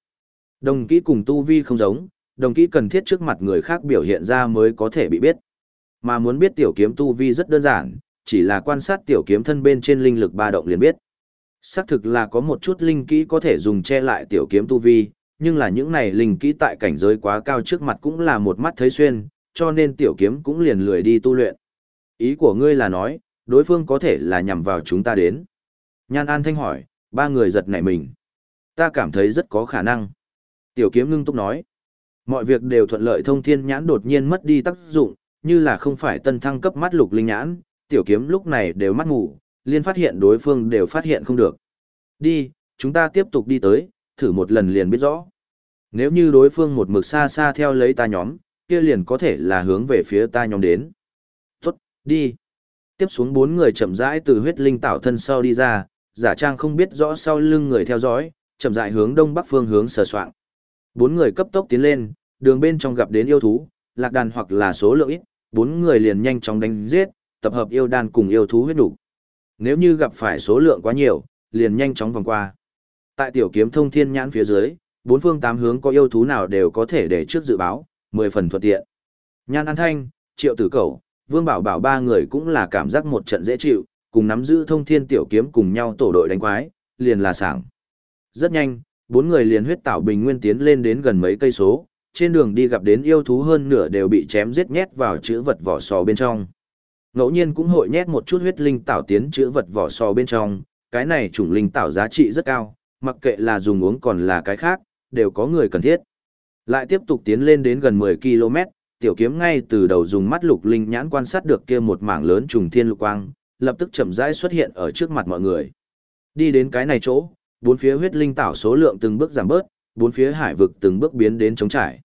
Đồng kỹ cùng tu vi không giống, đồng kỹ cần thiết trước mặt người khác biểu hiện ra mới có thể bị biết. Mà muốn biết tiểu kiếm tu vi rất đơn giản, chỉ là quan sát tiểu kiếm thân bên trên linh lực ba động liền biết. Xác thực là có một chút linh kỹ có thể dùng che lại tiểu kiếm tu vi, nhưng là những này linh kỹ tại cảnh giới quá cao trước mặt cũng là một mắt thấy xuyên, cho nên tiểu kiếm cũng liền lười đi tu luyện. Ý của ngươi là nói, đối phương có thể là nhằm vào chúng ta đến. Nhan An Thanh hỏi, ba người giật nảy mình. Ta cảm thấy rất có khả năng. Tiểu kiếm ngưng túc nói. Mọi việc đều thuận lợi thông thiên nhãn đột nhiên mất đi tác dụng, như là không phải tân thăng cấp mắt lục linh nhãn, tiểu kiếm lúc này đều mắt ngủ, liên phát hiện đối phương đều phát hiện không được. Đi, chúng ta tiếp tục đi tới, thử một lần liền biết rõ. Nếu như đối phương một mực xa xa theo lấy ta nhóm, kia liền có thể là hướng về phía ta nhóm đến. Tốt, đi. Tiếp xuống bốn người chậm rãi từ huyết linh tạo thân sau đi ra, giả trang không biết rõ sau lưng người theo dõi, chậm rãi hướng đông bắc phương hướng sờ soạng. Bốn người cấp tốc tiến lên, đường bên trong gặp đến yêu thú, lạc đàn hoặc là số lượng ít, bốn người liền nhanh chóng đánh giết, tập hợp yêu đan cùng yêu thú huyết đủ. Nếu như gặp phải số lượng quá nhiều, liền nhanh chóng vòng qua. Tại tiểu kiếm thông thiên nhãn phía dưới, bốn phương tám hướng có yêu thú nào đều có thể để trước dự báo, mười phần thuận tiện. Nhan An Thanh, Triệu Tử Cẩu, Vương Bảo Bảo ba người cũng là cảm giác một trận dễ chịu, cùng nắm giữ thông thiên tiểu kiếm cùng nhau tổ đội đánh quái, liền là sảng. Rất nhanh, bốn người liền huyết tảo bình nguyên tiến lên đến gần mấy cây số, trên đường đi gặp đến yêu thú hơn nửa đều bị chém giết nhét vào chữ vật vỏ sò bên trong. Ngẫu nhiên cũng hội nhét một chút huyết linh tảo tiến chữ vật vỏ sò bên trong, cái này chủng linh tảo giá trị rất cao, mặc kệ là dùng uống còn là cái khác, đều có người cần thiết. Lại tiếp tục tiến lên đến gần 10 km, tiểu kiếm ngay từ đầu dùng mắt lục linh nhãn quan sát được kia một mảng lớn trùng thiên lục quang, lập tức chậm rãi xuất hiện ở trước mặt mọi người. Đi đến cái này chỗ, bốn phía huyết linh tảo số lượng từng bước giảm bớt, bốn phía hải vực từng bước biến đến trống trải.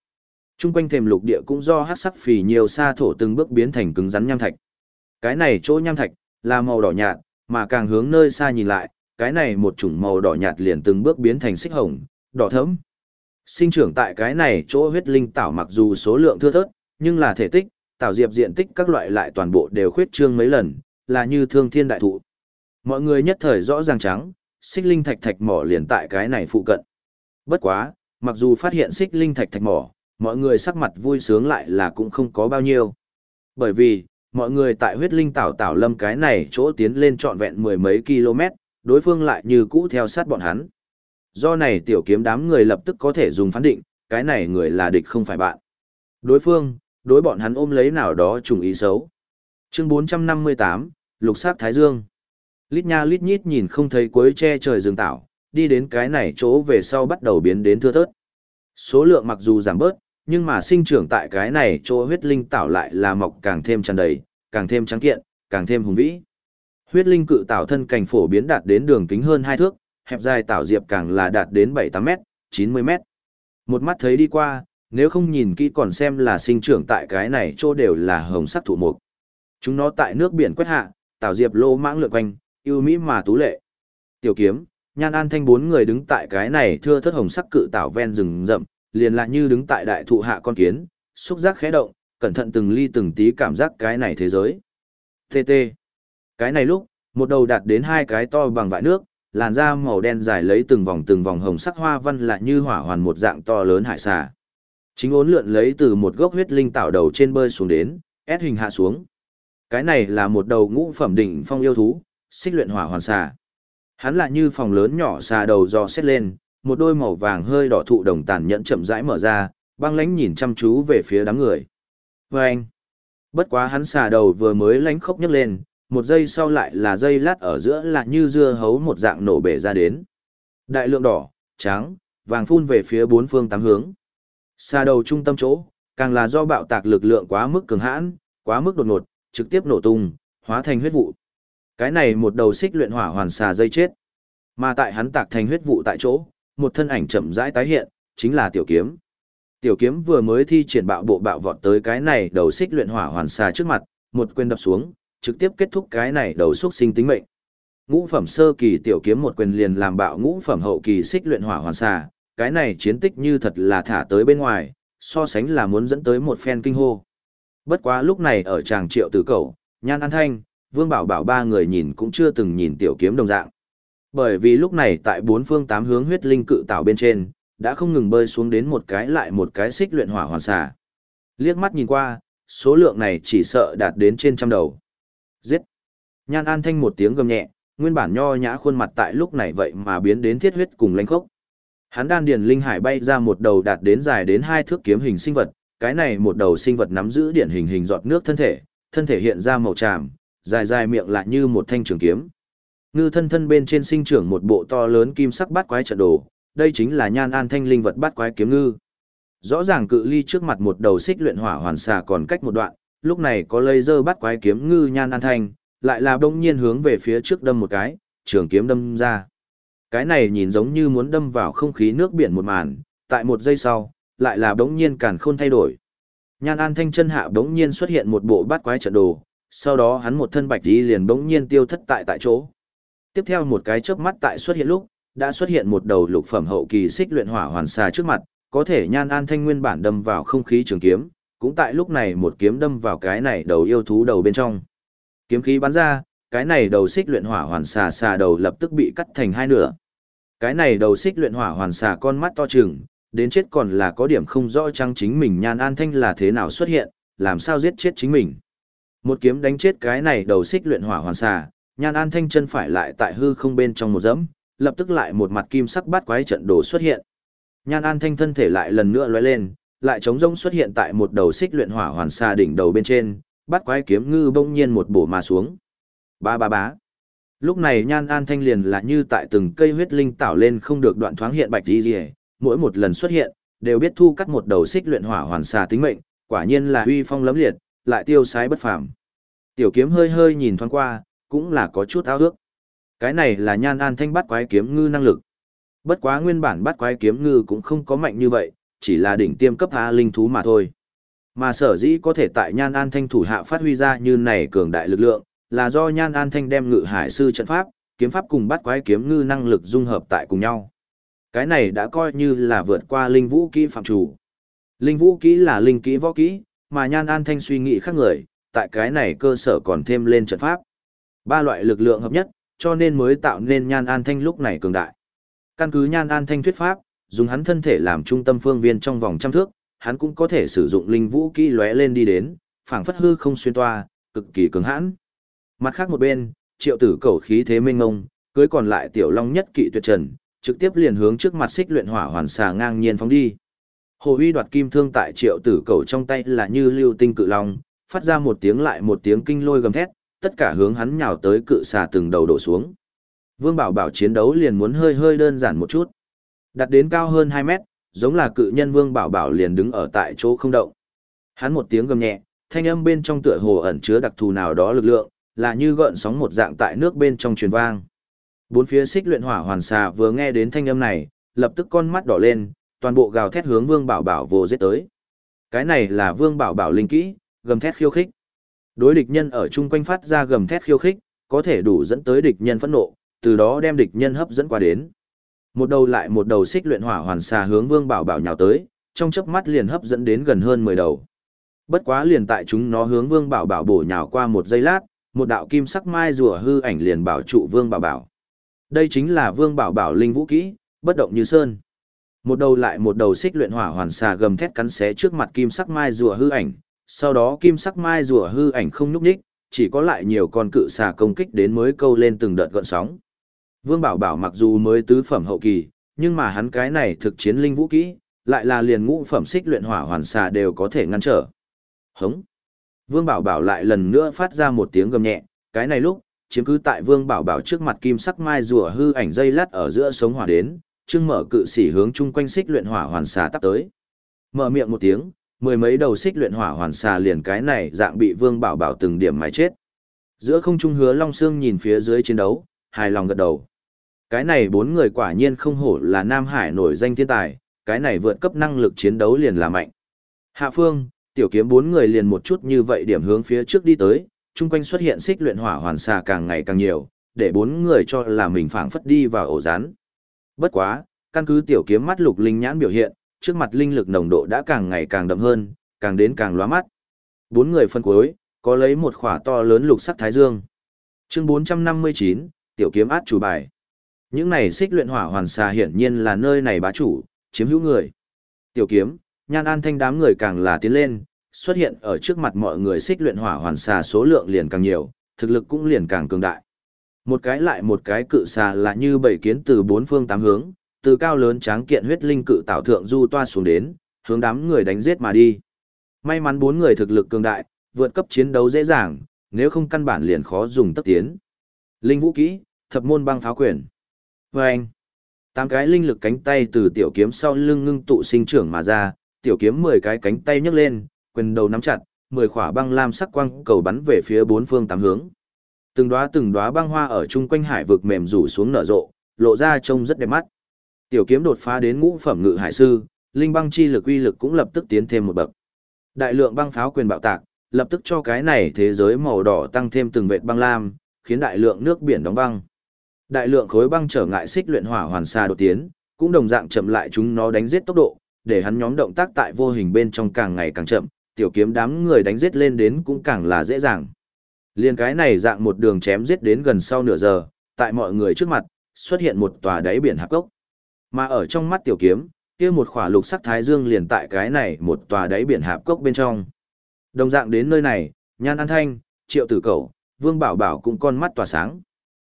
Trung quanh thềm lục địa cũng do hắc sắc phì nhiều sa thổ từng bước biến thành cứng rắn nham thạch. Cái này chỗ nham thạch là màu đỏ nhạt, mà càng hướng nơi xa nhìn lại, cái này một chủng màu đỏ nhạt liền từng bước biến thành xích hồng, đỏ thẫm. Sinh trưởng tại cái này chỗ huyết linh tảo mặc dù số lượng thưa thớt, nhưng là thể tích, tảo diệp diện tích các loại lại toàn bộ đều khuyết trương mấy lần, là như thương thiên đại thụ. Mọi người nhất thời rõ ràng trắng, xích linh thạch thạch mỏ liền tại cái này phụ cận. Bất quá, mặc dù phát hiện xích linh thạch thạch mỏ, mọi người sắc mặt vui sướng lại là cũng không có bao nhiêu. Bởi vì, mọi người tại huyết linh tảo tảo lâm cái này chỗ tiến lên trọn vẹn mười mấy km, đối phương lại như cũ theo sát bọn hắn. Do này tiểu kiếm đám người lập tức có thể dùng phán định, cái này người là địch không phải bạn. Đối phương, đối bọn hắn ôm lấy nào đó trùng ý xấu. Chương 458, Lục sát Thái Dương. Lít nha lít nhít nhìn không thấy cuối che trời rừng tảo, đi đến cái này chỗ về sau bắt đầu biến đến thưa thớt. Số lượng mặc dù giảm bớt, nhưng mà sinh trưởng tại cái này chỗ huyết linh tảo lại là mọc càng thêm tràn đầy, càng thêm trắng kiện, càng thêm hùng vĩ. Huyết linh cự tảo thân cành phổ biến đạt đến đường kính hơn hai thước, hẹp dài tảo diệp càng là đạt đến 7-8 mét, 90 mét. Một mắt thấy đi qua, nếu không nhìn kỹ còn xem là sinh trưởng tại cái này chỗ đều là hồng sắc thụ mục. Chúng nó tại nước biển quét hạ, tảo diệp lô mãng lượn quanh, yêu mỹ mà tú lệ. Tiểu kiếm, nhan an thanh bốn người đứng tại cái này thưa thất hồng sắc cự tảo ven rừng rậm, liền lại như đứng tại đại thụ hạ con kiến, xúc giác khẽ động, cẩn thận từng ly từng tí cảm giác cái này thế giới. TT. Cái này lúc, một đầu đạt đến hai cái to bằng vại nước, làn da màu đen dài lấy từng vòng từng vòng hồng sắc hoa văn lại như hỏa hoàn một dạng to lớn hải xà. Chính ốn lượn lấy từ một gốc huyết linh tạo đầu trên bơi xuống đến, ép hình hạ xuống. Cái này là một đầu ngũ phẩm đỉnh phong yêu thú, xích luyện hỏa hoàn xà. Hắn lại như phòng lớn nhỏ xà đầu dò xét lên, một đôi màu vàng hơi đỏ thụ đồng tàn nhẫn chậm rãi mở ra, băng lánh nhìn chăm chú về phía đám người. Và anh, bất quá hắn xà đầu vừa mới lánh khốc nhấc lên, một giây sau lại là dây lát ở giữa là như dưa hấu một dạng nổ bể ra đến. Đại lượng đỏ, trắng, vàng phun về phía bốn phương tám hướng. Xà đầu trung tâm chỗ, càng là do bạo tạc lực lượng quá mức cường hãn, quá mức đột ngột, trực tiếp nổ tung, hóa thành huyết vụ. Cái này một đầu xích luyện hỏa hoàn xà dây chết. Mà tại hắn tạc thành huyết vụ tại chỗ, một thân ảnh chậm rãi tái hiện, chính là tiểu kiếm. Tiểu kiếm vừa mới thi triển bạo bộ bạo vọt tới cái này đầu xích luyện hỏa hoàn xà trước mặt, một quyền đập xuống, trực tiếp kết thúc cái này đầu xuất sinh tính mệnh. Ngũ phẩm sơ kỳ tiểu kiếm một quyền liền làm bạo ngũ phẩm hậu kỳ xích luyện hỏa hoàn xà, cái này chiến tích như thật là thả tới bên ngoài, so sánh là muốn dẫn tới một phen kinh hô. Bất quá lúc này ở tràng triệu tử cầu, nhan an thanh, vương bảo bảo ba người nhìn cũng chưa từng nhìn tiểu kiếm đồng dạng. Bởi vì lúc này tại bốn phương tám hướng huyết linh cự tạo bên trên, đã không ngừng bơi xuống đến một cái lại một cái xích luyện hỏa hoàn xà. Liếc mắt nhìn qua, số lượng này chỉ sợ đạt đến trên trăm đầu. Giết! Nhan An Thanh một tiếng gầm nhẹ, nguyên bản nho nhã khuôn mặt tại lúc này vậy mà biến đến thiết huyết cùng lanh khốc. Hắn đan điền linh hải bay ra một đầu đạt đến dài đến hai thước kiếm hình sinh vật, cái này một đầu sinh vật nắm giữ điển hình hình giọt nước thân thể, thân thể hiện ra màu tràm, dài dài miệng lại như một thanh trường kiếm. Ngư thân thân bên trên sinh trưởng một bộ to lớn kim sắc bát quái trận đồ, đây chính là nhan an thanh linh vật bát quái kiếm ngư. Rõ ràng cự ly trước mặt một đầu xích luyện hỏa hoàn xà còn cách một đoạn, lúc này có laser bát quái kiếm ngư nhan an thanh, lại là đông nhiên hướng về phía trước đâm một cái, trường kiếm đâm ra. Cái này nhìn giống như muốn đâm vào không khí nước biển một màn, tại một giây sau, lại là đống nhiên càn khôn thay đổi. Nhan an thanh chân hạ đống nhiên xuất hiện một bộ bát quái trận đồ, sau đó hắn một thân bạch đi liền đống nhiên tiêu thất tại tại chỗ. Tiếp theo một cái chớp mắt tại xuất hiện lúc, đã xuất hiện một đầu lục phẩm hậu kỳ xích luyện hỏa hoàn xà trước mặt, có thể nhan an thanh nguyên bản đâm vào không khí trường kiếm, cũng tại lúc này một kiếm đâm vào cái này đầu yêu thú đầu bên trong. Kiếm khí bắn ra, cái này đầu xích luyện hỏa hoàn xà xà đầu lập tức bị cắt thành hai nửa. Cái này đầu xích luyện hỏa hoàn xà con mắt to trừng, đến chết còn là có điểm không rõ chăng chính mình nhan an thanh là thế nào xuất hiện, làm sao giết chết chính mình. Một kiếm đánh chết cái này đầu xích luyện hỏa hoàn xà, nhan an thanh chân phải lại tại hư không bên trong một dẫm, lập tức lại một mặt kim sắc bát quái trận đồ xuất hiện. Nhan an thanh thân thể lại lần nữa lóe lên, lại trống rông xuất hiện tại một đầu xích luyện hỏa hoàn xa đỉnh đầu bên trên, bát quái kiếm ngư bỗng nhiên một bổ mà xuống. Ba ba bá. Lúc này Nhan An Thanh liền là như tại từng cây huyết linh tạo lên không được đoạn thoáng hiện bạch di rỉa mỗi một lần xuất hiện, đều biết thu cắt một đầu xích luyện hỏa hoàn xà tính mệnh, quả nhiên là uy phong lấm liệt, lại tiêu sái bất phàm. Tiểu kiếm hơi hơi nhìn thoáng qua, cũng là có chút ao ước. Cái này là Nhan An Thanh bắt quái kiếm ngư năng lực. Bất quá nguyên bản bắt quái kiếm ngư cũng không có mạnh như vậy, chỉ là đỉnh tiêm cấp A linh thú mà thôi. Mà sở dĩ có thể tại Nhan An Thanh thủ hạ phát huy ra như này cường đại lực lượng, là do Nhan An Thanh đem ngự hải sư trận pháp, kiếm pháp cùng bắt quái kiếm ngư năng lực dung hợp tại cùng nhau. Cái này đã coi như là vượt qua linh vũ kỹ phạm chủ. Linh vũ kỹ là linh kỹ võ kỹ, mà Nhan An Thanh suy nghĩ khác người, tại cái này cơ sở còn thêm lên trận pháp. Ba loại lực lượng hợp nhất, cho nên mới tạo nên Nhan An Thanh lúc này cường đại. Căn cứ Nhan An Thanh thuyết pháp, dùng hắn thân thể làm trung tâm phương viên trong vòng trăm thước, hắn cũng có thể sử dụng linh vũ kỹ lóe lên đi đến, phảng phất hư không xuyên toa, cực kỳ cứng hãn. Mặt khác một bên, Triệu Tử cầu khí thế mênh ngông, cưới còn lại tiểu long nhất kỵ tuyệt trần, trực tiếp liền hướng trước mặt xích luyện hỏa hoàn xà ngang nhiên phóng đi. Hồ Huy đoạt kim thương tại Triệu Tử cầu trong tay là như lưu tinh cự long, phát ra một tiếng lại một tiếng kinh lôi gầm thét, tất cả hướng hắn nhào tới cự xà từng đầu đổ xuống. Vương Bảo Bảo chiến đấu liền muốn hơi hơi đơn giản một chút. Đặt đến cao hơn 2 mét, giống là cự nhân Vương Bảo Bảo liền đứng ở tại chỗ không động. Hắn một tiếng gầm nhẹ, thanh âm bên trong tựa hồ ẩn chứa đặc thù nào đó lực lượng, là như gợn sóng một dạng tại nước bên trong truyền vang. Bốn phía xích luyện hỏa hoàn xà vừa nghe đến thanh âm này, lập tức con mắt đỏ lên, toàn bộ gào thét hướng Vương Bảo Bảo vô giết tới. Cái này là Vương Bảo Bảo linh kỹ, gầm thét khiêu khích. Đối địch nhân ở chung quanh phát ra gầm thét khiêu khích, có thể đủ dẫn tới địch nhân phẫn nộ, từ đó đem địch nhân hấp dẫn qua đến. Một đầu lại một đầu xích luyện hỏa hoàn xà hướng Vương Bảo Bảo nhào tới, trong chớp mắt liền hấp dẫn đến gần hơn 10 đầu. Bất quá liền tại chúng nó hướng Vương Bảo Bảo bổ nhào qua một giây lát, một đạo kim sắc mai rùa hư ảnh liền bảo trụ Vương Bảo Bảo. Đây chính là Vương Bảo Bảo linh vũ kỹ, bất động như sơn. Một đầu lại một đầu xích luyện hỏa hoàn xà gầm thét cắn xé trước mặt kim sắc mai rùa hư ảnh, sau đó kim sắc mai rùa hư ảnh không nhúc nhích, chỉ có lại nhiều con cự xà công kích đến mới câu lên từng đợt gợn sóng. Vương Bảo Bảo mặc dù mới tứ phẩm hậu kỳ, nhưng mà hắn cái này thực chiến linh vũ kỹ, lại là liền ngũ phẩm xích luyện hỏa hoàn xà đều có thể ngăn trở. Hống. Vương Bảo Bảo lại lần nữa phát ra một tiếng gầm nhẹ, cái này lúc, chiếm cứ tại Vương Bảo Bảo trước mặt kim sắc mai rùa hư ảnh dây lát ở giữa sống hỏa đến, trưng mở cự sĩ hướng chung quanh xích luyện hỏa hoàn xà tắp tới. Mở miệng một tiếng, mười mấy đầu xích luyện hỏa hoàn xà liền cái này dạng bị Vương Bảo Bảo từng điểm mái chết. Giữa không trung hứa Long Sương nhìn phía dưới chiến đấu, hài lòng gật đầu. Cái này bốn người quả nhiên không hổ là Nam Hải nổi danh thiên tài, cái này vượt cấp năng lực chiến đấu liền là mạnh. Hạ Phương, tiểu kiếm bốn người liền một chút như vậy điểm hướng phía trước đi tới, chung quanh xuất hiện xích luyện hỏa hoàn xà càng ngày càng nhiều, để bốn người cho là mình phảng phất đi vào ổ rắn. Bất quá, căn cứ tiểu kiếm mắt lục linh nhãn biểu hiện, trước mặt linh lực nồng độ đã càng ngày càng đậm hơn, càng đến càng lóa mắt. Bốn người phân cuối, có lấy một khỏa to lớn lục sắc thái dương. Chương 459, tiểu kiếm át chủ bài. Những này xích luyện hỏa hoàn xà hiển nhiên là nơi này bá chủ, chiếm hữu người. Tiểu kiếm, nhan an thanh đám người càng là tiến lên, xuất hiện ở trước mặt mọi người xích luyện hỏa hoàn xà số lượng liền càng nhiều, thực lực cũng liền càng cường đại. Một cái lại một cái cự xà là như bảy kiến từ bốn phương tám hướng, từ cao lớn tráng kiện huyết linh cự tạo thượng du toa xuống đến, hướng đám người đánh giết mà đi. May mắn bốn người thực lực cường đại, vượt cấp chiến đấu dễ dàng, nếu không căn bản liền khó dùng tất tiến. Linh vũ kỹ, thập môn băng pháo quyền. Vâng! anh, tám cái linh lực cánh tay từ tiểu kiếm sau lưng ngưng tụ sinh trưởng mà ra, tiểu kiếm 10 cái cánh tay nhấc lên, quyền đầu nắm chặt, 10 khỏa băng lam sắc quang cầu bắn về phía bốn phương tám hướng. Từng đóa từng đóa băng hoa ở chung quanh hải vực mềm rủ xuống nở rộ, lộ ra trông rất đẹp mắt. Tiểu kiếm đột phá đến ngũ phẩm ngự hải sư, linh băng chi lực uy lực cũng lập tức tiến thêm một bậc. Đại lượng băng pháo quyền bạo tạc, lập tức cho cái này thế giới màu đỏ tăng thêm từng vệt băng lam, khiến đại lượng nước biển đóng băng. Đại lượng khối băng trở ngại xích luyện hỏa hoàn xa đột tiến, cũng đồng dạng chậm lại chúng nó đánh giết tốc độ, để hắn nhóm động tác tại vô hình bên trong càng ngày càng chậm, tiểu kiếm đám người đánh giết lên đến cũng càng là dễ dàng. Liên cái này dạng một đường chém giết đến gần sau nửa giờ, tại mọi người trước mặt, xuất hiện một tòa đáy biển hạp cốc. Mà ở trong mắt tiểu kiếm, kia một khỏa lục sắc thái dương liền tại cái này một tòa đáy biển hạp cốc bên trong. Đồng dạng đến nơi này, Nhan An Thanh, Triệu Tử Cẩu, Vương Bảo Bảo cũng con mắt tỏa sáng.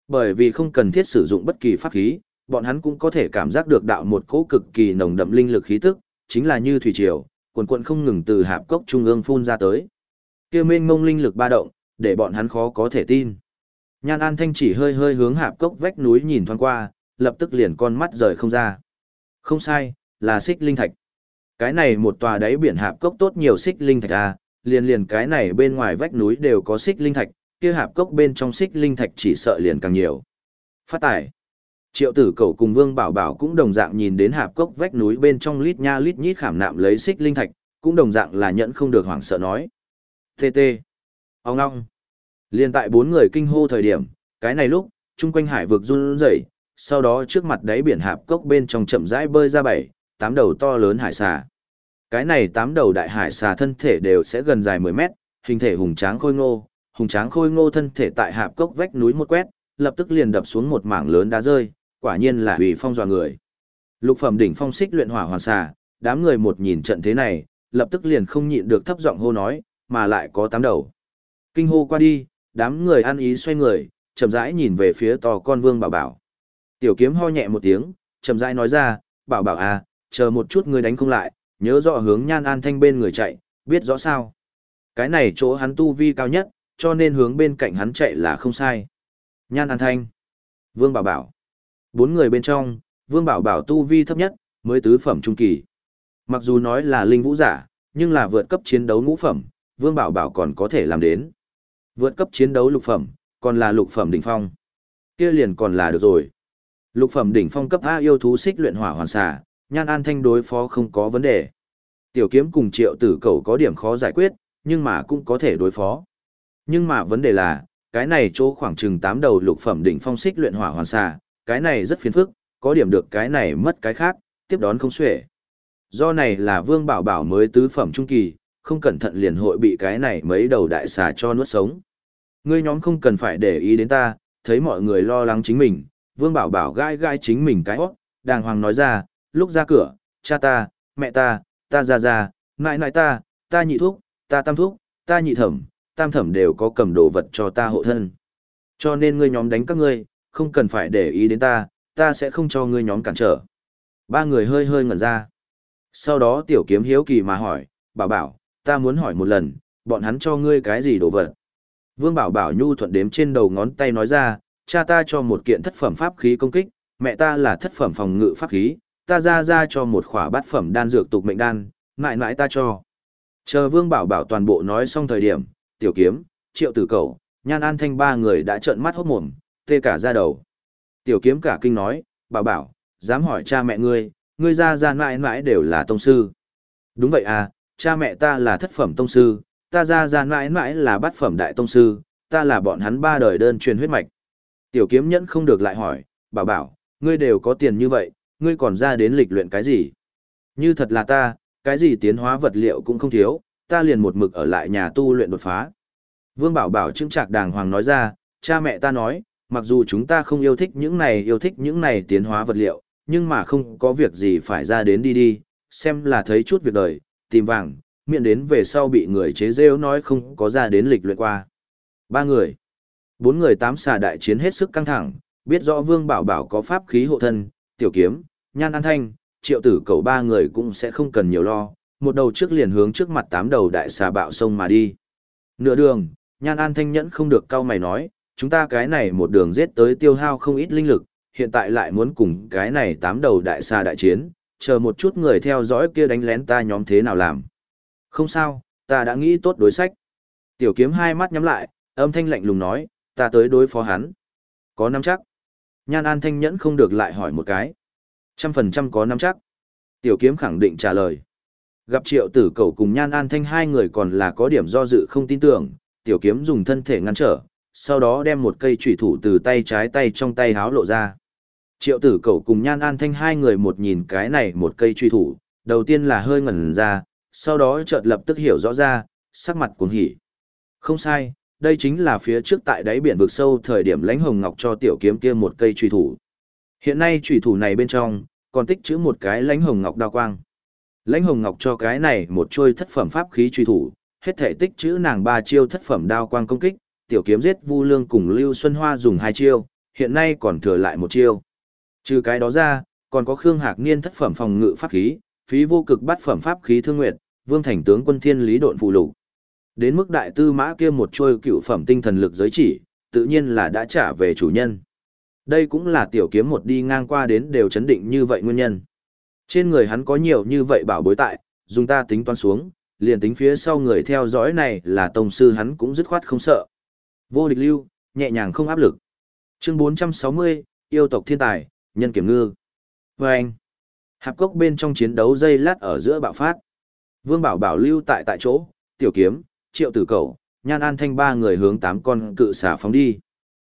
Bởi vì không cần thiết sử dụng bất kỳ pháp khí, bọn hắn cũng có thể cảm giác được đạo một cỗ cực kỳ nồng đậm linh lực khí tức, chính là như thủy triều, cuồn cuộn không ngừng từ hạp cốc trung ương phun ra tới. Kia mênh mông linh lực ba động, để bọn hắn khó có thể tin. Nhan An Thanh chỉ hơi hơi hướng hạp cốc vách núi nhìn thoáng qua, lập tức liền con mắt rời không ra. Không sai, là xích linh thạch. Cái này một tòa đáy biển hạp cốc tốt nhiều xích linh thạch à, liền liền cái này bên ngoài vách núi đều có xích linh thạch, kia hạp cốc bên trong xích linh thạch chỉ sợ liền càng nhiều. Phát tải. Triệu tử cầu cùng Vương Bảo Bảo cũng đồng dạng nhìn đến hạp cốc vách núi bên trong lít nha lít nhít khảm nạm lấy xích linh thạch, cũng đồng dạng là nhẫn không được hoảng sợ nói. Tê tê. Ông ngong. Liên tại bốn người kinh hô thời điểm, cái này lúc, chung quanh hải vực run rẩy, sau đó trước mặt đáy biển hạp cốc bên trong chậm rãi bơi ra bảy, tám đầu to lớn hải xà. Cái này tám đầu đại hải xà thân thể đều sẽ gần dài 10 mét, hình thể hùng tráng khôi ngô, hùng tráng khôi ngô thân thể tại hạp cốc vách núi một quét, lập tức liền đập xuống một mảng lớn đá rơi, quả nhiên là hủy phong dọa người. Lục phẩm đỉnh phong xích luyện hỏa hoàn xà, đám người một nhìn trận thế này, lập tức liền không nhịn được thấp giọng hô nói, mà lại có tám đầu. Kinh hô qua đi, đám người ăn ý xoay người, chậm rãi nhìn về phía to con vương bảo bảo. Tiểu kiếm ho nhẹ một tiếng, chậm rãi nói ra, bảo bảo à, chờ một chút ngươi đánh không lại, nhớ rõ hướng nhan an thanh bên người chạy, biết rõ sao. Cái này chỗ hắn tu vi cao nhất, cho nên hướng bên cạnh hắn chạy là không sai. Nhan an thanh, vương bảo bảo. Bốn người bên trong, vương bảo bảo tu vi thấp nhất, mới tứ phẩm trung kỳ. Mặc dù nói là linh vũ giả, nhưng là vượt cấp chiến đấu ngũ phẩm, vương bảo bảo còn có thể làm đến. Vượt cấp chiến đấu lục phẩm, còn là lục phẩm đỉnh phong. Kia liền còn là được rồi. Lục phẩm đỉnh phong cấp A yêu thú xích luyện hỏa hoàn xà, nhan an thanh đối phó không có vấn đề. Tiểu kiếm cùng triệu tử cầu có điểm khó giải quyết, nhưng mà cũng có thể đối phó. Nhưng mà vấn đề là, cái này chỗ khoảng chừng 8 đầu lục phẩm đỉnh phong xích luyện hỏa hoàn xà, cái này rất phiền phức, có điểm được cái này mất cái khác, tiếp đón không xuể. Do này là vương bảo bảo mới tứ phẩm trung kỳ, không cẩn thận liền hội bị cái này mấy đầu đại xà cho nuốt sống. Ngươi nhóm không cần phải để ý đến ta, thấy mọi người lo lắng chính mình, vương bảo bảo gai gai chính mình cái hót, đàng hoàng nói ra, lúc ra cửa, cha ta, mẹ ta, ta ra ra, mãi mãi ta, ta nhị thuốc, ta tam thuốc, ta nhị thẩm, tam thẩm đều có cầm đồ vật cho ta hộ thân. Cho nên ngươi nhóm đánh các ngươi, không cần phải để ý đến ta, ta sẽ không cho ngươi nhóm cản trở. Ba người hơi hơi ngẩn ra. Sau đó tiểu kiếm hiếu kỳ mà hỏi, bảo bảo, ta muốn hỏi một lần, bọn hắn cho ngươi cái gì đồ vật? Vương bảo bảo nhu thuận đếm trên đầu ngón tay nói ra, cha ta cho một kiện thất phẩm pháp khí công kích, mẹ ta là thất phẩm phòng ngự pháp khí, ta ra ra cho một khỏa bát phẩm đan dược tục mệnh đan, mãi mãi ta cho. Chờ vương bảo bảo toàn bộ nói xong thời điểm, tiểu kiếm, triệu tử cầu, nhan an thanh ba người đã trợn mắt hốt mồm, tê cả da đầu. Tiểu kiếm cả kinh nói, bảo bảo, dám hỏi cha mẹ ngươi, ngươi ra ra mãi mãi đều là tông sư. Đúng vậy à, cha mẹ ta là thất phẩm tông sư, ta ra ra mãi mãi là bát phẩm đại tông sư, ta là bọn hắn ba đời đơn truyền huyết mạch. Tiểu kiếm nhẫn không được lại hỏi, bảo bảo, ngươi đều có tiền như vậy, ngươi còn ra đến lịch luyện cái gì? Như thật là ta, cái gì tiến hóa vật liệu cũng không thiếu, ta liền một mực ở lại nhà tu luyện đột phá. Vương Bảo Bảo chứng trạc đàng hoàng nói ra, cha mẹ ta nói, mặc dù chúng ta không yêu thích những này yêu thích những này tiến hóa vật liệu, nhưng mà không có việc gì phải ra đến đi đi, xem là thấy chút việc đời, tìm vàng, miệng đến về sau bị người chế rêu nói không có ra đến lịch luyện qua. Ba người. Bốn người tám xà đại chiến hết sức căng thẳng, biết rõ Vương Bảo Bảo có pháp khí hộ thân, tiểu kiếm, nhan an thanh, triệu tử cầu ba người cũng sẽ không cần nhiều lo, một đầu trước liền hướng trước mặt tám đầu đại xà bạo sông mà đi. Nửa đường, nhan an thanh nhẫn không được cao mày nói, chúng ta cái này một đường giết tới tiêu hao không ít linh lực, hiện tại lại muốn cùng cái này tám đầu đại xà đại chiến, chờ một chút người theo dõi kia đánh lén ta nhóm thế nào làm. Không sao, ta đã nghĩ tốt đối sách. Tiểu kiếm hai mắt nhắm lại, âm thanh lạnh lùng nói, ta tới đối phó hắn. Có nắm chắc. Nhan An Thanh nhẫn không được lại hỏi một cái. Trăm phần trăm có nắm chắc. Tiểu kiếm khẳng định trả lời. Gặp triệu tử cầu cùng Nhan An Thanh hai người còn là có điểm do dự không tin tưởng, tiểu kiếm dùng thân thể ngăn trở, sau đó đem một cây trùy thủ từ tay trái tay trong tay háo lộ ra. Triệu tử cầu cùng Nhan An Thanh hai người một nhìn cái này một cây truy thủ, đầu tiên là hơi ngẩn ra, sau đó chợt lập tức hiểu rõ ra, sắc mặt cuồng hỉ. Không sai, đây chính là phía trước tại đáy biển vực sâu thời điểm lãnh hồng ngọc cho tiểu kiếm kia một cây truy thủ. Hiện nay truy thủ này bên trong, còn tích chữ một cái lãnh hồng ngọc đao quang. Lãnh hồng ngọc cho cái này một chuôi thất phẩm pháp khí truy thủ, hết thể tích chữ nàng ba chiêu thất phẩm đao quang công kích, tiểu kiếm giết Vu Lương cùng Lưu Xuân Hoa dùng hai chiêu, hiện nay còn thừa lại một chiêu. Trừ cái đó ra, còn có Khương Hạc Niên thất phẩm phòng ngự pháp khí, phí vô cực bát phẩm pháp khí thương nguyệt, Vương Thành tướng quân thiên lý độn phụ lục. Đến mức đại tư mã kia một trôi cựu phẩm tinh thần lực giới chỉ, tự nhiên là đã trả về chủ nhân. Đây cũng là tiểu kiếm một đi ngang qua đến đều chấn định như vậy nguyên nhân. Trên người hắn có nhiều như vậy bảo bối tại, dùng ta tính toán xuống, liền tính phía sau người theo dõi này là tông sư hắn cũng dứt khoát không sợ. Vô địch lưu, nhẹ nhàng không áp lực. Chương 460, yêu tộc thiên tài, nhân kiểm ngư. Vâng! anh, hạp cốc bên trong chiến đấu dây lát ở giữa bạo phát. Vương Bảo Bảo lưu tại tại chỗ, tiểu kiếm, triệu tử cầu, nhan an thanh ba người hướng tám con cự xà phóng đi.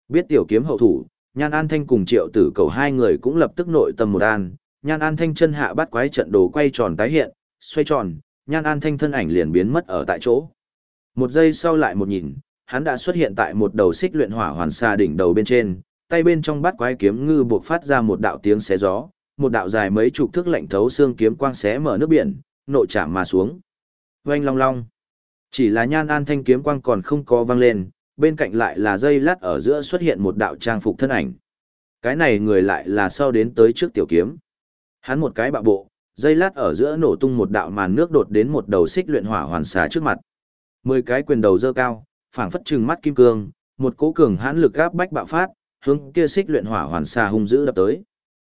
Biết tiểu kiếm hậu thủ, nhan an thanh cùng triệu tử cầu hai người cũng lập tức nội tâm một an, nhan an thanh chân hạ bắt quái trận đồ quay tròn tái hiện, xoay tròn, nhan an thanh thân ảnh liền biến mất ở tại chỗ. Một giây sau lại một nhìn, hắn đã xuất hiện tại một đầu xích luyện hỏa hoàn xa đỉnh đầu bên trên, tay bên trong bắt quái kiếm ngư buộc phát ra một đạo tiếng xé gió, một đạo dài mấy chục thước lạnh thấu xương kiếm quang xé mở nước biển, nội chạm mà xuống. Oanh long long. Chỉ là nhan an thanh kiếm quang còn không có vang lên, bên cạnh lại là dây lát ở giữa xuất hiện một đạo trang phục thân ảnh. Cái này người lại là sau đến tới trước tiểu kiếm. Hắn một cái bạo bộ, dây lát ở giữa nổ tung một đạo màn nước đột đến một đầu xích luyện hỏa hoàn xà trước mặt. Mười cái quyền đầu dơ cao, phảng phất trừng mắt kim cương, một cỗ cường hãn lực áp bách bạo phát, hướng kia xích luyện hỏa hoàn xà hung dữ đập tới.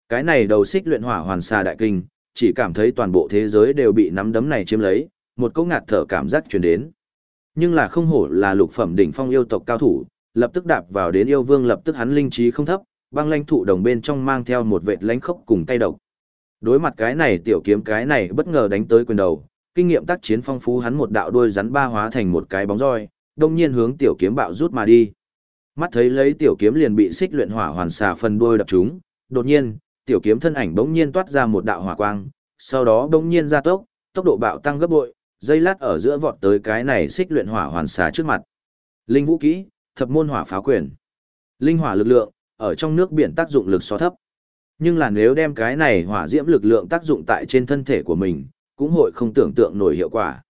Cái này đầu xích luyện hỏa hoàn xà đại kinh, chỉ cảm thấy toàn bộ thế giới đều bị nắm đấm này chiếm lấy, một cỗ ngạt thở cảm giác truyền đến. Nhưng là không hổ là lục phẩm đỉnh phong yêu tộc cao thủ, lập tức đạp vào đến yêu vương lập tức hắn linh trí không thấp, băng lãnh thụ đồng bên trong mang theo một vệt lãnh khốc cùng tay độc. Đối mặt cái này tiểu kiếm cái này bất ngờ đánh tới quyền đầu, kinh nghiệm tác chiến phong phú hắn một đạo đuôi rắn ba hóa thành một cái bóng roi, đông nhiên hướng tiểu kiếm bạo rút mà đi. Mắt thấy lấy tiểu kiếm liền bị xích luyện hỏa hoàn xà phần đuôi đập trúng, đột nhiên, tiểu kiếm thân ảnh bỗng nhiên toát ra một đạo hỏa quang, sau đó bỗng nhiên gia tốc, tốc độ bạo tăng gấp bội, dây lát ở giữa vọt tới cái này xích luyện hỏa hoàn xà trước mặt. Linh vũ kỹ, thập môn hỏa phá quyền. Linh hỏa lực lượng, ở trong nước biển tác dụng lực so thấp. Nhưng là nếu đem cái này hỏa diễm lực lượng tác dụng tại trên thân thể của mình, cũng hội không tưởng tượng nổi hiệu quả.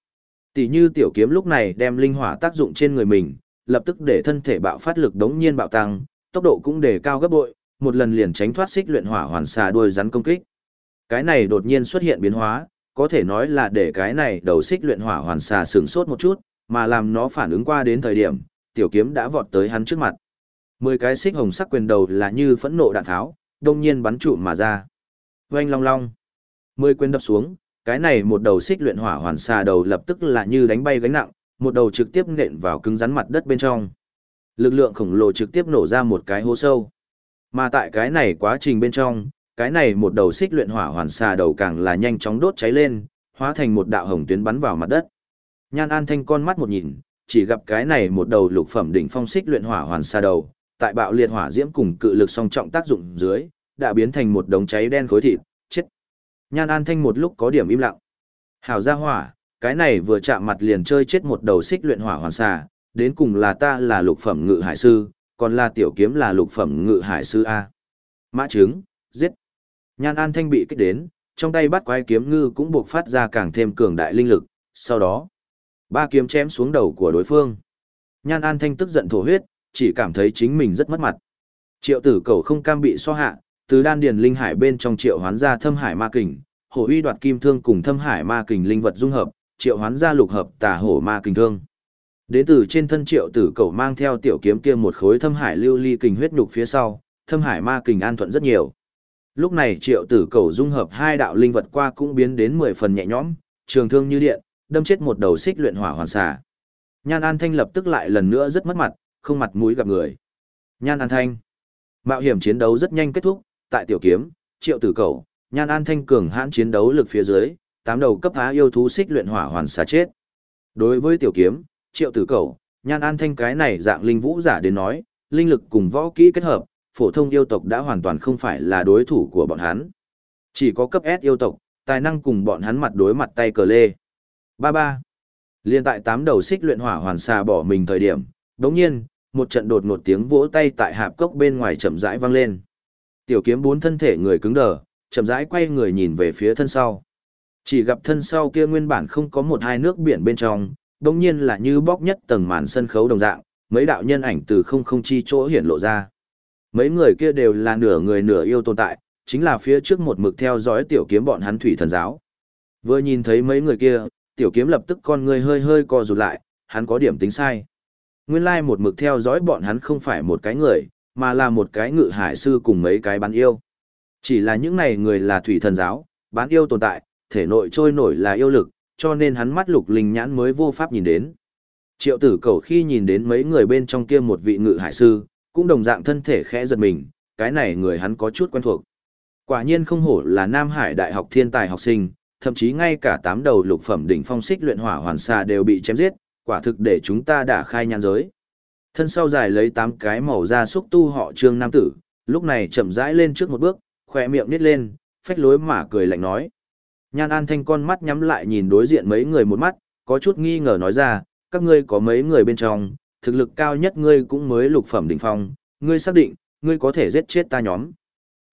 Tỷ như tiểu kiếm lúc này đem linh hỏa tác dụng trên người mình, lập tức để thân thể bạo phát lực đống nhiên bạo tăng, tốc độ cũng đề cao gấp bội, một lần liền tránh thoát xích luyện hỏa hoàn xà đuôi rắn công kích. Cái này đột nhiên xuất hiện biến hóa, có thể nói là để cái này đầu xích luyện hỏa hoàn xà sửng sốt một chút, mà làm nó phản ứng qua đến thời điểm, tiểu kiếm đã vọt tới hắn trước mặt. Mười cái xích hồng sắc quyền đầu là như phẫn nộ đạn tháo, đông nhiên bắn trụ mà ra. Oanh long long. Mười quyền đập xuống, cái này một đầu xích luyện hỏa hoàn xà đầu lập tức là như đánh bay gánh nặng, một đầu trực tiếp nện vào cứng rắn mặt đất bên trong. Lực lượng khổng lồ trực tiếp nổ ra một cái hố sâu. Mà tại cái này quá trình bên trong, cái này một đầu xích luyện hỏa hoàn xà đầu càng là nhanh chóng đốt cháy lên, hóa thành một đạo hồng tuyến bắn vào mặt đất. Nhan An Thanh con mắt một nhìn, chỉ gặp cái này một đầu lục phẩm đỉnh phong xích luyện hỏa hoàn xà đầu, tại bạo liệt hỏa diễm cùng cự lực song trọng tác dụng dưới, đã biến thành một đống cháy đen khối thịt, chết. Nhan An Thanh một lúc có điểm im lặng. Hảo gia hỏa, cái này vừa chạm mặt liền chơi chết một đầu xích luyện hỏa hoàn xà, đến cùng là ta là lục phẩm ngự hải sư, còn là tiểu kiếm là lục phẩm ngự hải sư A. Mã trứng, giết. Nhan An Thanh bị kích đến, trong tay bắt quái kiếm ngư cũng buộc phát ra càng thêm cường đại linh lực, sau đó, ba kiếm chém xuống đầu của đối phương. Nhan An Thanh tức giận thổ huyết, chỉ cảm thấy chính mình rất mất mặt. Triệu tử cầu không cam bị so hạ, từ đan điền linh hải bên trong triệu hoán ra thâm hải ma kình, hổ uy đoạt kim thương cùng thâm hải ma kình linh vật dung hợp, triệu hoán ra lục hợp tà hổ ma kình thương. Đến từ trên thân triệu tử cầu mang theo tiểu kiếm kia một khối thâm hải lưu ly kình huyết nhục phía sau, thâm hải ma kình an thuận rất nhiều. Lúc này triệu tử cầu dung hợp hai đạo linh vật qua cũng biến đến 10 phần nhẹ nhõm, trường thương như điện, đâm chết một đầu xích luyện hỏa hoàn xà. Nhan An Thanh lập tức lại lần nữa rất mất mặt, không mặt mũi gặp người. Nhan An Thanh. Mạo hiểm chiến đấu rất nhanh kết thúc, tại tiểu kiếm, triệu tử cầu, Nhan An Thanh cường hãn chiến đấu lực phía dưới, tám đầu cấp phá yêu thú xích luyện hỏa hoàn xà chết. Đối với tiểu kiếm, triệu tử cầu, Nhan An Thanh cái này dạng linh vũ giả đến nói, linh lực cùng võ kỹ kết hợp, phổ thông yêu tộc đã hoàn toàn không phải là đối thủ của bọn hắn. Chỉ có cấp S yêu tộc, tài năng cùng bọn hắn mặt đối mặt tay cờ lê. Ba ba. Liên tại tám đầu xích luyện hỏa hoàn xà bỏ mình thời điểm, đống nhiên, một trận đột ngột tiếng vỗ tay tại hạp cốc bên ngoài chậm rãi vang lên. Tiểu kiếm bốn thân thể người cứng đờ, chậm rãi quay người nhìn về phía thân sau. Chỉ gặp thân sau kia nguyên bản không có một hai nước biển bên trong, đống nhiên là như bóc nhất tầng màn sân khấu đồng dạng, mấy đạo nhân ảnh từ không không chi chỗ hiển lộ ra. Mấy người kia đều là nửa người nửa yêu tồn tại, chính là phía trước một mực theo dõi tiểu kiếm bọn hắn thủy thần giáo. Vừa nhìn thấy mấy người kia, tiểu kiếm lập tức con người hơi hơi co rụt lại, hắn có điểm tính sai. Nguyên lai một mực theo dõi bọn hắn không phải một cái người, mà là một cái ngự hải sư cùng mấy cái bán yêu. Chỉ là những này người là thủy thần giáo, bán yêu tồn tại, thể nội trôi nổi là yêu lực, cho nên hắn mắt lục linh nhãn mới vô pháp nhìn đến. Triệu tử cầu khi nhìn đến mấy người bên trong kia một vị ngự hải sư, cũng đồng dạng thân thể khẽ giật mình, cái này người hắn có chút quen thuộc. Quả nhiên không hổ là Nam Hải Đại học thiên tài học sinh, thậm chí ngay cả tám đầu lục phẩm đỉnh phong xích luyện hỏa hoàn xà đều bị chém giết, quả thực để chúng ta đã khai nhãn giới. Thân sau dài lấy tám cái màu da xúc tu họ trương nam tử, lúc này chậm rãi lên trước một bước, khỏe miệng nít lên, phách lối mà cười lạnh nói. Nhan An Thanh con mắt nhắm lại nhìn đối diện mấy người một mắt, có chút nghi ngờ nói ra, các ngươi có mấy người bên trong, thực lực cao nhất ngươi cũng mới lục phẩm đỉnh phong, ngươi xác định, ngươi có thể giết chết ta nhóm.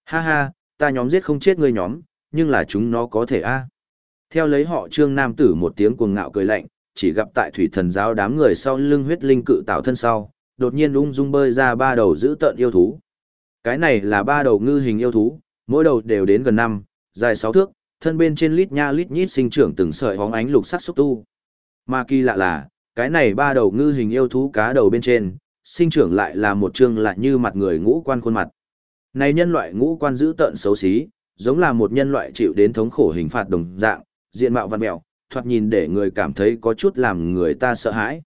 Ha ha, ta nhóm giết không chết ngươi nhóm, nhưng là chúng nó có thể a. À. Theo lấy họ trương nam tử một tiếng cuồng ngạo cười lạnh, chỉ gặp tại thủy thần giáo đám người sau lưng huyết linh cự tạo thân sau, đột nhiên ung dung bơi ra ba đầu giữ tợn yêu thú. Cái này là ba đầu ngư hình yêu thú, mỗi đầu đều đến gần năm, dài sáu thước, thân bên trên lít nha lít nhít sinh trưởng từng sợi hóng ánh lục sắc xúc tu. Mà kỳ lạ là, cái này ba đầu ngư hình yêu thú cá đầu bên trên, sinh trưởng lại là một chương lại như mặt người ngũ quan khuôn mặt. Này nhân loại ngũ quan giữ tợn xấu xí, giống là một nhân loại chịu đến thống khổ hình phạt đồng dạng, diện mạo văn mẹo, thoạt nhìn để người cảm thấy có chút làm người ta sợ hãi.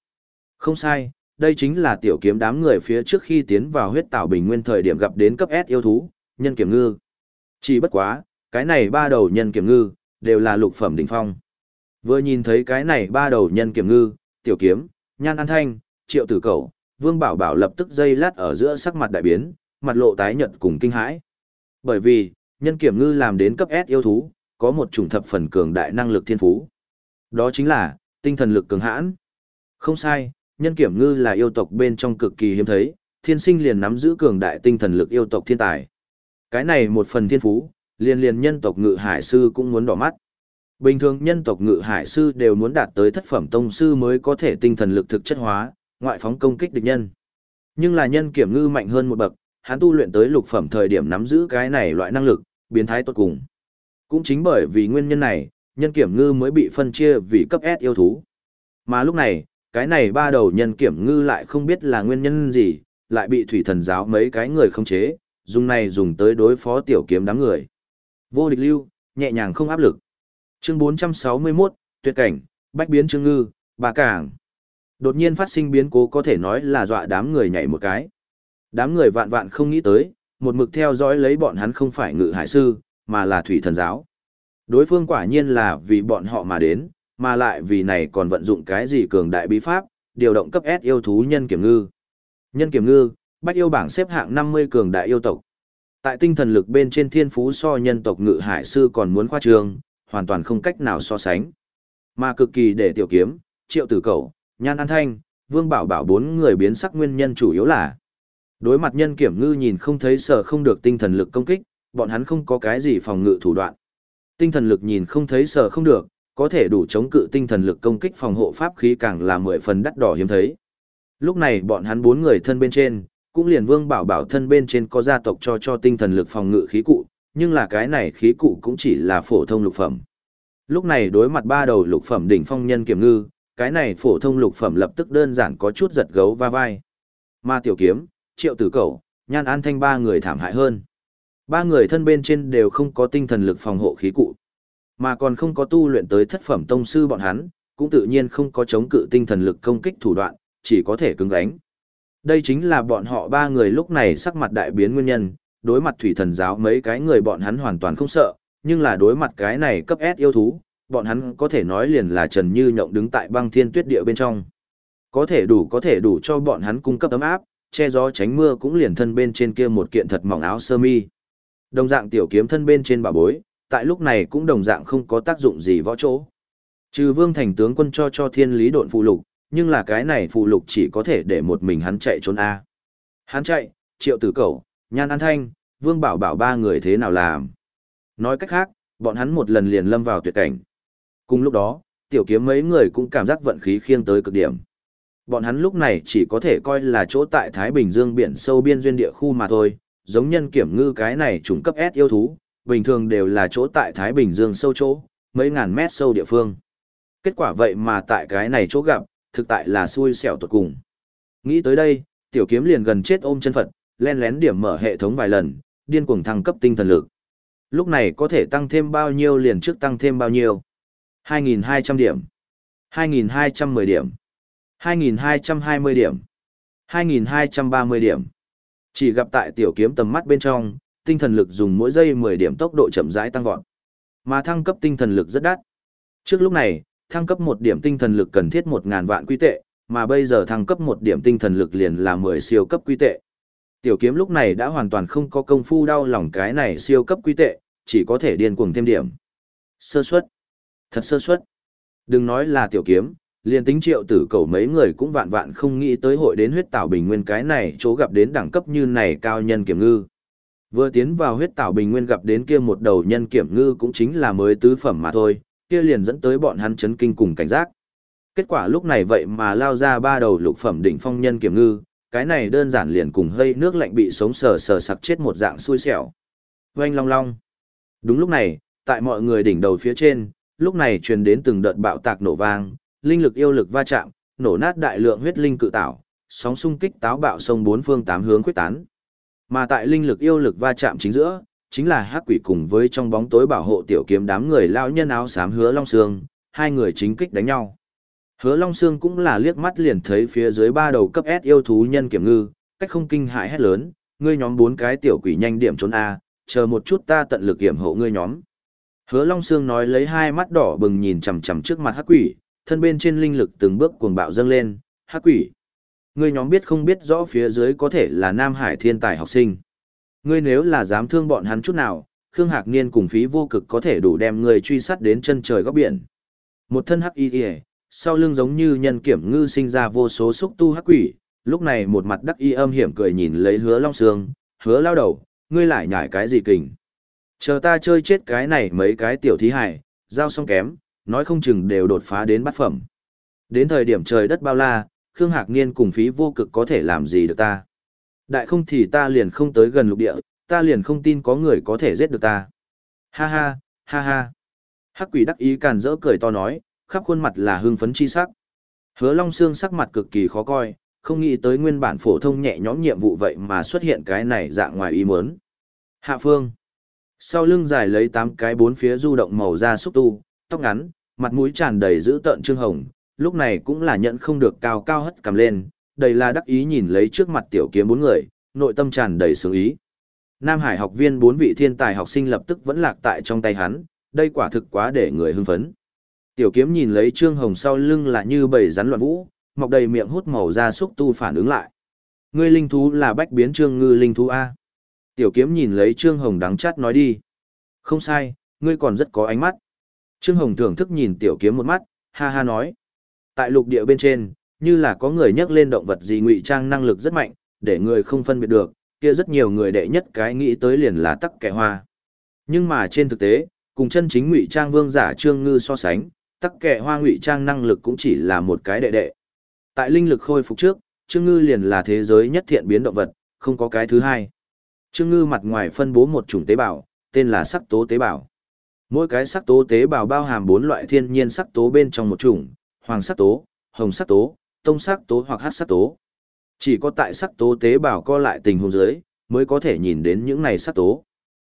Không sai, đây chính là tiểu kiếm đám người phía trước khi tiến vào huyết tảo bình nguyên thời điểm gặp đến cấp S yêu thú, nhân kiểm ngư. Chỉ bất quá, cái này ba đầu nhân kiểm ngư, đều là lục phẩm đỉnh phong. Vừa nhìn thấy cái này ba đầu nhân kiểm ngư, tiểu kiếm, nhan an thanh, triệu tử cầu, vương bảo bảo lập tức dây lát ở giữa sắc mặt đại biến, mặt lộ tái nhợt cùng kinh hãi. Bởi vì, nhân kiểm ngư làm đến cấp S yêu thú, có một chủng thập phần cường đại năng lực thiên phú. Đó chính là, tinh thần lực cường hãn. Không sai, nhân kiểm ngư là yêu tộc bên trong cực kỳ hiếm thấy, thiên sinh liền nắm giữ cường đại tinh thần lực yêu tộc thiên tài. Cái này một phần thiên phú, liền liền nhân tộc ngự hải sư cũng muốn đỏ mắt. Bình thường nhân tộc ngự hải sư đều muốn đạt tới thất phẩm tông sư mới có thể tinh thần lực thực chất hóa, ngoại phóng công kích địch nhân. Nhưng là nhân kiểm ngư mạnh hơn một bậc, hắn tu luyện tới lục phẩm thời điểm nắm giữ cái này loại năng lực, biến thái tốt cùng. Cũng chính bởi vì nguyên nhân này, nhân kiểm ngư mới bị phân chia vì cấp S yêu thú. Mà lúc này, cái này ba đầu nhân kiểm ngư lại không biết là nguyên nhân gì, lại bị thủy thần giáo mấy cái người không chế, dùng này dùng tới đối phó tiểu kiếm đám người. Vô địch lưu, nhẹ nhàng không áp lực. Chương 461, tuyệt cảnh, bách biến chương ngư, bà cảng. Đột nhiên phát sinh biến cố có thể nói là dọa đám người nhảy một cái. Đám người vạn vạn không nghĩ tới, một mực theo dõi lấy bọn hắn không phải ngự hải sư, mà là thủy thần giáo. Đối phương quả nhiên là vì bọn họ mà đến, mà lại vì này còn vận dụng cái gì cường đại bí pháp, điều động cấp S yêu thú nhân kiểm ngư. Nhân kiểm ngư, bách yêu bảng xếp hạng 50 cường đại yêu tộc. Tại tinh thần lực bên trên thiên phú so nhân tộc ngự hải sư còn muốn khoa trương, hoàn toàn không cách nào so sánh. Mà cực kỳ để tiểu kiếm, triệu tử cầu, nhan an thanh, vương bảo bảo bốn người biến sắc nguyên nhân chủ yếu là đối mặt nhân kiểm ngư nhìn không thấy sở không được tinh thần lực công kích, bọn hắn không có cái gì phòng ngự thủ đoạn. Tinh thần lực nhìn không thấy sở không được, có thể đủ chống cự tinh thần lực công kích phòng hộ pháp khí càng là mười phần đắt đỏ hiếm thấy. Lúc này bọn hắn bốn người thân bên trên, cũng liền vương bảo bảo thân bên trên có gia tộc cho cho tinh thần lực phòng ngự khí cụ, nhưng là cái này khí cụ cũng chỉ là phổ thông lục phẩm. Lúc này đối mặt ba đầu lục phẩm đỉnh phong nhân kiểm ngư, cái này phổ thông lục phẩm lập tức đơn giản có chút giật gấu va vai. Ma tiểu kiếm, triệu tử cẩu, nhan an thanh ba người thảm hại hơn. Ba người thân bên trên đều không có tinh thần lực phòng hộ khí cụ, mà còn không có tu luyện tới thất phẩm tông sư bọn hắn, cũng tự nhiên không có chống cự tinh thần lực công kích thủ đoạn, chỉ có thể cứng gánh. Đây chính là bọn họ ba người lúc này sắc mặt đại biến nguyên nhân, đối mặt thủy thần giáo mấy cái người bọn hắn hoàn toàn không sợ, nhưng là đối mặt cái này cấp S yêu thú, bọn hắn có thể nói liền là Trần Như Nhộng đứng tại băng thiên tuyết địa bên trong. Có thể đủ có thể đủ cho bọn hắn cung cấp ấm áp, che gió tránh mưa cũng liền thân bên trên kia một kiện thật mỏng áo sơ mi. Đồng dạng tiểu kiếm thân bên trên bà bối, tại lúc này cũng đồng dạng không có tác dụng gì võ chỗ. Trừ vương thành tướng quân cho cho thiên lý độn phụ lục, nhưng là cái này phụ lục chỉ có thể để một mình hắn chạy trốn A. Hắn chạy, triệu tử cầu, nhan an thanh, vương bảo bảo ba người thế nào làm. Nói cách khác, bọn hắn một lần liền lâm vào tuyệt cảnh. Cùng lúc đó, tiểu kiếm mấy người cũng cảm giác vận khí khiêng tới cực điểm. Bọn hắn lúc này chỉ có thể coi là chỗ tại Thái Bình Dương biển sâu biên duyên địa khu mà thôi, giống nhân kiểm ngư cái này trùng cấp S yêu thú, bình thường đều là chỗ tại Thái Bình Dương sâu chỗ, mấy ngàn mét sâu địa phương. Kết quả vậy mà tại cái này chỗ gặp, thực tại là xui xẻo tuột cùng. Nghĩ tới đây, tiểu kiếm liền gần chết ôm chân Phật, len lén điểm mở hệ thống vài lần, điên cuồng thăng cấp tinh thần lực. Lúc này có thể tăng thêm bao nhiêu liền trước tăng thêm bao nhiêu. 2.200 điểm, 2.210 điểm, 2.220 điểm, 2.230 điểm. Chỉ gặp tại tiểu kiếm tầm mắt bên trong, tinh thần lực dùng mỗi giây 10 điểm tốc độ chậm rãi tăng vọt. Mà thăng cấp tinh thần lực rất đắt. Trước lúc này, thăng cấp một điểm tinh thần lực cần thiết 1000 vạn quy tệ, mà bây giờ thăng cấp một điểm tinh thần lực liền là 10 siêu cấp quy tệ. Tiểu kiếm lúc này đã hoàn toàn không có công phu đau lòng cái này siêu cấp quy tệ, chỉ có thể điên cuồng thêm điểm. Sơ suất. Thật sơ suất. Đừng nói là tiểu kiếm, liền tính triệu tử cầu mấy người cũng vạn vạn không nghĩ tới hội đến huyết tảo bình nguyên cái này chỗ gặp đến đẳng cấp như này cao nhân kiểm ngư. Vừa tiến vào huyết tảo bình nguyên gặp đến kia một đầu nhân kiểm ngư cũng chính là mới tứ phẩm mà thôi, kia liền dẫn tới bọn hắn chấn kinh cùng cảnh giác. Kết quả lúc này vậy mà lao ra ba đầu lục phẩm đỉnh phong nhân kiểm ngư, cái này đơn giản liền cùng hơi nước lạnh bị sống sờ sờ sặc chết một dạng xui xẻo. Oanh long long. Đúng lúc này, tại mọi người đỉnh đầu phía trên, lúc này truyền đến từng đợt bạo tạc nổ vang, linh lực yêu lực va chạm, nổ nát đại lượng huyết linh cự tạo, sóng xung kích táo bạo sông bốn phương tám hướng quyết tán. Mà tại linh lực yêu lực va chạm chính giữa, chính là hắc quỷ cùng với trong bóng tối bảo hộ tiểu kiếm đám người lao nhân áo xám hứa long sương, hai người chính kích đánh nhau. Hứa long sương cũng là liếc mắt liền thấy phía dưới ba đầu cấp S yêu thú nhân kiểm ngư, cách không kinh hại hét lớn, ngươi nhóm bốn cái tiểu quỷ nhanh điểm trốn a, chờ một chút ta tận lực kiểm hộ ngươi nhóm. Hứa Long Sương nói lấy hai mắt đỏ bừng nhìn chằm chằm trước mặt hắc quỷ, thân bên trên linh lực từng bước cuồng bạo dâng lên, hắc quỷ. Ngươi nhóm biết không biết rõ phía dưới có thể là Nam Hải thiên tài học sinh. Ngươi nếu là dám thương bọn hắn chút nào, Khương Hạc Niên cùng phí vô cực có thể đủ đem ngươi truy sát đến chân trời góc biển. Một thân hắc y y, sau lưng giống như nhân kiểm ngư sinh ra vô số xúc tu hắc quỷ, lúc này một mặt đắc y âm hiểm cười nhìn lấy hứa long sương, hứa lao đầu, ngươi lại nhải cái gì kình. Chờ ta chơi chết cái này mấy cái tiểu thí hải, giao xong kém, nói không chừng đều đột phá đến bát phẩm. Đến thời điểm trời đất bao la, Khương Hạc Niên cùng phí vô cực có thể làm gì được ta. Đại không thì ta liền không tới gần lục địa, ta liền không tin có người có thể giết được ta. Ha ha, ha ha. Hắc quỷ đắc ý càn rỡ cười to nói, khắp khuôn mặt là hưng phấn chi sắc. Hứa Long Sương sắc mặt cực kỳ khó coi, không nghĩ tới nguyên bản phổ thông nhẹ nhõm nhiệm vụ vậy mà xuất hiện cái này dạng ngoài ý muốn. Hạ Phương. Sau lưng dài lấy tám cái bốn phía du động màu da xúc tu, tóc ngắn, mặt mũi tràn đầy dữ tợn trương hồng, lúc này cũng là nhận không được cao cao hất cầm lên, đầy là đắc ý nhìn lấy trước mặt tiểu kiếm bốn người, nội tâm tràn đầy sướng ý. Nam Hải học viên bốn vị thiên tài học sinh lập tức vẫn lạc tại trong tay hắn, đây quả thực quá để người hưng phấn. Tiểu kiếm nhìn lấy trương hồng sau lưng là như bầy rắn loạn vũ, mọc đầy miệng hút màu da xúc tu phản ứng lại. Ngươi linh thú là bách biến trương ngư linh thú A. Tiểu kiếm nhìn lấy trương hồng đắng chát nói đi. Không sai, ngươi còn rất có ánh mắt. Trương hồng thưởng thức nhìn tiểu kiếm một mắt, ha ha nói. Tại lục địa bên trên, như là có người nhắc lên động vật gì ngụy trang năng lực rất mạnh, để người không phân biệt được, kia rất nhiều người đệ nhất cái nghĩ tới liền là tắc kẻ hoa. Nhưng mà trên thực tế, cùng chân chính ngụy trang vương giả trương ngư so sánh, tắc kẻ hoa ngụy trang năng lực cũng chỉ là một cái đệ đệ. Tại linh lực khôi phục trước, Trương Ngư liền là thế giới nhất thiện biến động vật, không có cái thứ hai. Trương Ngư mặt ngoài phân bố một chủng tế bào, tên là sắc tố tế bào. Mỗi cái sắc tố tế bào bao hàm bốn loại thiên nhiên sắc tố bên trong một chủng, hoàng sắc tố, hồng sắc tố, tông sắc tố hoặc hắc sắc tố. Chỉ có tại sắc tố tế bào co lại tình huống dưới, mới có thể nhìn đến những này sắc tố.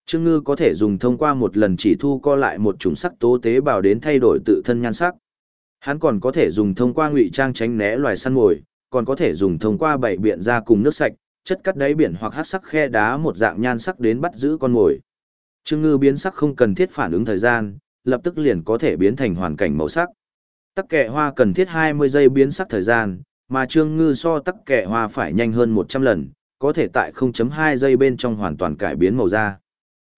Trương Ngư có thể dùng thông qua một lần chỉ thu co lại một chủng sắc tố tế bào đến thay đổi tự thân nhan sắc. Hắn còn có thể dùng thông qua ngụy trang tránh né loài săn mồi, còn có thể dùng thông qua bảy biện ra cùng nước sạch, chất cắt đáy biển hoặc hát sắc khe đá một dạng nhan sắc đến bắt giữ con mồi. Trương ngư biến sắc không cần thiết phản ứng thời gian, lập tức liền có thể biến thành hoàn cảnh màu sắc. Tắc kẹ hoa cần thiết 20 giây biến sắc thời gian, mà trương ngư so tắc kẹ hoa phải nhanh hơn 100 lần, có thể tại 0.2 giây bên trong hoàn toàn cải biến màu da.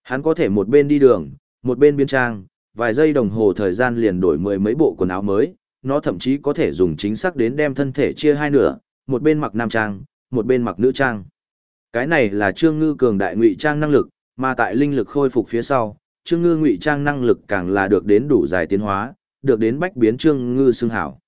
Hắn có thể một bên đi đường, một bên biến trang, vài giây đồng hồ thời gian liền đổi mười mấy bộ quần áo mới, nó thậm chí có thể dùng chính xác đến đem thân thể chia hai nửa, một bên mặc nam trang, một bên mặc nữ trang. Cái này là Trương Ngư cường đại ngụy trang năng lực, mà tại linh lực khôi phục phía sau, Trương Ngư ngụy trang năng lực càng là được đến đủ dài tiến hóa, được đến bách biến Trương Ngư xưng hảo.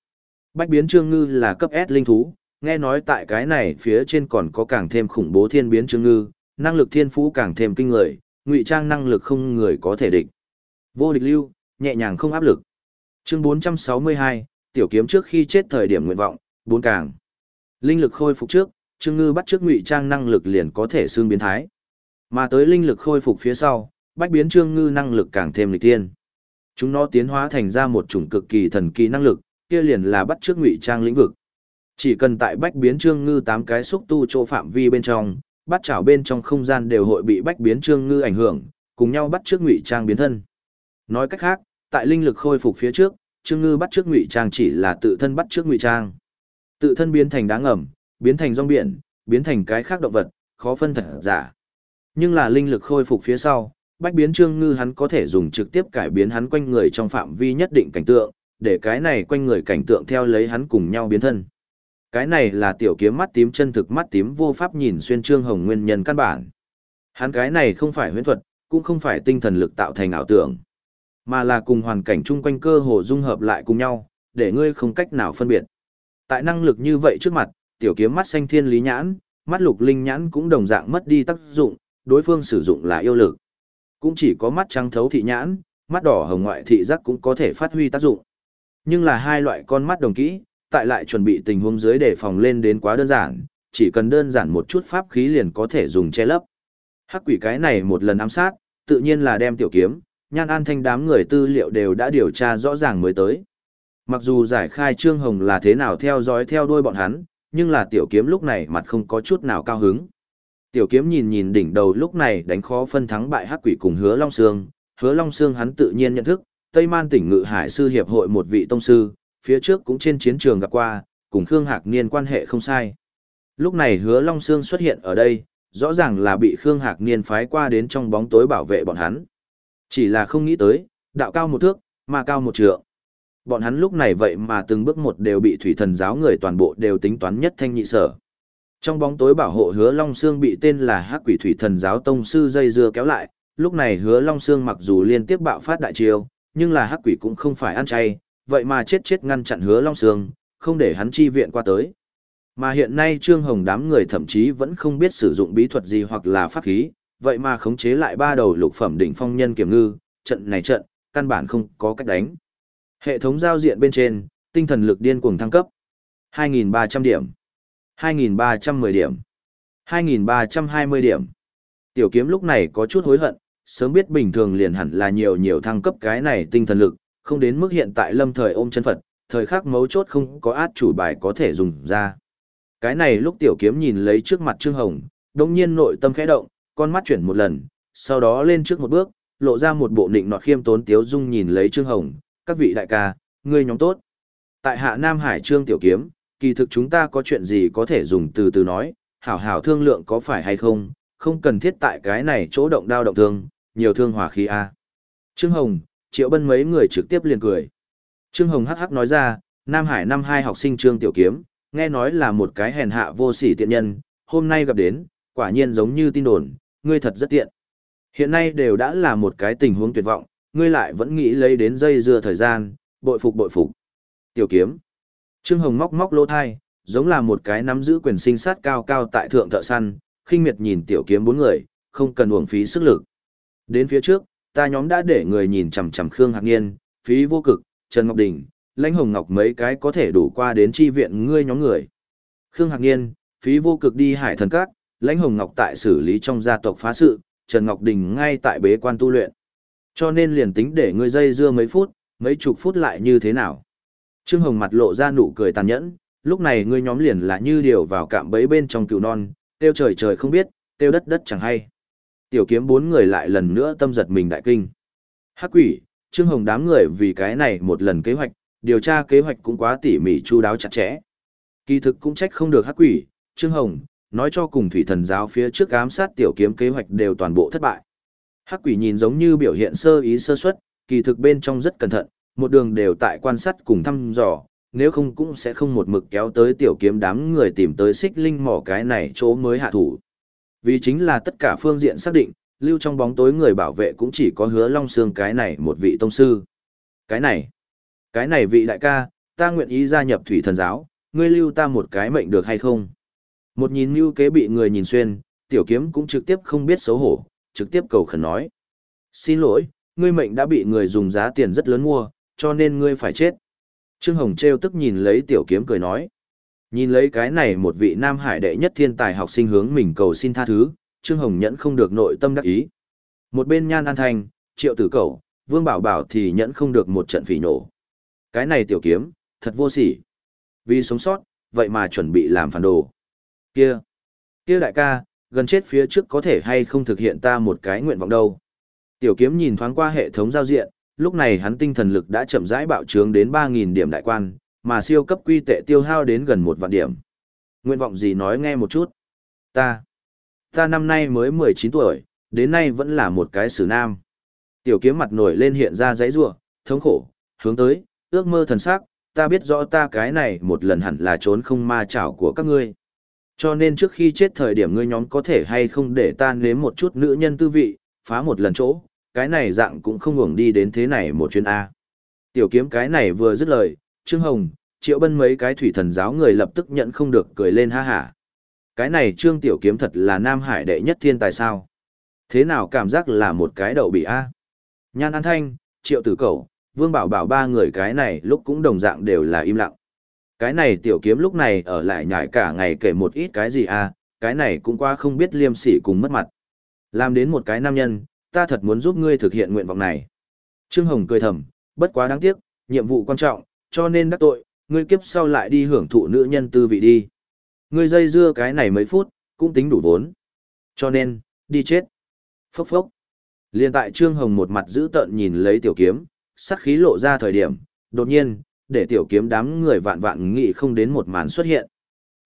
Bách biến Trương Ngư là cấp S linh thú, nghe nói tại cái này phía trên còn có càng thêm khủng bố thiên biến Trương Ngư, năng lực thiên phú càng thêm kinh người, ngụy trang năng lực không người có thể địch. Vô địch lưu, nhẹ nhàng không áp lực. Chương 462, tiểu kiếm trước khi chết thời điểm nguyện vọng, bốn càng. Linh lực khôi phục trước, Trương Ngư bắt trước ngụy trang năng lực liền có thể xương biến thái. Mà tới linh lực khôi phục phía sau, bách biến Trương Ngư năng lực càng thêm lịch tiên. Chúng nó tiến hóa thành ra một chủng cực kỳ thần kỳ năng lực, kia liền là bắt trước ngụy trang lĩnh vực. Chỉ cần tại bách biến Trương Ngư tám cái xúc tu chỗ phạm vi bên trong, bắt chảo bên trong không gian đều hội bị bách biến Trương Ngư ảnh hưởng, cùng nhau bắt trước ngụy trang biến thân. Nói cách khác, tại linh lực khôi phục phía trước, Trương Ngư bắt trước ngụy trang chỉ là tự thân bắt trước ngụy trang. Tự thân biến thành đá ngầm, biến thành rong biển, biến thành cái khác động vật, khó phân thật giả. Nhưng là linh lực khôi phục phía sau, bách biến Trương Ngư hắn có thể dùng trực tiếp cải biến hắn quanh người trong phạm vi nhất định cảnh tượng, để cái này quanh người cảnh tượng theo lấy hắn cùng nhau biến thân. Cái này là tiểu kiếm mắt tím chân thực mắt tím vô pháp nhìn xuyên trương hồng nguyên nhân căn bản. Hắn cái này không phải huyễn thuật, cũng không phải tinh thần lực tạo thành ảo tưởng, mà là cùng hoàn cảnh chung quanh cơ hồ dung hợp lại cùng nhau, để ngươi không cách nào phân biệt. Tại năng lực như vậy trước mặt, tiểu kiếm mắt xanh thiên lý nhãn, mắt lục linh nhãn cũng đồng dạng mất đi tác dụng, đối phương sử dụng là yêu lực. Cũng chỉ có mắt trắng thấu thị nhãn, mắt đỏ hồng ngoại thị giác cũng có thể phát huy tác dụng. Nhưng là hai loại con mắt đồng kỹ, tại lại chuẩn bị tình huống dưới để phòng lên đến quá đơn giản, chỉ cần đơn giản một chút pháp khí liền có thể dùng che lấp. Hắc quỷ cái này một lần ám sát, tự nhiên là đem tiểu kiếm, nhan an thanh đám người tư liệu đều đã điều tra rõ ràng mới tới. Mặc dù giải khai Trương Hồng là thế nào theo dõi theo đuôi bọn hắn, nhưng là tiểu kiếm lúc này mặt không có chút nào cao hứng. Tiểu kiếm nhìn nhìn đỉnh đầu lúc này đánh khó phân thắng bại hắc quỷ cùng hứa Long Sương, hứa Long Sương hắn tự nhiên nhận thức, Tây Man tỉnh ngự hải sư hiệp hội một vị tông sư, phía trước cũng trên chiến trường gặp qua, cùng Khương Hạc Niên quan hệ không sai. Lúc này hứa Long Sương xuất hiện ở đây, rõ ràng là bị Khương Hạc Niên phái qua đến trong bóng tối bảo vệ bọn hắn. Chỉ là không nghĩ tới, đạo cao một thước, mà cao một trượng. Bọn hắn lúc này vậy mà từng bước một đều bị thủy thần giáo người toàn bộ đều tính toán nhất thanh nhị sở. Trong bóng tối bảo hộ hứa Long Sương bị tên là hắc quỷ thủy thần giáo tông sư dây dưa kéo lại, lúc này hứa Long Sương mặc dù liên tiếp bạo phát đại chiêu, nhưng là hắc quỷ cũng không phải ăn chay, vậy mà chết chết ngăn chặn hứa Long Sương, không để hắn chi viện qua tới. Mà hiện nay Trương Hồng đám người thậm chí vẫn không biết sử dụng bí thuật gì hoặc là pháp khí, vậy mà khống chế lại ba đầu lục phẩm đỉnh phong nhân kiểm ngư, trận này trận, căn bản không có cách đánh. Hệ thống giao diện bên trên, tinh thần lực điên cuồng thăng cấp. 2.300 điểm. 2.310 điểm. 2.320 điểm. Tiểu kiếm lúc này có chút hối hận, sớm biết bình thường liền hẳn là nhiều nhiều thăng cấp cái này tinh thần lực, không đến mức hiện tại lâm thời ôm chân Phật, thời khắc mấu chốt không có át chủ bài có thể dùng ra. Cái này lúc tiểu kiếm nhìn lấy trước mặt Trương Hồng, đồng nhiên nội tâm khẽ động, con mắt chuyển một lần, sau đó lên trước một bước, lộ ra một bộ nịnh nọt khiêm tốn tiếu dung nhìn lấy Trương Hồng, các vị đại ca, ngươi nhóm tốt. Tại hạ Nam Hải Trương Tiểu Kiếm, kỳ thực chúng ta có chuyện gì có thể dùng từ từ nói, hảo hảo thương lượng có phải hay không, không cần thiết tại cái này chỗ động đao động thương, nhiều thương hòa khí a. Trương Hồng, Triệu Bân mấy người trực tiếp liền cười. Trương Hồng hắc hắc nói ra, Nam Hải năm hai học sinh Trương Tiểu Kiếm, nghe nói là một cái hèn hạ vô sỉ tiện nhân, hôm nay gặp đến, quả nhiên giống như tin đồn, ngươi thật rất tiện. Hiện nay đều đã là một cái tình huống tuyệt vọng, ngươi lại vẫn nghĩ lấy đến dây dưa thời gian, bội phục bội phục. Tiểu kiếm. Trương Hồng móc móc lỗ thai, giống là một cái nắm giữ quyền sinh sát cao cao tại thượng thợ săn, khinh miệt nhìn tiểu kiếm bốn người, không cần uổng phí sức lực. Đến phía trước, ta nhóm đã để người nhìn chằm chằm Khương Hạc Niên, phí vô cực, Trần Ngọc Đình, Lãnh Hồng Ngọc mấy cái có thể đủ qua đến chi viện ngươi nhóm người. Khương Hạc Niên, phí vô cực đi hải thần các, Lãnh Hồng Ngọc tại xử lý trong gia tộc phá sự, Trần Ngọc Đình ngay tại bế quan tu luyện. Cho nên liền tính để ngươi dây dưa mấy phút, mấy chục phút lại như thế nào. Trương Hồng mặt lộ ra nụ cười tàn nhẫn, lúc này ngươi nhóm liền là như điều vào cạm bẫy bên trong cừu non, tiêu trời trời không biết, tiêu đất đất chẳng hay. Tiểu kiếm bốn người lại lần nữa tâm giật mình đại kinh. Hắc quỷ, Trương Hồng đám người vì cái này một lần kế hoạch, điều tra kế hoạch cũng quá tỉ mỉ chu đáo chặt chẽ. Kỳ thực cũng trách không được Hắc quỷ, Trương Hồng, nói cho cùng thủy thần giáo phía trước ám sát tiểu kiếm kế hoạch đều toàn bộ thất bại. Hắc quỷ nhìn giống như biểu hiện sơ ý sơ suất, kỳ thực bên trong rất cẩn thận, một đường đều tại quan sát cùng thăm dò, nếu không cũng sẽ không một mực kéo tới tiểu kiếm đám người tìm tới xích linh mỏ cái này chỗ mới hạ thủ. Vì chính là tất cả phương diện xác định, lưu trong bóng tối người bảo vệ cũng chỉ có hứa long xương cái này một vị tông sư. Cái này, cái này vị đại ca, ta nguyện ý gia nhập thủy thần giáo, ngươi lưu ta một cái mệnh được hay không? Một nhìn mưu kế bị người nhìn xuyên, tiểu kiếm cũng trực tiếp không biết xấu hổ, trực tiếp cầu khẩn nói. Xin lỗi, ngươi mệnh đã bị người dùng giá tiền rất lớn mua, cho nên ngươi phải chết. Trương Hồng treo tức nhìn lấy tiểu kiếm cười nói. Nhìn lấy cái này một vị Nam Hải đệ nhất thiên tài học sinh hướng mình cầu xin tha thứ, Trương Hồng nhẫn không được nội tâm đắc ý. Một bên nhan an thành triệu tử cầu, vương bảo bảo thì nhẫn không được một trận phỉ nổ. Cái này tiểu kiếm, thật vô sỉ. Vì sống sót, vậy mà chuẩn bị làm phản đồ. Kia, kia đại ca, gần chết phía trước có thể hay không thực hiện ta một cái nguyện vọng đâu. Tiểu kiếm nhìn thoáng qua hệ thống giao diện, lúc này hắn tinh thần lực đã chậm rãi bạo trướng đến 3.000 điểm đại quan, mà siêu cấp quy tệ tiêu hao đến gần một vạn điểm. Nguyện vọng gì nói nghe một chút. Ta, ta năm nay mới 19 tuổi, đến nay vẫn là một cái xử nam. Tiểu kiếm mặt nổi lên hiện ra giấy rủa thống khổ, hướng tới, ước mơ thần sắc, ta biết rõ ta cái này một lần hẳn là trốn không ma chảo của các ngươi. Cho nên trước khi chết thời điểm ngươi nhóm có thể hay không để ta nếm một chút nữ nhân tư vị, phá một lần chỗ, cái này dạng cũng không ngủng đi đến thế này một chuyến A. Tiểu kiếm cái này vừa dứt lời, Trương Hồng, Triệu Bân mấy cái thủy thần giáo người lập tức nhận không được cười lên ha hả. Cái này Trương Tiểu kiếm thật là Nam Hải đệ nhất thiên tài sao. Thế nào cảm giác là một cái đậu bị A. Nhan An Thanh, Triệu Tử Cẩu, Vương Bảo Bảo ba người cái này lúc cũng đồng dạng đều là im lặng. Cái này tiểu kiếm lúc này ở lại nhảy cả ngày kể một ít cái gì à, cái này cũng qua không biết liêm sỉ cùng mất mặt. Làm đến một cái nam nhân, ta thật muốn giúp ngươi thực hiện nguyện vọng này. Trương Hồng cười thầm, bất quá đáng tiếc, nhiệm vụ quan trọng, cho nên đắc tội, ngươi kiếp sau lại đi hưởng thụ nữ nhân tư vị đi. Ngươi dây dưa cái này mấy phút, cũng tính đủ vốn. Cho nên, đi chết. Phốc phốc. Liên tại Trương Hồng một mặt giữ tợn nhìn lấy tiểu kiếm, sắc khí lộ ra thời điểm, đột nhiên, để tiểu kiếm đám người vạn vạn nghĩ không đến một màn xuất hiện.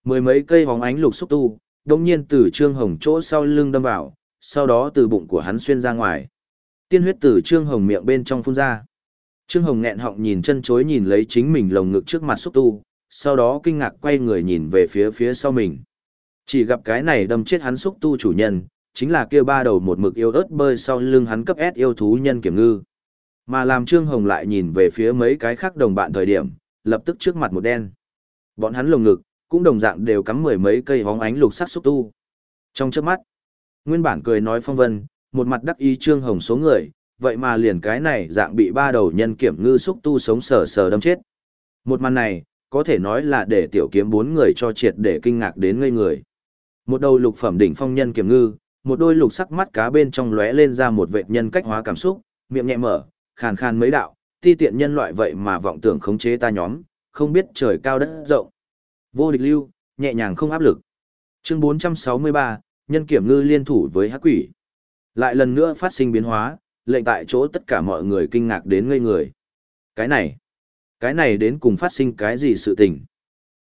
Mười mấy cây hóng ánh lục xúc tu, đồng nhiên từ Trương Hồng chỗ sau lưng đâm vào, sau đó từ bụng của hắn xuyên ra ngoài. Tiên huyết từ Trương Hồng miệng bên trong phun ra. Trương Hồng nghẹn họng nhìn chân chối nhìn lấy chính mình lồng ngực trước mặt xúc tu, sau đó kinh ngạc quay người nhìn về phía phía sau mình. Chỉ gặp cái này đâm chết hắn xúc tu chủ nhân, chính là kia ba đầu một mực yêu ớt bơi sau lưng hắn cấp S yêu thú nhân kiểm ngư. Mà làm Trương Hồng lại nhìn về phía mấy cái khác đồng bạn thời điểm, lập tức trước mặt một đen. Bọn hắn lồng ngực, cũng đồng dạng đều cắm mười mấy cây hóng ánh lục sắc xúc tu. Trong trước mắt, nguyên bản cười nói phong vân, một mặt đắc ý Trương Hồng số người, vậy mà liền cái này dạng bị ba đầu nhân kiểm ngư xúc tu sống sờ sờ đâm chết. Một màn này, có thể nói là để tiểu kiếm bốn người cho triệt để kinh ngạc đến ngây người. Một đầu lục phẩm đỉnh phong nhân kiểm ngư, một đôi lục sắc mắt cá bên trong lóe lên ra một vệt nhân cách hóa cảm xúc, miệng nhẹ mở, khàn khàn mấy đạo, ti tiện nhân loại vậy mà vọng tưởng khống chế ta nhóm, không biết trời cao đất rộng. Vô địch lưu, nhẹ nhàng không áp lực. Chương 463, nhân kiểm ngư liên thủ với hắc quỷ. Lại lần nữa phát sinh biến hóa, lệnh tại chỗ tất cả mọi người kinh ngạc đến ngây người. Cái này, cái này đến cùng phát sinh cái gì sự tình?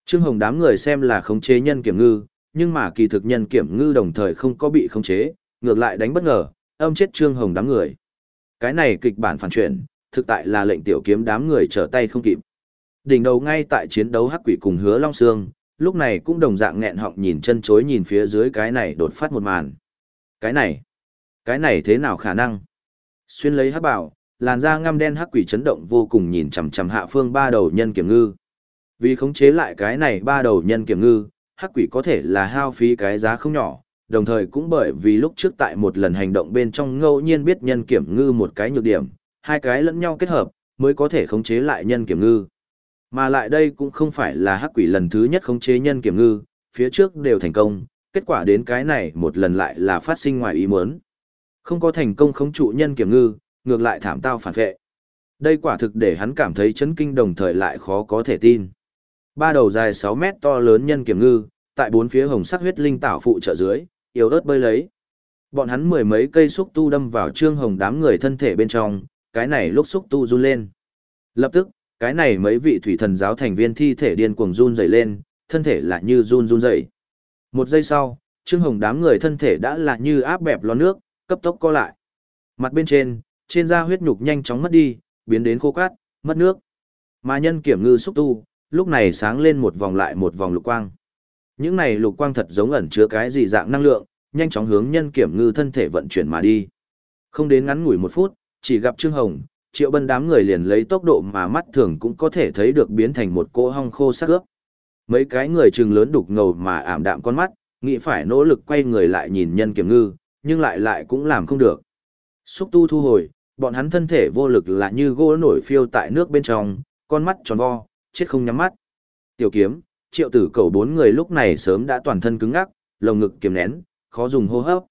Trương Hồng đám người xem là khống chế nhân kiểm ngư, nhưng mà kỳ thực nhân kiểm ngư đồng thời không có bị khống chế, ngược lại đánh bất ngờ, âm chết Trương Hồng đám người. Cái này kịch bản phản chuyển, thực tại là lệnh tiểu kiếm đám người trở tay không kịp. Đỉnh đầu ngay tại chiến đấu hắc quỷ cùng hứa long xương, lúc này cũng đồng dạng nghẹn họng nhìn chân chối nhìn phía dưới cái này đột phát một màn. Cái này, cái này thế nào khả năng? Xuyên lấy hắc bảo, làn da ngăm đen hắc quỷ chấn động vô cùng nhìn chằm chằm hạ phương ba đầu nhân kiểm ngư. Vì khống chế lại cái này ba đầu nhân kiểm ngư, hắc quỷ có thể là hao phí cái giá không nhỏ, đồng thời cũng bởi vì lúc trước tại một lần hành động bên trong ngẫu nhiên biết nhân kiểm ngư một cái nhược điểm, hai cái lẫn nhau kết hợp, mới có thể khống chế lại nhân kiểm ngư. Mà lại đây cũng không phải là hắc quỷ lần thứ nhất khống chế nhân kiểm ngư, phía trước đều thành công, kết quả đến cái này một lần lại là phát sinh ngoài ý muốn. Không có thành công khống trụ nhân kiểm ngư, ngược lại thảm tao phản vệ. Đây quả thực để hắn cảm thấy chấn kinh đồng thời lại khó có thể tin. Ba đầu dài 6 mét to lớn nhân kiểm ngư, tại bốn phía hồng sắc huyết linh tảo phụ trợ dưới, yếu ớt bơi lấy. Bọn hắn mười mấy cây xúc tu đâm vào trương hồng đám người thân thể bên trong, cái này lúc xúc tu run lên. Lập tức, cái này mấy vị thủy thần giáo thành viên thi thể điên cuồng run dày lên, thân thể lại như run run dày. Một giây sau, trương hồng đám người thân thể đã là như áp bẹp lo nước, cấp tốc co lại. Mặt bên trên, trên da huyết nhục nhanh chóng mất đi, biến đến khô cát, mất nước. Mà nhân kiểm ngư xúc tu, lúc này sáng lên một vòng lại một vòng lục quang. Những này lục quang thật giống ẩn chứa cái gì dạng năng lượng, nhanh chóng hướng nhân kiểm ngư thân thể vận chuyển mà đi. Không đến ngắn ngủi một phút, chỉ gặp Trương Hồng, triệu bân đám người liền lấy tốc độ mà mắt thường cũng có thể thấy được biến thành một cỗ hong khô sắc ướp. Mấy cái người trừng lớn đục ngầu mà ảm đạm con mắt, nghĩ phải nỗ lực quay người lại nhìn nhân kiểm ngư, nhưng lại lại cũng làm không được. Xúc tu thu hồi, bọn hắn thân thể vô lực là như gỗ nổi phiêu tại nước bên trong, con mắt tròn vo, chết không nhắm mắt. Tiểu kiếm, triệu tử cầu bốn người lúc này sớm đã toàn thân cứng ngắc, lồng ngực kiềm nén, khó dùng hô hấp.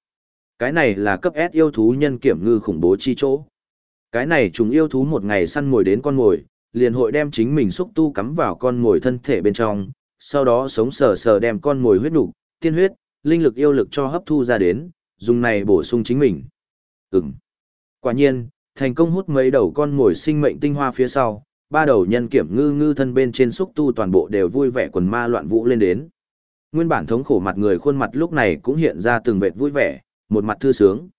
Cái này là cấp S yêu thú nhân kiểm ngư khủng bố chi chỗ. Cái này chúng yêu thú một ngày săn mồi đến con mồi, liền hội đem chính mình xúc tu cắm vào con mồi thân thể bên trong, sau đó sống sờ sờ đem con mồi huyết nục, tiên huyết, linh lực yêu lực cho hấp thu ra đến, dùng này bổ sung chính mình. Ừm. Quả nhiên, thành công hút mấy đầu con mồi sinh mệnh tinh hoa phía sau, ba đầu nhân kiểm ngư ngư thân bên trên xúc tu toàn bộ đều vui vẻ quần ma loạn vũ lên đến. Nguyên bản thống khổ mặt người khuôn mặt lúc này cũng hiện ra từng vệt vui vẻ, một mặt thư sướng.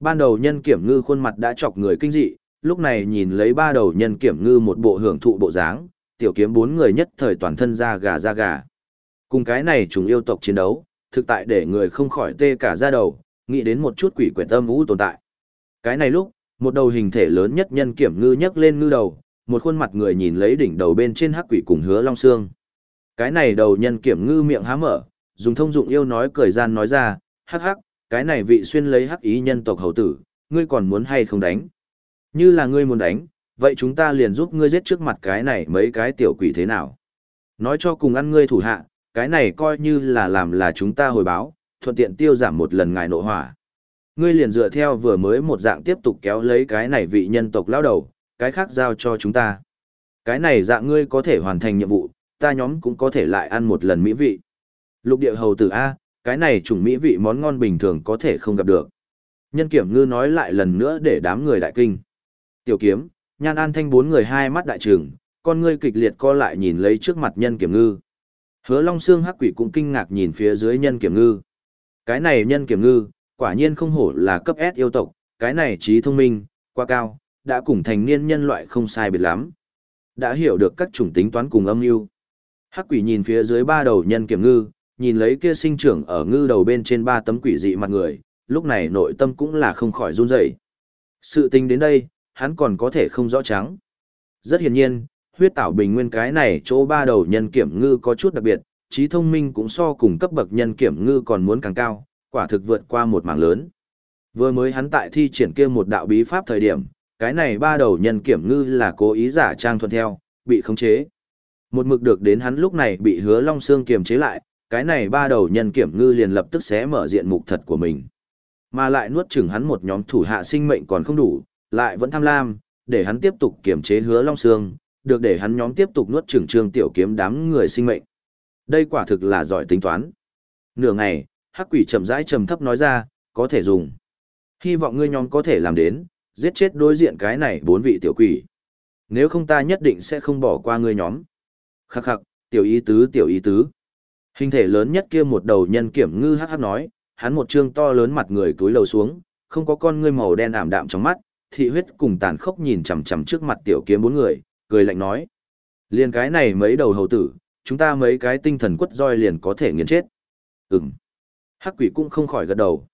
Ban đầu nhân kiểm ngư khuôn mặt đã chọc người kinh dị, lúc này nhìn lấy ba đầu nhân kiểm ngư một bộ hưởng thụ bộ dáng, tiểu kiếm bốn người nhất thời toàn thân ra gà ra gà. Cùng cái này chúng yêu tộc chiến đấu, thực tại để người không khỏi tê cả da đầu, nghĩ đến một chút quỷ quyển tâm vũ tồn tại. Cái này lúc, một đầu hình thể lớn nhất nhân kiểm ngư nhấc lên ngư đầu, một khuôn mặt người nhìn lấy đỉnh đầu bên trên hắc quỷ cùng hứa long xương. Cái này đầu nhân kiểm ngư miệng há mở, dùng thông dụng yêu nói cười gian nói ra, hắc hắc, cái này vị xuyên lấy hắc ý nhân tộc hầu tử, ngươi còn muốn hay không đánh? Như là ngươi muốn đánh, vậy chúng ta liền giúp ngươi giết trước mặt cái này mấy cái tiểu quỷ thế nào? Nói cho cùng ăn ngươi thủ hạ, cái này coi như là làm là chúng ta hồi báo, thuận tiện tiêu giảm một lần ngài nộ hỏa. Ngươi liền dựa theo vừa mới một dạng tiếp tục kéo lấy cái này vị nhân tộc lao đầu, cái khác giao cho chúng ta. Cái này dạng ngươi có thể hoàn thành nhiệm vụ, ta nhóm cũng có thể lại ăn một lần mỹ vị. Lục địa hầu tử A, cái này chủng mỹ vị món ngon bình thường có thể không gặp được. Nhân kiểm ngư nói lại lần nữa để đám người đại kinh. Tiểu kiếm, nhan an thanh bốn người hai mắt đại trường, con ngươi kịch liệt co lại nhìn lấy trước mặt nhân kiểm ngư. Hứa Long Xương Hắc Quỷ cũng kinh ngạc nhìn phía dưới nhân kiểm ngư. Cái này nhân kiểm ngư, quả nhiên không hổ là cấp S yêu tộc, cái này trí thông minh, quá cao, đã cùng thành niên nhân loại không sai biệt lắm. Đã hiểu được các chủng tính toán cùng âm mưu. Hắc Quỷ nhìn phía dưới ba đầu nhân kiểm ngư, nhìn lấy kia sinh trưởng ở ngư đầu bên trên ba tấm quỷ dị mặt người, lúc này nội tâm cũng là không khỏi run rẩy. Sự tình đến đây, hắn còn có thể không rõ trắng. Rất hiển nhiên, huyết tảo bình nguyên cái này chỗ ba đầu nhân kiểm ngư có chút đặc biệt, trí thông minh cũng so cùng cấp bậc nhân kiểm ngư còn muốn càng cao, quả thực vượt qua một mảng lớn. Vừa mới hắn tại thi triển kia một đạo bí pháp thời điểm, cái này ba đầu nhân kiểm ngư là cố ý giả trang thuận theo, bị khống chế. Một mực được đến hắn lúc này bị hứa long xương kiềm chế lại, cái này ba đầu nhân kiểm ngư liền lập tức xé mở diện mục thật của mình. Mà lại nuốt chửng hắn một nhóm thủ hạ sinh mệnh còn không đủ, lại vẫn tham lam, để hắn tiếp tục kiểm chế hứa long xương, được để hắn nhóm tiếp tục nuốt chửng trương tiểu kiếm đám người sinh mệnh. Đây quả thực là giỏi tính toán. Nửa ngày, hắc quỷ chậm rãi trầm thấp nói ra, có thể dùng. Hy vọng ngươi nhóm có thể làm đến, giết chết đối diện cái này bốn vị tiểu quỷ. Nếu không ta nhất định sẽ không bỏ qua ngươi nhóm. Khắc khắc, tiểu ý tứ tiểu ý tứ. Hình thể lớn nhất kia một đầu nhân kiểm ngư hắc hắc nói, hắn một trương to lớn mặt người túi lầu xuống, không có con ngươi màu đen ảm đạm trong mắt, thị huyết cùng tàn khốc nhìn chằm chằm trước mặt tiểu kiếm bốn người, cười lạnh nói. Liền cái này mấy đầu hầu tử, chúng ta mấy cái tinh thần quất roi liền có thể nghiền chết. Ừm. Hắc quỷ cũng không khỏi gật đầu.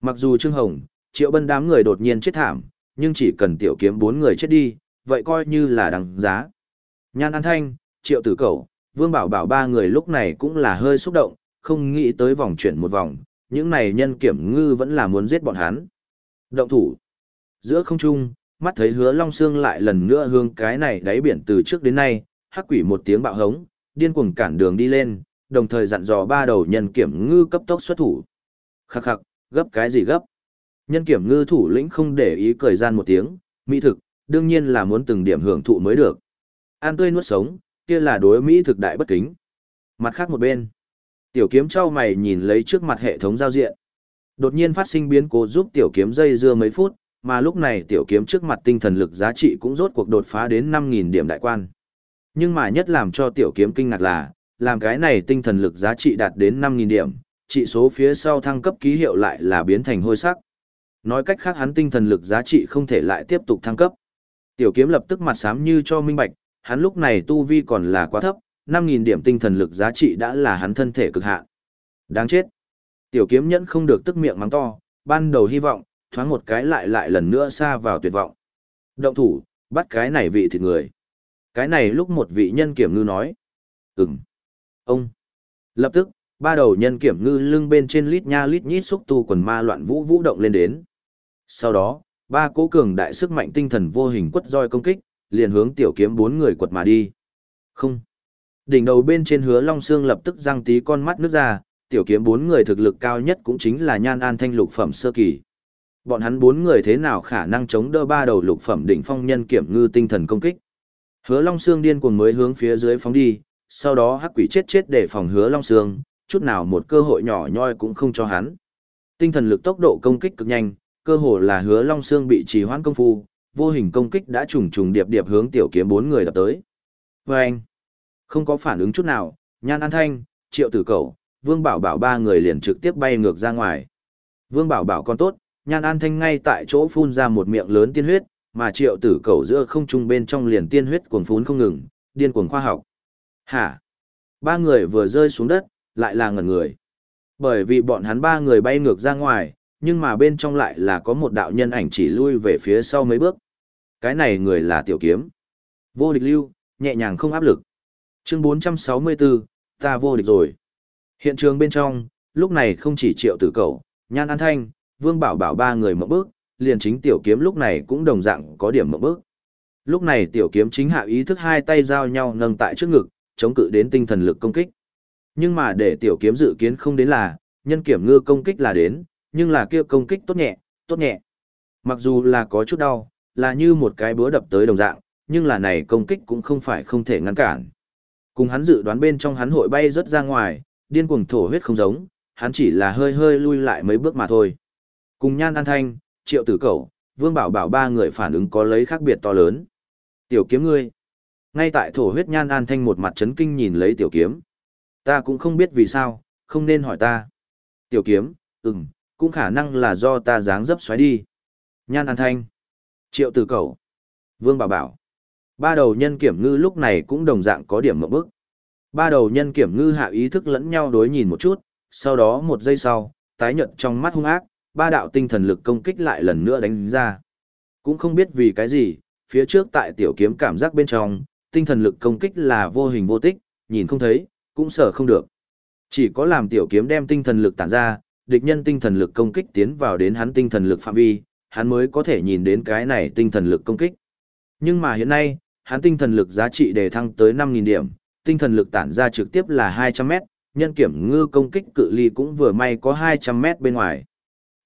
Mặc dù Trương Hồng, triệu bân đám người đột nhiên chết thảm, nhưng chỉ cần tiểu kiếm bốn người chết đi, vậy coi như là đằng giá. Nhan An Thanh, triệu tử cẩu Vương Bảo Bảo ba người lúc này cũng là hơi xúc động, không nghĩ tới vòng chuyển một vòng, những này nhân kiểm ngư vẫn là muốn giết bọn hắn. Động thủ. Giữa không trung, mắt thấy hứa long xương lại lần nữa hướng cái này đáy biển từ trước đến nay, hắc quỷ một tiếng bạo hống, điên cuồng cản đường đi lên, đồng thời dặn dò ba đầu nhân kiểm ngư cấp tốc xuất thủ. Khắc khắc, gấp cái gì gấp? Nhân kiểm ngư thủ lĩnh không để ý cười gian một tiếng, mỹ thực, đương nhiên là muốn từng điểm hưởng thụ mới được. An tươi nuốt sống, kia là đối mỹ thực đại bất kính. Mặt khác một bên, tiểu kiếm trao mày nhìn lấy trước mặt hệ thống giao diện. Đột nhiên phát sinh biến cố giúp tiểu kiếm dây dưa mấy phút, mà lúc này tiểu kiếm trước mặt tinh thần lực giá trị cũng rốt cuộc đột phá đến 5.000 điểm đại quan. Nhưng mà nhất làm cho tiểu kiếm kinh ngạc là, làm cái này tinh thần lực giá trị đạt đến 5.000 điểm, trị số phía sau thăng cấp ký hiệu lại là biến thành hôi sắc. Nói cách khác hắn tinh thần lực giá trị không thể lại tiếp tục thăng cấp. Tiểu kiếm lập tức mặt sám như cho minh bạch, hắn lúc này tu vi còn là quá thấp, 5.000 điểm tinh thần lực giá trị đã là hắn thân thể cực hạn. Đáng chết. Tiểu kiếm nhẫn không được tức miệng mắng to, ban đầu hy vọng, thoáng một cái lại lại lần nữa xa vào tuyệt vọng. Động thủ, bắt cái này vị thịt người. Cái này lúc một vị nhân kiểm ngư nói. Ừm. Ông. Lập tức, ba đầu nhân kiểm ngư lưng bên trên lít nha lít nhít xúc tu quần ma loạn vũ vũ động lên đến. Sau đó, ba cố cường đại sức mạnh tinh thần vô hình quất roi công kích, liền hướng tiểu kiếm bốn người quật mà đi. Không. Đỉnh đầu bên trên hứa long xương lập tức răng tí con mắt nước ra, tiểu kiếm bốn người thực lực cao nhất cũng chính là nhan an thanh lục phẩm sơ kỳ. Bọn hắn bốn người thế nào khả năng chống đỡ ba đầu lục phẩm đỉnh phong nhân kiểm ngư tinh thần công kích. Hứa Long Sương điên cuồng mới hướng phía dưới phóng đi, sau đó hắc quỷ chết chết để phòng Hứa Long Sương, chút nào một cơ hội nhỏ nhoi cũng không cho hắn. Tinh thần lực tốc độ công kích cực nhanh, cơ hồ là Hứa Long Sương bị trì hoãn công phu, vô hình công kích đã trùng trùng điệp điệp hướng tiểu kiếm bốn người đập tới. Và anh, không có phản ứng chút nào, Nhan An Thanh, Triệu Tử Cẩu, Vương Bảo Bảo ba người liền trực tiếp bay ngược ra ngoài. Vương Bảo Bảo còn tốt, Nhan An Thanh ngay tại chỗ phun ra một miệng lớn tiên huyết, mà triệu tử cầu giữa không trung bên trong liền tiên huyết cuồng phún không ngừng, điên cuồng khoa học. Hả? Ba người vừa rơi xuống đất, lại là ngẩn người. Bởi vì bọn hắn ba người bay ngược ra ngoài, nhưng mà bên trong lại là có một đạo nhân ảnh chỉ lui về phía sau mấy bước. Cái này người là tiểu kiếm. Vô địch lưu, nhẹ nhàng không áp lực. Chương 464, ta vô địch rồi. Hiện trường bên trong, lúc này không chỉ triệu tử cầu, nhan an thanh, vương bảo bảo ba người một bước, liền chính tiểu kiếm lúc này cũng đồng dạng có điểm mộng bước. Lúc này tiểu kiếm chính hạ ý thức hai tay giao nhau nâng tại trước ngực, chống cự đến tinh thần lực công kích. Nhưng mà để tiểu kiếm dự kiến không đến là, nhân kiểm ngư công kích là đến, nhưng là kia công kích tốt nhẹ, tốt nhẹ. Mặc dù là có chút đau, là như một cái búa đập tới đồng dạng, nhưng là này công kích cũng không phải không thể ngăn cản. Cùng hắn dự đoán bên trong hắn hội bay rất ra ngoài, điên cuồng thổ huyết không giống, hắn chỉ là hơi hơi lui lại mấy bước mà thôi. Cùng nhan an thanh, triệu tử Cầu, vương bảo bảo ba người phản ứng có lấy khác biệt to lớn. Tiểu kiếm ngươi. Ngay tại thổ huyết nhan an thanh một mặt chấn kinh nhìn lấy tiểu kiếm. Ta cũng không biết vì sao, không nên hỏi ta. Tiểu kiếm, ừm, cũng khả năng là do ta dáng dấp xoáy đi. Nhan an thanh. Triệu tử Cầu, Vương bảo bảo. Ba đầu nhân kiểm ngư lúc này cũng đồng dạng có điểm mộng bức. Ba đầu nhân kiểm ngư hạ ý thức lẫn nhau đối nhìn một chút, sau đó một giây sau, tái nhợt trong mắt hung ác, ba đạo tinh thần lực công kích lại lần nữa đánh ra. Cũng không biết vì cái gì, phía trước tại tiểu kiếm cảm giác bên trong, tinh thần lực công kích là vô hình vô tích, nhìn không thấy, cũng sợ không được. Chỉ có làm tiểu kiếm đem tinh thần lực tản ra, địch nhân tinh thần lực công kích tiến vào đến hắn tinh thần lực phạm vi, hắn mới có thể nhìn đến cái này tinh thần lực công kích. Nhưng mà hiện nay, hắn tinh thần lực giá trị đề thăng tới 5.000 điểm, tinh thần lực tản ra trực tiếp là 200 mét, nhân kiểm ngư công kích cự ly cũng vừa may có 200 mét bên ngoài.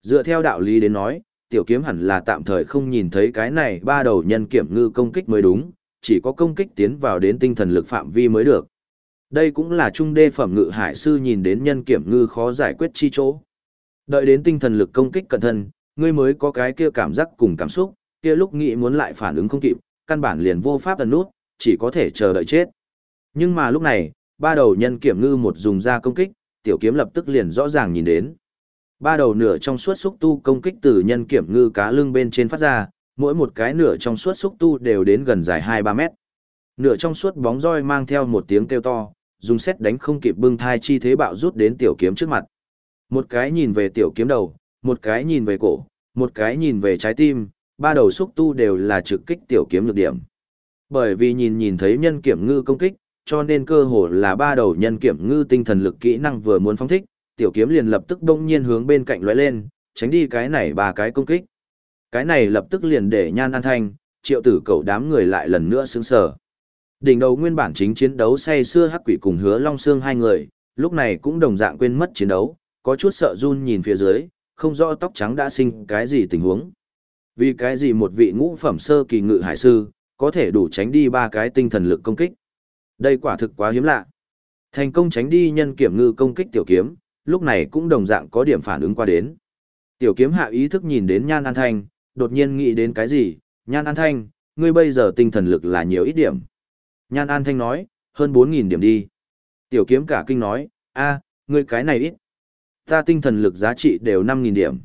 Dựa theo đạo lý đến nói, tiểu kiếm hẳn là tạm thời không nhìn thấy cái này ba đầu nhân kiểm ngư công kích mới đúng, chỉ có công kích tiến vào đến tinh thần lực phạm vi mới được. Đây cũng là trung đê phẩm ngự hải sư nhìn đến nhân kiểm ngư khó giải quyết chi chỗ. Đợi đến tinh thần lực công kích cẩn thân, ngươi mới có cái kia cảm giác cùng cảm xúc, kia lúc nghĩ muốn lại phản ứng không kịp, căn bản liền vô pháp ẩn nút, chỉ có thể chờ đợi chết. Nhưng mà lúc này, ba đầu nhân kiểm ngư một dùng ra công kích, tiểu kiếm lập tức liền rõ ràng nhìn đến. Ba đầu nửa trong suốt xúc tu công kích từ nhân kiểm ngư cá lưng bên trên phát ra, mỗi một cái nửa trong suốt xúc tu đều đến gần dài 2-3 mét. Nửa trong suốt bóng roi mang theo một tiếng kêu to, dùng xét đánh không kịp bưng thai chi thế bạo rút đến tiểu kiếm trước mặt. Một cái nhìn về tiểu kiếm đầu, một cái nhìn về cổ, một cái nhìn về trái tim, ba đầu xúc tu đều là trực kích tiểu kiếm lược điểm. Bởi vì nhìn nhìn thấy nhân kiểm ngư công kích, cho nên cơ hồ là ba đầu nhân kiểm ngư tinh thần lực kỹ năng vừa muốn phóng thích, tiểu kiếm liền lập tức đông nhiên hướng bên cạnh lóe lên, tránh đi cái này ba cái công kích. Cái này lập tức liền để nhan an thanh, triệu tử cầu đám người lại lần nữa sướng sở. Đỉnh đầu nguyên bản chính chiến đấu say xưa hắc quỷ cùng hứa long xương hai người, lúc này cũng đồng dạng quên mất chiến đấu, có chút sợ run nhìn phía dưới, không rõ tóc trắng đã sinh cái gì tình huống. Vì cái gì một vị ngũ phẩm sơ kỳ ngự hải sư, có thể đủ tránh đi ba cái tinh thần lực công kích. Đây quả thực quá hiếm lạ. Thành công tránh đi nhân kiểm ngư công kích tiểu kiếm, lúc này cũng đồng dạng có điểm phản ứng qua đến. Tiểu kiếm hạ ý thức nhìn đến Nhan An Thanh, đột nhiên nghĩ đến cái gì, Nhan An Thanh, ngươi bây giờ tinh thần lực là nhiều ít điểm. Nhan An Thanh nói, hơn 4.000 điểm đi. Tiểu kiếm cả kinh nói, a, ngươi cái này ít. Ta tinh thần lực giá trị đều 5.000 điểm.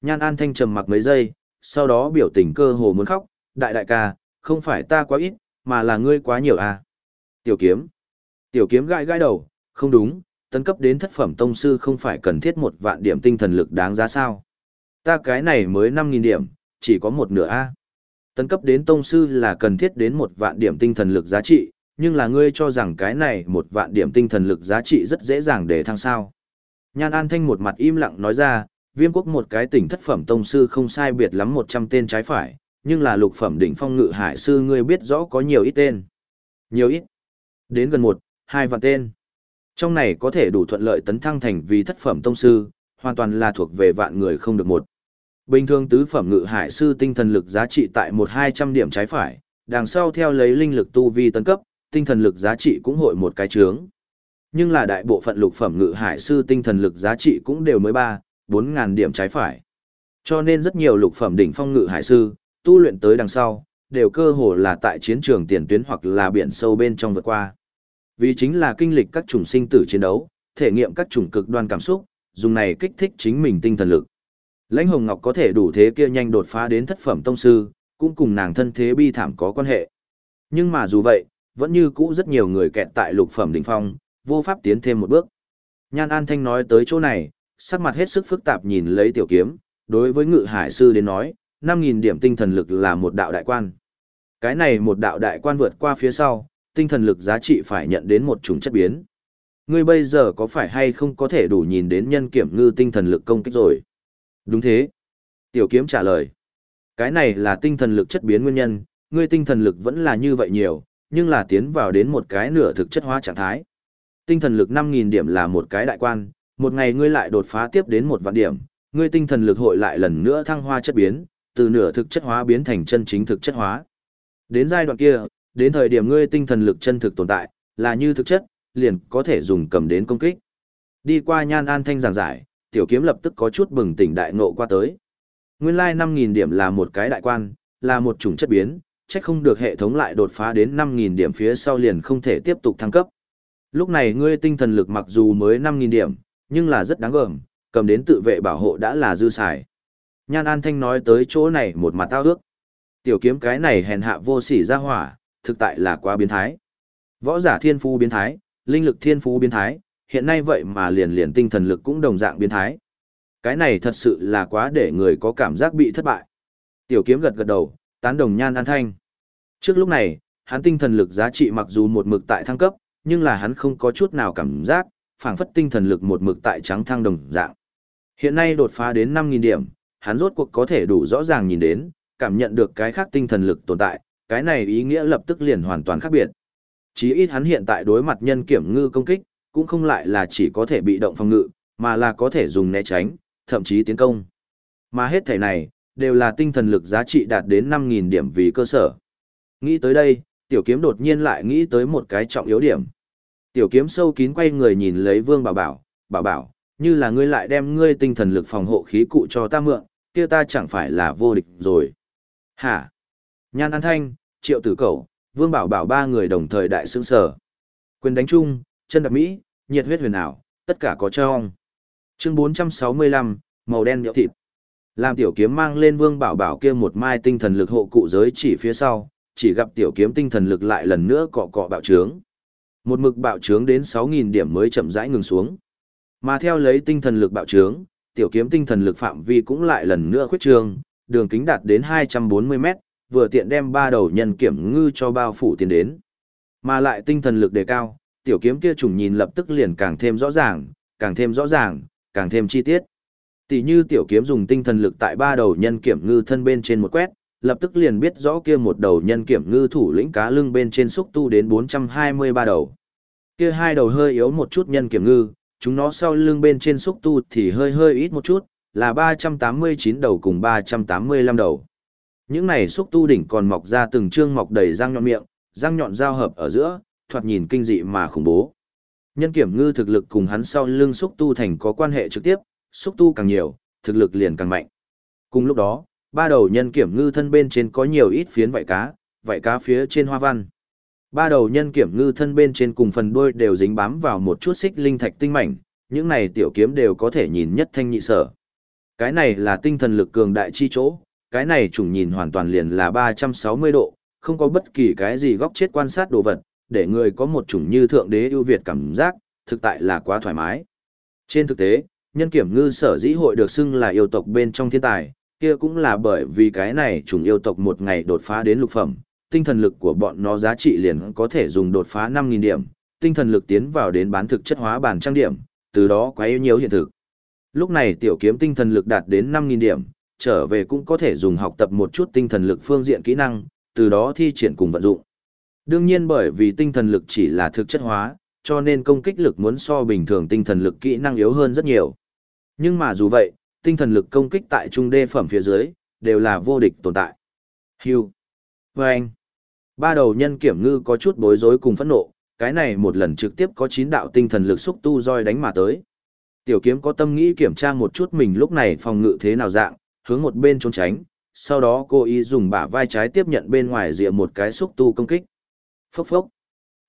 Nhan An Thanh trầm mặc mấy giây, sau đó biểu tình cơ hồ muốn khóc, đại đại ca, không phải ta quá ít, mà là ngươi quá nhiều à. Tiểu kiếm. Tiểu kiếm gãi gãi đầu, không đúng, tấn cấp đến thất phẩm tông sư không phải cần thiết một vạn điểm tinh thần lực đáng giá sao. Ta cái này mới 5.000 điểm, chỉ có một nửa A. Tấn cấp đến tông sư là cần thiết đến một vạn điểm tinh thần lực giá trị, nhưng là ngươi cho rằng cái này một vạn điểm tinh thần lực giá trị rất dễ dàng để thăng sao. Nhan An Thanh một mặt im lặng nói ra, viêm quốc một cái tỉnh thất phẩm tông sư không sai biệt lắm 100 tên trái phải, nhưng là lục phẩm đỉnh phong ngự hải sư ngươi biết rõ có nhiều ít tên. Nhiều ít. Đến gần một, hai vạn tên. Trong này có thể đủ thuận lợi tấn thăng thành vì thất phẩm tông sư, hoàn toàn là thuộc về vạn người không được một. Bình thường tứ phẩm ngự hải sư tinh thần lực giá trị tại một hai trăm điểm trái phải, đằng sau theo lấy linh lực tu vi tấn cấp, tinh thần lực giá trị cũng hội một cái trướng. Nhưng là đại bộ phận lục phẩm ngự hải sư tinh thần lực giá trị cũng đều mới ba, bốn ngàn điểm trái phải. Cho nên rất nhiều lục phẩm đỉnh phong ngự hải sư, tu luyện tới đằng sau, đều cơ hồ là tại chiến trường tiền tuyến hoặc là biển sâu bên trong vượt qua. Vì chính là kinh lịch các chủng sinh tử chiến đấu, thể nghiệm các chủng cực đoan cảm xúc, dùng này kích thích chính mình tinh thần lực. Lãnh Hồng Ngọc có thể đủ thế kia nhanh đột phá đến thất phẩm tông sư, cũng cùng nàng thân thế bi thảm có quan hệ. Nhưng mà dù vậy, vẫn như cũ rất nhiều người kẹt tại lục phẩm đỉnh phong, vô pháp tiến thêm một bước. Nhan An Thanh nói tới chỗ này, sắc mặt hết sức phức tạp nhìn lấy tiểu kiếm, đối với ngự hải sư đến nói, 5.000 điểm tinh thần lực là một đạo đại quan. Cái này một đạo đại quan vượt qua phía sau, tinh thần lực giá trị phải nhận đến một chủng chất biến. Ngươi bây giờ có phải hay không có thể đủ nhìn đến nhân kiểm ngư tinh thần lực công kích rồi? Đúng thế. Tiểu kiếm trả lời. Cái này là tinh thần lực chất biến nguyên nhân, ngươi tinh thần lực vẫn là như vậy nhiều, nhưng là tiến vào đến một cái nửa thực chất hóa trạng thái. Tinh thần lực 5.000 điểm là một cái đại quan, một ngày ngươi lại đột phá tiếp đến một vạn điểm, ngươi tinh thần lực hội lại lần nữa thăng hoa chất biến, từ nửa thực chất hóa biến thành chân chính thực chất hóa. Đến giai đoạn kia, đến thời điểm ngươi tinh thần lực chân thực tồn tại, là như thực chất, liền có thể dùng cầm đến công kích. Đi qua nhan an thanh giảng giải, tiểu kiếm lập tức có chút bừng tỉnh đại ngộ qua tới. Nguyên lai like 5.000 điểm là một cái đại quan, là một chủng chất biến, chắc không được hệ thống lại đột phá đến 5.000 điểm phía sau liền không thể tiếp tục thăng cấp. Lúc này ngươi tinh thần lực mặc dù mới 5.000 điểm, nhưng là rất đáng gờm, cầm đến tự vệ bảo hộ đã là dư xài. Nhan An Thanh nói tới chỗ này một mặt tao ước. Tiểu kiếm cái này hèn hạ vô sỉ ra hỏa, thực tại là quá biến thái. Võ giả thiên phú biến thái, linh lực thiên phú biến thái, hiện nay vậy mà liền liền tinh thần lực cũng đồng dạng biến thái. Cái này thật sự là quá để người có cảm giác bị thất bại. Tiểu kiếm gật gật đầu, tán đồng nhan an thanh. Trước lúc này, hắn tinh thần lực giá trị mặc dù một mực tại thăng cấp, nhưng là hắn không có chút nào cảm giác, phảng phất tinh thần lực một mực tại trắng thăng đồng dạng. Hiện nay đột phá đến 5.000 điểm, hắn rốt cuộc có thể đủ rõ ràng nhìn đến, cảm nhận được cái khác tinh thần lực tồn tại, cái này ý nghĩa lập tức liền hoàn toàn khác biệt. Chí ít hắn hiện tại đối mặt nhân kiểm ngư công kích, cũng không lại là chỉ có thể bị động phòng ngự, mà là có thể dùng né tránh, thậm chí tiến công. Mà hết thể này, đều là tinh thần lực giá trị đạt đến 5.000 điểm vì cơ sở. Nghĩ tới đây, tiểu kiếm đột nhiên lại nghĩ tới một cái trọng yếu điểm. Tiểu kiếm sâu kín quay người nhìn lấy vương bảo bảo, bảo bảo, như là ngươi lại đem ngươi tinh thần lực phòng hộ khí cụ cho ta mượn, kia ta chẳng phải là vô địch rồi. Hả? Nhan An Thanh, Triệu Tử Cẩu, Vương Bảo Bảo ba người đồng thời đại sướng sở. Quyền đánh chung, chân đạp Mỹ, nhiệt huyết huyền ảo, tất cả có trong. Chương 465, màu đen nhỡ thịt. Làm tiểu kiếm mang lên Vương Bảo Bảo kia một mai tinh thần lực hộ cụ giới chỉ phía sau, chỉ gặp tiểu kiếm tinh thần lực lại lần nữa cọ cọ bạo trướng. Một mực bạo trướng đến 6.000 điểm mới chậm rãi ngừng xuống. Mà theo lấy tinh thần lực bạo trướng, tiểu kiếm tinh thần lực phạm vi cũng lại lần nữa khuyết trương, đường kính đạt đến 240 mét, vừa tiện đem ba đầu nhân kiểm ngư cho bao phủ tiến đến. Mà lại tinh thần lực đề cao, tiểu kiếm kia trùng nhìn lập tức liền càng thêm rõ ràng, càng thêm rõ ràng, càng thêm chi tiết. Tỷ như tiểu kiếm dùng tinh thần lực tại ba đầu nhân kiểm ngư thân bên trên một quét, lập tức liền biết rõ kia một đầu nhân kiểm ngư thủ lĩnh cá lưng bên trên xúc tu đến 423 đầu. Kia hai đầu hơi yếu một chút nhân kiểm ngư, chúng nó sau lưng bên trên xúc tu thì hơi hơi ít một chút, là 389 đầu cùng 385 đầu. Những này xúc tu đỉnh còn mọc ra từng trương mọc đầy răng nhọn miệng, răng nhọn giao hợp ở giữa, thoạt nhìn kinh dị mà khủng bố. Nhân kiểm ngư thực lực cùng hắn sau lưng xúc tu thành có quan hệ trực tiếp, xúc tu càng nhiều, thực lực liền càng mạnh. Cùng lúc đó, ba đầu nhân kiểm ngư thân bên trên có nhiều ít phiến vảy cá, vảy cá phía trên hoa văn. Ba đầu nhân kiểm ngư thân bên trên cùng phần đuôi đều dính bám vào một chút xích linh thạch tinh mảnh, những này tiểu kiếm đều có thể nhìn nhất thanh nhị sở. Cái này là tinh thần lực cường đại chi chỗ, cái này trùng nhìn hoàn toàn liền là 360 độ, không có bất kỳ cái gì góc chết quan sát đồ vật, để người có một chủng như thượng đế ưu việt cảm giác, thực tại là quá thoải mái. Trên thực tế, nhân kiểm ngư sở dĩ hội được xưng là yêu tộc bên trong thiên tài, kia cũng là bởi vì cái này chủng yêu tộc một ngày đột phá đến lục phẩm, tinh thần lực của bọn nó giá trị liền có thể dùng đột phá 5.000 điểm, tinh thần lực tiến vào đến bán thực chất hóa bản trang điểm, từ đó quá yêu nhiều hiện thực. Lúc này tiểu kiếm tinh thần lực đạt đến 5.000 điểm, trở về cũng có thể dùng học tập một chút tinh thần lực phương diện kỹ năng, từ đó thi triển cùng vận dụng. Đương nhiên bởi vì tinh thần lực chỉ là thực chất hóa, cho nên công kích lực muốn so bình thường tinh thần lực kỹ năng yếu hơn rất nhiều. Nhưng mà dù vậy, tinh thần lực công kích tại trung đê phẩm phía dưới, đều là vô địch tồn tại. Hưu. Vâng. Ba đầu nhân kiểm ngư có chút bối rối cùng phẫn nộ, cái này một lần trực tiếp có chín đạo tinh thần lực xúc tu roi đánh mà tới. Tiểu kiếm có tâm nghĩ kiểm tra một chút mình lúc này phòng ngự thế nào dạng, hướng một bên trốn tránh, sau đó cô ý dùng bả vai trái tiếp nhận bên ngoài rìa một cái xúc tu công kích. Phốc phốc.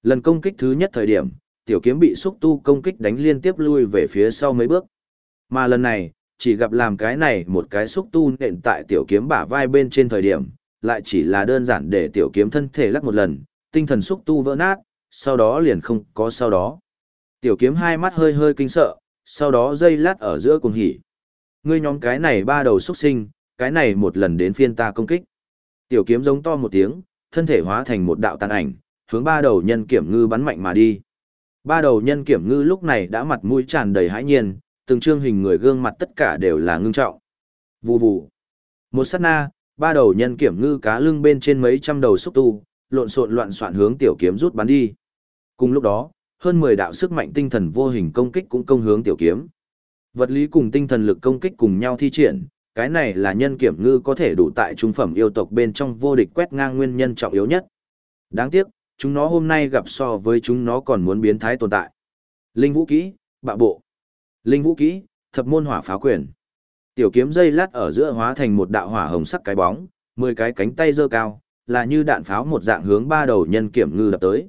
Lần công kích thứ nhất thời điểm, tiểu kiếm bị xúc tu công kích đánh liên tiếp lui về phía sau mấy bước. Mà lần này, chỉ gặp làm cái này một cái xúc tu nện tại tiểu kiếm bả vai bên trên thời điểm, lại chỉ là đơn giản để tiểu kiếm thân thể lắc một lần, tinh thần xúc tu vỡ nát, sau đó liền không có sau đó. Tiểu kiếm hai mắt hơi hơi kinh sợ, sau đó dây lát ở giữa cùng hỉ. Ngươi nhóm cái này ba đầu xuất sinh, cái này một lần đến phiên ta công kích. Tiểu kiếm giống to một tiếng, thân thể hóa thành một đạo tàn ảnh, hướng ba đầu nhân kiểm ngư bắn mạnh mà đi. Ba đầu nhân kiểm ngư lúc này đã mặt mũi tràn đầy hãi nhiên, từng trương hình người gương mặt tất cả đều là ngưng trọng. Vù vù. Một sát na, ba đầu nhân kiểm ngư cá lưng bên trên mấy trăm đầu xúc tu, lộn xộn loạn soạn hướng tiểu kiếm rút bắn đi. Cùng lúc đó, hơn 10 đạo sức mạnh tinh thần vô hình công kích cũng công hướng tiểu kiếm. Vật lý cùng tinh thần lực công kích cùng nhau thi triển, cái này là nhân kiểm ngư có thể đủ tại trung phẩm yêu tộc bên trong vô địch quét ngang nguyên nhân trọng yếu nhất. Đáng tiếc, chúng nó hôm nay gặp so với chúng nó còn muốn biến thái tồn tại. Linh vũ kỹ, bạo bộ. Linh vũ kỹ, thập môn hỏa phá quyền. Tiểu kiếm dây lát ở giữa hóa thành một đạo hỏa hồng sắc cái bóng, 10 cái cánh tay giơ cao, là như đạn pháo một dạng hướng ba đầu nhân kiểm ngư đập tới.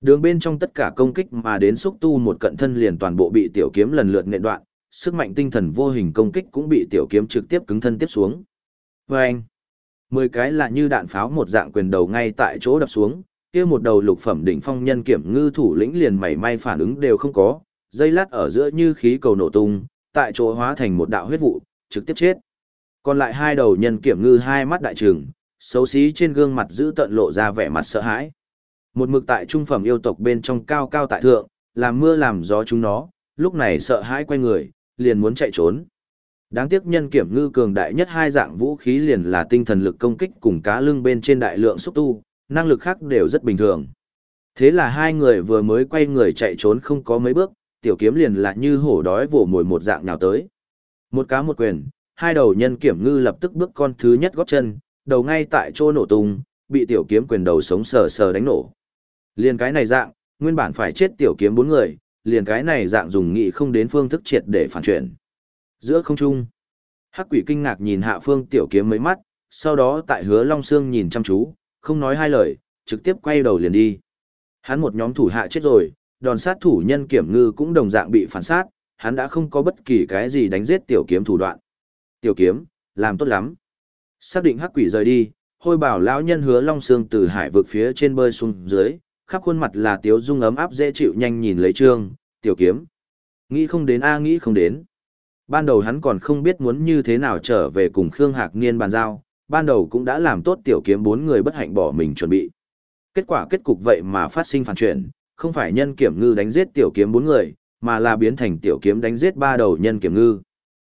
Đường bên trong tất cả công kích mà đến xúc tu một cận thân liền toàn bộ bị tiểu kiếm lần lượt nện đoạn, sức mạnh tinh thần vô hình công kích cũng bị tiểu kiếm trực tiếp cứng thân tiếp xuống. Vâng! Mười cái là như đạn pháo một dạng quyền đầu ngay tại chỗ đập xuống, kia một đầu lục phẩm đỉnh phong nhân kiểm ngư thủ lĩnh liền mảy may phản ứng đều không có, dây lát ở giữa như khí cầu nổ tung, tại chỗ hóa thành một đạo huyết vụ, trực tiếp chết. Còn lại hai đầu nhân kiểm ngư hai mắt đại trừng, xấu xí trên gương mặt giữ tận lộ ra vẻ mặt sợ hãi. Một mực tại trung phẩm yêu tộc bên trong cao cao tại thượng, làm mưa làm gió chúng nó, lúc này sợ hãi quay người, liền muốn chạy trốn. Đáng tiếc nhân kiểm ngư cường đại nhất hai dạng vũ khí liền là tinh thần lực công kích cùng cá lưng bên trên đại lượng xúc tu, năng lực khác đều rất bình thường. Thế là hai người vừa mới quay người chạy trốn không có mấy bước, tiểu kiếm liền là như hổ đói vồ mồi một dạng nào tới. Một cá một quyền, hai đầu nhân kiểm ngư lập tức bước con thứ nhất góp chân, đầu ngay tại chỗ nổ tung, bị tiểu kiếm quyền đầu sống sờ sờ đánh nổ. Liên cái này dạng, nguyên bản phải chết tiểu kiếm bốn người, liền cái này dạng dùng nghị không đến phương thức triệt để phản chuyển. Giữa không trung, Hắc Quỷ kinh ngạc nhìn Hạ Phương tiểu kiếm mấy mắt, sau đó tại Hứa Long Xương nhìn chăm chú, không nói hai lời, trực tiếp quay đầu liền đi. Hắn một nhóm thủ hạ chết rồi, đòn sát thủ nhân kiểm ngư cũng đồng dạng bị phản sát, hắn đã không có bất kỳ cái gì đánh giết tiểu kiếm thủ đoạn. Tiểu kiếm, làm tốt lắm. Xác định hắc quỷ rời đi, hôi bảo lão nhân hứa long xương từ hải vực phía trên bơi xuống dưới, khắp khuôn mặt là tiếu dung ấm áp dễ chịu nhanh nhìn lấy trương, tiểu kiếm. Nghĩ không đến a nghĩ không đến. Ban đầu hắn còn không biết muốn như thế nào trở về cùng Khương Hạc Niên bàn giao, ban đầu cũng đã làm tốt tiểu kiếm bốn người bất hạnh bỏ mình chuẩn bị. Kết quả kết cục vậy mà phát sinh phản chuyển, không phải nhân kiểm ngư đánh giết tiểu kiếm bốn người, mà là biến thành tiểu kiếm đánh giết ba đầu nhân kiểm ngư.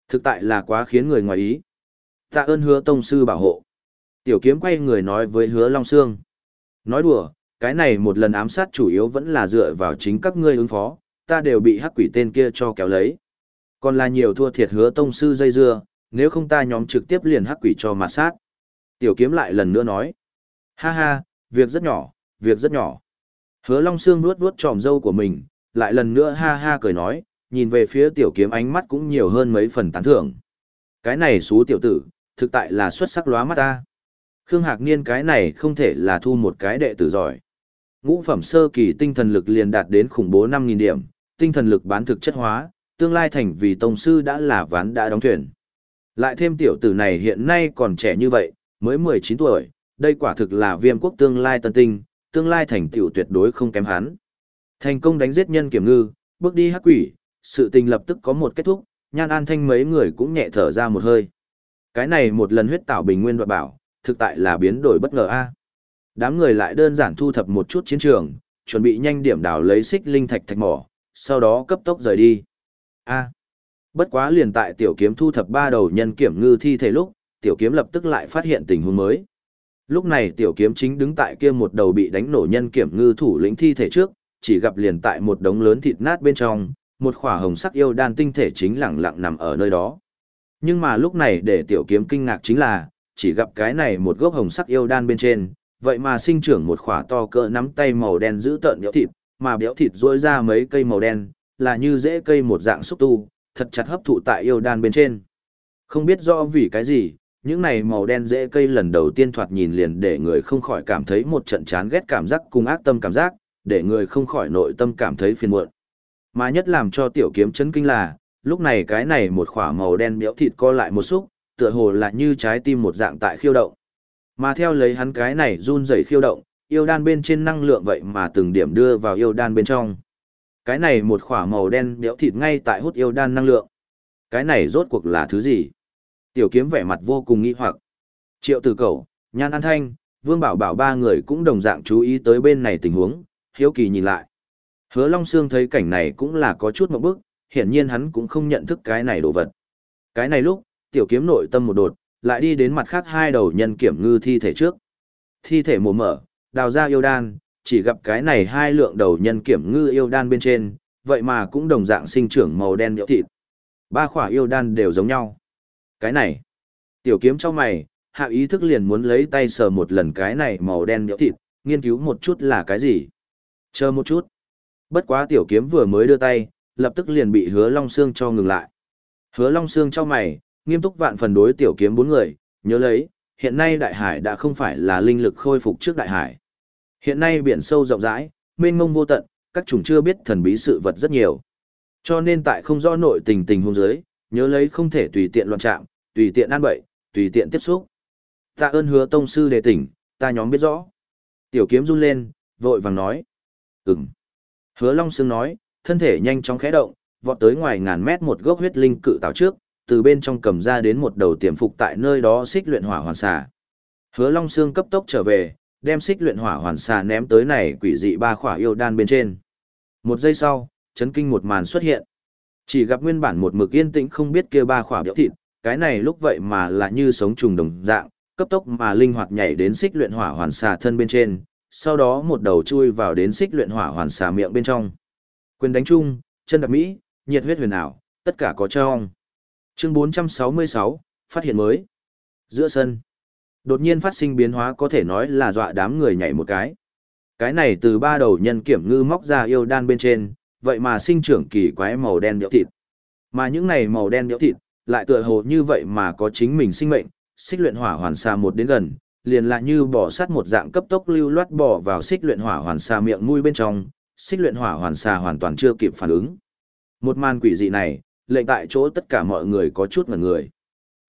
Thực tại là quá khiến người ngoài ý. Tạ ơn hứa tông sư bảo hộ. Tiểu kiếm quay người nói với hứa Long Sương. Nói đùa, cái này một lần ám sát chủ yếu vẫn là dựa vào chính các ngươi ứng phó, ta đều bị hắc quỷ tên kia cho kéo lấy. Còn là nhiều thua thiệt hứa tông sư dây dưa, nếu không ta nhóm trực tiếp liền hắc quỷ cho mà sát. Tiểu kiếm lại lần nữa nói. Ha ha, việc rất nhỏ, việc rất nhỏ. Hứa Long Sương vuốt vuốt tròm dâu của mình, lại lần nữa ha ha cười nói, nhìn về phía tiểu kiếm ánh mắt cũng nhiều hơn mấy phần tán thưởng. Cái này xú tiểu tử, thực tại là xuất sắc lóa mắt ta. Khương Hạc Niên cái này không thể là thu một cái đệ tử giỏi. Ngũ phẩm sơ kỳ tinh thần lực liền đạt đến khủng bố 5.000 điểm, tinh thần lực bán thực chất hóa, tương lai thành vì tông sư đã là ván đã đóng thuyền. Lại thêm tiểu tử này hiện nay còn trẻ như vậy, mới 19 tuổi, đây quả thực là viêm quốc tương lai tân tinh, tương lai thành tiểu tuyệt đối không kém hắn. Thành công đánh giết nhân kiểm ngư, bước đi hắc quỷ, sự tình lập tức có một kết thúc, nhan an thanh mấy người cũng nhẹ thở ra một hơi. Cái này một lần huyết tạo bình nguyên đoạt bảo, thực tại là biến đổi bất ngờ a. Đám người lại đơn giản thu thập một chút chiến trường, chuẩn bị nhanh điểm đào lấy xích linh thạch thạch mỏ, sau đó cấp tốc rời đi. A. Bất quá liền tại tiểu kiếm thu thập ba đầu nhân kiểm ngư thi thể lúc, tiểu kiếm lập tức lại phát hiện tình huống mới. Lúc này tiểu kiếm chính đứng tại kia một đầu bị đánh nổ nhân kiểm ngư thủ lĩnh thi thể trước, chỉ gặp liền tại một đống lớn thịt nát bên trong, một khỏa hồng sắc yêu đan tinh thể chính lẳng lặng nằm ở nơi đó. Nhưng mà lúc này để tiểu kiếm kinh ngạc chính là, chỉ gặp cái này một gốc hồng sắc yêu đan bên trên, vậy mà sinh trưởng một khỏa to cỡ nắm tay màu đen giữ tợn béo thịt, mà béo thịt rỗi ra mấy cây màu đen, là như rễ cây một dạng xúc tu, thật chặt hấp thụ tại yêu đan bên trên. Không biết rõ vì cái gì, những này màu đen rễ cây lần đầu tiên thoạt nhìn liền để người không khỏi cảm thấy một trận chán ghét cảm giác cùng ác tâm cảm giác, để người không khỏi nội tâm cảm thấy phiền muộn. Mà nhất làm cho tiểu kiếm chấn kinh là, lúc này cái này một khỏa màu đen béo thịt co lại một xúc, tựa hồ là như trái tim một dạng tại khiêu động. Mà theo lấy hắn cái này run rẩy khiêu động, yêu đan bên trên năng lượng vậy mà từng điểm đưa vào yêu đan bên trong. Cái này một khỏa màu đen béo thịt ngay tại hút yêu đan năng lượng. Cái này rốt cuộc là thứ gì? Tiểu kiếm vẻ mặt vô cùng nghi hoặc. Triệu tử cầu, nhan an thanh, vương bảo bảo ba người cũng đồng dạng chú ý tới bên này tình huống, hiếu kỳ nhìn lại. Hứa Long Sương thấy cảnh này cũng là có chút một bước, hiển nhiên hắn cũng không nhận thức cái này đồ vật. Cái này lúc, tiểu kiếm nội tâm một đột, lại đi đến mặt khác hai đầu nhân kiểm ngư thi thể trước. Thi thể mồm mở, đào ra yêu đan, chỉ gặp cái này hai lượng đầu nhân kiểm ngư yêu đan bên trên, vậy mà cũng đồng dạng sinh trưởng màu đen nhậu thịt. Ba khỏa yêu đan đều giống nhau. Cái này, tiểu kiếm trong mày, hạ ý thức liền muốn lấy tay sờ một lần cái này màu đen nhậu thịt, nghiên cứu một chút là cái gì. Chờ một chút. Bất quá tiểu kiếm vừa mới đưa tay, lập tức liền bị hứa long xương cho ngừng lại. Hứa long xương cho mày, nghiêm túc vạn phần đối tiểu kiếm bốn người, nhớ lấy, hiện nay đại hải đã không phải là linh lực khôi phục trước đại hải. Hiện nay biển sâu rộng rãi, mênh mông vô tận, các chủng chưa biết thần bí sự vật rất nhiều. Cho nên tại không rõ nội tình tình hôn giới, nhớ lấy không thể tùy tiện loạn chạm, tùy tiện an bậy, tùy tiện tiếp xúc. Ta ơn hứa tông sư đề tỉnh, ta nhóm biết rõ. Tiểu kiếm run lên, vội vàng nói. Ừm. Hứa Long Sương nói, thân thể nhanh chóng khẽ động, vọt tới ngoài ngàn mét một gốc huyết linh cự tạo trước, từ bên trong cầm ra đến một đầu tiềm phục tại nơi đó xích luyện hỏa hoàn xà. Hứa Long Sương cấp tốc trở về, đem xích luyện hỏa hoàn xà ném tới này quỷ dị ba khỏa yêu đan bên trên. Một giây sau, chấn kinh một màn xuất hiện. Chỉ gặp nguyên bản một mực yên tĩnh không biết kia ba khỏa biểu thịt, cái này lúc vậy mà là như sống trùng đồng dạng, cấp tốc mà linh hoạt nhảy đến xích luyện hỏa hoàn xà thân bên trên, sau đó một đầu chui vào đến xích luyện hỏa hoàn xà miệng bên trong. Quyền đánh chung, chân đạp mỹ, nhiệt huyết huyền ảo, tất cả có trong. Chương 466, phát hiện mới. Giữa sân, đột nhiên phát sinh biến hóa có thể nói là dọa đám người nhảy một cái. Cái này từ ba đầu nhân kiểm ngư móc ra yêu đan bên trên, vậy mà sinh trưởng kỳ quái màu đen điệu thịt. Mà những này màu đen điệu thịt, lại tựa hồ như vậy mà có chính mình sinh mệnh, xích luyện hỏa hoàn xa một đến gần, liền lại như bỏ sát một dạng cấp tốc lưu loát bỏ vào xích luyện hỏa hoàn xa miệng mũi bên trong, xích luyện hỏa hoàn xa hoàn toàn chưa kịp phản ứng. Một màn quỷ dị này, lệnh tại chỗ tất cả mọi người có chút ngẩn người.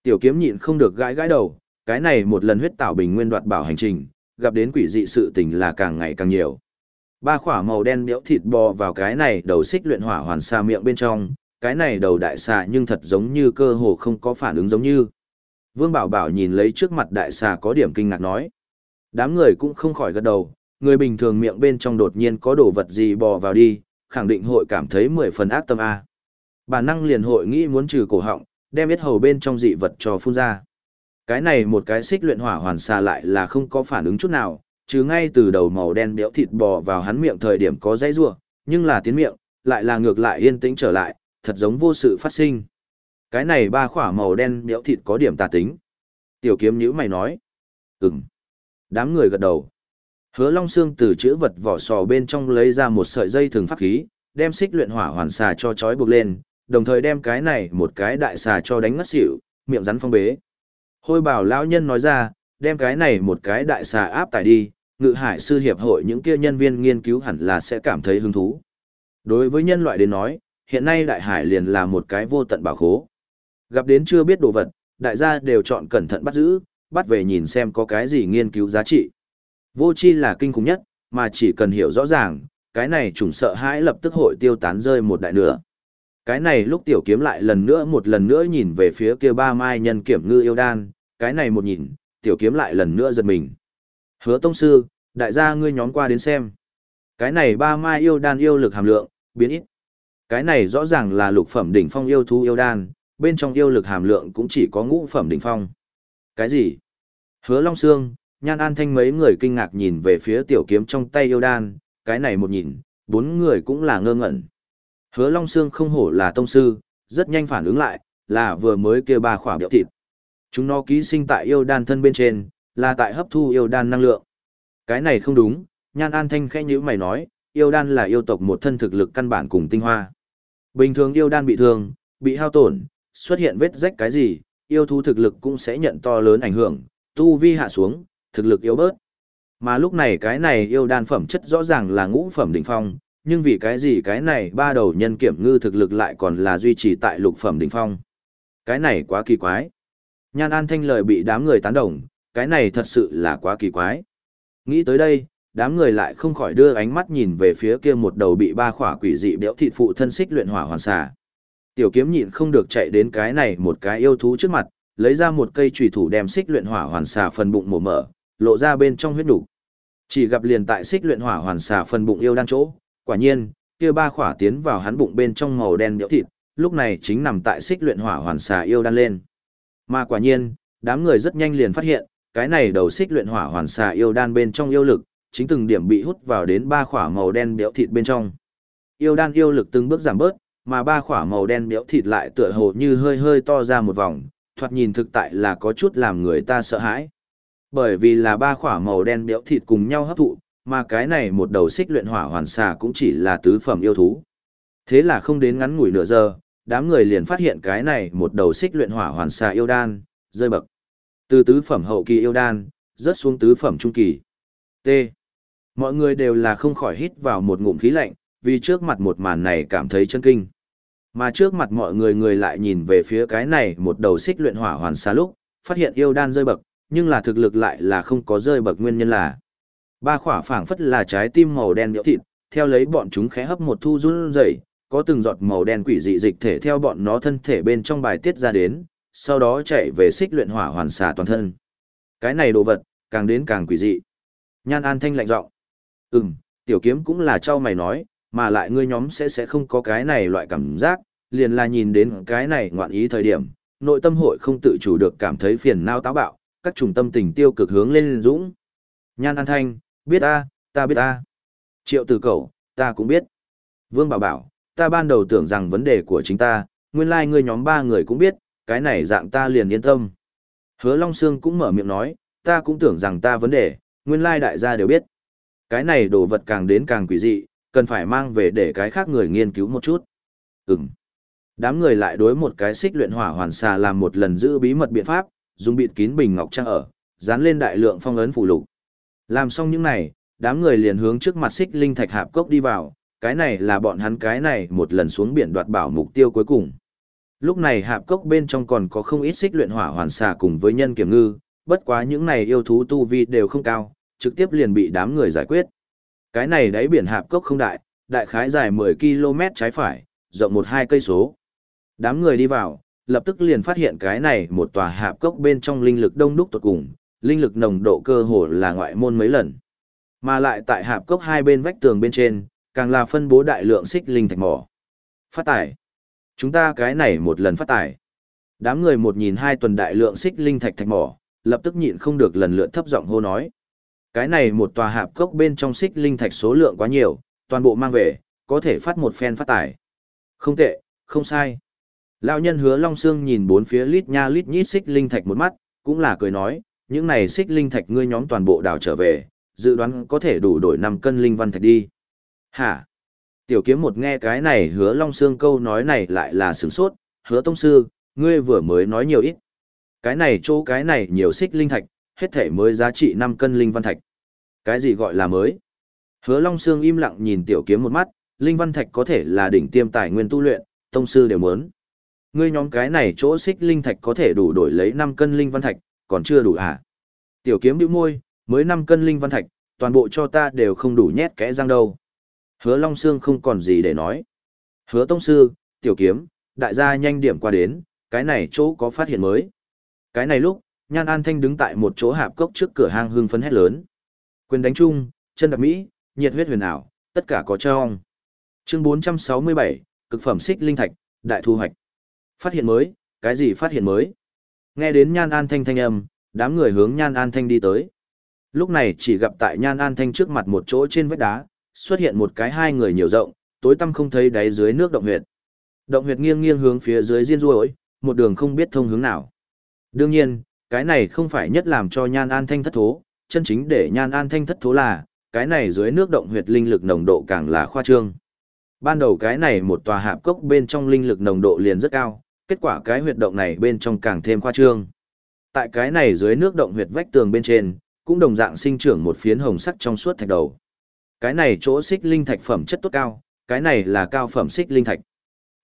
Tiểu kiếm nhịn không được gãi gãi đầu, cái này một lần huyết tạo bình nguyên đoạt bảo hành trình, gặp đến quỷ dị sự tình là càng ngày càng nhiều. Ba khỏa màu đen béo thịt bò vào cái này đầu xích luyện hỏa hoàn xa miệng bên trong, cái này đầu đại xà nhưng thật giống như cơ hồ không có phản ứng giống như. Vương Bảo Bảo nhìn lấy trước mặt đại xà có điểm kinh ngạc nói. Đám người cũng không khỏi gật đầu, người bình thường miệng bên trong đột nhiên có đồ vật gì bò vào đi, khẳng định hội cảm thấy mười phần ác tâm A. Bản năng liền hội nghĩ muốn trừ cổ họng, đem biết hầu bên trong dị vật cho phun ra. Cái này một cái xích luyện hỏa hoàn xà lại là không có phản ứng chút nào, chứ ngay từ đầu màu đen béo thịt bò vào hắn miệng thời điểm có dây rua, nhưng là tiến miệng, lại là ngược lại yên tĩnh trở lại, thật giống vô sự phát sinh. Cái này ba khỏa màu đen béo thịt có điểm tà tính. Tiểu kiếm nhữ mày nói. Ừm. Đám người gật đầu. Hứa Long Sương từ chữ vật vỏ sò bên trong lấy ra một sợi dây thường pháp khí, đem xích luyện hỏa hoàn xà cho chói buộc lên, đồng thời đem cái này một cái đại xà cho đánh ngất xỉu, miệng rắn phong bế. Hôi bảo lão nhân nói ra, đem cái này một cái đại xà áp tải đi, ngự hải sư hiệp hội những kia nhân viên nghiên cứu hẳn là sẽ cảm thấy hứng thú. Đối với nhân loại đến nói, hiện nay đại hải liền là một cái vô tận bảo khố. Gặp đến chưa biết đồ vật, đại gia đều chọn cẩn thận bắt giữ, bắt về nhìn xem có cái gì nghiên cứu giá trị. Vô chi là kinh khủng nhất, mà chỉ cần hiểu rõ ràng, cái này trùng sợ hãi lập tức hội tiêu tán rơi một đại nửa. Cái này lúc tiểu kiếm lại lần nữa một lần nữa nhìn về phía kia ba mai nhân kiểm ngư yêu đan, cái này một nhìn, tiểu kiếm lại lần nữa giật mình. Hứa tông sư, đại gia ngươi nhóm qua đến xem. Cái này ba mai yêu đan yêu lực hàm lượng, biến ít. Cái này rõ ràng là lục phẩm đỉnh phong yêu thú yêu đan, bên trong yêu lực hàm lượng cũng chỉ có ngũ phẩm đỉnh phong. Cái gì? Hứa Long Sương, Nhan An Thanh mấy người kinh ngạc nhìn về phía tiểu kiếm trong tay yêu đan, cái này một nhìn, bốn người cũng là ngơ ngẩn. Hứa Long Sương không hổ là tông sư, rất nhanh phản ứng lại, là vừa mới kia ba khỏa biểu thịt. Chúng nó ký sinh tại yêu đan thân bên trên, là tại hấp thu yêu đan năng lượng. Cái này không đúng, Nhan An Thanh khẽ nhíu mày nói, yêu đan là yêu tộc một thân thực lực căn bản cùng tinh hoa. Bình thường yêu đan bị thương, bị hao tổn, xuất hiện vết rách cái gì, yêu thú thực lực cũng sẽ nhận to lớn ảnh hưởng, tu vi hạ xuống, thực lực yếu bớt. Mà lúc này cái này yêu đan phẩm chất rõ ràng là ngũ phẩm đỉnh phong, nhưng vì cái gì cái này ba đầu nhân kiểm ngư thực lực lại còn là duy trì tại lục phẩm đỉnh phong. Cái này quá kỳ quái. Nhan An Thanh lời bị đám người tán đồng, cái này thật sự là quá kỳ quái. Nghĩ tới đây, đám người lại không khỏi đưa ánh mắt nhìn về phía kia một đầu bị ba khỏa quỷ dị béo thịt phụ thân xích luyện hỏa hoàn xà. Tiểu kiếm nhịn không được chạy đến cái này một cái yêu thú trước mặt, lấy ra một cây chùy thủ đem xích luyện hỏa hoàn xà phần bụng mổ mở, lộ ra bên trong huyết đủ. Chỉ gặp liền tại xích luyện hỏa hoàn xà phần bụng yêu đang chỗ, quả nhiên, kia ba khỏa tiến vào hắn bụng bên trong màu đen nhỡ thịt, lúc này chính nằm tại xích luyện hỏa hoàn xà yêu đan lên. Mà quả nhiên, đám người rất nhanh liền phát hiện, cái này đầu xích luyện hỏa hoàn xà yêu đan bên trong yêu lực, chính từng điểm bị hút vào đến ba khỏa màu đen béo thịt bên trong. Yêu đan yêu lực từng bước giảm bớt, mà ba khỏa màu đen béo thịt lại tựa hồ như hơi hơi to ra một vòng, thoạt nhìn thực tại là có chút làm người ta sợ hãi. Bởi vì là ba khỏa màu đen béo thịt cùng nhau hấp thụ, mà cái này một đầu xích luyện hỏa hoàn xà cũng chỉ là tứ phẩm yêu thú. Thế là không đến ngắn ngủi nửa giờ, đám người liền phát hiện cái này một đầu xích luyện hỏa hoàn xà yêu đan, rơi bậc. Từ tứ phẩm hậu kỳ yêu đan, rớt xuống tứ phẩm trung kỳ. T. Mọi người đều là không khỏi hít vào một ngụm khí lạnh, vì trước mặt một màn này cảm thấy chân kinh. Mà trước mặt mọi người người lại nhìn về phía cái này một đầu xích luyện hỏa hoàn xà lúc, phát hiện yêu đan rơi bậc, nhưng là thực lực lại là không có rơi bậc nguyên nhân là. Ba khỏa phảng phất là trái tim màu đen nhỡ thịt, theo lấy bọn chúng khẽ hấp một thu run rẩy, có từng giọt màu đen quỷ dị dịch thể theo bọn nó thân thể bên trong bài tiết ra đến, sau đó chạy về xích luyện hỏa hoàn xà toàn thân. Cái này đồ vật, càng đến càng quỷ dị. Nhan An Thanh lạnh giọng. Ừm, tiểu kiếm cũng là cho mày nói, mà lại ngươi nhóm sẽ sẽ không có cái này loại cảm giác, liền là nhìn đến cái này ngoạn ý thời điểm, nội tâm hội không tự chủ được cảm thấy phiền não táo bạo, các trùng tâm tình tiêu cực hướng lên dũng. Nhan An Thanh, biết ta, ta biết ta. Triệu Tử Cẩu, ta cũng biết. Vương Bảo Bảo, ta ban đầu tưởng rằng vấn đề của chính ta, nguyên lai like ngươi nhóm ba người cũng biết, cái này dạng ta liền yên tâm. Hứa Long Sương cũng mở miệng nói, ta cũng tưởng rằng ta vấn đề, nguyên lai đại gia đều biết. Cái này đồ vật càng đến càng quỷ dị, cần phải mang về để cái khác người nghiên cứu một chút. Ừm. Đám người lại đối một cái xích luyện hỏa hoàn xà làm một lần giữ bí mật biện pháp, dùng bịt kín bình ngọc trang ở, dán lên đại lượng phong ấn phù lục. Làm xong những này, đám người liền hướng trước mặt xích linh thạch hạp cốc đi vào, cái này là bọn hắn cái này một lần xuống biển đoạt bảo mục tiêu cuối cùng. Lúc này hạp cốc bên trong còn có không ít xích luyện hỏa hoàn xà cùng với nhân kiểm ngư, bất quá những này yêu thú tu vi đều không cao, trực tiếp liền bị đám người giải quyết. Cái này đáy biển hạp cốc không đại, đại khái dài 10 km trái phải, rộng một hai cây số. Đám người đi vào, lập tức liền phát hiện cái này một tòa hạp cốc bên trong linh lực đông đúc tột cùng, linh lực nồng độ cơ hồ là ngoại môn mấy lần. Mà lại tại hạp cốc hai bên vách tường bên trên, càng là phân bố đại lượng xích linh thạch mỏ. Phát tải. Chúng ta cái này một lần phát tải. Đám người một nhìn hai tuần đại lượng xích linh thạch thạch mỏ, lập tức nhịn không được lần lượt thấp giọng hô nói. Cái này một tòa hạp cốc bên trong xích linh thạch số lượng quá nhiều, toàn bộ mang về, có thể phát một phen phát tải. Không tệ, không sai. Lão nhân hứa Long Sương nhìn bốn phía lít nha lít nhít xích linh thạch một mắt, cũng là cười nói, những này xích linh thạch ngươi nhóm toàn bộ đào trở về, dự đoán có thể đủ đổi 5 cân linh văn thạch đi. Hả? Tiểu kiếm một nghe cái này hứa Long xương câu nói này lại là sướng sốt, hứa tông sư, ngươi vừa mới nói nhiều ít. Cái này chỗ cái này nhiều xích linh thạch, hết thể mới giá trị 5 cân linh văn thạch. Cái gì gọi là mới? Hứa Long xương im lặng nhìn tiểu kiếm một mắt, linh văn thạch có thể là đỉnh tiêm tài nguyên tu luyện, tông sư đều muốn. Ngươi nhóm cái này chỗ xích linh thạch có thể đủ đổi lấy 5 cân linh văn thạch, còn chưa đủ à? Tiểu kiếm bĩu môi, mới 5 cân linh văn thạch, toàn bộ cho ta đều không đủ nhét kẽ răng đâu. Hứa Long Sương không còn gì để nói. Hứa Tông Sư, Tiểu Kiếm, đại gia nhanh điểm qua đến, cái này chỗ có phát hiện mới. Cái này lúc, Nhan An Thanh đứng tại một chỗ hạp cốc trước cửa hang hương phấn hét lớn. Quyền đánh chung, chân đạp mỹ, nhiệt huyết huyền ảo, tất cả có trong. Chương 467, cực phẩm xích linh thạch, đại thu hoạch. Phát hiện mới, cái gì phát hiện mới? Nghe đến Nhan An Thanh thanh âm, đám người hướng Nhan An Thanh đi tới. Lúc này chỉ gặp tại Nhan An Thanh trước mặt một chỗ trên vách đá, xuất hiện một cái hai người nhiều rộng, tối tăm không thấy đáy dưới nước động huyệt. Động huyệt nghiêng nghiêng hướng phía dưới diên ruồi, một đường không biết thông hướng nào. Đương nhiên, cái này không phải nhất làm cho Nhan An Thanh thất thố, chân chính để Nhan An Thanh thất thố là, cái này dưới nước động huyệt linh lực nồng độ càng là khoa trương. Ban đầu cái này một tòa hạp cốc bên trong linh lực nồng độ liền rất cao, kết quả cái huyệt động này bên trong càng thêm khoa trương. Tại cái này dưới nước động huyệt vách tường bên trên, cũng đồng dạng sinh trưởng một phiến hồng sắc trong suốt thạch đầu. Cái này chỗ xích linh thạch phẩm chất tốt cao, cái này là cao phẩm xích linh thạch.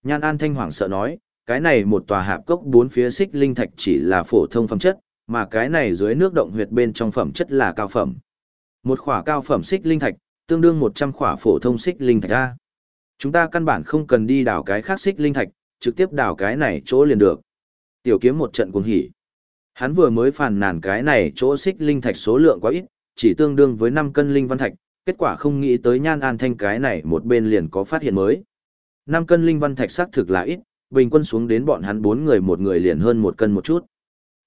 Nhan An Thanh Hoàng sợ nói, cái này một tòa hạp cốc bốn phía xích linh thạch chỉ là phổ thông phẩm chất, mà cái này dưới nước động huyệt bên trong phẩm chất là cao phẩm. Một khỏa cao phẩm xích linh thạch, tương đương 100 khỏa phổ thông xích linh thạch a. Chúng ta căn bản không cần đi đào cái khác xích linh thạch, trực tiếp đào cái này chỗ liền được. Tiểu kiếm một trận cuồng hỉ. Hắn vừa mới phàn nàn cái này chỗ xích linh thạch số lượng quá ít, chỉ tương đương với 5 cân linh văn thạch, kết quả không nghĩ tới nhan an thanh cái này một bên liền có phát hiện mới. 5 cân linh văn thạch xác thực là ít, bình quân xuống đến bọn hắn 4 người một người liền hơn một cân một chút.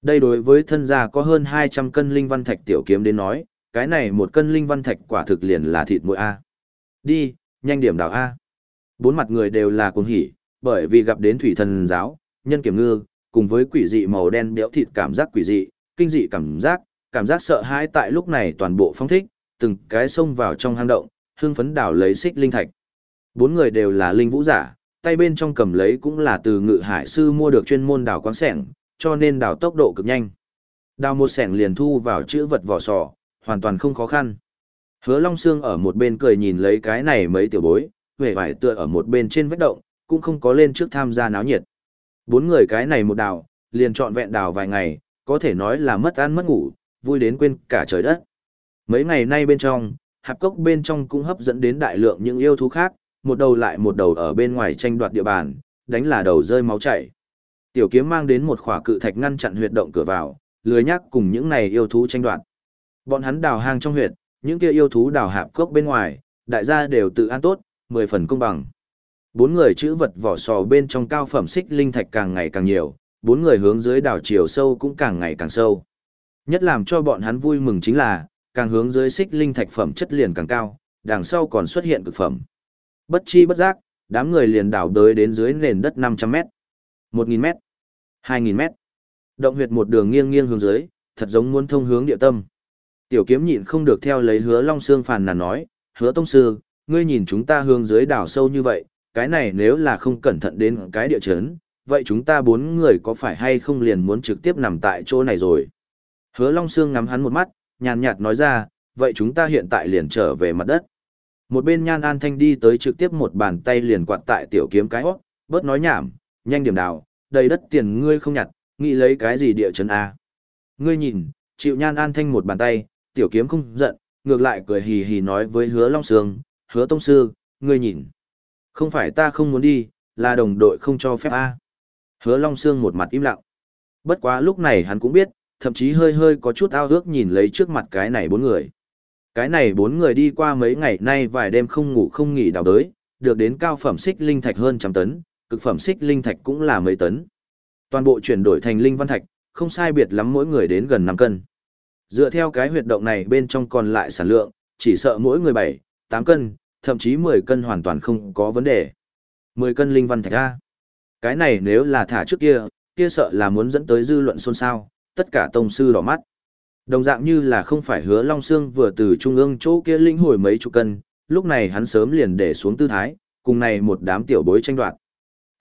Đây đối với thân gia có hơn 200 cân linh văn thạch tiểu kiếm đến nói, cái này một cân linh văn thạch quả thực liền là thịt mũi A. Đi, nhanh điểm đảo A. Bốn mặt người đều là cuồng hỉ, bởi vì gặp đến thủy thần giáo, nhân kiểm ngư, cùng với quỷ dị màu đen béo thịt cảm giác quỷ dị, kinh dị cảm giác, cảm giác sợ hãi tại lúc này toàn bộ phong thích, từng cái xông vào trong hang động, hương phấn đảo lấy xích linh thạch. Bốn người đều là linh vũ giả, tay bên trong cầm lấy cũng là từ ngự hải sư mua được chuyên môn đảo quán sẻng, cho nên đảo tốc độ cực nhanh. Đào một sẻng liền thu vào chữ vật vỏ sò, hoàn toàn không khó khăn. Hứa Long Sương ở một bên cười nhìn lấy cái này mấy tiểu bối, vẻ vải tựa ở một bên trên vách động, cũng không có lên trước tham gia náo nhiệt. Bốn người cái này một đào, liền trọn vẹn đào vài ngày, có thể nói là mất ăn mất ngủ, vui đến quên cả trời đất. Mấy ngày nay bên trong, hạp cốc bên trong cũng hấp dẫn đến đại lượng những yêu thú khác, một đầu lại một đầu ở bên ngoài tranh đoạt địa bàn, đánh là đầu rơi máu chảy. Tiểu kiếm mang đến một khỏa cự thạch ngăn chặn huyệt động cửa vào, lười nhắc cùng những này yêu thú tranh đoạt. Bọn hắn đào hang trong huyệt, những kia yêu thú đào hạp cốc bên ngoài, đại gia đều tự an tốt, mười phần công bằng. Bốn người chữ vật vỏ sò bên trong cao phẩm xích linh thạch càng ngày càng nhiều, bốn người hướng dưới đào chiều sâu cũng càng ngày càng sâu. Nhất làm cho bọn hắn vui mừng chính là, càng hướng dưới xích linh thạch phẩm chất liền càng cao, đằng sau còn xuất hiện cực phẩm. Bất chi bất giác, đám người liền đào đới đến dưới nền đất 500 mét, 1.000 mét, 2.000 mét. Động huyệt một đường nghiêng nghiêng hướng dưới, thật giống muốn thông hướng địa tâm. Tiểu kiếm nhịn không được theo lấy hứa long xương phàn nàn nói, hứa tông sư, ngươi nhìn chúng ta hướng dưới đào sâu như vậy, cái này nếu là không cẩn thận đến cái địa chấn, vậy chúng ta bốn người có phải hay không liền muốn trực tiếp nằm tại chỗ này rồi. Hứa long xương ngắm hắn một mắt, nhàn nhạt nói ra, vậy chúng ta hiện tại liền trở về mặt đất. Một bên nhan an thanh đi tới trực tiếp một bàn tay liền quạt tại tiểu kiếm cái hót, bớt nói nhảm, nhanh điểm đào, đầy đất tiền ngươi không nhặt, nghĩ lấy cái gì địa chấn A. Ngươi nhìn, chịu nhan an thanh một bàn tay, tiểu kiếm không giận, ngược lại cười hì hì nói với hứa Long Sương, hứa Tông Sư, ngươi nhìn. Không phải ta không muốn đi, là đồng đội không cho phép A. Hứa Long Sương một mặt im lặng. Bất quá lúc này hắn cũng biết, thậm chí hơi hơi có chút ao ước nhìn lấy trước mặt cái này bốn người. Cái này bốn người đi qua mấy ngày nay vài đêm không ngủ không nghỉ đào đới, được đến cao phẩm xích linh thạch hơn trăm tấn, cực phẩm xích linh thạch cũng là mấy tấn. Toàn bộ chuyển đổi thành linh văn thạch, không sai biệt lắm mỗi người đến gần 5 cân. Dựa theo cái huyệt động này bên trong còn lại sản lượng, chỉ sợ mỗi người 7, 8 cân, thậm chí 10 cân hoàn toàn không có vấn đề. 10 cân linh văn thạch ra. Cái này nếu là thả trước kia, kia sợ là muốn dẫn tới dư luận xôn xao, tất cả tông sư đỏ mắt. Đồng dạng như là không phải hứa Long Sương vừa từ trung ương chỗ kia linh hồi mấy chục cân, lúc này hắn sớm liền để xuống tư thái, cùng này một đám tiểu bối tranh đoạt.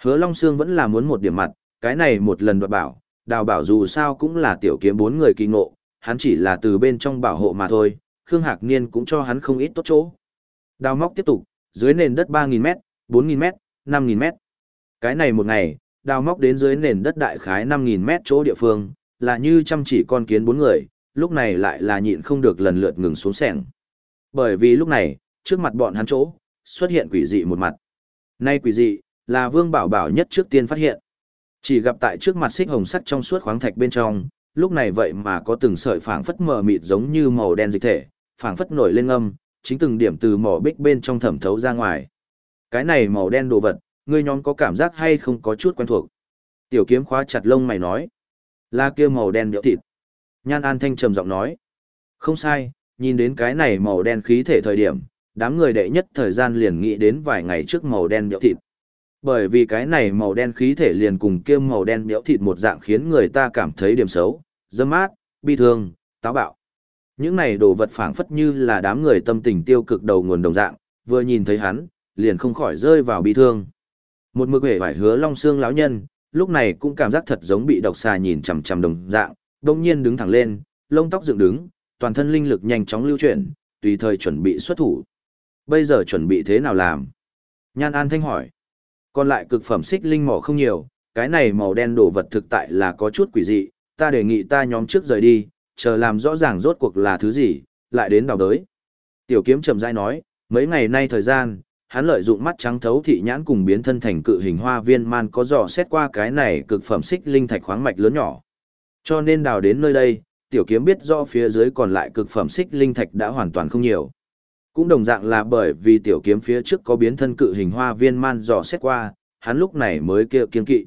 Hứa Long Sương vẫn là muốn một điểm mặt, cái này một lần đoạt bảo, đào bảo dù sao cũng là tiểu kiếm bốn người kỳ ngộ, hắn chỉ là từ bên trong bảo hộ mà thôi, Khương Hạc Niên cũng cho hắn không ít tốt chỗ. Đào móc tiếp tục, dưới nền đất 3.000m, 4.000m, 5.000m. Cái này một ngày, đào móc đến dưới nền đất đại khái 5.000m chỗ địa phương, là như chăm chỉ con kiến bốn người, lúc này lại là nhịn không được lần lượt ngừng xuống sẻng. Bởi vì lúc này, trước mặt bọn hắn chỗ, xuất hiện quỷ dị một mặt. Nay quỷ dị, là Vương Bảo Bảo nhất trước tiên phát hiện. Chỉ gặp tại trước mặt xích hồng sắt trong suốt khoáng thạch bên trong, lúc này vậy mà có từng sợi phảng phất mờ mịt giống như màu đen dịch thể, phảng phất nổi lên âm, chính từng điểm từ mỏ bích bên trong thẩm thấu ra ngoài. Cái này màu đen đồ vật, ngươi nhóm có cảm giác hay không có chút quen thuộc. Tiểu kiếm khóa chặt lông mày nói. Là kia màu đen điệu thịt. Nhan An Thanh trầm giọng nói. Không sai, nhìn đến cái này màu đen khí thể thời điểm, đám người đệ nhất thời gian liền nghĩ đến vài ngày trước màu đen điệu thịt. Bởi vì cái này màu đen khí thể liền cùng kia màu đen điệu thịt một dạng khiến người ta cảm thấy điểm xấu, dâm mát, bi thương, táo bạo. Những này đồ vật phảng phất như là đám người tâm tình tiêu cực đầu nguồn đồng dạng, vừa nhìn thấy hắn, liền không khỏi rơi vào bi thương. Một mực hề vải hứa long xương lão nhân, lúc này cũng cảm giác thật giống bị độc xà nhìn chằm chằm đồng dạng, đông nhiên đứng thẳng lên, lông tóc dựng đứng, toàn thân linh lực nhanh chóng lưu chuyển, tùy thời chuẩn bị xuất thủ. Bây giờ chuẩn bị thế nào làm? Nhan An Thanh hỏi. Còn lại cực phẩm xích linh mỏ không nhiều, cái này màu đen đồ vật thực tại là có chút quỷ dị, ta đề nghị ta nhóm trước rời đi, chờ làm rõ ràng rốt cuộc là thứ gì, lại đến đào đới. Tiểu kiếm chậm rãi nói, mấy ngày nay thời gian, hắn lợi dụng mắt trắng thấu thị nhãn cùng biến thân thành cự hình hoa viên man có dò xét qua cái này cực phẩm xích linh thạch khoáng mạch lớn nhỏ. Cho nên đào đến nơi đây, tiểu kiếm biết do phía dưới còn lại cực phẩm xích linh thạch đã hoàn toàn không nhiều. Cũng đồng dạng là bởi vì tiểu kiếm phía trước có biến thân cự hình hoa viên man dò xét qua, hắn lúc này mới kia kiên kỵ.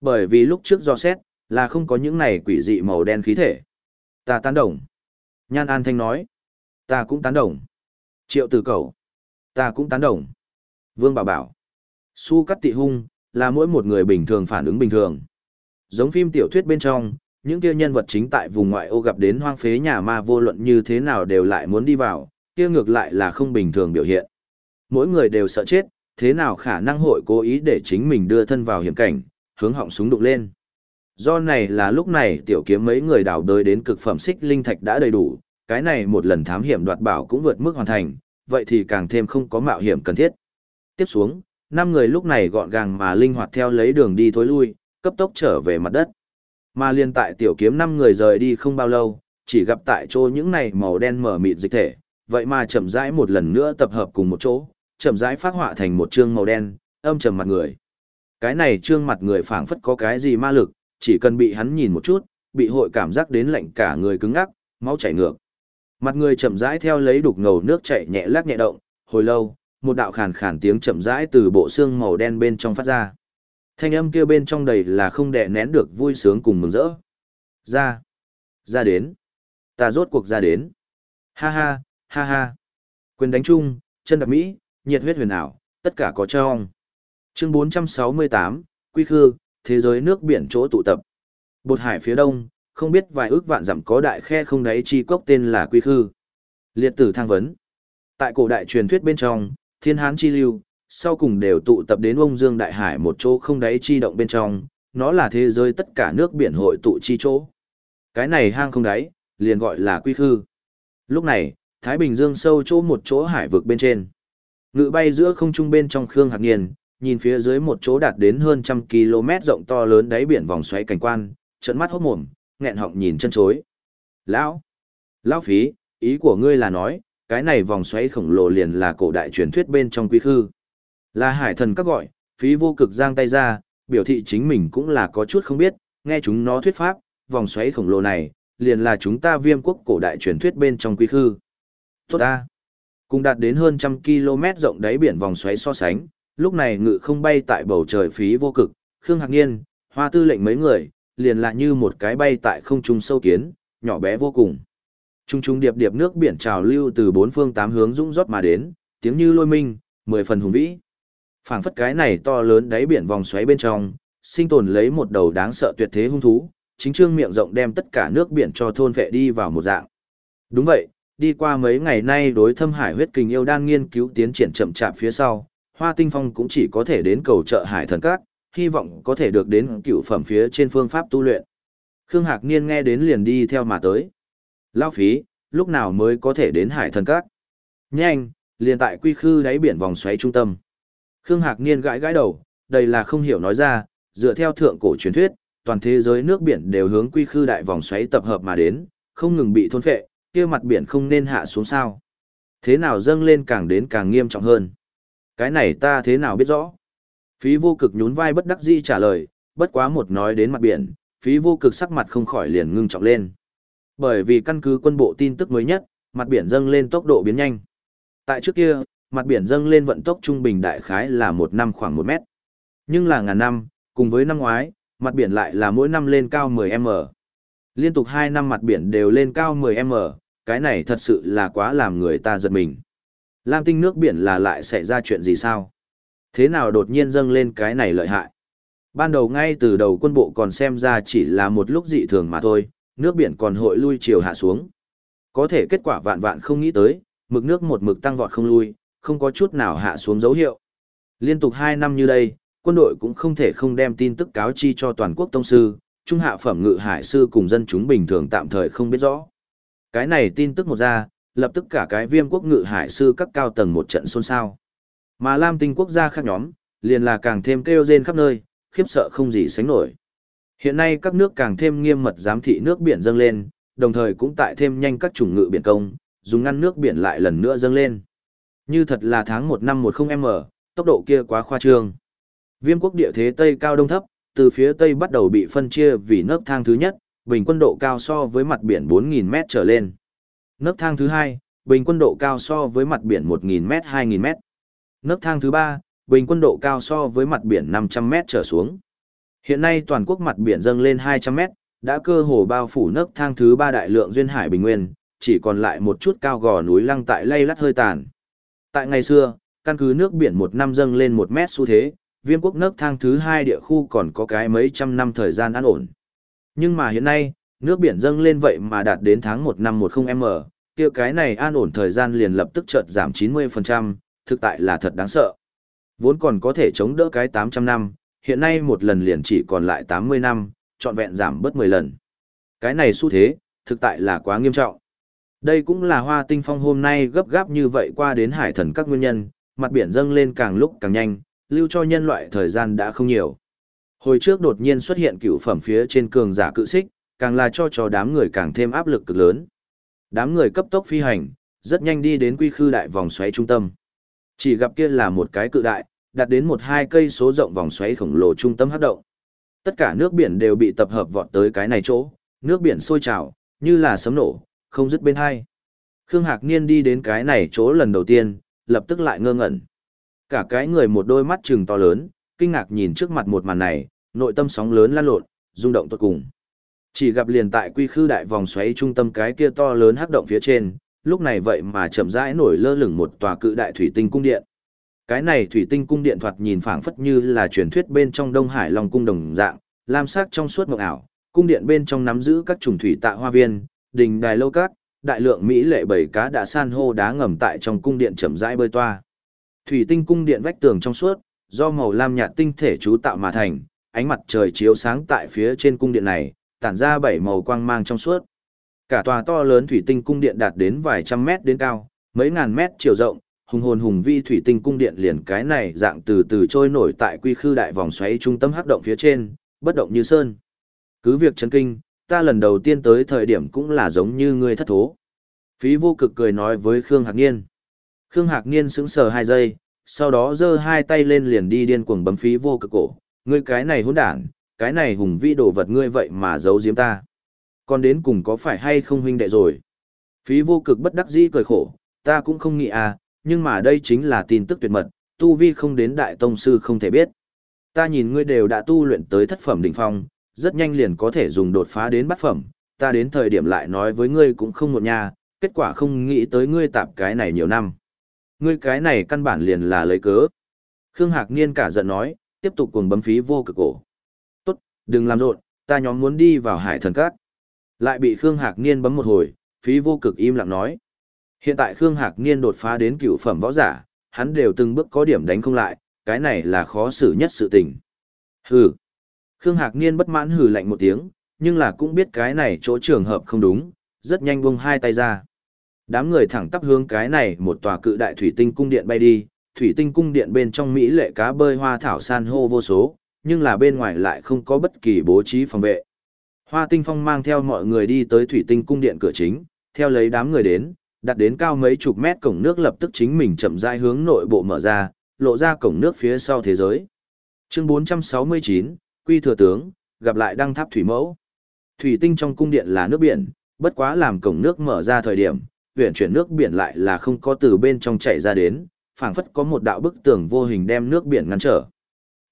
Bởi vì lúc trước dò xét, là không có những này quỷ dị màu đen khí thể. Ta tán đồng. Nhan An Thanh nói. Ta cũng tán đồng. Triệu Tử Cầu. Ta cũng tán đồng. Vương Bảo Bảo. Su cắt tị hung, là mỗi một người bình thường phản ứng bình thường. Giống phim tiểu thuyết bên trong, những kia nhân vật chính tại vùng ngoại ô gặp đến hoang phế nhà ma vô luận như thế nào đều lại muốn đi vào, kia ngược lại là không bình thường biểu hiện. Mỗi người đều sợ chết, thế nào khả năng hội cố ý để chính mình đưa thân vào hiểm cảnh, hướng họng súng đụng lên. Do này là lúc này tiểu kiếm mấy người đào đới đến cực phẩm xích linh thạch đã đầy đủ, cái này một lần thám hiểm đoạt bảo cũng vượt mức hoàn thành, vậy thì càng thêm không có mạo hiểm cần thiết. Tiếp xuống, năm người lúc này gọn gàng mà linh hoạt theo lấy đường đi thối lui, cấp tốc trở về mặt đất. Mà liên tại tiểu kiếm năm người rời đi không bao lâu, chỉ gặp tại chỗ những này màu đen mở mịt dịch thể, vậy mà chậm rãi một lần nữa tập hợp cùng một chỗ, chậm rãi phát họa thành một trương màu đen, âm trầm mặt người. Cái này trương mặt người phảng phất có cái gì ma lực, chỉ cần bị hắn nhìn một chút, bị hội cảm giác đến lạnh cả người cứng ngắc, máu chảy ngược. Mặt người chậm rãi theo lấy đục ngầu nước chảy nhẹ lắc nhẹ động, hồi lâu, một đạo khàn khàn tiếng chậm rãi từ bộ xương màu đen bên trong phát ra. Thanh âm kia bên trong đầy là không đè nén được vui sướng cùng mừng rỡ. Ra, ra đến. Ta rốt cuộc ra đến. Ha ha, ha ha. Quyền đánh chung, chân đạp mỹ, nhiệt huyết huyền ảo, tất cả có trong. Chương 468, Quy Khư, thế giới nước biển chỗ tụ tập. Bột hải phía đông, không biết vài ước vạn dặm có đại khe không đáy chi cốc tên là Quy Khư. Liệt tử thang vấn. Tại cổ đại truyền thuyết bên trong, thiên hán chi lưu, sau cùng đều tụ tập đến ông Dương Đại Hải một chỗ không đáy chi động bên trong, nó là thế giới tất cả nước biển hội tụ chi chỗ. Cái này hang không đáy, liền gọi là Quy Khư. Lúc này, Thái Bình Dương sâu chỗ một chỗ hải vực bên trên. Ngự bay giữa không trung bên trong Khương Hạc Niên, nhìn phía dưới một chỗ đạt đến hơn trăm km rộng to lớn đáy biển vòng xoáy cảnh quan, trận mắt hốt mồm, nghẹn họng nhìn chân chối. Lão! Lão phí, ý của ngươi là nói, cái này vòng xoáy khổng lồ liền là cổ đại truyền thuyết bên trong quy khư. Là hải thần các gọi, phí vô cực giang tay ra, biểu thị chính mình cũng là có chút không biết, nghe chúng nó thuyết pháp, vòng xoáy khổng lồ này, liền là chúng ta viêm quốc cổ đại truyền thuyết bên trong quy khư. Tốt ta! Cùng đạt đến hơn trăm km rộng đáy biển vòng xoáy so sánh, lúc này ngự không bay tại bầu trời phí vô cực, Khương Hạc Niên, hoa tư lệnh mấy người, liền là như một cái bay tại không trung sâu kiến, nhỏ bé vô cùng. Trung trung điệp điệp nước biển trào lưu từ bốn phương tám hướng dũng rót mà đến, tiếng như lôi minh, mười phần hùng vĩ. Phảng phất cái này to lớn đáy biển vòng xoáy bên trong, sinh tồn lấy một đầu đáng sợ tuyệt thế hung thú, chính trương miệng rộng đem tất cả nước biển cho thôn vệ đi vào một dạng. Đúng vậy, đi qua mấy ngày nay đối thâm hải huyết kình yêu đan nghiên cứu tiến triển chậm chạp phía sau, Hoa Tinh Phong cũng chỉ có thể đến cầu trợ hải thần các, hy vọng có thể được đến cựu phẩm phía trên phương pháp tu luyện. Khương Hạc Niên nghe đến liền đi theo mà tới. Lao phí, lúc nào mới có thể đến hải thần các? Nhanh, liền tại quy khư đáy biển vòng xoáy trung tâm. Khương Hạc Niên gãi gãi đầu, đây là không hiểu nói ra, dựa theo thượng cổ truyền thuyết, toàn thế giới nước biển đều hướng quy khư đại vòng xoáy tập hợp mà đến, không ngừng bị thôn phệ, kia mặt biển không nên hạ xuống sao. Thế nào dâng lên càng đến càng nghiêm trọng hơn. Cái này ta thế nào biết rõ? Phí vô cực nhún vai bất đắc dĩ trả lời, bất quá một nói đến mặt biển, phí vô cực sắc mặt không khỏi liền ngưng trọng lên. Bởi vì căn cứ quân bộ tin tức mới nhất, mặt biển dâng lên tốc độ biến nhanh. Tại trước kia, mặt biển dâng lên vận tốc trung bình đại khái là một năm khoảng một mét. Nhưng là ngàn năm, cùng với năm ngoái, mặt biển lại là mỗi năm lên cao 10m. Liên tục 2 năm mặt biển đều lên cao 10m, cái này thật sự là quá làm người ta giật mình. Lam tinh nước biển là lại xảy ra chuyện gì sao? Thế nào đột nhiên dâng lên cái này lợi hại? Ban đầu ngay từ đầu quân bộ còn xem ra chỉ là một lúc dị thường mà thôi, nước biển còn hội lui chiều hạ xuống. Có thể kết quả vạn vạn không nghĩ tới, mực nước một mực tăng vọt không lui, không có chút nào hạ xuống dấu hiệu. Liên tục 2 năm như đây, quân đội cũng không thể không đem tin tức cáo chi cho toàn quốc tông sư, trung hạ phẩm ngự hải sư cùng dân chúng bình thường tạm thời không biết rõ. Cái này tin tức một ra, lập tức cả cái viêm quốc ngự hải sư các cao tầng một trận xôn xao. Mà Lam tinh quốc gia khác nhóm, liền là càng thêm kêu rên khắp nơi, khiếp sợ không gì sánh nổi. Hiện nay các nước càng thêm nghiêm mật giám thị nước biển dâng lên, đồng thời cũng tại thêm nhanh các chủng ngự biển công, dùng ngăn nước biển lại lần nữa dâng lên. Như thật là tháng 1 năm 10M, tốc độ kia quá khoa trương. Viêm quốc địa thế Tây cao đông thấp, từ phía Tây bắt đầu bị phân chia vì nấc thang thứ nhất, bình quân độ cao so với mặt biển 4.000 mét trở lên. Nấc thang thứ hai, bình quân độ cao so với mặt biển 1.000 m, 2.000 m. Nấc thang thứ ba, bình quân độ cao so với mặt biển 500 m trở xuống. Hiện nay toàn quốc mặt biển dâng lên 200 m, đã cơ hồ bao phủ nấc thang thứ ba đại lượng duyên hải bình nguyên, chỉ còn lại một chút cao gò núi lăng tại lay lắt hơi tàn. Tại ngày xưa, căn cứ nước biển một năm dâng lên một mét xu thế, viêm quốc nấc thang thứ hai địa khu còn có cái mấy trăm năm thời gian an ổn. Nhưng mà hiện nay, nước biển dâng lên vậy mà đạt đến tháng 1 năm 10M, kia cái này an ổn thời gian liền lập tức chợt giảm 90%, thực tại là thật đáng sợ. Vốn còn có thể chống đỡ cái 800 năm, hiện nay một lần liền chỉ còn lại 80 năm, trọn vẹn giảm bớt 10 lần. Cái này xu thế, thực tại là quá nghiêm trọng. Đây cũng là hoa tinh phong hôm nay gấp gáp như vậy qua đến hải thần các nguyên nhân, mặt biển dâng lên càng lúc càng nhanh, lưu cho nhân loại thời gian đã không nhiều. Hồi trước đột nhiên xuất hiện cựu phẩm phía trên cường giả cự xích, càng là cho cho đám người càng thêm áp lực cực lớn. Đám người cấp tốc phi hành, rất nhanh đi đến quy khư đại vòng xoáy trung tâm. Chỉ gặp kia là một cái cự đại, đạt đến một hai cây số rộng vòng xoáy khổng lồ trung tâm hấp động. Tất cả nước biển đều bị tập hợp vọt tới cái này chỗ, nước biển sôi trào, như là sấm nổ, không dứt bên hai. Khương Hạc Niên đi đến cái này chỗ lần đầu tiên, lập tức lại ngơ ngẩn. Cả cái người một đôi mắt trừng to lớn, kinh ngạc nhìn trước mặt một màn này, nội tâm sóng lớn lan lộn, rung động tốt cùng. Chỉ gặp liền tại quy khư đại vòng xoáy trung tâm cái kia to lớn hắc động phía trên, lúc này vậy mà chậm rãi nổi lơ lửng một tòa cự đại thủy tinh cung điện. Cái này thủy tinh cung điện thoạt nhìn phảng phất như là truyền thuyết bên trong Đông Hải Long cung đồng dạng, lam sắc trong suốt mộng ảo, cung điện bên trong nắm giữ các trùng thủy tạ hoa viên, đình đài lâu cát, đại lượng mỹ lệ bảy cá đã san hô đá ngầm tại trong cung điện chậm rãi bơi toa. Thủy tinh cung điện vách tường trong suốt, do màu lam nhạt tinh thể chú tạo mà thành, ánh mặt trời chiếu sáng tại phía trên cung điện này, tản ra bảy màu quang mang trong suốt. Cả tòa to lớn thủy tinh cung điện đạt đến vài trăm mét đến cao, mấy ngàn mét chiều rộng, hùng hồn hùng vi thủy tinh cung điện liền cái này dạng từ từ trôi nổi tại quy khư đại vòng xoáy trung tâm hắc động phía trên, bất động như sơn. Cứ việc chấn kinh, ta lần đầu tiên tới thời điểm cũng là giống như ngươi thất thố. Phí vô cực cười nói với Khương Hạc Niên. Khương Hạc Niên sững sờ hai giây, sau đó giơ hai tay lên liền đi điên cuồng bấm phí vô cực cổ. Ngươi cái này hỗn đản, cái này hùng vi đồ vật ngươi vậy mà giấu giếm ta. Còn đến cùng có phải hay không huynh đệ rồi? Phí vô cực bất đắc dĩ cười khổ, ta cũng không nghĩ à, nhưng mà đây chính là tin tức tuyệt mật, tu vi không đến đại tông sư không thể biết. Ta nhìn ngươi đều đã tu luyện tới thất phẩm đỉnh phong, rất nhanh liền có thể dùng đột phá đến bát phẩm, ta đến thời điểm lại nói với ngươi cũng không một nhà, kết quả không nghĩ tới ngươi tạp cái này nhiều năm. Ngươi cái này căn bản liền là lấy cớ. Khương Hạc Niên cả giận nói, tiếp tục cuồng bấm phí vô cực cổ. Đừng làm rộn, ta nhóm muốn đi vào hải thần cát. Lại bị Khương Hạc Niên bấm một hồi, phí vô cực im lặng nói. Hiện tại Khương Hạc Niên đột phá đến cựu phẩm võ giả, hắn đều từng bước có điểm đánh không lại, cái này là khó xử nhất sự tình. Hừ. Khương Hạc Niên bất mãn hừ lạnh một tiếng, nhưng là cũng biết cái này chỗ trường hợp không đúng, rất nhanh buông hai tay ra. Đám người thẳng tắp hướng cái này một tòa cự đại thủy tinh cung điện bay đi, thủy tinh cung điện bên trong Mỹ lệ cá bơi hoa thảo san hô vô số, nhưng là bên ngoài lại không có bất kỳ bố trí phòng vệ. Hoa tinh phong mang theo mọi người đi tới thủy tinh cung điện cửa chính, theo lấy đám người đến, đặt đến cao mấy chục mét cổng nước lập tức chính mình chậm rãi hướng nội bộ mở ra, lộ ra cổng nước phía sau thế giới. Chương 469, Quy Thừa Tướng, gặp lại đăng tháp thủy mẫu. Thủy tinh trong cung điện là nước biển, bất quá làm cổng nước mở ra thời điểm, huyện chuyển nước biển lại là không có từ bên trong chảy ra đến, phảng phất có một đạo bức tường vô hình đem nước biển ngăn trở.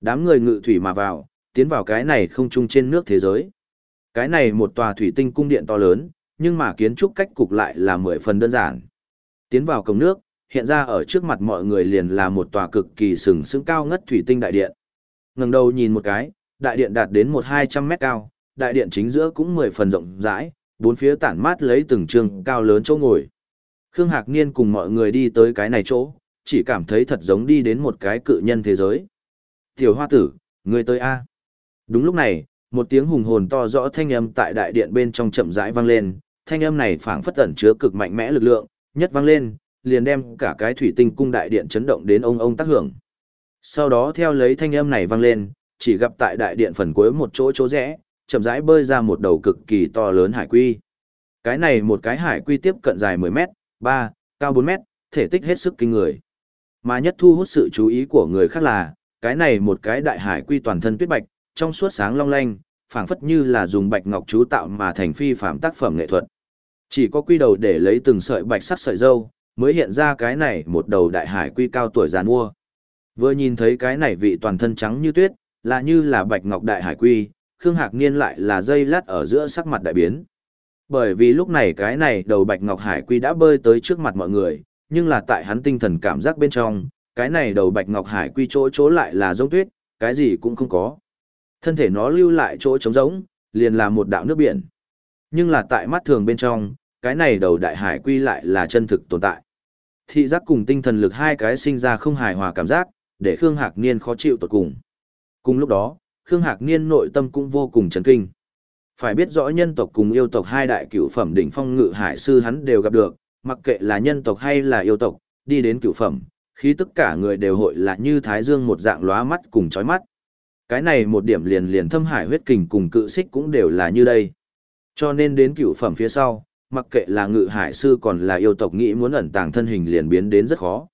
Đám người ngự thủy mà vào, tiến vào cái này không chung trên nước thế giới. Cái này một tòa thủy tinh cung điện to lớn, nhưng mà kiến trúc cách cục lại là mười phần đơn giản. Tiến vào cổng nước, hiện ra ở trước mặt mọi người liền là một tòa cực kỳ sừng sững cao ngất thủy tinh đại điện. Ngẩng đầu nhìn một cái, đại điện đạt đến một hai trăm mét cao, đại điện chính giữa cũng mười phần rộng rãi, bốn phía tản mát lấy từng trường cao lớn chỗ ngồi. Khương Hạc Niên cùng mọi người đi tới cái này chỗ, chỉ cảm thấy thật giống đi đến một cái cự nhân thế giới. Tiểu hoa tử, người tới A. Đúng lúc này, một tiếng hùng hồn to rõ thanh âm tại đại điện bên trong chậm rãi vang lên, thanh âm này phảng phất ẩn chứa cực mạnh mẽ lực lượng, nhất vang lên, liền đem cả cái thủy tinh cung đại điện chấn động đến ông ông tác hưởng. Sau đó theo lấy thanh âm này vang lên, chỉ gặp tại đại điện phần cuối một chỗ chỗ rẽ, chậm rãi bơi ra một đầu cực kỳ to lớn hải quy. Cái này một cái hải quy tiếp cận dài 10 mét, 3, cao 4 mét, thể tích hết sức kinh người. Mà nhất thu hút sự chú ý của người khác là, cái này một cái đại hải quy toàn thân tuyết bạch, trong suốt sáng long lanh, phảng phất như là dùng bạch ngọc chú tạo mà thành phi phạm tác phẩm nghệ thuật. Chỉ có quy đầu để lấy từng sợi bạch sắc sợi dâu, mới hiện ra cái này một đầu đại hải quy cao tuổi giàn mua. Vừa nhìn thấy cái này vị toàn thân trắng như tuyết, là như là bạch ngọc đại hải quy, Khương Hạc Niên lại là dây lát ở giữa sắc mặt đại biến. Bởi vì lúc này cái này đầu bạch ngọc hải quy đã bơi tới trước mặt mọi người, nhưng là tại hắn tinh thần cảm giác bên trong, cái này đầu bạch ngọc hải quy chỗ chỗ lại là giống tuyết, cái gì cũng không có. Thân thể nó lưu lại chỗ trống rỗng, liền là một đạo nước biển. Nhưng là tại mắt thường bên trong, cái này đầu đại hải quy lại là chân thực tồn tại. Thị giác cùng tinh thần lực hai cái sinh ra không hài hòa cảm giác, để Khương Hạc Niên khó chịu tột cùng. Cùng lúc đó, Khương Hạc Niên nội tâm cũng vô cùng chấn kinh. Phải biết rõ nhân tộc cùng yêu tộc hai đại cửu phẩm đỉnh phong ngự hải sư hắn đều gặp được, mặc kệ là nhân tộc hay là yêu tộc, đi đến cửu phẩm, khi tất cả người đều hội là như thái dương một dạng lóa mắt cùng chói mắt. Cái này một điểm liền liền thâm hải huyết kình cùng cự xích cũng đều là như đây. Cho nên đến cửu phẩm phía sau, mặc kệ là ngự hải sư còn là yêu tộc nghĩ muốn ẩn tàng thân hình liền biến đến rất khó.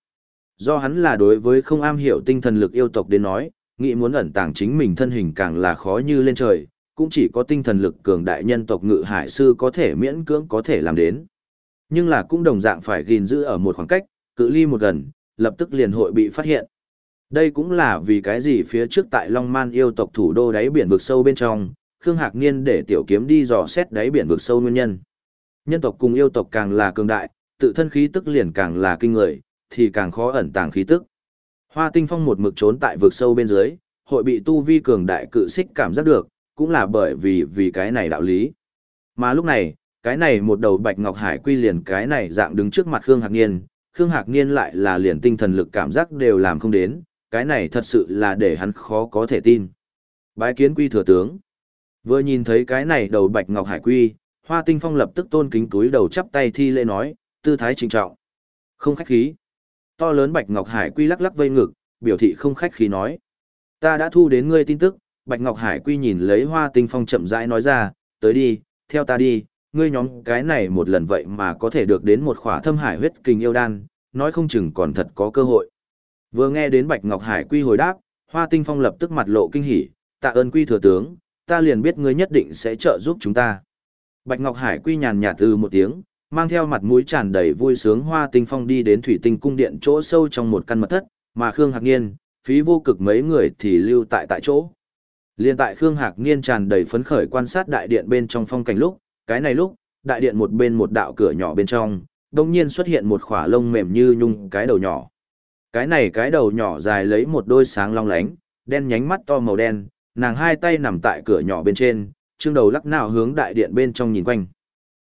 Do hắn là đối với không am hiểu tinh thần lực yêu tộc đến nói, nghĩ muốn ẩn tàng chính mình thân hình càng là khó như lên trời, cũng chỉ có tinh thần lực cường đại nhân tộc ngự hải sư có thể miễn cưỡng có thể làm đến. Nhưng là cũng đồng dạng phải gìn giữ ở một khoảng cách, cự ly một gần, lập tức liền hội bị phát hiện. Đây cũng là vì cái gì phía trước tại Long Man yêu tộc thủ đô đáy biển vực sâu bên trong, Khương Hạc Niên để tiểu kiếm đi dò xét đáy biển vực sâu nguyên nhân. Nhân tộc cùng yêu tộc càng là cường đại, tự thân khí tức liền càng là kinh người, thì càng khó ẩn tàng khí tức. Hoa Tinh Phong một mực trốn tại vực sâu bên dưới, hội bị tu vi cường đại cự xích cảm giác được, cũng là bởi vì vì cái này đạo lý. Mà lúc này, cái này một đầu bạch ngọc hải quy liền cái này dạng đứng trước mặt Khương Hạc Niên, Khương Hạc Niên lại là liền tinh thần lực cảm giác đều làm không đến, cái này thật sự là để hắn khó có thể tin. Bái kiến quy thừa tướng. Vừa nhìn thấy cái này đầu bạch ngọc hải quy, Hoa Tinh Phong lập tức tôn kính túi đầu chắp tay thi lễ nói, tư thái trịnh trọng. Không khách khí. To lớn bạch ngọc hải quy lắc lắc vây ngực, biểu thị không khách khí nói. Ta đã thu đến ngươi tin tức, bạch ngọc hải quy nhìn lấy Hoa Tinh Phong chậm rãi nói ra, tới đi, theo ta đi, ngươi nhóm cái này một lần vậy mà có thể được đến một khỏa thâm hải huyết kình yêu đan, nói không chừng còn thật có cơ hội. Vừa nghe đến Bạch Ngọc Hải quy hồi đáp, Hoa Tinh Phong lập tức mặt lộ kinh hỉ, tạ ơn quy thừa tướng, ta liền biết ngươi nhất định sẽ trợ giúp chúng ta. Bạch Ngọc Hải quy nhàn nhạt từ một tiếng, mang theo mặt mũi tràn đầy vui sướng Hoa Tinh Phong đi đến Thủy Tinh cung điện chỗ sâu trong một căn mật thất, mà Khương Hạc Niên, phí vô cực mấy người thì lưu tại tại chỗ. Liên tại Khương Hạc Niên tràn đầy phấn khởi quan sát đại điện bên trong phong cảnh lúc, cái này lúc, đại điện một bên một đạo cửa nhỏ bên trong, đồng nhiên xuất hiện một khỏa lông mềm như nhung cái đầu nhỏ. Cái này cái đầu nhỏ dài lấy một đôi sáng long lánh, đen nhánh mắt to màu đen, nàng hai tay nằm tại cửa nhỏ bên trên, trương đầu lắc nào hướng đại điện bên trong nhìn quanh.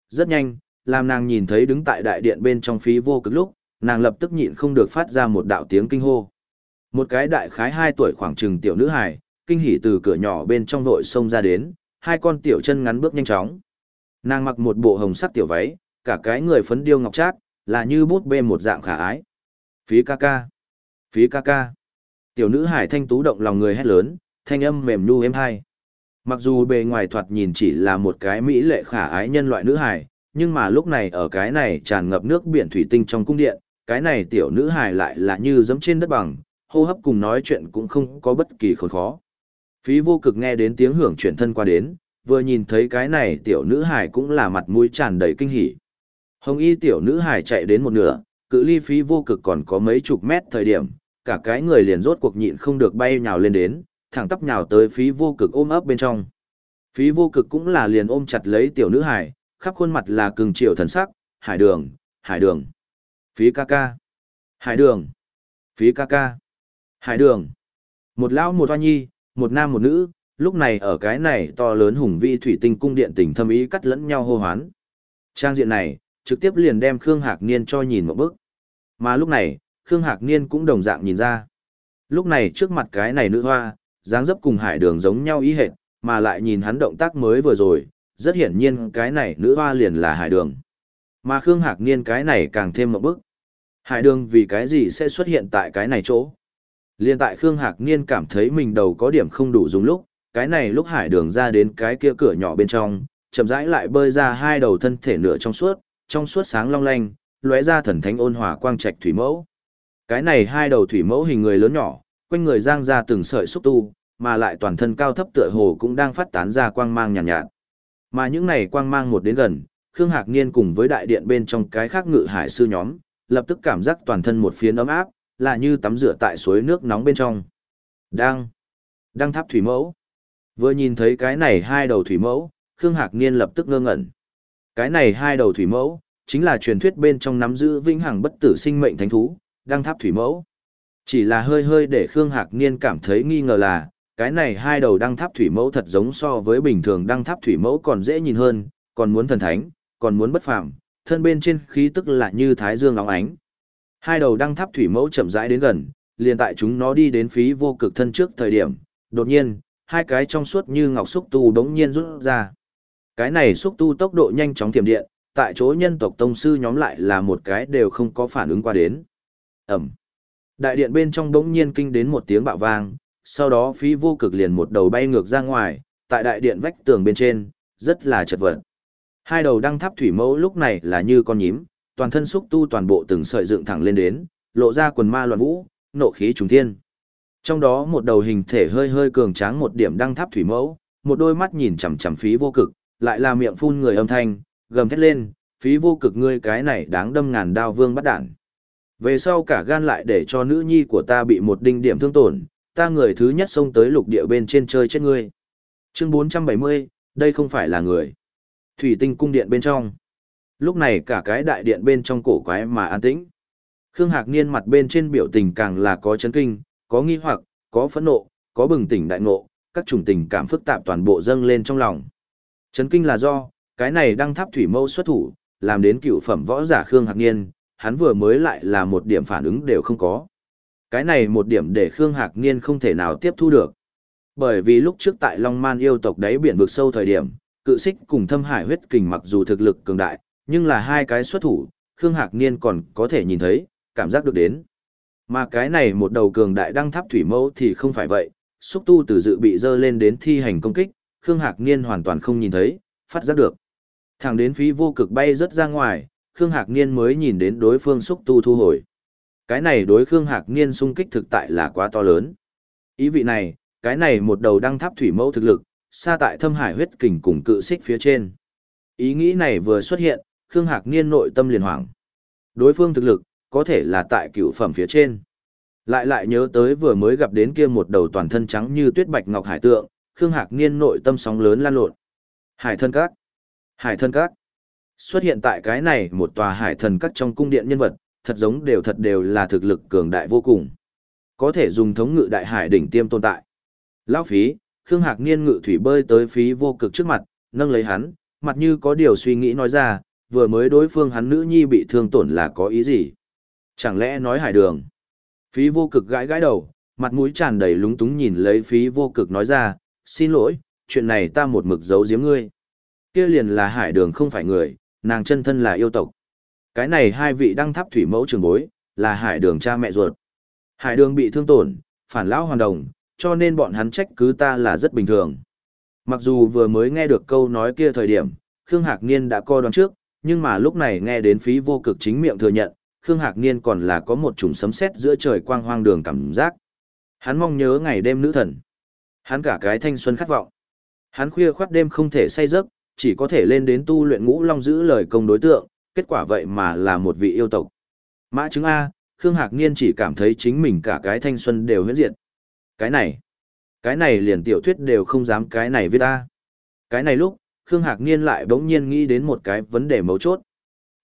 Rất nhanh, làm nàng nhìn thấy đứng tại đại điện bên trong phí vô cực lúc, nàng lập tức nhịn không được phát ra một đạo tiếng kinh hô. Một cái đại khái hai tuổi khoảng chừng tiểu nữ hài, kinh hỉ từ cửa nhỏ bên trong vội xông ra đến, hai con tiểu chân ngắn bước nhanh chóng. Nàng mặc một bộ hồng sắc tiểu váy, cả cái người phấn điêu ngọc trác, là như bút bê một dạng khả ái. Phí ca ca. Phí ca ca. Tiểu nữ hải thanh tú động lòng người hét lớn, thanh âm mềm nu êm hai. Mặc dù bề ngoài thoạt nhìn chỉ là một cái mỹ lệ khả ái nhân loại nữ hải, nhưng mà lúc này ở cái này tràn ngập nước biển thủy tinh trong cung điện, cái này tiểu nữ hải lại là như giẫm trên đất bằng, hô hấp cùng nói chuyện cũng không có bất kỳ khốn khó. Phí vô cực nghe đến tiếng hưởng chuyển thân qua đến, vừa nhìn thấy cái này tiểu nữ hải cũng là mặt mũi tràn đầy kinh hỉ. Hồng y tiểu nữ hải chạy đến một nửa, cự ly phí vô cực còn có mấy chục mét thời điểm, cả cái người liền rốt cuộc nhịn không được bay nhào lên đến, thẳng tắp nhào tới phí vô cực ôm ấp bên trong. Phí vô cực cũng là liền ôm chặt lấy tiểu nữ hải, khắp khuôn mặt là cường triệu thần sắc, hải đường, hải đường, phí ca ca, hải đường, phí ca ca, hải đường. Một lão một hoa nhi, một nam một nữ, lúc này ở cái này to lớn hùng vĩ thủy tinh cung điện tình thâm ý cắt lẫn nhau hô hoán. Trang diện này, trực tiếp liền đem Khương Hạc Niên cho nhìn một bức. Mà lúc này, Khương Hạc Niên cũng đồng dạng nhìn ra. Lúc này trước mặt cái này nữ hoa, dáng dấp cùng hải đường giống nhau ý hệt, mà lại nhìn hắn động tác mới vừa rồi, rất hiển nhiên cái này nữ hoa liền là hải đường. Mà Khương Hạc Niên cái này càng thêm một bức. Hải đường vì cái gì sẽ xuất hiện tại cái này chỗ? Liên tại Khương Hạc Niên cảm thấy mình đầu có điểm không đủ dùng lúc, cái này lúc hải đường ra đến cái kia cửa nhỏ bên trong, chậm rãi lại bơi ra hai đầu thân thể nửa trong suốt, trong suốt sáng long lanh, lóe ra thần thánh ôn hòa quang trạch thủy mẫu. Cái này hai đầu thủy mẫu hình người lớn nhỏ, quanh người giang ra từng sợi xúc tu, mà lại toàn thân cao thấp tựa hồ cũng đang phát tán ra quang mang nhàn nhạt, nhạt. Mà những này quang mang một đến gần, Khương Hạc Niên cùng với đại điện bên trong cái khác ngự hải sư nhóm, lập tức cảm giác toàn thân một phiến ấm áp, là như tắm rửa tại suối nước nóng bên trong. Đang, đang tháp thủy mẫu. Vừa nhìn thấy cái này hai đầu thủy mẫu, Khương Hạc Niên lập tức ngơ ngẩn. Cái này hai đầu thủy mẫu, chính là truyền thuyết bên trong nắm giữ vĩnh hằng bất tử sinh mệnh thánh thú, đang tháp thủy mẫu. Chỉ là hơi hơi để Khương Hạc Niên cảm thấy nghi ngờ là, cái này hai đầu đăng tháp thủy mẫu thật giống so với bình thường đăng tháp thủy mẫu còn dễ nhìn hơn, còn muốn thần thánh, còn muốn bất phàm, thân bên trên khí tức là như thái dương óng ánh. Hai đầu đăng tháp thủy mẫu chậm rãi đến gần, liền tại chúng nó đi đến phí vô cực thân trước thời điểm, đột nhiên, hai cái trong suốt như ngọc xúc tu đống nhiên rút ra. Cái này xúc tu tốc độ nhanh chóng thiểm điện, tại chỗ nhân tộc tông sư nhóm lại là một cái đều không có phản ứng qua đến. Ẩm. Đại điện bên trong đống nhiên kinh đến một tiếng bạo vang, sau đó phí vô cực liền một đầu bay ngược ra ngoài, tại đại điện vách tường bên trên, rất là chật vật. Hai đầu đăng tháp thủy mẫu lúc này là như con nhím, toàn thân xúc tu toàn bộ từng sợi dựng thẳng lên đến, lộ ra quần ma loạn vũ, nộ khí trùng thiên. Trong đó một đầu hình thể hơi hơi cường tráng một điểm đăng tháp thủy mẫu, một đôi mắt nhìn chằm chằm phí vô cực, lại là miệng phun người âm thanh, gầm thét lên, phí vô cực ngươi cái này đáng đâm ngàn đao vương bắt đản. Về sau cả gan lại để cho nữ nhi của ta bị một đinh điểm thương tổn, ta người thứ nhất xông tới lục địa bên trên chơi chết ngươi. Chương 470, đây không phải là người. Thủy tinh cung điện bên trong. Lúc này cả cái đại điện bên trong cổ quái mà an tĩnh. Khương Hạc Niên mặt bên trên biểu tình càng là có chấn kinh, có nghi hoặc, có phẫn nộ, có bừng tỉnh đại ngộ, các chủng tình cảm phức tạp toàn bộ dâng lên trong lòng. Chấn kinh là do, cái này đang tháp thủy mâu xuất thủ, làm đến cựu phẩm võ giả Khương Hạc Niên, hắn vừa mới lại là một điểm phản ứng đều không có. Cái này một điểm để Khương Hạc Niên không thể nào tiếp thu được. Bởi vì lúc trước tại Long Man yêu tộc đáy biển vực sâu thời điểm, cự xích cùng thâm hải huyết kình mặc dù thực lực cường đại, nhưng là hai cái xuất thủ, Khương Hạc Niên còn có thể nhìn thấy, cảm giác được đến. Mà cái này một đầu cường đại đăng tháp thủy mẫu thì không phải vậy, xúc tu từ dự bị dơ lên đến thi hành công kích, Khương Hạc Niên hoàn toàn không nhìn thấy, phát giác được. Thẳng đến phí vô cực bay rất ra ngoài, Khương Hạc Niên mới nhìn đến đối phương xúc tu thu hồi. Cái này đối Khương Hạc Niên xung kích thực tại là quá to lớn. Ý vị này, cái này một đầu đăng tháp thủy mẫu thực lực, xa tại thâm hải huyết kình cùng cự xích phía trên. Ý nghĩ này vừa xuất hiện, Khương Hạc Niên nội tâm liền hoảng. Đối phương thực lực, có thể là tại cựu phẩm phía trên. Lại lại nhớ tới vừa mới gặp đến kia một đầu toàn thân trắng như tuyết bạch ngọc hải tượng, Khương Hạc Niên nội tâm sóng lớn lan lộn. Hải thân các. Hải thân các. Xuất hiện tại cái này một tòa hải thần các trong cung điện nhân vật, thật giống đều thật đều là thực lực cường đại vô cùng. Có thể dùng thống ngự đại hải đỉnh tiêm tồn tại. Lão phí, Khương Hạc Niên ngự thủy bơi tới phí vô cực trước mặt, nâng lấy hắn, mặt như có điều suy nghĩ nói ra, vừa mới đối phương hắn nữ nhi bị thương tổn là có ý gì? Chẳng lẽ nói hải đường? Phí vô cực gãi gãi đầu, mặt mũi tràn đầy lúng túng nhìn lấy phí vô cực nói ra, xin lỗi, chuyện này ta một mực giấu giếm ngươi. Kia liền là hải đường không phải người, nàng chân thân là yêu tộc. Cái này hai vị đăng tháp thủy mẫu trường bối, là hải đường cha mẹ ruột. Hải đường bị thương tổn, phản lão hoàn đồng, cho nên bọn hắn trách cứ ta là rất bình thường. Mặc dù vừa mới nghe được câu nói kia thời điểm, Khương Hạc Niên đã coi đoán trước, nhưng mà lúc này nghe đến phí vô cực chính miệng thừa nhận, Khương Hạc Niên còn là có một chủng sấm sét giữa trời quang hoang đường cảm giác. Hắn mong nhớ ngày đêm nữ thần. Hắn cả cái thanh xuân khát vọng. Hắn khuya khoát đêm không thể say giấc, chỉ có thể lên đến tu luyện ngũ long giữ lời công đối tượng, kết quả vậy mà là một vị yêu tộc. Mã chứng A, Khương Hạc Niên chỉ cảm thấy chính mình cả cái thanh xuân đều huyết diệt. Cái này, cái này liền tiểu thuyết đều không dám cái này viết A. Cái này lúc, Khương Hạc Niên lại bỗng nhiên nghĩ đến một cái vấn đề mấu chốt.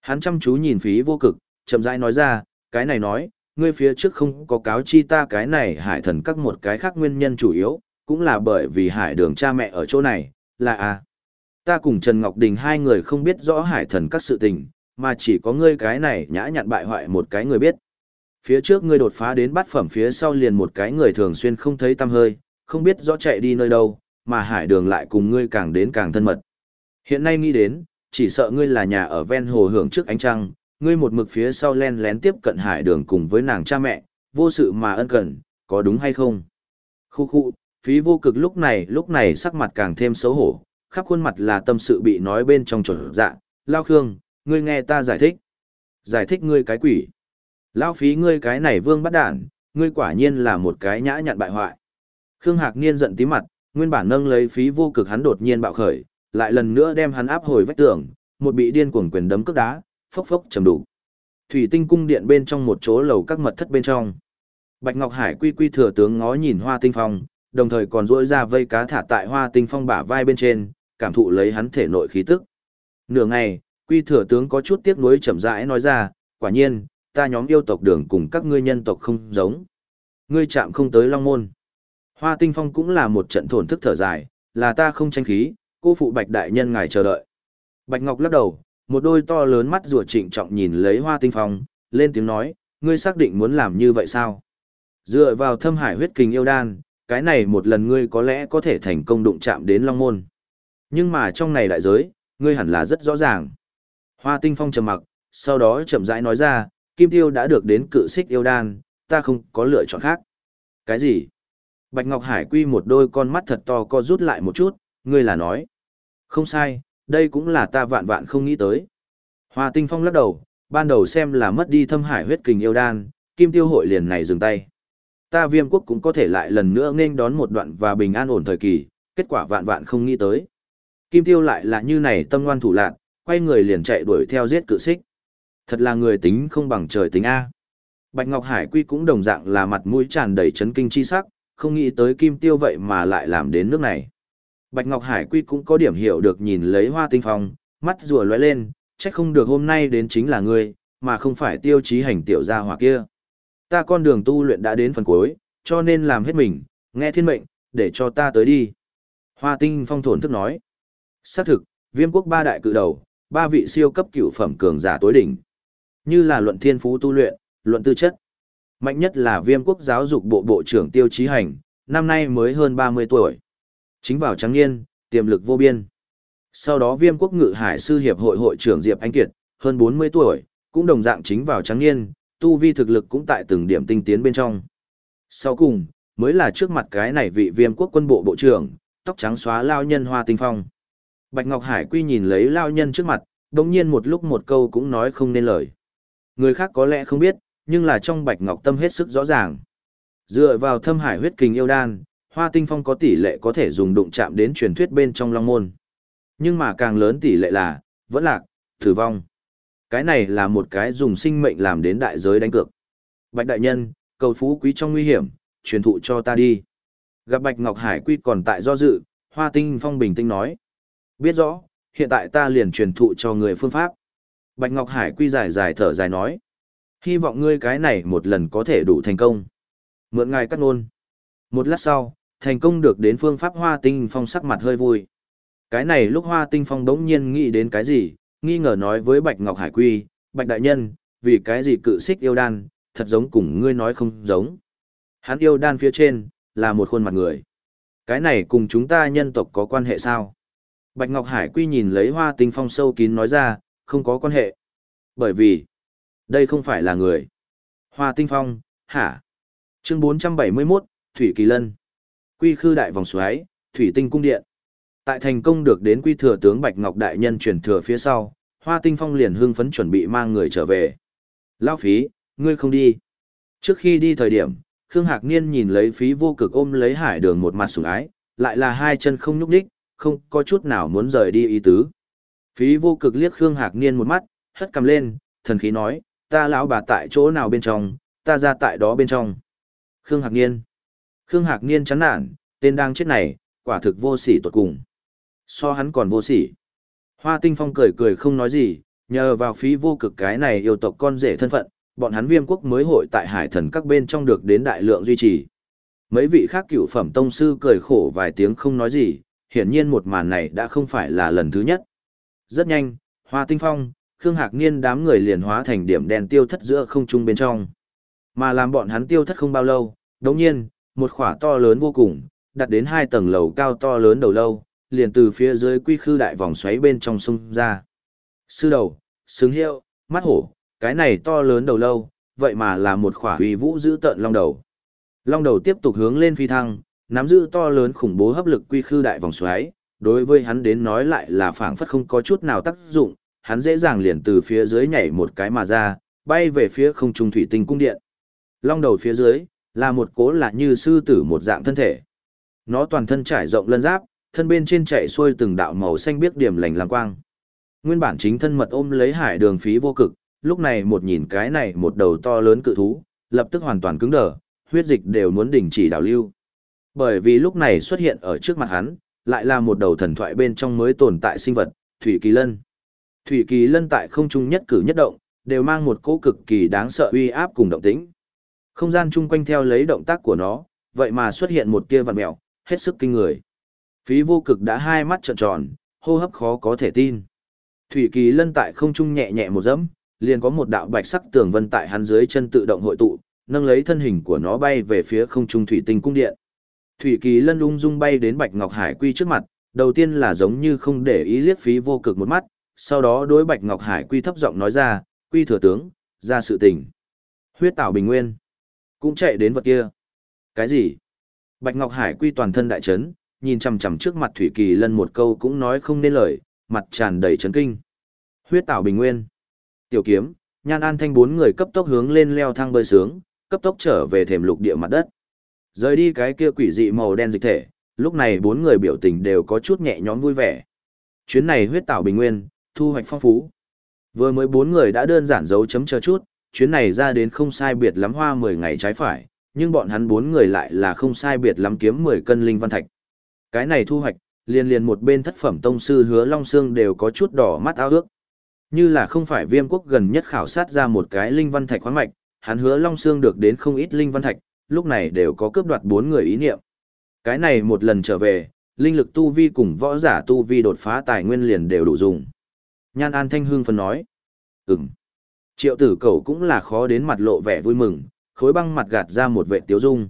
Hắn chăm chú nhìn phí vô cực, chậm rãi nói ra, cái này nói, ngươi phía trước không có cáo chi ta cái này hải thần các một cái khác nguyên nhân chủ yếu, cũng là bởi vì hải đường cha mẹ ở chỗ này, là a Ta cùng Trần Ngọc Đình hai người không biết rõ hải thần các sự tình, mà chỉ có ngươi cái này nhã nhặn bại hoại một cái người biết. Phía trước ngươi đột phá đến bát phẩm phía sau liền một cái người thường xuyên không thấy tăm hơi, không biết rõ chạy đi nơi đâu, mà hải đường lại cùng ngươi càng đến càng thân mật. Hiện nay nghĩ đến, chỉ sợ ngươi là nhà ở ven hồ hưởng trước ánh trăng, ngươi một mực phía sau len lén tiếp cận hải đường cùng với nàng cha mẹ, vô sự mà ân cần, có đúng hay không? Khu khu, Phí vô cực lúc này lúc này sắc mặt càng thêm xấu hổ, khắp khuôn mặt là tâm sự bị nói bên trong trột dạ, Lao Khương, ngươi nghe ta giải thích. Giải thích ngươi cái quỷ. Lao phí ngươi cái này vương bắt đản, ngươi quả nhiên là một cái nhã nhặn bại hoại. Khương Hạc Niên giận tí mặt, nguyên bản nâng lấy phí vô cực hắn đột nhiên bạo khởi, lại lần nữa đem hắn áp hồi vách tường, một bị điên cuồng quyền đấm cước đá, phốc phốc trầm đủ. Thủy Tinh cung điện bên trong một chỗ lầu các mật thất bên trong. Bạch Ngọc Hải quy quy thừa tướng ngó nhìn Hoa Tinh Phong, đồng thời còn duỗi ra vây cá thả tại Hoa Tinh Phong bả vai bên trên, cảm thụ lấy hắn thể nội khí tức. Nửa ngày, quy thừa tướng có chút tiếc nuối chậm rãi nói ra, quả nhiên, ta nhóm yêu tộc đường cùng các ngươi nhân tộc không giống. Ngươi chạm không tới Long Môn. Hoa Tinh Phong cũng là một trận thổn thức thở dài, là ta không tranh khí, cô phụ Bạch Đại Nhân ngài chờ đợi. Bạch Ngọc lắc đầu, một đôi to lớn mắt rùa trịnh trọng nhìn lấy Hoa Tinh Phong, lên tiếng nói, ngươi xác định muốn làm như vậy sao? Dựa vào thâm hải huyết kình yêu đan, cái này một lần ngươi có lẽ có thể thành công đụng chạm đến Long Môn. Nhưng mà trong này đại giới, ngươi hẳn là rất rõ ràng. Hoa Tinh Phong trầm mặc, sau đó chậm rãi nói ra, Kim Tiêu đã được đến cự xích yêu đan, ta không có lựa chọn khác. Cái gì? Bạch Ngọc Hải quy một đôi con mắt thật to co rút lại một chút, ngươi là nói. Không sai, đây cũng là ta vạn vạn không nghĩ tới. Hoa Tinh Phong lắc đầu, ban đầu xem là mất đi thâm hải huyết kình yêu đan, Kim Tiêu hội liền này dừng tay. Ta viêm quốc cũng có thể lại lần nữa nên đón một đoạn và bình an ổn thời kỳ, kết quả vạn vạn không nghĩ tới. Kim Tiêu lại là như này tâm ngoan thủ lạc, quay người liền chạy đuổi theo giết cự xích. Thật là người tính không bằng trời tính A. Bạch Ngọc Hải Quy cũng đồng dạng là mặt mũi tràn đầy chấn kinh chi sắc, không nghĩ tới Kim Tiêu vậy mà lại làm đến nước này. Bạch Ngọc Hải Quy cũng có điểm hiểu được nhìn lấy hoa tinh phong, mắt rùa lóe lên, chắc không được hôm nay đến chính là ngươi, mà không phải tiêu chí hành tiểu gia hỏa kia. Ta con đường tu luyện đã đến phần cuối, cho nên làm hết mình, nghe thiên mệnh, để cho ta tới đi. Hoa tinh phong thổn thức nói. Xác thực, viêm quốc ba đại cự đầu, ba vị siêu cấp cửu phẩm cường giả tối đỉnh. Như là luận thiên phú tu luyện, luận tư chất. Mạnh nhất là viêm quốc giáo dục bộ bộ trưởng tiêu chí hành, năm nay mới hơn 30 tuổi. Chính vào trắng niên, tiềm lực vô biên. Sau đó viêm quốc ngự hải sư hiệp hội hội trưởng Diệp Anh Kiệt, hơn 40 tuổi, cũng đồng dạng chính vào trắng niên, tu vi thực lực cũng tại từng điểm tinh tiến bên trong. Sau cùng, mới là trước mặt cái này vị viêm quốc quân bộ bộ trưởng, tóc trắng xóa lao nhân hoa tinh phong. Bạch Ngọc Hải quy nhìn lấy lao nhân trước mặt, đồng nhiên một lúc một câu cũng nói không nên lời. Người khác có lẽ không biết, nhưng là trong Bạch Ngọc tâm hết sức rõ ràng. Dựa vào thâm hải huyết kình yêu đan, hoa tinh phong có tỷ lệ có thể dùng đụng chạm đến truyền thuyết bên trong long môn. Nhưng mà càng lớn tỷ lệ là, vẫn lạc, tử vong. Cái này là một cái dùng sinh mệnh làm đến đại giới đánh cược. Bạch đại nhân, cầu phú quý trong nguy hiểm, truyền thụ cho ta đi. Gặp Bạch Ngọc Hải quy còn tại do dự, Hoa Tinh Phong bình tĩnh nói. Biết rõ, hiện tại ta liền truyền thụ cho người phương pháp. Bạch Ngọc Hải quy dài dài thở dài nói. Hy vọng ngươi cái này một lần có thể đủ thành công. Mượn ngài cắt ngôn. Một lát sau, thành công được đến phương pháp Hoa Tinh Phong sắc mặt hơi vui. Cái này lúc Hoa Tinh Phong đống nhiên nghĩ đến cái gì, nghi ngờ nói với Bạch Ngọc Hải Quy, Bạch Đại Nhân, vì cái gì cự xích yêu đan, thật giống cùng ngươi nói không giống. Hắn yêu đan phía trên, là một khuôn mặt người. Cái này cùng chúng ta nhân tộc có quan hệ sao? Bạch Ngọc Hải Quy nhìn lấy hoa tinh phong sâu kín nói ra, không có quan hệ. Bởi vì, đây không phải là người. Hoa tinh phong, hả? Chương 471, Thủy Kỳ Lân. Quy khư đại vòng xoáy, Thủy tinh cung điện. Tại thành công được đến quy thừa tướng Bạch Ngọc Đại Nhân truyền thừa phía sau, Hoa Tinh Phong liền hưng phấn chuẩn bị mang người trở về. Lao phí, ngươi không đi. Trước khi đi thời điểm, Khương Hạc Niên nhìn lấy phí vô cực ôm lấy hải đường một mặt sủng ái, lại là hai chân không nhúc đích, không có chút nào muốn rời đi ý tứ. Phí vô cực liếc Khương Hạc Niên một mắt, hất cầm lên, thần khí nói, ta lão bà tại chỗ nào bên trong, ta ra tại đó bên trong. Khương Hạc Niên. Khương Hạc Niên chán nản, tên đang chết này, quả thực vô sỉ tuột cùng. So hắn còn vô sỉ. Hoa Tinh Phong cười cười không nói gì, nhờ vào phí vô cực cái này yêu tộc con rể thân phận, bọn hắn viêm quốc mới hội tại hải thần các bên trong được đến đại lượng duy trì. Mấy vị khác cựu phẩm tông sư cười khổ vài tiếng không nói gì, hiển nhiên một màn này đã không phải là lần thứ nhất. Rất nhanh, Hoa Tinh Phong, Khương Hạc Niên đám người liền hóa thành điểm đèn tiêu thất giữa không trung bên trong. Mà làm bọn hắn tiêu thất không bao lâu, đồng nhiên, một khỏa to lớn vô cùng, đặt đến hai tầng lầu cao to lớn đầu lâu, liền từ phía dưới quy khư đại vòng xoáy bên trong sông ra. Sư đầu, xứng hiệu, mắt hổ, cái này to lớn đầu lâu, vậy mà là một khỏa uy vũ giữ tợn long đầu. Long đầu tiếp tục hướng lên phi thăng, nắm giữ to lớn khủng bố hấp lực quy khư đại vòng xoáy, đối với hắn đến nói lại là phảng phất không có chút nào tác dụng, hắn dễ dàng liền từ phía dưới nhảy một cái mà ra, bay về phía không trung thủy tinh cung điện. Long đầu phía dưới là một cố lạ như sư tử một dạng thân thể. Nó toàn thân trải rộng lân giáp, thân bên trên chạy xuôi từng đạo màu xanh biếc điểm lành lam quang. Nguyên bản chính thân mật ôm lấy hải đường phí vô cực, lúc này một nhìn cái này một đầu to lớn cự thú, lập tức hoàn toàn cứng đờ, huyết dịch đều muốn đình chỉ đảo lưu. Bởi vì lúc này xuất hiện ở trước mặt hắn, lại là một đầu thần thoại bên trong mới tồn tại sinh vật, Thủy Kỳ Lân. Thủy Kỳ Lân tại không trung nhất cử nhất động, đều mang một cỗ cực kỳ đáng sợ uy áp cùng động tĩnh. Không gian chung quanh theo lấy động tác của nó, vậy mà xuất hiện một tia vặn mèo, hết sức kinh người. Phí vô cực đã hai mắt trợn tròn, hô hấp khó có thể tin. Thủy Kỳ Lân tại không trung nhẹ nhẹ một dẫm, liền có một đạo bạch sắc tường vân tại hắn dưới chân tự động hội tụ, nâng lấy thân hình của nó bay về phía không trung thủy tinh cung điện. Thủy Kỳ Lân ung dung bay đến Bạch Ngọc Hải Quy trước mặt, đầu tiên là giống như không để ý liếc phí vô cực một mắt, sau đó đối Bạch Ngọc Hải Quy thấp giọng nói ra, "Quy thừa tướng, ra sự tình." Huyết Tảo Bình Nguyên cũng chạy đến vật kia. "Cái gì?" Bạch Ngọc Hải Quy toàn thân đại chấn, nhìn chằm chằm trước mặt Thủy Kỳ Lân một câu cũng nói không nên lời, mặt tràn đầy chấn kinh. Huyết Tảo Bình Nguyên. Tiểu Kiếm, Nhan An Thanh bốn người cấp tốc hướng lên leo thang bơi sướng, cấp tốc trở về thềm lục địa mặt đất. Rời đi cái kia quỷ dị màu đen dịch thể, lúc này bốn người biểu tình đều có chút nhẹ nhõm vui vẻ. Chuyến này huyết tạo bình nguyên, thu hoạch phong phú. Vừa mới bốn người đã đơn giản dấu chấm chờ chút, chuyến này ra đến không sai biệt lắm hoa 10 ngày trái phải, nhưng bọn hắn bốn người lại là không sai biệt lắm kiếm 10 cân linh văn thạch. Cái này thu hoạch, liền liền một bên thất phẩm tông sư hứa Long Sương đều có chút đỏ mắt ao ước. Như là không phải viêm quốc gần nhất khảo sát ra một cái linh văn thạch khoáng mạch, hắn hứa Long Sương được đến không ít linh văn thạch, lúc này đều có cướp đoạt bốn người ý niệm. Cái này một lần trở về, linh lực tu vi cùng võ giả tu vi đột phá tài nguyên liền đều đủ dùng. Nhan An Thanh Hương phân nói. Ừm. Triệu tử cầu cũng là khó đến mặt lộ vẻ vui mừng, khối băng mặt gạt ra một vệ tiếu dung.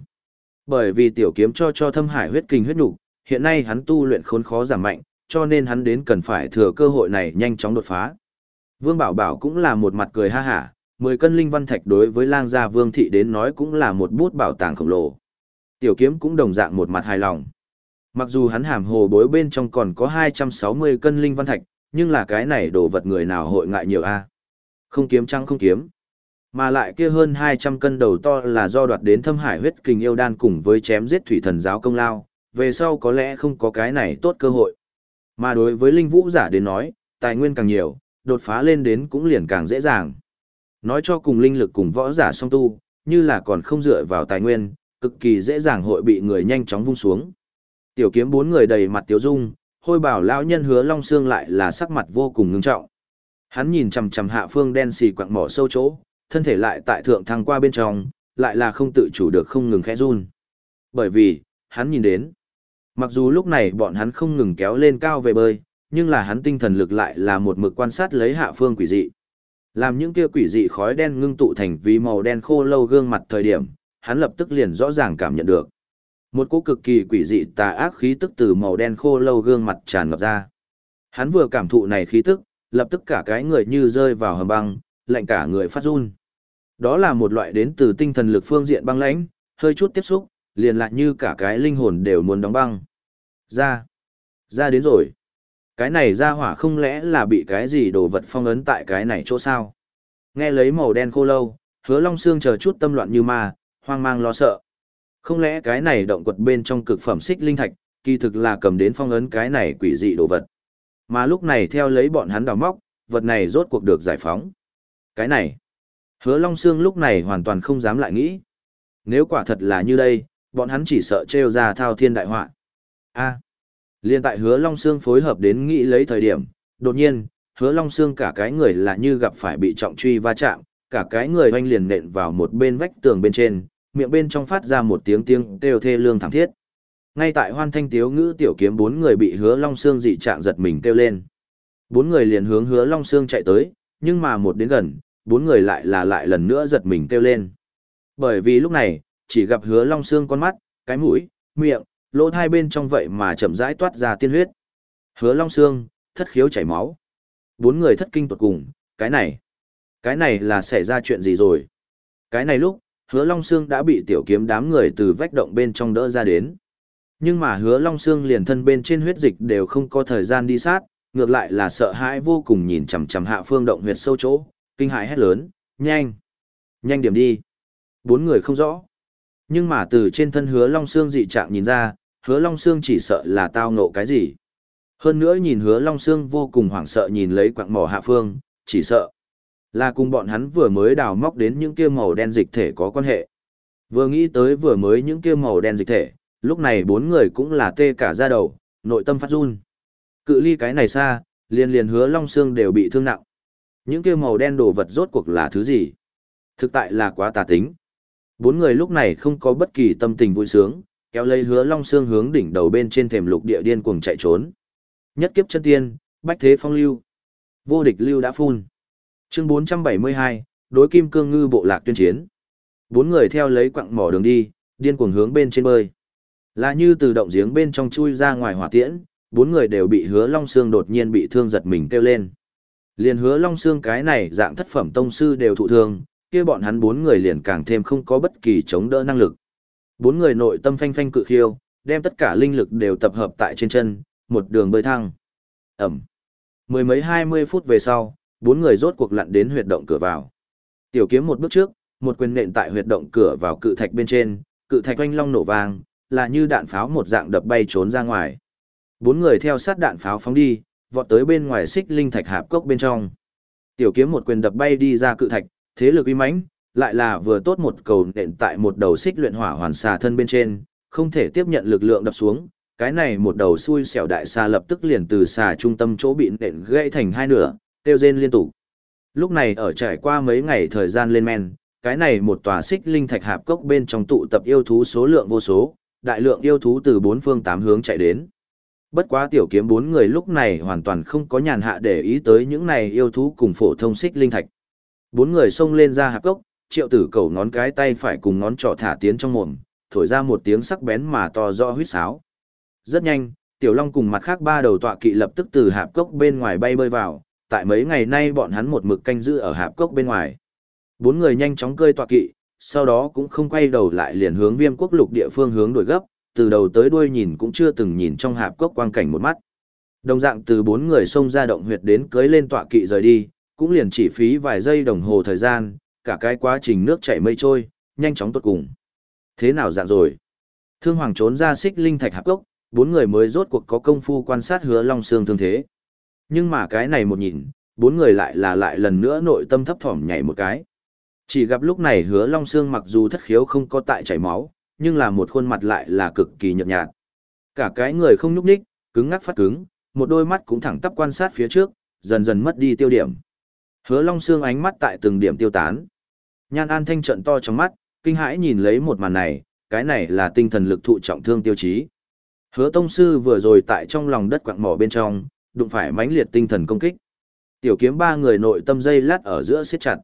Bởi vì tiểu kiếm cho cho thâm hải huyết kinh huyết nhục, hiện nay hắn tu luyện khốn khó giảm mạnh, cho nên hắn đến cần phải thừa cơ hội này nhanh chóng đột phá. Vương Bảo Bảo cũng là một mặt cười ha hả, 10 cân linh văn thạch đối với lang gia vương thị đến nói cũng là một bút bảo tàng khổng lồ. Tiểu kiếm cũng đồng dạng một mặt hài lòng. Mặc dù hắn hàm hồ bối bên trong còn có 260 cân linh văn thạch, nhưng là cái này đồ vật người nào hội ngại nhiều a không kiếm trăng không kiếm. Mà lại kia hơn 200 cân đầu to là do đoạt đến thâm hải huyết kình yêu đan cùng với chém giết thủy thần giáo công lao, về sau có lẽ không có cái này tốt cơ hội. Mà đối với linh vũ giả đến nói, tài nguyên càng nhiều, đột phá lên đến cũng liền càng dễ dàng. Nói cho cùng linh lực cùng võ giả song tu, như là còn không dựa vào tài nguyên, cực kỳ dễ dàng hội bị người nhanh chóng vung xuống. Tiểu kiếm bốn người đầy mặt tiểu dung, hôi bảo lão nhân hứa long xương lại là sắc mặt vô cùng ngưng trọng. Hắn nhìn chằm chằm hạ phương đen xì quặng mỏ sâu chỗ, thân thể lại tại thượng thăng qua bên trong, lại là không tự chủ được không ngừng khẽ run. Bởi vì, hắn nhìn đến, mặc dù lúc này bọn hắn không ngừng kéo lên cao về bơi, nhưng là hắn tinh thần lực lại là một mực quan sát lấy hạ phương quỷ dị. Làm những kia quỷ dị khói đen ngưng tụ thành vì màu đen khô lâu gương mặt thời điểm, hắn lập tức liền rõ ràng cảm nhận được. Một cỗ cực kỳ quỷ dị tà ác khí tức từ màu đen khô lâu gương mặt tràn ngập ra. Hắn vừa cảm thụ này khí tức, lập tức cả cái người như rơi vào hầm băng, lạnh cả người phát run. Đó là một loại đến từ tinh thần lực phương diện băng lãnh, hơi chút tiếp xúc, liền lại như cả cái linh hồn đều muốn đóng băng. Ra. Ra đến rồi. Cái này ra hỏa không lẽ là bị cái gì đồ vật phong ấn tại cái này chỗ sao? Nghe lấy màu đen khô lâu, hứa long xương chờ chút tâm loạn như ma, hoang mang lo sợ. Không lẽ cái này động quật bên trong cực phẩm xích linh thạch, kỳ thực là cầm đến phong ấn cái này quỷ dị đồ vật. Mà lúc này theo lấy bọn hắn đào móc, vật này rốt cuộc được giải phóng. Cái này, hứa long Sương lúc này hoàn toàn không dám lại nghĩ. Nếu quả thật là như đây, bọn hắn chỉ sợ trêu ra thao thiên đại họa. A. Liên tại hứa Long Sương phối hợp đến nghĩ lấy thời điểm, đột nhiên, hứa Long Sương cả cái người là như gặp phải bị trọng truy va chạm, cả cái người hoanh liền nện vào một bên vách tường bên trên, miệng bên trong phát ra một tiếng tiếng kêu thê lương thảm thiết. Ngay tại hoan thanh tiếu ngữ tiểu kiếm bốn người bị hứa Long Sương dị trạng giật mình kêu lên. Bốn người liền hướng hứa Long Sương chạy tới, nhưng mà một đến gần, bốn người lại là lại lần nữa giật mình kêu lên. Bởi vì lúc này, chỉ gặp hứa Long Sương con mắt, cái mũi, miệng, lỗ thai bên trong vậy mà chậm rãi toát ra tiên huyết. Hứa long Sương thất khiếu chảy máu. Bốn người thất kinh tột cùng, cái này, cái này là xảy ra chuyện gì rồi? Cái này lúc, hứa long Sương đã bị tiểu kiếm đám người từ vách động bên trong đỡ ra đến. Nhưng mà hứa Long Sương liền thân bên trên huyết dịch đều không có thời gian đi sát, ngược lại là sợ hãi vô cùng nhìn chằm chằm hạ phương động huyệt sâu chỗ, kinh hãi hét lớn, nhanh, nhanh điểm đi. Bốn người không rõ. Nhưng mà từ trên thân hứa Long Sương dị trạng nhìn ra, hứa Long Sương chỉ sợ là tao ngộ cái gì. Hơn nữa nhìn hứa Long Sương vô cùng hoảng sợ nhìn lấy quạng mỏ hạ phương, chỉ sợ là cùng bọn hắn vừa mới đào móc đến những kia màu đen dịch thể có quan hệ. Vừa nghĩ tới vừa mới những kia màu đen dịch thể, lúc này bốn người cũng là tê cả da đầu, nội tâm phát run. Cự ly cái này xa, liền liền hứa Long xương đều bị thương nặng. Những kia màu đen đồ vật rốt cuộc là thứ gì? Thực tại là quá tà tính. Bốn người lúc này không có bất kỳ tâm tình vui sướng, kéo lấy hứa long xương hướng đỉnh đầu bên trên thềm lục địa điên cuồng chạy trốn. Nhất kiếp chân tiên, bách thế phong lưu. Vô địch lưu đã phun. Chương 472, đối kim cương ngư bộ lạc tuyên chiến. Bốn người theo lấy quặng mỏ đường đi, điên cuồng hướng bên trên bơi. Là như từ động giếng bên trong chui ra ngoài hỏa tiễn, bốn người đều bị hứa long xương đột nhiên bị thương giật mình kêu lên. Liền hứa long xương cái này dạng thất phẩm tông sư đều thụ thương, kia bọn hắn bốn người liền càng thêm không có bất kỳ chống đỡ năng lực. Bốn người nội tâm phanh phanh cự khiêu, đem tất cả linh lực đều tập hợp tại trên chân, một đường bơi thăng. Ẩm. Mười mấy hai mươi phút về sau, bốn người rốt cuộc lặn đến huyệt động cửa vào. Tiểu kiếm một bước trước, một quyền nện tại huyệt động cửa vào cự thạch bên trên, cự thạch oanh long nổ vang, là như đạn pháo một dạng đập bay trốn ra ngoài. Bốn người theo sát đạn pháo phóng đi, vọt tới bên ngoài xích linh thạch hạp cốc bên trong. Tiểu kiếm một quyền đập bay đi ra cự thạch, thế lực uy mãnh, lại là vừa tốt một cầu nện tại một đầu xích luyện hỏa hoàn xà thân bên trên, không thể tiếp nhận lực lượng đập xuống, cái này một đầu xui xẻo đại xà lập tức liền từ xà trung tâm chỗ bị nện gãy thành hai nửa, tiêu rên liên tục. Lúc này ở trải qua mấy ngày thời gian lên men, cái này một tòa xích linh thạch hạp cốc bên trong tụ tập yêu thú số lượng vô số, đại lượng yêu thú từ bốn phương tám hướng chạy đến. Bất quá tiểu kiếm bốn người lúc này hoàn toàn không có nhàn hạ để ý tới những này yêu thú cùng phổ thông xích linh thạch. Bốn người xông lên ra hạp cốc, triệu tử cầu ngón cái tay phải cùng ngón trỏ thả tiến trong mồm, thổi ra một tiếng sắc bén mà to rõ huyết sáo. Rất nhanh, tiểu long cùng mặt khác ba đầu tọa kỵ lập tức từ hạp cốc bên ngoài bay bơi vào, tại mấy ngày nay bọn hắn một mực canh giữ ở hạp cốc bên ngoài. Bốn người nhanh chóng cơi tọa kỵ, sau đó cũng không quay đầu lại liền hướng viêm quốc lục địa phương hướng đổi gấp, từ đầu tới đuôi nhìn cũng chưa từng nhìn trong hạp cốc quang cảnh một mắt. Đồng dạng từ bốn người xông ra động huyệt đến cưới lên tọa kỵ rời đi, cũng liền chỉ phí vài giây đồng hồ thời gian, cả cái quá trình nước chảy mây trôi, nhanh chóng tốt cùng. Thế nào dạng rồi? Thương Hoàng trốn ra xích linh thạch hạp cốc, bốn người mới rốt cuộc có công phu quan sát hứa long xương thương thế. Nhưng mà cái này một nhìn, bốn người lại là lại lần nữa nội tâm thấp thỏm nhảy một cái. Chỉ gặp lúc này hứa long xương mặc dù thất khiếu không có tại chảy máu, nhưng là một khuôn mặt lại là cực kỳ nhợt nhạt. Cả cái người không nhúc nhích, cứng ngắc phát cứng, một đôi mắt cũng thẳng tắp quan sát phía trước, dần dần mất đi tiêu điểm. Hứa Long xương ánh mắt tại từng điểm tiêu tán. Nhan An Thanh trận to trong mắt, kinh hãi nhìn lấy một màn này, cái này là tinh thần lực thụ trọng thương tiêu chí. Hứa Tông Sư vừa rồi tại trong lòng đất quạng mỏ bên trong, đụng phải mãnh liệt tinh thần công kích. Tiểu kiếm ba người nội tâm dây lát ở giữa siết chặt.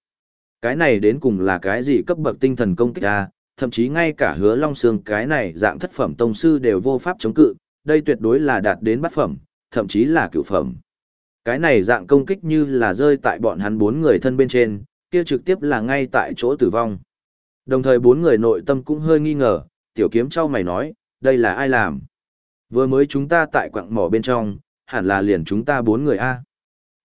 Cái này đến cùng là cái gì cấp bậc tinh thần công kích ta, thậm chí ngay cả hứa long Sương cái này dạng thất phẩm tông sư đều vô pháp chống cự, đây tuyệt đối là đạt đến bát phẩm, thậm chí là cửu phẩm. Cái này dạng công kích như là rơi tại bọn hắn bốn người thân bên trên, kia trực tiếp là ngay tại chỗ tử vong. Đồng thời bốn người nội tâm cũng hơi nghi ngờ, tiểu kiếm trao mày nói, đây là ai làm? Vừa mới chúng ta tại quặng mỏ bên trong, hẳn là liền chúng ta bốn người A.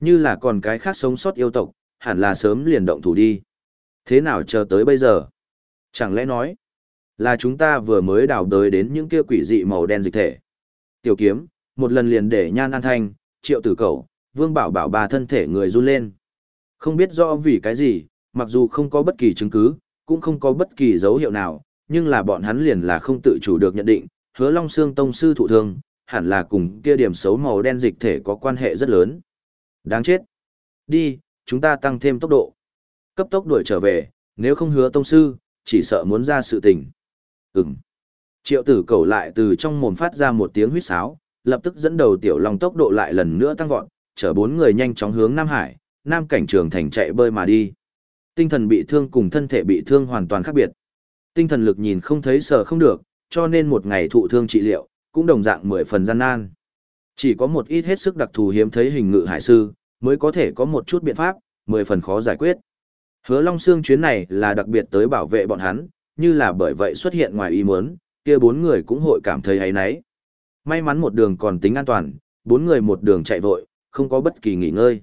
Như là còn cái khác sống sót yêu tộc, hẳn là sớm liền động thủ đi. Thế nào chờ tới bây giờ? Chẳng lẽ nói, là chúng ta vừa mới đào đới đến những kia quỷ dị màu đen dịch thể. Tiểu kiếm, một lần liền để nhan an thanh, triệu tử cầu, vương bảo bảo bà thân thể người run lên. Không biết rõ vì cái gì, mặc dù không có bất kỳ chứng cứ, cũng không có bất kỳ dấu hiệu nào, nhưng là bọn hắn liền là không tự chủ được nhận định, hứa long xương tông sư thụ thương, hẳn là cùng kia điểm xấu màu đen dịch thể có quan hệ rất lớn. Đáng chết. Đi, chúng ta tăng thêm tốc độ. Cấp tốc đuổi trở về, nếu không hứa tông sư, chỉ sợ muốn ra sự tình. Ừm. Triệu tử cầu lại từ trong mồm phát ra một tiếng huýt sáo, lập tức dẫn đầu tiểu long tốc độ lại lần nữa tăng vọt, chở bốn người nhanh chóng hướng Nam Hải, Nam cảnh trường thành chạy bơi mà đi. Tinh thần bị thương cùng thân thể bị thương hoàn toàn khác biệt. Tinh thần lực nhìn không thấy sợ không được, cho nên một ngày thụ thương trị liệu, cũng đồng dạng mười phần gian nan. Chỉ có một ít hết sức đặc thù hiếm thấy hình ngự hải sư, mới có thể có một chút biện pháp, mười phần khó giải quyết. Hứa Long Sương chuyến này là đặc biệt tới bảo vệ bọn hắn, như là bởi vậy xuất hiện ngoài ý muốn, kia bốn người cũng hội cảm thấy ấy nấy. May mắn một đường còn tính an toàn, bốn người một đường chạy vội, không có bất kỳ nghỉ ngơi.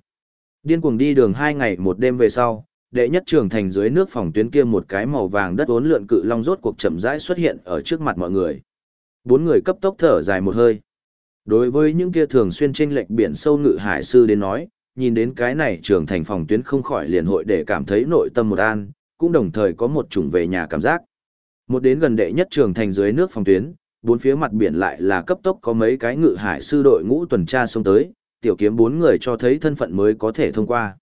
Điên cuồng đi đường hai ngày một đêm về sau, đệ nhất trường thành dưới nước phòng tuyến kia một cái màu vàng đất ốn lượn cự long rốt cuộc chậm rãi xuất hiện ở trước mặt mọi người. Bốn người cấp tốc thở dài một hơi. Đối với những kia thường xuyên trên lệch biển sâu ngự hải sư đến nói, nhìn đến cái này trường thành phòng tuyến không khỏi liền hội để cảm thấy nội tâm một an, cũng đồng thời có một chủng về nhà cảm giác. Một đến gần đệ nhất trường thành dưới nước phòng tuyến, bốn phía mặt biển lại là cấp tốc có mấy cái ngự hải sư đội ngũ tuần tra xông tới, tiểu kiếm bốn người cho thấy thân phận mới có thể thông qua.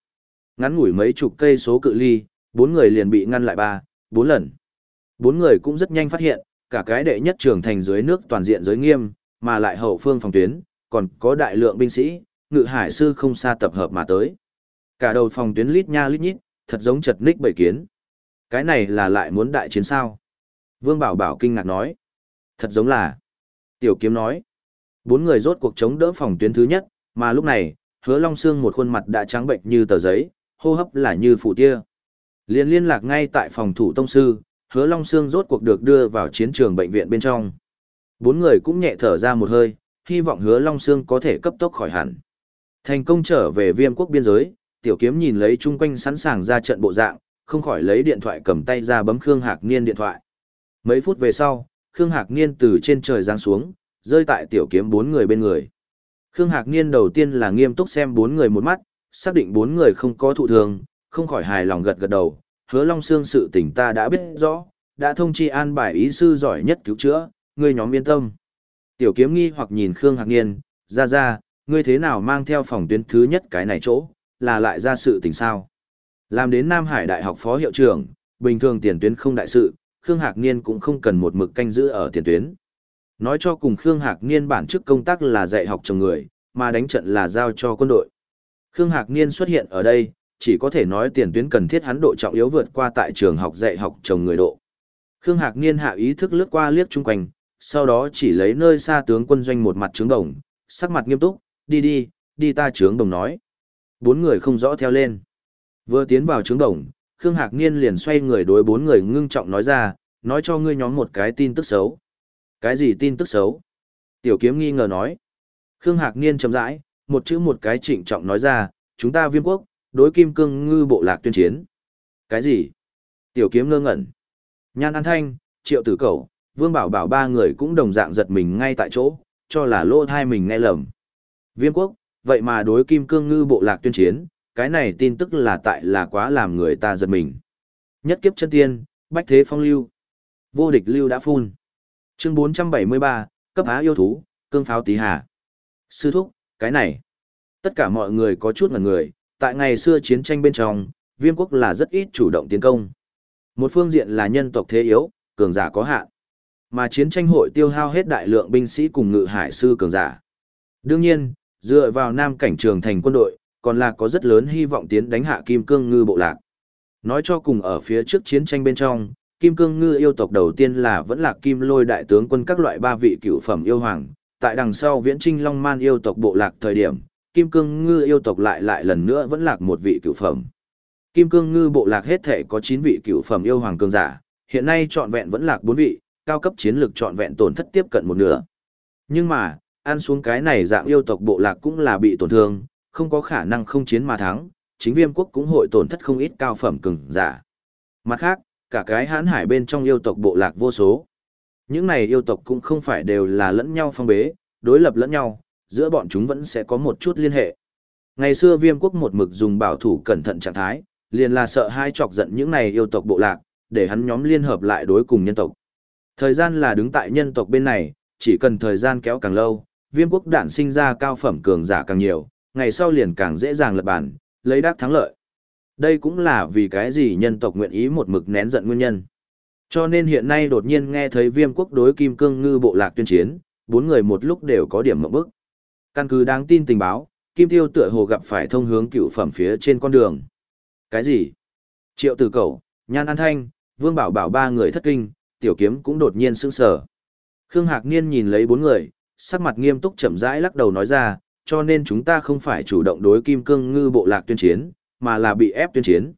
Ngắn ngủi mấy chục cây số cự ly, bốn người liền bị ngăn lại ba, bốn lần. Bốn người cũng rất nhanh phát hiện, cả cái đệ nhất trường thành dưới nước toàn diện giới nghiêm, mà lại hậu phương phòng tuyến, còn có đại lượng binh sĩ, ngự hải sư không xa tập hợp mà tới. Cả đầu phòng tuyến lít nha lít nhít, thật giống chật ních bầy kiến. Cái này là lại muốn đại chiến sao? Vương Bảo Bảo kinh ngạc nói. Thật giống là. Tiểu kiếm nói. Bốn người rốt cuộc chống đỡ phòng tuyến thứ nhất, mà lúc này, hứa long xương một khuôn mặt đã trắng bệnh như tờ giấy, hô hấp là như phụ tia. Liên liên lạc ngay tại phòng thủ tông sư, hứa long xương rốt cuộc được đưa vào chiến trường bệnh viện bên trong. Bốn người cũng nhẹ thở ra một hơi, hy vọng hứa long xương có thể cấp tốc khỏi hẳn. Thành công trở về viêm quốc biên giới, tiểu kiếm nhìn lấy chung quanh sẵn sàng ra trận bộ dạng, không khỏi lấy điện thoại cầm tay ra bấm Khương Hạc Niên điện thoại. Mấy phút về sau, Khương Hạc Niên từ trên trời giáng xuống, rơi tại tiểu kiếm bốn người bên người. Khương Hạc Niên đầu tiên là nghiêm túc xem bốn người một mắt, xác định bốn người không có thụ thường, không khỏi hài lòng gật gật đầu, hứa Long Sương sự tình ta đã biết rõ, đã thông chi an bài ý sư giỏi nhất cứu chữa, ngươi nhóm yên tâm. Tiểu kiếm nghi hoặc nhìn Khương Hạc Niên, ra ra, ngươi thế nào mang theo phòng tuyến thứ nhất cái này chỗ, là lại ra sự tình sao. Làm đến Nam Hải Đại học phó hiệu trưởng, bình thường tiền tuyến không đại sự, Khương Hạc Niên cũng không cần một mực canh giữ ở tiền tuyến. Nói cho cùng Khương Hạc Niên bản chức công tác là dạy học chồng người, mà đánh trận là giao cho quân đội. Khương Hạc Niên xuất hiện ở đây, chỉ có thể nói tiền tuyến cần thiết hắn độ trọng yếu vượt qua tại trường học dạy học chồng người độ. Khương Hạc Niên hạ ý thức lướt qua liếc chung quanh, sau đó chỉ lấy nơi xa tướng quân doanh một mặt trướng đồng, sắc mặt nghiêm túc, đi đi, đi ta trướng đồng nói. Bốn người không rõ theo lên. Vừa tiến vào trướng đồng, Khương Hạc Niên liền xoay người đối bốn người ngưng trọng nói ra, nói cho ngươi nhóm một cái tin tức xấu. Cái gì tin tức xấu? Tiểu kiếm nghi ngờ nói. Khương Hạc Niên chậm rãi, một chữ một cái trịnh trọng nói ra, chúng ta viêm quốc, đối kim cương ngư bộ lạc tuyên chiến. Cái gì? Tiểu kiếm ngơ ngẩn. Nhan An Thanh, Triệu Tử Cẩu, Vương Bảo Bảo ba người cũng đồng dạng giật mình ngay tại chỗ, cho là lỗ thai mình nghe lầm. Viêm quốc, vậy mà đối kim cương ngư bộ lạc tuyên chiến, cái này tin tức là tại là quá làm người ta giật mình. Nhất kiếp chân tiên, bách thế phong lưu. Vô địch lưu đã phun. Chương 473, cấp á yêu thú, cương pháo tí hà. Sư thúc, cái này. Tất cả mọi người có chút ngần người, tại ngày xưa chiến tranh bên trong, viêm quốc là rất ít chủ động tiến công. Một phương diện là nhân tộc thế yếu, cường giả có hạn. Mà chiến tranh hội tiêu hao hết đại lượng binh sĩ cùng ngự hải sư cường giả. Đương nhiên, dựa vào nam cảnh trường thành quân đội, còn là có rất lớn hy vọng tiến đánh hạ kim cương ngư bộ lạc. Nói cho cùng ở phía trước chiến tranh bên trong, kim cương ngư yêu tộc đầu tiên là vẫn là kim lôi đại tướng quân các loại ba vị cựu phẩm yêu hoàng, tại đằng sau viễn trinh long man yêu tộc bộ lạc thời điểm, kim cương ngư yêu tộc lại lại lần nữa vẫn lạc một vị cựu phẩm. Kim cương ngư bộ lạc hết thể có 9 vị cựu phẩm yêu hoàng cường giả, hiện nay trọn vẹn vẫn lạc 4 vị, cao cấp chiến lược trọn vẹn tổn thất tiếp cận một nửa. Nhưng mà, ăn xuống cái này dạng yêu tộc bộ lạc cũng là bị tổn thương, không có khả năng không chiến mà thắng, chính viêm quốc cũng hội tổn thất không ít cao phẩm cường giả. Mặt khác, cả cái hãn hải bên trong yêu tộc bộ lạc vô số. Những này yêu tộc cũng không phải đều là lẫn nhau phong bế, đối lập lẫn nhau, giữa bọn chúng vẫn sẽ có một chút liên hệ. Ngày xưa viêm quốc một mực dùng bảo thủ cẩn thận trạng thái, liền là sợ hai chọc giận những này yêu tộc bộ lạc, để hắn nhóm liên hợp lại đối cùng nhân tộc. Thời gian là đứng tại nhân tộc bên này, chỉ cần thời gian kéo càng lâu, viêm quốc đản sinh ra cao phẩm cường giả càng nhiều, ngày sau liền càng dễ dàng lập bản, lấy đắc thắng lợi. Đây cũng là vì cái gì nhân tộc nguyện ý một mực nén giận nguyên nhân. Cho nên hiện nay đột nhiên nghe thấy viêm quốc đối kim cương ngư bộ lạc tuyên chiến, bốn người một lúc đều có điểm mộng bức. Căn cứ đáng tin tình báo, kim tiêu tựa hồ gặp phải thông hướng cựu phẩm phía trên con đường. Cái gì? Triệu tử cầu, nhan an thanh, vương bảo bảo ba người thất kinh, tiểu kiếm cũng đột nhiên sững sờ. Khương Hạc Niên nhìn lấy bốn người, sắc mặt nghiêm túc chậm rãi lắc đầu nói ra, cho nên chúng ta không phải chủ động đối kim cương ngư bộ lạc tuyên chiến, mà là bị ép tuyên chiến.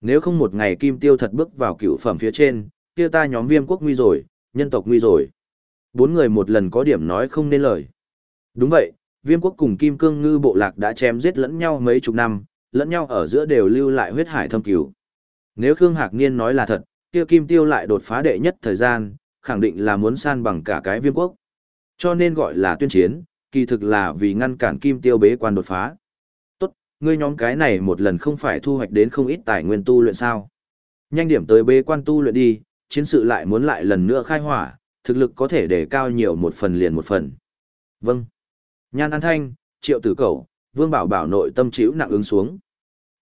Nếu không một ngày kim tiêu thật bước vào cựu phẩm phía trên, kia ta nhóm viêm quốc nguy rồi, nhân tộc nguy rồi. Bốn người một lần có điểm nói không nên lời. Đúng vậy, viêm quốc cùng kim cương ngư bộ lạc đã chém giết lẫn nhau mấy chục năm, lẫn nhau ở giữa đều lưu lại huyết hải thâm cứu. Nếu Khương Hạc Niên nói là thật, kia kim tiêu lại đột phá đệ nhất thời gian, khẳng định là muốn san bằng cả cái viêm quốc. Cho nên gọi là tuyên chiến, kỳ thực là vì ngăn cản kim tiêu bế quan đột phá. Tốt, ngươi nhóm cái này một lần không phải thu hoạch đến không ít tài nguyên tu luyện sao. Nhanh điểm tới bế quan tu luyện đi, chiến sự lại muốn lại lần nữa khai hỏa, thực lực có thể để cao nhiều một phần liền một phần. Vâng. Nhan An Thanh, Triệu Tử Cẩu, Vương Bảo Bảo nội tâm chịu nặng ứng xuống.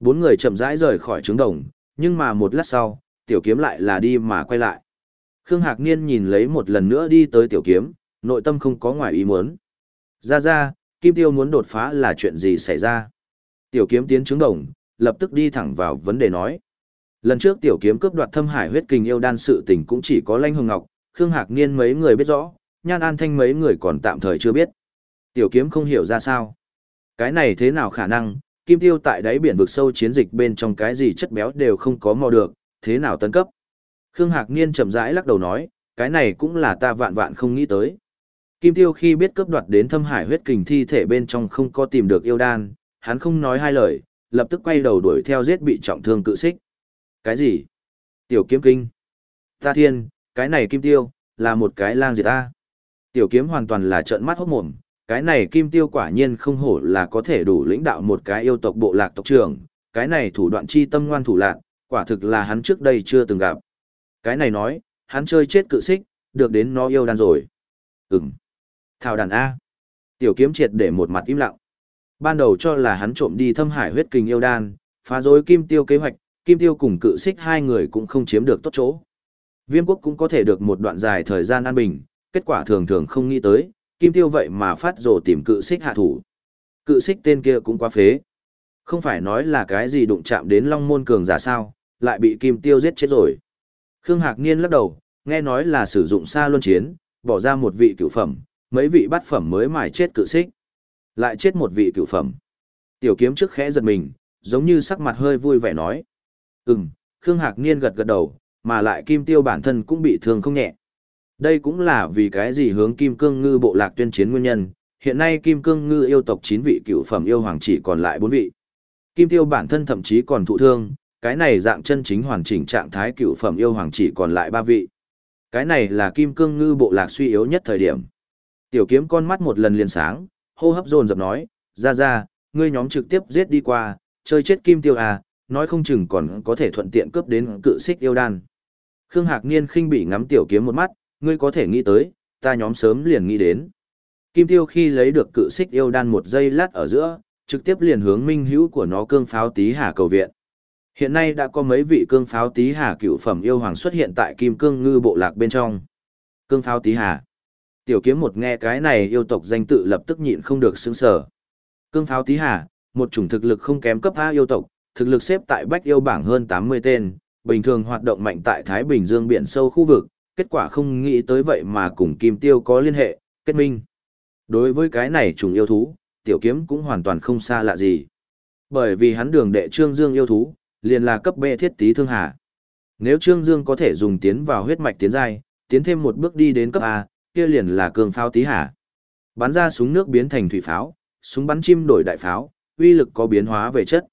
Bốn người chậm rãi rời khỏi trướng đồng, nhưng mà một lát sau, tiểu kiếm lại là đi mà quay lại. Khương Hạc Niên nhìn lấy một lần nữa đi tới tiểu kiếm, nội tâm không có ngoài ý muốn. Ra ra, Kim Tiêu muốn đột phá là chuyện gì xảy ra? Tiểu kiếm tiến trướng đồng, lập tức đi thẳng vào vấn đề nói. Lần trước tiểu kiếm cướp đoạt thâm hải huyết kình yêu đan sự tình cũng chỉ có Lanh Hồng Ngọc, Khương Hạc Niên mấy người biết rõ, Nhan An Thanh mấy người còn tạm thời chưa biết. Tiểu kiếm không hiểu ra sao. Cái này thế nào khả năng, kim tiêu tại đáy biển vực sâu chiến dịch bên trong cái gì chất béo đều không có mò được, thế nào tấn cấp. Khương Hạc Niên chậm rãi lắc đầu nói, cái này cũng là ta vạn vạn không nghĩ tới. Kim tiêu khi biết cướp đoạt đến thâm hải huyết kình thi thể bên trong không có tìm được yêu đan, hắn không nói hai lời, lập tức quay đầu đuổi theo giết bị trọng thương cự xích. Cái gì? Tiểu kiếm kinh. Ta thiên, cái này kim tiêu, là một cái lang diệt ta. Tiểu kiếm hoàn toàn là trợn mắt hốt mồm, cái này kim tiêu quả nhiên không hổ là có thể đủ lãnh đạo một cái yêu tộc bộ lạc tộc trưởng, cái này thủ đoạn chi tâm ngoan thủ lạc, quả thực là hắn trước đây chưa từng gặp. Cái này nói, hắn chơi chết cự xích, được đến nó yêu đan rồi. Ừm. Thảo đàn A. Tiểu kiếm triệt để một mặt im lặng. Ban đầu cho là hắn trộm đi thâm hải huyết kình yêu đan, phá rối kim tiêu kế hoạch, kim tiêu cùng cự xích hai người cũng không chiếm được tốt chỗ. Viêm quốc cũng có thể được một đoạn dài thời gian an bình, kết quả thường thường không nghĩ tới, kim tiêu vậy mà phát rồ tìm cự xích hạ thủ. Cự xích tên kia cũng quá phế. Không phải nói là cái gì đụng chạm đến long môn cường giả sao, lại bị kim tiêu giết chết rồi. Khương Hạc Niên lắc đầu, nghe nói là sử dụng xa luân chiến, bỏ ra một vị cựu phẩm, mấy vị bát phẩm mới mài chết cự xích. Lại chết một vị cựu phẩm. Tiểu kiếm trước khẽ giật mình, giống như sắc mặt hơi vui vẻ nói. Ừm, Khương Hạc Niên gật gật đầu, mà lại kim tiêu bản thân cũng bị thương không nhẹ. Đây cũng là vì cái gì hướng Kim Cương Ngư bộ lạc tuyên chiến nguyên nhân, hiện nay Kim Cương Ngư yêu tộc 9 vị cựu phẩm yêu hoàng chỉ còn lại 4 vị. Kim Tiêu bản thân thậm chí còn thụ thương, cái này dạng chân chính hoàn chỉnh trạng thái cựu phẩm yêu hoàng chỉ còn lại 3 vị. Cái này là Kim Cương Ngư bộ lạc suy yếu nhất thời điểm. Tiểu kiếm con mắt một lần liền sáng, hô hấp dồn dập nói, ra ra, ngươi nhóm trực tiếp giết đi qua, chơi chết Kim Tiêu à, nói không chừng còn có thể thuận tiện cướp đến cự xích yêu đan. Khương Hạc Niên khinh bị ngắm tiểu kiếm một mắt, ngươi có thể nghĩ tới, ta nhóm sớm liền nghĩ đến. Kim Tiêu khi lấy được cự xích yêu đan một giây lát ở giữa, trực tiếp liền hướng minh hữu của nó cương pháo tí hà cầu viện. Hiện nay đã có mấy vị cương pháo tí hà cựu phẩm yêu hoàng xuất hiện tại kim cương ngư bộ lạc bên trong. Cương pháo tí hà. Tiểu kiếm một nghe cái này yêu tộc danh tự lập tức nhịn không được sững sờ. Cương pháo tí hà, một chủng thực lực không kém cấp A yêu tộc, thực lực xếp tại bách yêu bảng hơn 80 tên, bình thường hoạt động mạnh tại Thái Bình Dương biển sâu khu vực, kết quả không nghĩ tới vậy mà cùng kim tiêu có liên hệ, kết minh. Đối với cái này chủng yêu thú, tiểu kiếm cũng hoàn toàn không xa lạ gì. Bởi vì hắn đường đệ Trương Dương yêu thú, liền là cấp B thiết tí thương hà. Nếu Trương Dương có thể dùng tiến vào huyết mạch tiến giai, tiến thêm một bước đi đến cấp A, kia liền là cường pháo tí hà. Bắn ra súng nước biến thành thủy pháo, súng bắn chim đổi đại pháo, uy lực có biến hóa về chất.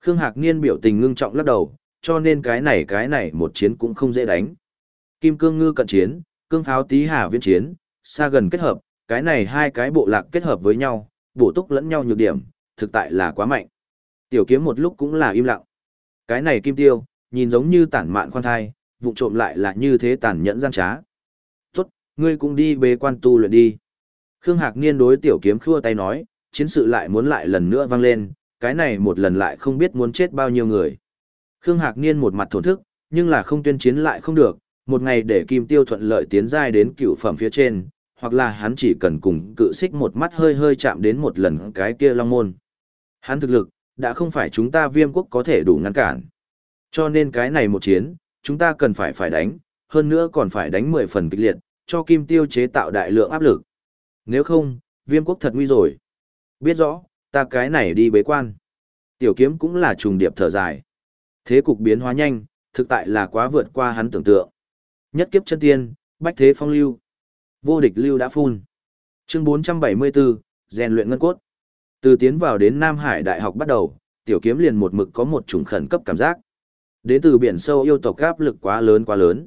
Khương Hạc Niên biểu tình ngưng trọng lắc đầu, cho nên cái này cái này một chiến cũng không dễ đánh. Kim cương ngư cận chiến, cương pháo tí hà viên chiến, xa gần kết hợp, cái này hai cái bộ lạc kết hợp với nhau, bổ túc lẫn nhau nhược điểm, thực tại là quá mạnh. Tiểu kiếm một lúc cũng là im lặng. Cái này kim tiêu, nhìn giống như tản mạn khoan thai, vụ trộm lại là như thế tàn nhẫn gian trá. Ngươi cũng đi bế quan tu luyện đi. Khương Hạc Niên đối tiểu kiếm khua tay nói, chiến sự lại muốn lại lần nữa vang lên, cái này một lần lại không biết muốn chết bao nhiêu người. Khương Hạc Niên một mặt thổn thức, nhưng là không tuyên chiến lại không được, một ngày để kim tiêu thuận lợi tiến giai đến cựu phẩm phía trên, hoặc là hắn chỉ cần cùng cự xích một mắt hơi hơi chạm đến một lần cái kia long môn. Hắn thực lực, đã không phải chúng ta viêm quốc có thể đủ ngăn cản. Cho nên cái này một chiến, chúng ta cần phải phải đánh, hơn nữa còn phải đánh 10 phần kịch liệt, cho kim tiêu chế tạo đại lượng áp lực. Nếu không, viêm quốc thật nguy rồi. Biết rõ, ta cái này đi bế quan. Tiểu kiếm cũng là trùng điệp thở dài. Thế cục biến hóa nhanh, thực tại là quá vượt qua hắn tưởng tượng. Nhất kiếp chân tiên, bách thế phong lưu. Vô địch lưu đã phun. Chương 474, rèn luyện ngân cốt. Từ tiến vào đến Nam Hải Đại học bắt đầu, tiểu kiếm liền một mực có một chủng khẩn cấp cảm giác. Đến từ biển sâu yêu tộc áp lực quá lớn quá lớn.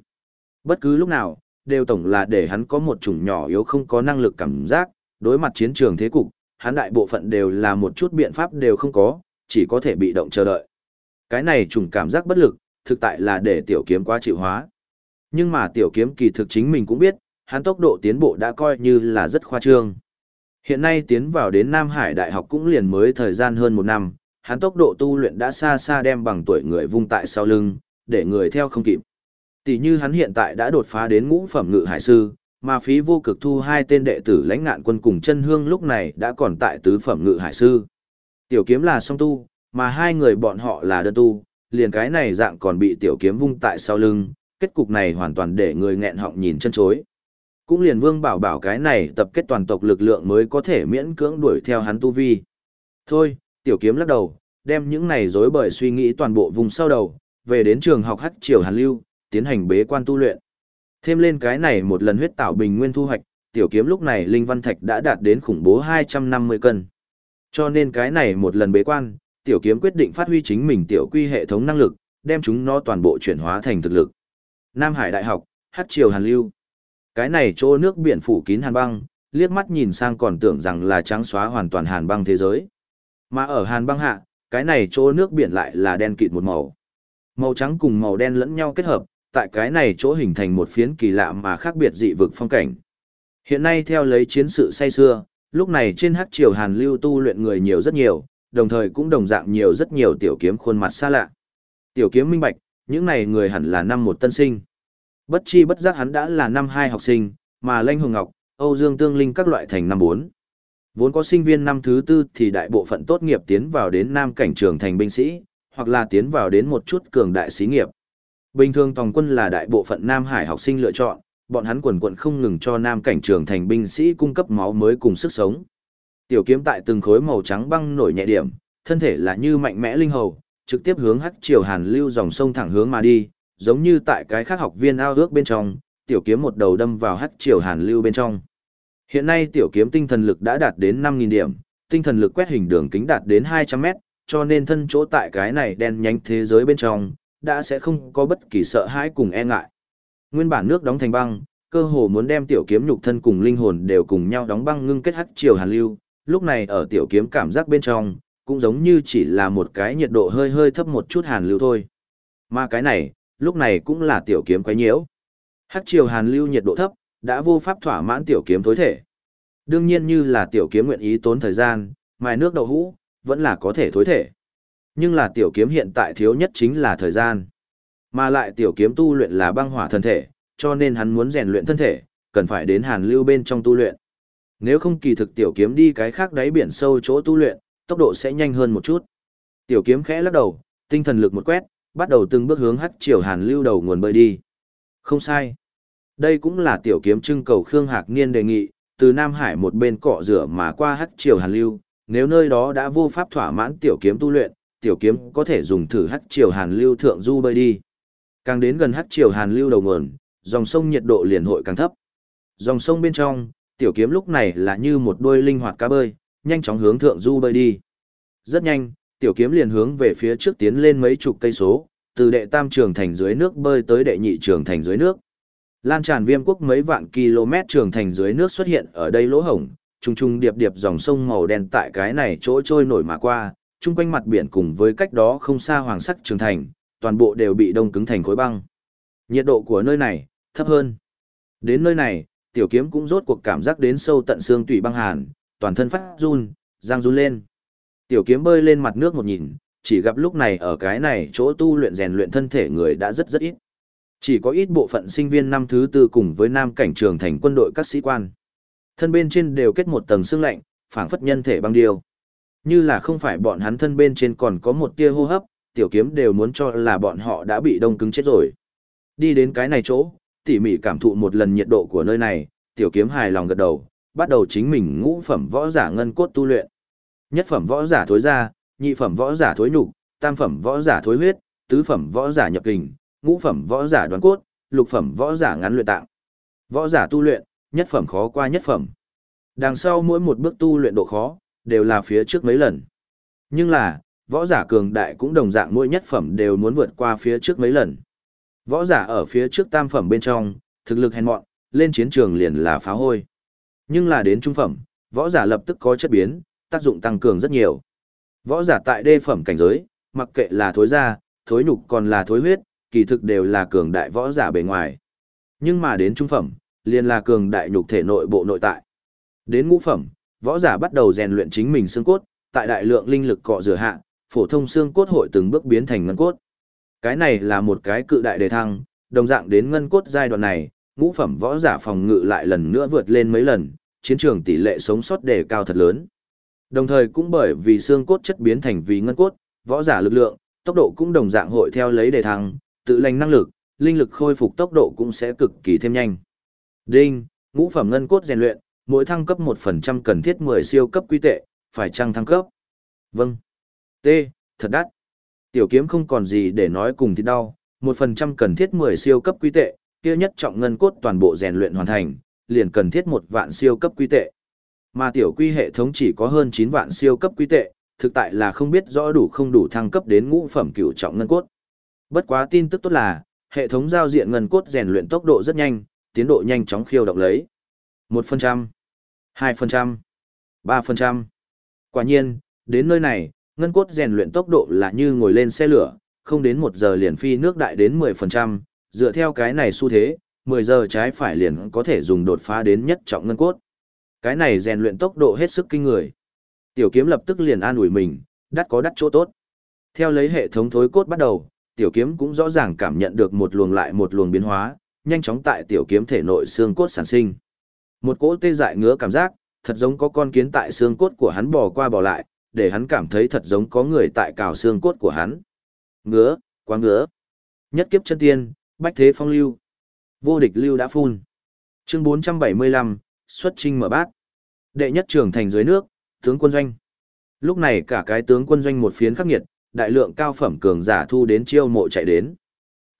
Bất cứ lúc nào, đều tổng là để hắn có một chủng nhỏ yếu không có năng lực cảm giác, đối mặt chiến trường thế cục, hắn đại bộ phận đều là một chút biện pháp đều không có, chỉ có thể bị động chờ đợi. Cái này chủng cảm giác bất lực, thực tại là để tiểu kiếm quá chịu hóa. Nhưng mà tiểu kiếm kỳ thực chính mình cũng biết, hắn tốc độ tiến bộ đã coi như là rất khoa trương. Hiện nay tiến vào đến Nam Hải Đại học cũng liền mới thời gian hơn một năm, hắn tốc độ tu luyện đã xa xa đem bằng tuổi người vung tại sau lưng, để người theo không kịp. Tỷ như hắn hiện tại đã đột phá đến ngũ phẩm ngự hải sư, mà phí vô cực thu hai tên đệ tử lãnh ngạn quân cùng chân hương lúc này đã còn tại tứ phẩm ngự hải sư. Tiểu kiếm là song tu, mà hai người bọn họ là đơn tu, liền cái này dạng còn bị tiểu kiếm vung tại sau lưng, kết cục này hoàn toàn để người nghẹn họng nhìn chân chối. Cũng liền vương bảo bảo cái này tập kết toàn tộc lực lượng mới có thể miễn cưỡng đuổi theo hắn tu vi. Thôi, tiểu kiếm lắc đầu, đem những này dối bời suy nghĩ toàn bộ vùng sau đầu, về đến trường học hắc triều hàn lưu, tiến hành bế quan tu luyện. Thêm lên cái này một lần huyết tạo bình nguyên thu hoạch, tiểu kiếm lúc này linh văn thạch đã đạt đến khủng bố 250 cân. Cho nên cái này một lần bế quan, tiểu kiếm quyết định phát huy chính mình tiểu quy hệ thống năng lực, đem chúng nó toàn bộ chuyển hóa thành thực lực. Nam Hải Đại học, Hát Triều Hàn Lưu. Cái này chỗ nước biển phủ kín hàn băng, liếc mắt nhìn sang còn tưởng rằng là trắng xóa hoàn toàn hàn băng thế giới. Mà ở hàn băng hạ, cái này chỗ nước biển lại là đen kịt một màu. Màu trắng cùng màu đen lẫn nhau kết hợp, tại cái này chỗ hình thành một phiến kỳ lạ mà khác biệt dị vực phong cảnh. Hiện nay theo lấy chiến sự say xưa, lúc này trên hắc triều hàn lưu tu luyện người nhiều rất nhiều, đồng thời cũng đồng dạng nhiều rất nhiều tiểu kiếm khuôn mặt xa lạ. Tiểu kiếm minh bạch, những này người hẳn là năm một tân sinh. Bất chi bất giác hắn đã là năm hai học sinh, mà Lanh Hồng Ngọc, Âu Dương Tương Linh các loại thành năm bốn. Vốn có sinh viên năm thứ tư thì đại bộ phận tốt nghiệp tiến vào đến nam cảnh trường thành binh sĩ, hoặc là tiến vào đến một chút cường đại sĩ nghiệp. Bình thường tòng quân là đại bộ phận Nam Hải học sinh lựa chọn, bọn hắn quần quận không ngừng cho nam cảnh trường thành binh sĩ cung cấp máu mới cùng sức sống. Tiểu kiếm tại từng khối màu trắng băng nổi nhẹ điểm, thân thể là như mạnh mẽ linh hầu, trực tiếp hướng hắc triều hàn lưu dòng sông thẳng hướng mà đi, giống như tại cái khác học viên ao ước bên trong, tiểu kiếm một đầu đâm vào hắc triều hàn lưu bên trong. Hiện nay tiểu kiếm tinh thần lực đã đạt đến 5.000 điểm, tinh thần lực quét hình đường kính đạt đến 200 mét, cho nên thân chỗ tại cái này đen nhánh thế giới bên trong, đã sẽ không có bất kỳ sợ hãi cùng e ngại. Nguyên bản nước đóng thành băng, cơ hồ muốn đem tiểu kiếm nhục thân cùng linh hồn đều cùng nhau đóng băng ngưng kết hắc triều hàn lưu, lúc này ở tiểu kiếm cảm giác bên trong, cũng giống như chỉ là một cái nhiệt độ hơi hơi thấp một chút hàn lưu thôi. Mà cái này, lúc này cũng là tiểu kiếm quấy nhiễu. Hắc triều hàn lưu nhiệt độ thấp, đã vô pháp thỏa mãn tiểu kiếm tối thể. Đương nhiên như là tiểu kiếm nguyện ý tốn thời gian, mài nước đậu hũ, vẫn là có thể thối thể. Nhưng là tiểu kiếm hiện tại thiếu nhất chính là thời gian. Mà lại tiểu kiếm tu luyện là băng hỏa thân thể, cho nên hắn muốn rèn luyện thân thể, cần phải đến hàn lưu bên trong tu luyện. Nếu không kỳ thực tiểu kiếm đi cái khác đáy biển sâu chỗ tu luyện, tốc độ sẽ nhanh hơn một chút. Tiểu kiếm khẽ lắc đầu, tinh thần lực một quét, bắt đầu từng bước hướng hắc triều hàn lưu đầu nguồn bơi đi. Không sai. Đây cũng là tiểu kiếm trưng cầu Khương Hạc Niên đề nghị, từ Nam Hải một bên cọ rửa mà qua hắc triều hàn lưu, nếu nơi đó đã vô pháp thỏa mãn tiểu kiếm tu luyện, tiểu kiếm có thể dùng thử hắc triều hàn lưu thượng du bơi đi. Càng đến gần hắc triều hàn lưu đầu nguồn, dòng sông nhiệt độ liền hội càng thấp. Dòng sông bên trong, tiểu kiếm lúc này là như một đôi linh hoạt cá bơi, nhanh chóng hướng thượng du bơi đi. Rất nhanh, tiểu kiếm liền hướng về phía trước tiến lên mấy chục cây số, từ đệ tam trường thành dưới nước bơi tới đệ nhị trường thành dưới nước. Lan tràn viêm quốc mấy vạn km trường thành dưới nước xuất hiện ở đây lỗ hổng, trùng trùng điệp điệp dòng sông màu đen tại cái này chỗ trôi nổi mà qua, chung quanh mặt biển cùng với cách đó không xa hoàng sắc trường thành, toàn bộ đều bị đông cứng thành khối băng. Nhiệt độ của nơi này, thấp hơn. Đến nơi này, tiểu kiếm cũng rốt cuộc cảm giác đến sâu tận xương tủy băng hàn, toàn thân phát run, răng run lên. Tiểu kiếm bơi lên mặt nước một nhìn, chỉ gặp lúc này ở cái này chỗ tu luyện rèn luyện thân thể người đã rất rất ít. Chỉ có ít bộ phận sinh viên năm thứ tư cùng với nam cảnh trường thành quân đội các sĩ quan. Thân bên trên đều kết một tầng xương lạnh, phảng phất nhân thể băng điêu. Như là không phải bọn hắn thân bên trên còn có một tia hô hấp, tiểu kiếm đều muốn cho là bọn họ đã bị đông cứng chết rồi. Đi đến cái này chỗ, tỉ mỉ cảm thụ một lần nhiệt độ của nơi này, tiểu kiếm hài lòng gật đầu, bắt đầu chính mình ngũ phẩm võ giả ngân cốt tu luyện. Nhất phẩm võ giả thối ra, nhị phẩm võ giả thối nhục, tam phẩm võ giả thối huyết, tứ phẩm võ giả nhập kình, ngũ phẩm võ giả đoán cốt, lục phẩm võ giả ngắn luyện tạng. Võ giả tu luyện, nhất phẩm khó qua nhất phẩm. Đằng sau mỗi một bước tu luyện độ khó, đều là phía trước mấy lần. Nhưng là, võ giả cường đại cũng đồng dạng mỗi nhất phẩm đều muốn vượt qua phía trước mấy lần. Võ giả ở phía trước tam phẩm bên trong, thực lực hèn mọn, lên chiến trường liền là phá hôi. Nhưng là đến trung phẩm, võ giả lập tức có chất biến, tác dụng tăng cường rất nhiều. Võ giả tại đê phẩm cảnh giới, mặc kệ là thối da, thối nhục còn là thối huyết, kỳ thực đều là cường đại võ giả bề ngoài. Nhưng mà đến trung phẩm, liền là cường đại nhục thể nội bộ nội tại. Đến ngũ phẩm, võ giả bắt đầu rèn luyện chính mình xương cốt, tại đại lượng linh lực cọ rửa hạ, phổ thông xương cốt hội từng bước biến thành ngân cốt. Cái này là một cái cự đại đề thăng, đồng dạng đến ngân cốt giai đoạn này, ngũ phẩm võ giả phòng ngự lại lần nữa vượt lên mấy lần, chiến trường tỷ lệ sống sót đề cao thật lớn. Đồng thời cũng bởi vì xương cốt chất biến thành vì ngân cốt, võ giả lực lượng, tốc độ cũng đồng dạng hội theo lấy đề thăng, tự lành năng lực, linh lực khôi phục tốc độ cũng sẽ cực kỳ thêm nhanh. Đinh, ngũ phẩm ngân cốt rèn luyện, mỗi thăng cấp 1% cần thiết 10 siêu cấp quy tệ, phải chăng thăng cấp? Vâng. T, thật đắt. Tiểu kiếm không còn gì để nói cùng thì đau, 1% cần thiết 10 siêu cấp quy tệ, kia nhất trọng ngân cốt toàn bộ rèn luyện hoàn thành, liền cần thiết một vạn siêu cấp quy tệ. Mà tiểu quy hệ thống chỉ có hơn 9 vạn siêu cấp quy tệ, thực tại là không biết rõ đủ không đủ thăng cấp đến ngũ phẩm cửu trọng ngân cốt. Bất quá tin tức tốt là, hệ thống giao diện ngân cốt rèn luyện tốc độ rất nhanh, tiến độ nhanh chóng khiêu động lấy. 1%, 2%, 3%. Quả nhiên, đến nơi này, ngân cốt rèn luyện tốc độ là như ngồi lên xe lửa, không đến 1 giờ liền phi nước đại đến 10%, dựa theo cái này xu thế, 10 giờ trái phải liền có thể dùng đột phá đến nhất trọng ngân cốt. Cái này rèn luyện tốc độ hết sức kinh người. Tiểu kiếm lập tức liền an ủi mình, đắt có đắt chỗ tốt. Theo lấy hệ thống thối cốt bắt đầu, tiểu kiếm cũng rõ ràng cảm nhận được một luồng lại một luồng biến hóa, nhanh chóng tại tiểu kiếm thể nội xương cốt sản sinh. Một cỗ tê dại ngứa cảm giác, thật giống có con kiến tại xương cốt của hắn bò qua bò lại, để hắn cảm thấy thật giống có người tại cào xương cốt của hắn. Ngứa, quá ngứa. Nhất kiếp chân tiên, bách thế phong lưu. Vô địch lưu đã phun. Chương 475, xuất trinh mở bát. Đệ nhất trưởng thành dưới nước, tướng quân doanh. Lúc này cả cái tướng quân doanh một phiến khắc nghiệt, đại lượng cao phẩm cường giả thu đến chiêu mộ chạy đến.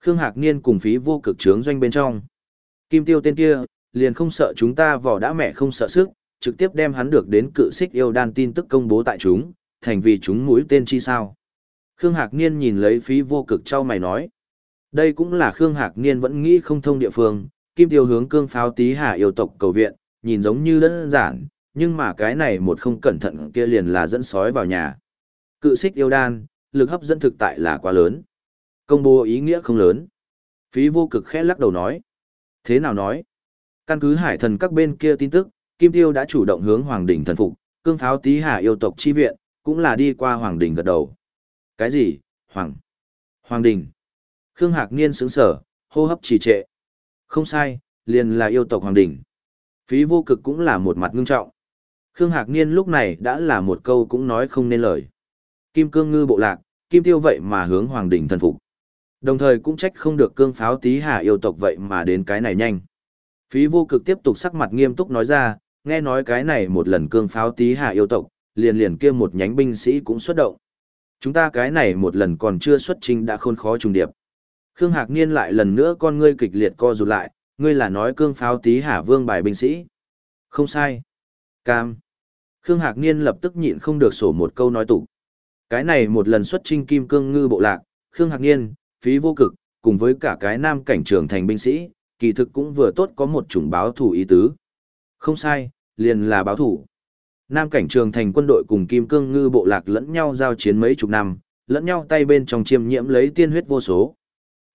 Khương Hạc Niên cùng phí vô cực trướng doanh bên trong. Kim Tiêu tên kia, liền không sợ chúng ta vỏ đã mẹ không sợ sức, trực tiếp đem hắn được đến cự xích yêu đan tin tức công bố tại chúng, thành vì chúng mũi tên chi sao. Khương Hạc Niên nhìn lấy phí vô cực trao mày nói. Đây cũng là Khương Hạc Niên vẫn nghĩ không thông địa phương, Kim Tiêu hướng cương pháo tí hạ yêu tộc cầu viện, nhìn giống như đơn giản, nhưng mà cái này một không cẩn thận kia liền là dẫn sói vào nhà. Cự xích yêu đan, lực hấp dẫn thực tại là quá lớn. Công bố ý nghĩa không lớn. Phí vô cực khẽ lắc đầu nói. Thế nào nói? Căn cứ hải thần các bên kia tin tức, Kim Tiêu đã chủ động hướng Hoàng Đình thần phục, cương pháo tí hạ yêu tộc chi viện, cũng là đi qua Hoàng Đình gật đầu. Cái gì? Hoàng? Hoàng Đình? Khương Hạc Niên sướng sở, hô hấp trì trệ. Không sai, liền là yêu tộc Hoàng Đình. Phí vô cực cũng là một mặt ngưng trọng. Khương Hạc Niên lúc này đã là một câu cũng nói không nên lời. Kim cương ngư bộ lạc, kim tiêu vậy mà hướng Hoàng Đình thần phục. Đồng thời cũng trách không được cương pháo tí hà yêu tộc vậy mà đến cái này nhanh. Phí vô cực tiếp tục sắc mặt nghiêm túc nói ra, nghe nói cái này một lần cương pháo tí hạ yêu tộc, liền liền kia một nhánh binh sĩ cũng xuất động. Chúng ta cái này một lần còn chưa xuất trình đã khôn khó trùng điệp. Khương Hạc Niên lại lần nữa con ngươi kịch liệt co rụt lại, ngươi là nói cương pháo tí hạ vương bài binh sĩ. Không sai. Cam. Khương Hạc Niên lập tức nhịn không được sổ một câu nói tủ. Cái này một lần xuất trinh kim cương ngư bộ lạc, Khương Hạc Niên, phí vô cực, cùng với cả cái nam cảnh trường thành binh sĩ, kỳ thực cũng vừa tốt có một chủng báo thủ ý tứ. Không sai, liền là báo thủ. Nam cảnh trường thành quân đội cùng kim cương ngư bộ lạc lẫn nhau giao chiến mấy chục năm, lẫn nhau tay bên trong chiêm nhiễm lấy tiên huyết vô số.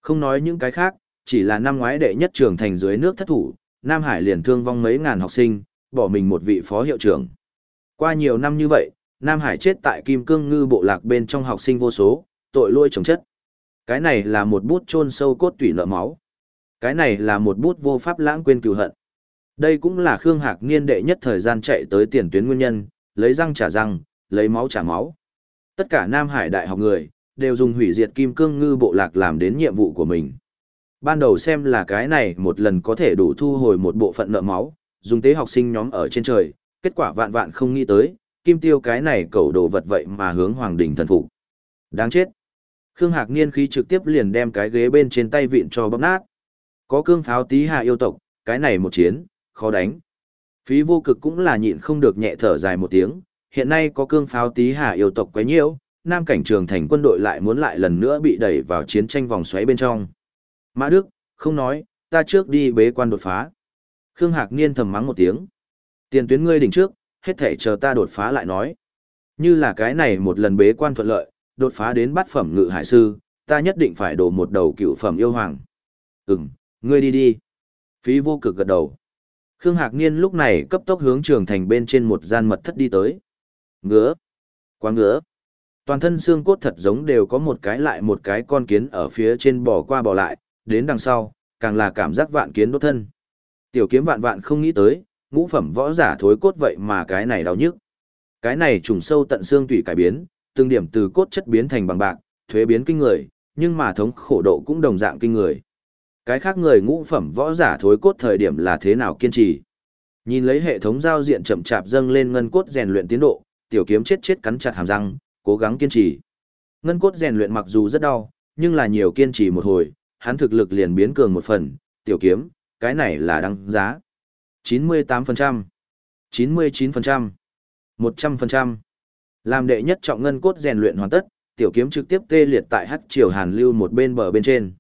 Không nói những cái khác, chỉ là năm ngoái đệ nhất trường thành dưới nước thất thủ, Nam Hải liền thương vong mấy ngàn học sinh, bỏ mình một vị phó hiệu trưởng. Qua nhiều năm như vậy, Nam Hải chết tại Kim Cương Ngư bộ lạc bên trong học sinh vô số, tội lôi chồng chất. Cái này là một bút chôn sâu cốt tủy nợ máu. Cái này là một bút vô pháp lãng quên cựu hận. Đây cũng là Khương Hạc niên đệ nhất thời gian chạy tới tiền tuyến nguyên nhân, lấy răng trả răng, lấy máu trả máu. Tất cả Nam Hải đại học người, đều dùng hủy diệt Kim Cương Ngư bộ lạc làm đến nhiệm vụ của mình. Ban đầu xem là cái này một lần có thể đủ thu hồi một bộ phận nợ máu, dùng tế học sinh nhóm ở trên trời, kết quả vạn vạn không nghĩ tới, kim tiêu cái này cầu đồ vật vậy mà hướng hoàng đình thần phục. Đáng chết. Khương Hạc Niên khí trực tiếp liền đem cái ghế bên trên tay vịn cho bóp nát. Có cương pháo tí hạ yêu tộc, cái này một chiến, khó đánh. Phí vô cực cũng là nhịn không được nhẹ thở dài một tiếng, hiện nay có cương pháo tí hạ yêu tộc quấy nhiễu, nam cảnh trường thành quân đội lại muốn lại lần nữa bị đẩy vào chiến tranh vòng xoáy bên trong. Mã Đức, không nói, ta trước đi bế quan đột phá. Khương Hạc Niên thầm mắng một tiếng. Tiền tuyến ngươi đỉnh trước, hết thể chờ ta đột phá lại nói. Như là cái này một lần bế quan thuận lợi, đột phá đến bát phẩm ngự hải sư, ta nhất định phải đổ một đầu cựu phẩm yêu hoàng. Ừm, ngươi đi đi. Phí vô cực gật đầu. Khương Hạc Niên lúc này cấp tốc hướng trường thành bên trên một gian mật thất đi tới. Ngứa. Quá ngứa. Toàn thân xương cốt thật giống đều có một cái lại một cái con kiến ở phía trên bò qua bò lại, đến đằng sau, càng là cảm giác vạn kiến đốt thân. Tiểu kiếm vạn vạn không nghĩ tới, ngũ phẩm võ giả thối cốt vậy mà cái này đau nhức. Cái này trùng sâu tận xương tủy cải biến, từng điểm từ cốt chất biến thành bằng bạc, thuế biến kinh người, nhưng mà thống khổ độ cũng đồng dạng kinh người. Cái khác người ngũ phẩm võ giả thối cốt thời điểm là thế nào kiên trì. Nhìn lấy hệ thống giao diện chậm chạp dâng lên ngân cốt rèn luyện tiến độ, tiểu kiếm chết chết cắn chặt hàm răng, cố gắng kiên trì. Ngân cốt rèn luyện mặc dù rất đau, nhưng là nhiều kiên trì một hồi, hắn thực lực liền biến cường một phần, tiểu kiếm, cái này là đăng giá. 98%, 99%, 100%. Làm đệ nhất trọng ngân cốt rèn luyện hoàn tất, tiểu kiếm trực tiếp tê liệt tại hắc triều hàn lưu một bên bờ bên trên.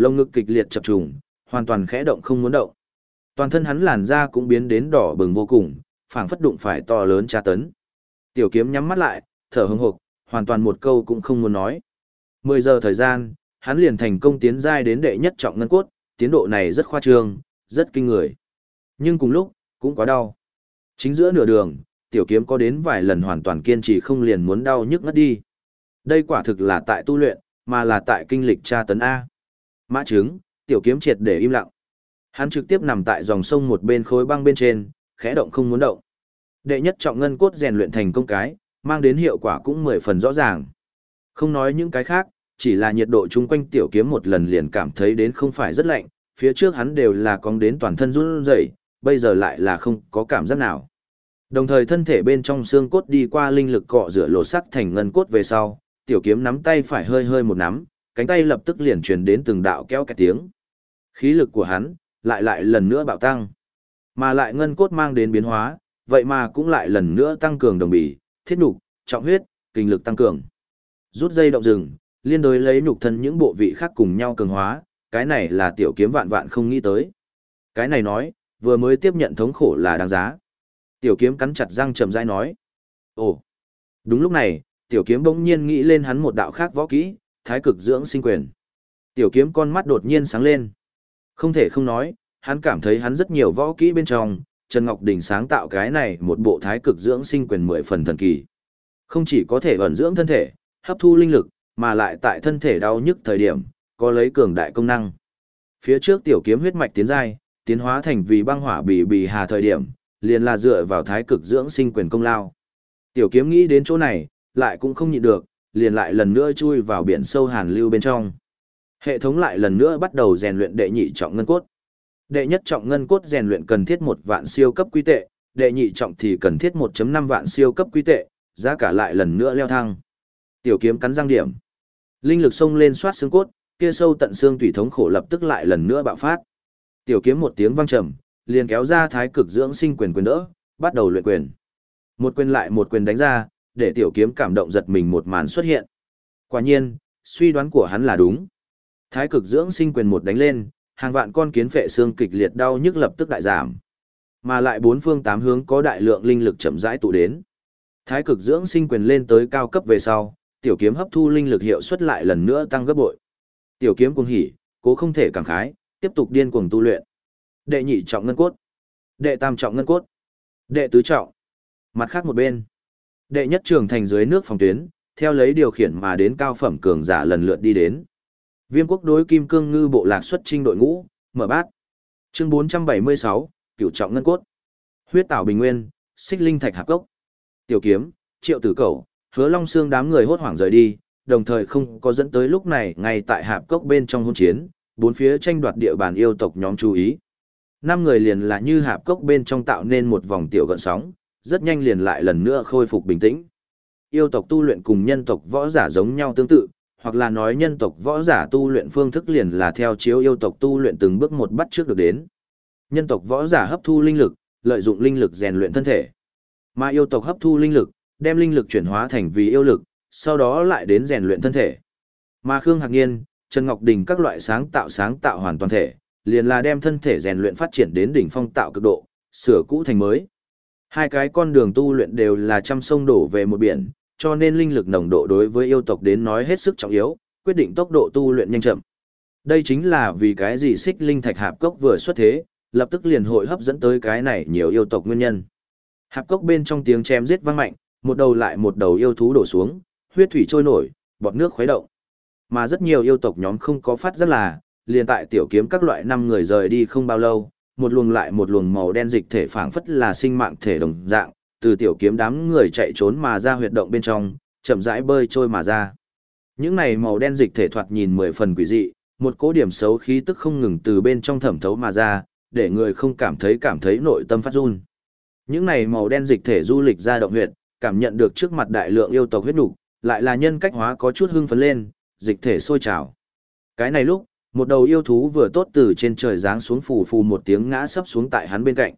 Lông ngực kịch liệt chập trùng, hoàn toàn khẽ động không muốn động. Toàn thân hắn làn da cũng biến đến đỏ bừng vô cùng, phảng phất đụng phải to lớn tra tấn. Tiểu kiếm nhắm mắt lại, thở hững hộc, hoàn toàn một câu cũng không muốn nói. 10 giờ thời gian, hắn liền thành công tiến giai đến đệ nhất trọng ngân cốt, tiến độ này rất khoa trương, rất kinh người. Nhưng cùng lúc, cũng quá đau. Chính giữa nửa đường, tiểu kiếm có đến vài lần hoàn toàn kiên trì không liền muốn đau nhức ngất đi. Đây quả thực là tại tu luyện, mà là tại kinh lịch tra tấn A. Mã trứng, tiểu kiếm triệt để im lặng. Hắn trực tiếp nằm tại dòng sông một bên khối băng bên trên, khẽ động không muốn động. Đệ nhất trọng ngân cốt rèn luyện thành công cái, mang đến hiệu quả cũng mười phần rõ ràng. Không nói những cái khác, chỉ là nhiệt độ chung quanh tiểu kiếm một lần liền cảm thấy đến không phải rất lạnh, phía trước hắn đều là cong đến toàn thân run rẩy, bây giờ lại là không có cảm giác nào. Đồng thời thân thể bên trong xương cốt đi qua linh lực cọ rửa lột sắc thành ngân cốt về sau, tiểu kiếm nắm tay phải hơi hơi một nắm, cánh tay lập tức liền truyền đến từng đạo kéo cái tiếng. Khí lực của hắn lại lại lần nữa bạo tăng, mà lại ngân cốt mang đến biến hóa, vậy mà cũng lại lần nữa tăng cường đồng bì, thiết nhục, trọng huyết, kinh lực tăng cường. Rút dây động rừng, liên đối lấy nhục thân những bộ vị khác cùng nhau cường hóa, cái này là tiểu kiếm vạn vạn không nghĩ tới. Cái này nói, vừa mới tiếp nhận thống khổ là đáng giá. Tiểu kiếm cắn chặt răng trầm rãi nói. Ồ, đúng lúc này, tiểu kiếm bỗng nhiên nghĩ lên hắn một đạo khác võ kỹ, thái cực dưỡng sinh quyền. Tiểu kiếm con mắt đột nhiên sáng lên. Không thể không nói, hắn cảm thấy hắn rất nhiều võ kỹ bên trong, Trần Ngọc Đình sáng tạo cái này một bộ thái cực dưỡng sinh quyền mười phần thần kỳ. Không chỉ có thể ẩn dưỡng thân thể, hấp thu linh lực, mà lại tại thân thể đau nhức thời điểm, có lấy cường đại công năng. Phía trước tiểu kiếm huyết mạch tiến giai, tiến hóa thành vì băng hỏa bì bì hà thời điểm, liền là dựa vào thái cực dưỡng sinh quyền công lao. Tiểu kiếm nghĩ đến chỗ này, lại cũng không nhịn được, liền lại lần nữa chui vào biển sâu hàn lưu bên trong. Hệ thống lại lần nữa bắt đầu rèn luyện đệ nhị trọng ngân cốt. Đệ nhất trọng ngân cốt rèn luyện cần thiết một vạn siêu cấp quy tệ, đệ nhị trọng thì cần thiết 1.5 vạn siêu cấp quy tệ, giá cả lại lần nữa leo thang. Tiểu kiếm cắn răng điểm. Linh lực xông lên xoát xương cốt, kia sâu tận xương tủy thống khổ lập tức lại lần nữa bạo phát. Tiểu kiếm một tiếng vang trầm, liền kéo ra thái cực dưỡng sinh quyền quyền đỡ, bắt đầu luyện quyền. Một quyền lại một quyền đánh ra, để tiểu kiếm cảm động giật mình một màn xuất hiện. Quả nhiên, suy đoán của hắn là đúng. Thái cực dưỡng sinh quyền một đánh lên, hàng vạn con kiến phệ xương kịch liệt đau nhức lập tức đại giảm. Mà lại bốn phương tám hướng có đại lượng linh lực chậm rãi tụ đến. Thái cực dưỡng sinh quyền lên tới cao cấp về sau, tiểu kiếm hấp thu linh lực hiệu suất lại lần nữa tăng gấp bội. Tiểu kiếm cuồng hỉ, cố không thể cảm khái, tiếp tục điên cuồng tu luyện. Đệ nhị trọng ngân cốt, đệ tam trọng ngân cốt, đệ tứ trọng. Mặt khác một bên, đệ nhất trường thành dưới nước phòng tuyến, theo lấy điều khiển mà đến cao phẩm cường giả lần lượt đi đến. Viêm quốc đối kim cương ngư bộ lạc xuất trinh đội ngũ, mở bát. Chương 476, cửu trọng ngân cốt. Huyết tảo bình nguyên, xích linh thạch hạp cốc. Tiểu kiếm, triệu tử cầu, hứa long xương đám người hốt hoảng rời đi, đồng thời không có dẫn tới lúc này ngay tại hạp cốc bên trong hôn chiến, bốn phía tranh đoạt địa bàn yêu tộc nhóm chú ý. Năm người liền là như hạp cốc bên trong tạo nên một vòng tiểu gợn sóng, rất nhanh liền lại lần nữa khôi phục bình tĩnh. Yêu tộc tu luyện cùng nhân tộc võ giả giống nhau tương tự, hoặc là nói nhân tộc võ giả tu luyện phương thức liền là theo chiếu yêu tộc tu luyện từng bước một bắt trước được đến. Nhân tộc võ giả hấp thu linh lực, lợi dụng linh lực rèn luyện thân thể. Mà yêu tộc hấp thu linh lực, đem linh lực chuyển hóa thành vì yêu lực, sau đó lại đến rèn luyện thân thể. Mà Khương Hạc Niên, Trần Ngọc Đình các loại sáng tạo sáng tạo hoàn toàn thể, liền là đem thân thể rèn luyện phát triển đến đỉnh phong tạo cực độ, sửa cũ thành mới. Hai cái con đường tu luyện đều là trăm sông đổ về một biển, cho nên linh lực nồng độ đối với yêu tộc đến nói hết sức trọng yếu, quyết định tốc độ tu luyện nhanh chậm. Đây chính là vì cái gì xích linh thạch hạp cốc vừa xuất thế, lập tức liền hội hấp dẫn tới cái này nhiều yêu tộc nguyên nhân. Hạp cốc bên trong tiếng chém giết vang mạnh, một đầu lại một đầu yêu thú đổ xuống, huyết thủy trôi nổi, bọt nước khuấy động. Mà rất nhiều yêu tộc nhóm không có phát rất là, liền tại tiểu kiếm các loại năm người rời đi không bao lâu, một luồng lại một luồng màu đen dịch thể phảng phất là sinh mạng thể đồng dạng, từ tiểu kiếm đám người chạy trốn mà ra huyệt động bên trong, chậm rãi bơi trôi mà ra. Những này màu đen dịch thể thoạt nhìn mười phần quỷ dị, một cố điểm xấu khí tức không ngừng từ bên trong thẩm thấu mà ra, để người không cảm thấy cảm thấy nội tâm phát run. Những này màu đen dịch thể du lịch ra động huyệt, cảm nhận được trước mặt đại lượng yêu tộc huyết nục, lại là nhân cách hóa có chút hưng phấn lên, dịch thể sôi trào. Cái này lúc, một đầu yêu thú vừa tốt từ trên trời giáng xuống phù phù một tiếng ngã sấp xuống tại hắn bên cạnh.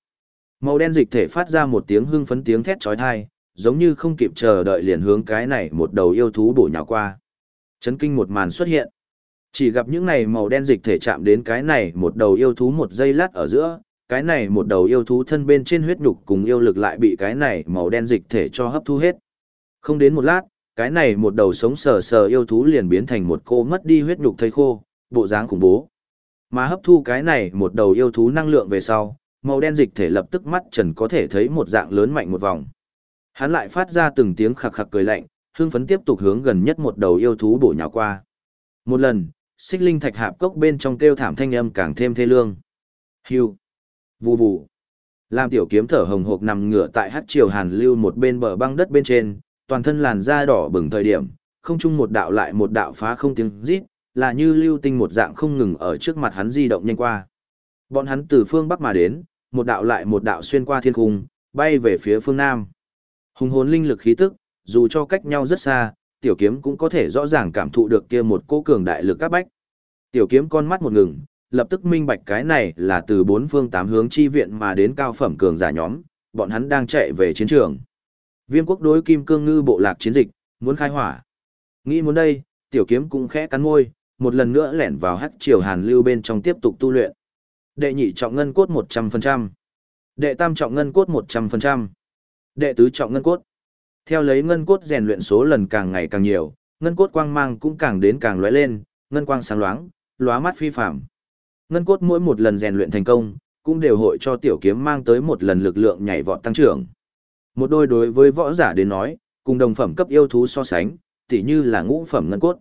Màu đen dịch thể phát ra một tiếng hưng phấn tiếng thét chói tai, giống như không kịp chờ đợi liền hướng cái này một đầu yêu thú bổ nhào qua. Chấn kinh một màn xuất hiện. Chỉ gặp những này màu đen dịch thể chạm đến cái này một đầu yêu thú một giây lát ở giữa, cái này một đầu yêu thú thân bên trên huyết nhục cùng yêu lực lại bị cái này màu đen dịch thể cho hấp thu hết. Không đến một lát, cái này một đầu sống sờ sờ yêu thú liền biến thành một cô mất đi huyết nhục thây khô, bộ dáng khủng bố. Mà hấp thu cái này một đầu yêu thú năng lượng về sau, màu đen dịch thể lập tức mắt trần có thể thấy một dạng lớn mạnh một vòng. Hắn lại phát ra từng tiếng khạc khạc cười lạnh, hưng phấn tiếp tục hướng gần nhất một đầu yêu thú bổ nhào qua. Một lần, xích linh thạch hạp cốc bên trong kêu thảm thanh âm càng thêm thê lương. Hưu. Vù vù. Lam tiểu kiếm thở hồng hộc nằm ngửa tại hát triều hàn lưu một bên bờ băng đất bên trên, toàn thân làn da đỏ bừng thời điểm, không chung một đạo lại một đạo phá không tiếng rít, là như lưu tinh một dạng không ngừng ở trước mặt hắn di động nhanh qua. Bọn hắn từ phương bắc mà đến, một đạo lại một đạo xuyên qua thiên cung, bay về phía phương nam. Hùng hồn linh lực khí tức, dù cho cách nhau rất xa, tiểu kiếm cũng có thể rõ ràng cảm thụ được kia một cỗ cường đại lực các bách. Tiểu kiếm con mắt một ngừng, lập tức minh bạch cái này là từ bốn phương tám hướng chi viện mà đến cao phẩm cường giả nhóm, bọn hắn đang chạy về chiến trường. Viêm quốc đối kim cương ngư bộ lạc chiến dịch, muốn khai hỏa. Nghĩ muốn đây, tiểu kiếm cũng khẽ cắn môi, một lần nữa lẻn vào hắc triều hàn lưu bên trong tiếp tục tu luyện. Đệ nhị trọng ngân cốt 100%. Đệ tam trọng ngân cốt 100%. Đệ tứ trọng ngân cốt. Theo lấy ngân cốt rèn luyện số lần càng ngày càng nhiều, ngân cốt quang mang cũng càng đến càng lóe lên, ngân quang sáng loáng, lóa mắt phi phàm. Ngân cốt mỗi một lần rèn luyện thành công, cũng đều hội cho tiểu kiếm mang tới một lần lực lượng nhảy vọt tăng trưởng. Một đôi đối với võ giả đến nói, cùng đồng phẩm cấp yêu thú so sánh, tỉ như là ngũ phẩm ngân cốt.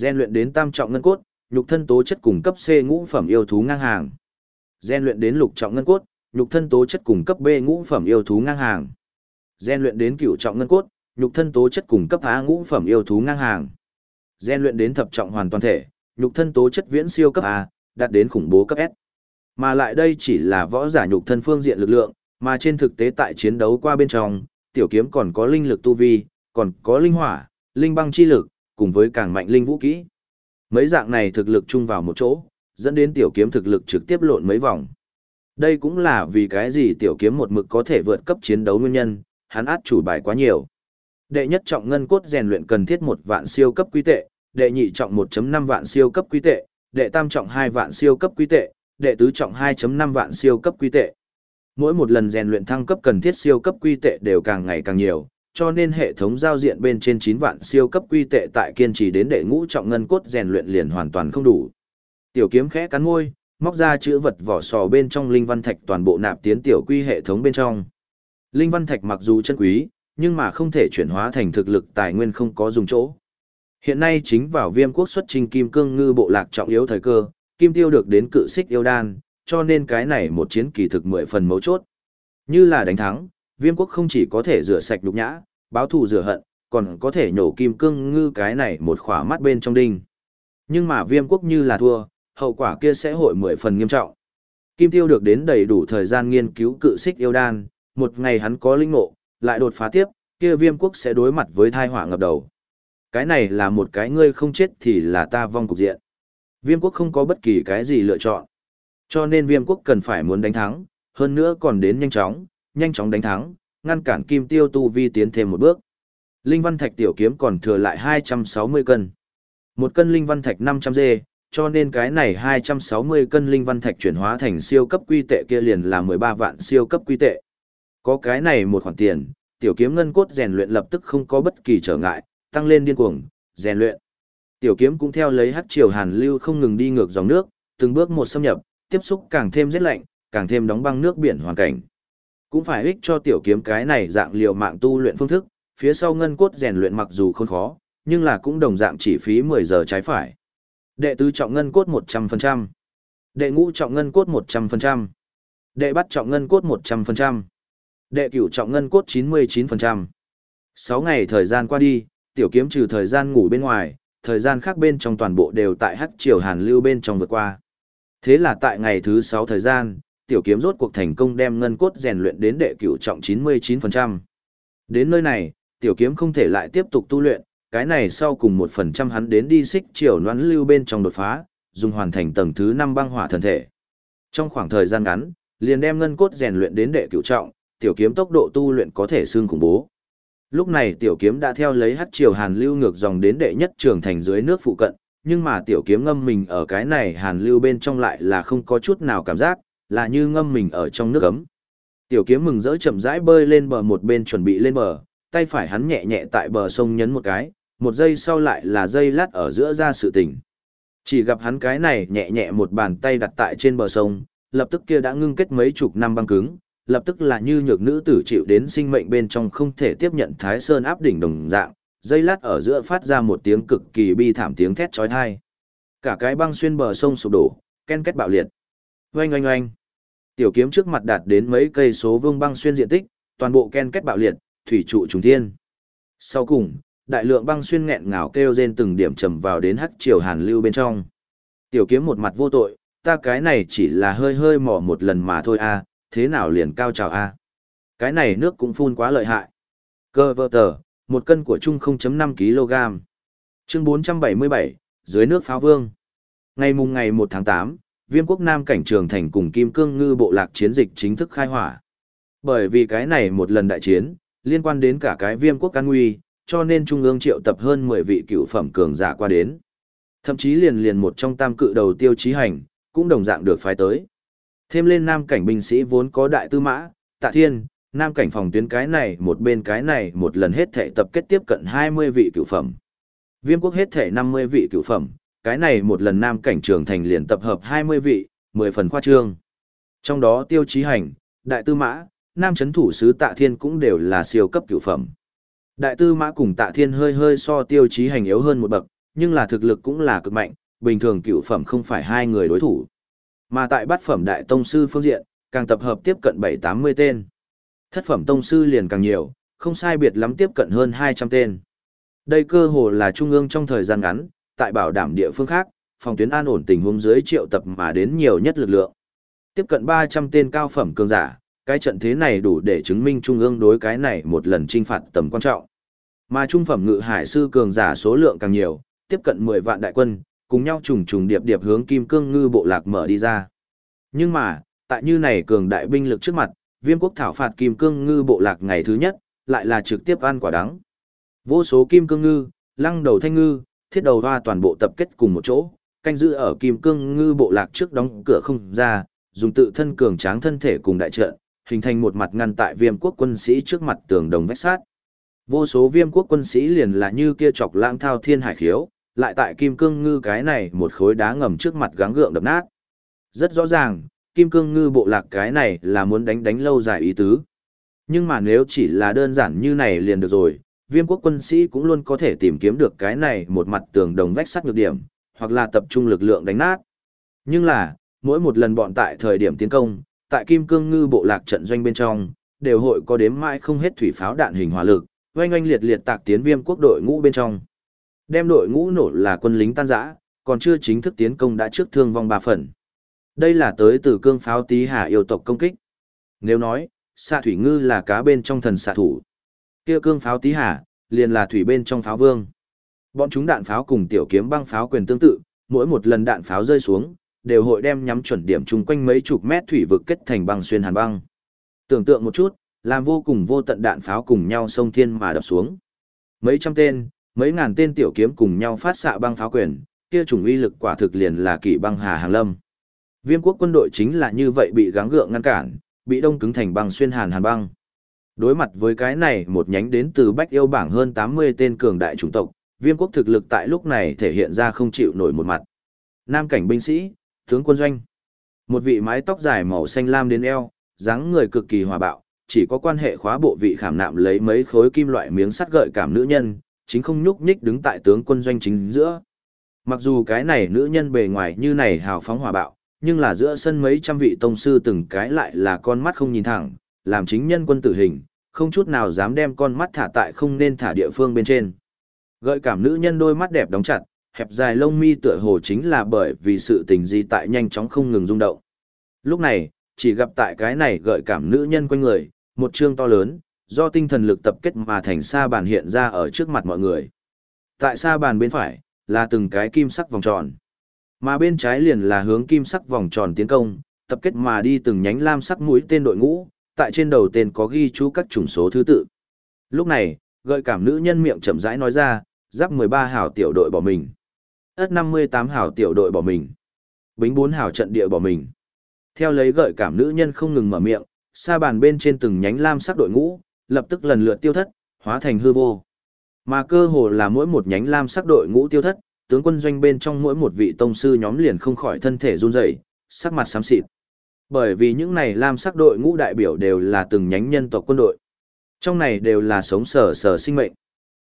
Gen luyện đến tam trọng ngân cốt, nhục thân tố chất cùng cấp C ngũ phẩm yêu thú ngang hàng. Gen luyện đến lục trọng ngân cốt, nhục thân tố chất cùng cấp B ngũ phẩm yêu thú ngang hàng. Gen luyện đến cửu trọng ngân cốt, nhục thân tố chất cùng cấp A ngũ phẩm yêu thú ngang hàng. Gen luyện đến thập trọng hoàn toàn thể, nhục thân tố chất viễn siêu cấp A, đạt đến khủng bố cấp S. Mà lại đây chỉ là võ giả nhục thân phương diện lực lượng, mà trên thực tế tại chiến đấu qua bên trong, tiểu kiếm còn có linh lực tu vi, còn có linh hỏa, linh băng chi lực, cùng với càng mạnh linh vũ kỹ. Mấy dạng này thực lực chung vào một chỗ, dẫn đến tiểu kiếm thực lực trực tiếp lộn mấy vòng. Đây cũng là vì cái gì tiểu kiếm một mực có thể vượt cấp chiến đấu nguyên nhân, hắn át chủ bài quá nhiều. Đệ nhất trọng ngân cốt rèn luyện cần thiết một vạn siêu cấp quý tệ, đệ nhị trọng 1.5 vạn siêu cấp quý tệ, đệ tam trọng 2 vạn siêu cấp quý tệ, đệ tứ trọng 2.5 vạn siêu cấp quý tệ. Mỗi một lần rèn luyện thăng cấp cần thiết siêu cấp quy tệ đều càng ngày càng nhiều, cho nên hệ thống giao diện bên trên 9 vạn siêu cấp quy tệ tại kiên trì đến đệ ngũ trọng ngân cốt rèn luyện liền hoàn toàn không đủ. Tiểu kiếm khẽ cắn môi, móc ra chữ vật vỏ sò bên trong linh văn thạch toàn bộ nạp tiến tiểu quy hệ thống bên trong. Linh văn thạch mặc dù chân quý, nhưng mà không thể chuyển hóa thành thực lực tài nguyên không có dùng chỗ. Hiện nay chính vào viêm quốc xuất trình kim cương ngư bộ lạc trọng yếu thời cơ, kim tiêu được đến cự xích yêu đan, cho nên cái này một chiến kỳ thực mười phần mấu chốt. Như là đánh thắng, viêm quốc không chỉ có thể rửa sạch nhục nhã, báo thù rửa hận, còn có thể nhổ kim cương ngư cái này một khỏa mắt bên trong đinh. Nhưng mà viêm quốc như là thua, hậu quả kia sẽ hội mười phần nghiêm trọng. Kim tiêu được đến đầy đủ thời gian nghiên cứu cự xích yêu đan, một ngày hắn có linh ngộ, lại đột phá tiếp, kia viêm quốc sẽ đối mặt với thai họa ngập đầu. Cái này là một cái ngươi không chết thì là ta vong cục diện. Viêm quốc không có bất kỳ cái gì lựa chọn. Cho nên viêm quốc cần phải muốn đánh thắng, hơn nữa còn đến nhanh chóng, nhanh chóng đánh thắng, ngăn cản kim tiêu tu vi tiến thêm một bước. Linh văn thạch tiểu kiếm còn thừa lại 260 cân. Một cân linh văn thạch 500 dê, cho nên cái này 260 cân linh văn thạch chuyển hóa thành siêu cấp quy tệ kia liền là 13 vạn siêu cấp quy tệ. Có cái này một khoản tiền, tiểu kiếm ngân cốt rèn luyện lập tức không có bất kỳ trở ngại, tăng lên điên cuồng, rèn luyện. Tiểu kiếm cũng theo lấy hắc triều hàn lưu không ngừng đi ngược dòng nước, từng bước một xâm nhập, tiếp xúc càng thêm rét lạnh, càng thêm đóng băng nước biển hoàn cảnh. Cũng phải ích cho tiểu kiếm cái này dạng liều mạng tu luyện phương thức, phía sau ngân cốt rèn luyện mặc dù không khó, nhưng là cũng đồng dạng chỉ phí 10 giờ trái phải. Đệ tứ trọng ngân cốt 100%. Đệ ngũ trọng ngân cốt 100%. Đệ bắt trọng ngân cốt 100%. Đệ cửu trọng ngân cốt 99%. 6 ngày thời gian qua đi, tiểu kiếm trừ thời gian ngủ bên ngoài, thời gian khác bên trong toàn bộ đều tại hắc triều hàn lưu bên trong vượt qua. Thế là tại ngày thứ 6 thời gian, tiểu kiếm rốt cuộc thành công đem ngân cốt rèn luyện đến đệ cửu trọng 99%. Đến nơi này, tiểu kiếm không thể lại tiếp tục tu luyện, cái này sau cùng 1% hắn đến đi xích triều noãn lưu bên trong đột phá, dùng hoàn thành tầng thứ 5 băng hỏa thần thể. Trong khoảng thời gian ngắn, liền đem ngân cốt rèn luyện đến đệ cửu trọng, tiểu kiếm tốc độ tu luyện có thể xương khủng bố. Lúc này tiểu kiếm đã theo lấy hắc triều hàn lưu ngược dòng đến đệ nhất trường thành dưới nước phụ cận, nhưng mà tiểu kiếm ngâm mình ở cái này hàn lưu bên trong lại là không có chút nào cảm giác, là như ngâm mình ở trong nước ấm. Tiểu kiếm mừng rỡ chậm rãi bơi lên bờ một bên chuẩn bị lên bờ, tay phải hắn nhẹ nhẹ tại bờ sông nhấn một cái, một giây sau lại là dây lát ở giữa ra sự tình. Chỉ gặp hắn cái này nhẹ nhẹ một bàn tay đặt tại trên bờ sông, lập tức kia đã ngưng kết mấy chục năm băng cứng, lập tức là như nhược nữ tử chịu đến sinh mệnh bên trong không thể tiếp nhận thái sơn áp đỉnh đồng dạng, dây lát ở giữa phát ra một tiếng cực kỳ bi thảm tiếng thét chói tai. Cả cái băng xuyên bờ sông sụp đổ, ken kết bạo liệt. Oanh oanh oanh. Tiểu kiếm trước mặt đạt đến mấy cây số vương băng xuyên diện tích, toàn bộ ken kết bạo liệt, thủy trụ trùng thiên. Sau cùng, đại lượng băng xuyên nghẹn ngào kêu rên từng điểm trầm vào đến hắc triều hàn lưu bên trong. Tiểu kiếm một mặt vô tội, ta cái này chỉ là hơi hơi mò một lần mà thôi a, thế nào liền cao trào a? Cái này nước cũng phun quá lợi hại. Cơ vơ tờ, một cân của chung 0.5 kg. Chương 477, dưới nước pháo vương. Ngày mùng ngày 1 tháng 8, Viêm quốc Nam cảnh trường thành cùng Kim Cương Ngư bộ lạc chiến dịch chính thức khai hỏa. Bởi vì cái này một lần đại chiến, liên quan đến cả cái Viêm quốc can nguy, cho nên Trung ương triệu tập hơn 10 vị cựu phẩm cường giả qua đến. Thậm chí liền liền một trong tam cự đầu tiêu chí hành, cũng đồng dạng được phái tới. Thêm lên nam cảnh binh sĩ vốn có đại tư mã, tạ thiên, nam cảnh phòng tuyến cái này một bên cái này một lần hết thể tập kết tiếp cận 20 vị cựu phẩm. Viêm quốc hết thể 50 vị cựu phẩm, cái này một lần nam cảnh trường thành liền tập hợp 20 vị, 10 phần khoa trương. Trong đó tiêu chí hành, đại tư mã, nam chấn thủ sứ tạ thiên cũng đều là siêu cấp cựu phẩm. Đại tư mã cùng tạ thiên hơi hơi so tiêu chí hành yếu hơn một bậc, nhưng là thực lực cũng là cực mạnh, bình thường cựu phẩm không phải hai người đối thủ. Mà tại bát phẩm đại tông sư phương diện, càng tập hợp tiếp cận 7-80 tên. Thất phẩm tông sư liền càng nhiều, không sai biệt lắm tiếp cận hơn 200 tên. Đây cơ hồ là trung ương trong thời gian ngắn, tại bảo đảm địa phương khác, phòng tuyến an ổn tình huống dưới triệu tập mà đến nhiều nhất lực lượng. Tiếp cận 300 tên cao phẩm cường giả, cái trận thế này đủ để chứng minh trung ương đối cái này một lần trinh phạt tầm quan trọng. Mà trung phẩm ngự hải sư cường giả số lượng càng nhiều, tiếp cận 10 vạn đại quân, cùng nhau trùng trùng điệp điệp hướng Kim Cương Ngư bộ lạc mở đi ra. Nhưng mà, tại như này cường đại binh lực trước mặt, Viêm quốc thảo phạt Kim Cương Ngư bộ lạc ngày thứ nhất, lại là trực tiếp ăn quả đắng. Vô số Kim Cương Ngư, lăng đầu thanh ngư, thiết đầu hoa toàn bộ tập kết cùng một chỗ, canh giữ ở Kim Cương Ngư bộ lạc trước đóng cửa không ra, dùng tự thân cường tráng thân thể cùng đại trận, hình thành một mặt ngăn tại Viêm quốc quân sĩ trước mặt tường đồng vách sát. Vô số Viêm quốc quân sĩ liền là như kia chọc lãng thao thiên hải khiếu, lại tại kim cương ngư cái này một khối đá ngầm trước mặt gắng gượng đập nát. Rất rõ ràng, kim cương ngư bộ lạc cái này là muốn đánh đánh lâu dài ý tứ. Nhưng mà nếu chỉ là đơn giản như này liền được rồi, viêm quốc quân sĩ cũng luôn có thể tìm kiếm được cái này một mặt tường đồng vách sắt nhược điểm, hoặc là tập trung lực lượng đánh nát. Nhưng là, mỗi một lần bọn tại thời điểm tiến công, tại kim cương ngư bộ lạc trận doanh bên trong, đều hội có đếm mãi không hết thủy pháo đạn hình hỏa lực, oanh oanh liệt liệt tạc tiến viêm quốc đội ngũ bên trong. Đem đội ngũ nổ là quân lính tan rã, còn chưa chính thức tiến công đã trước thương vong ba phần. Đây là tới từ cương pháo tí hà yêu tộc công kích. Nếu nói, xạ thủy ngư là cá bên trong thần xạ thủ kia cương pháo tí hà, liền là thủy bên trong pháo vương. Bọn chúng đạn pháo cùng tiểu kiếm băng pháo quyền tương tự, mỗi một lần đạn pháo rơi xuống, đều hội đem nhắm chuẩn điểm chung quanh mấy chục mét thủy vực kết thành băng xuyên hàn băng. Tưởng tượng một chút, làm vô cùng vô tận đạn pháo cùng nhau sông thiên mà đập xuống. Mấy trăm tên, mấy ngàn tên tiểu kiếm cùng nhau phát xạ băng pháo quyền, kia chủng uy lực quả thực liền là kỵ băng hà hàng lâm. Viêm quốc quân đội chính là như vậy bị gắng gượng ngăn cản, bị đông cứng thành băng xuyên hàn hàn băng. Đối mặt với cái này một nhánh đến từ Bách Yêu bảng hơn 80 tên cường đại chủng tộc, viêm quốc thực lực tại lúc này thể hiện ra không chịu nổi một mặt. Nam cảnh binh sĩ, tướng quân doanh. Một vị mái tóc dài màu xanh lam đến eo, dáng người cực kỳ hòa bạo, chỉ có quan hệ khóa bộ vị khảm nạm lấy mấy khối kim loại miếng sắt gợi cảm nữ nhân, chính không nhúc nhích đứng tại tướng quân doanh chính giữa. Mặc dù cái này nữ nhân bề ngoài như này hào phóng hòa bạo, nhưng là giữa sân mấy trăm vị tông sư từng cái lại là con mắt không nhìn thẳng, làm chính nhân quân tử hình, không chút nào dám đem con mắt thả tại không nên thả địa phương bên trên. Gợi cảm nữ nhân đôi mắt đẹp đóng chặt, hẹp dài lông mi tựa hồ chính là bởi vì sự tình gì tại nhanh chóng không ngừng rung động. Lúc này, chỉ gặp tại cái này gợi cảm nữ nhân quanh người, một chương to lớn, do tinh thần lực tập kết mà thành sa bàn hiện ra ở trước mặt mọi người. Tại sa bàn bên phải, là từng cái kim sắc vòng tròn. Mà bên trái liền là hướng kim sắc vòng tròn tiến công, tập kết mà đi từng nhánh lam sắc mũi tên đội ngũ, tại trên đầu tên có ghi chú các chủng số thứ tự. Lúc này, gợi cảm nữ nhân miệng chậm rãi nói ra, giáp 13 hảo tiểu đội bỏ mình. Ất 58 hảo tiểu đội bỏ mình. Bính 4 hảo trận địa bỏ mình. Theo lấy gợi cảm nữ nhân không ngừng mở miệng, sa bàn bên trên từng nhánh lam sắc đội ngũ, lập tức lần lượt tiêu thất, hóa thành hư vô. Mà cơ hồ là mỗi một nhánh lam sắc đội ngũ tiêu thất, tướng quân doanh bên trong mỗi một vị tông sư nhóm liền không khỏi thân thể run rẩy, sắc mặt xám xịt. Bởi vì những này lam sắc đội ngũ đại biểu đều là từng nhánh nhân tộc quân đội. Trong này đều là sống sở sở sinh mệnh.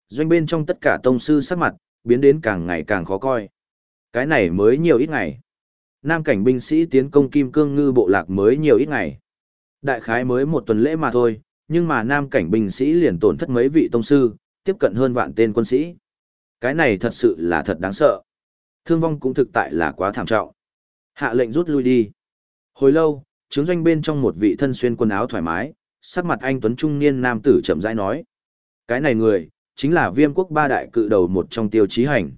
Doanh bên trong tất cả tông sư sắc mặt, biến đến càng ngày càng khó coi. Cái này mới nhiều ít ngày. Nam cảnh binh sĩ tiến công kim cương ngư bộ lạc mới nhiều ít ngày. Đại khái mới một tuần lễ mà thôi, nhưng mà nam cảnh binh sĩ liền tổn thất mấy vị tông sư, tiếp cận hơn vạn tên quân sĩ. Cái này thật sự là thật đáng sợ. Thương vong cũng thực tại là quá thảm trọng. Hạ lệnh rút lui đi. Hồi lâu, trướng doanh bên trong một vị thân xuyên quần áo thoải mái, sắc mặt anh tuấn trung niên nam tử chậm rãi nói. Cái này người, chính là viêm quốc ba đại cự đầu một trong tiêu chí hành.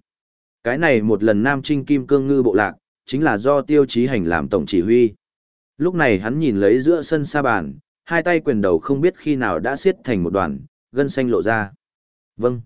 Cái này một lần nam trinh kim cương ngư bộ lạc, chính là do tiêu chí hành làm tổng chỉ huy. Lúc này hắn nhìn lấy giữa sân sa bàn, hai tay quyền đầu không biết khi nào đã siết thành một đoàn, gân xanh lộ ra. Vâng.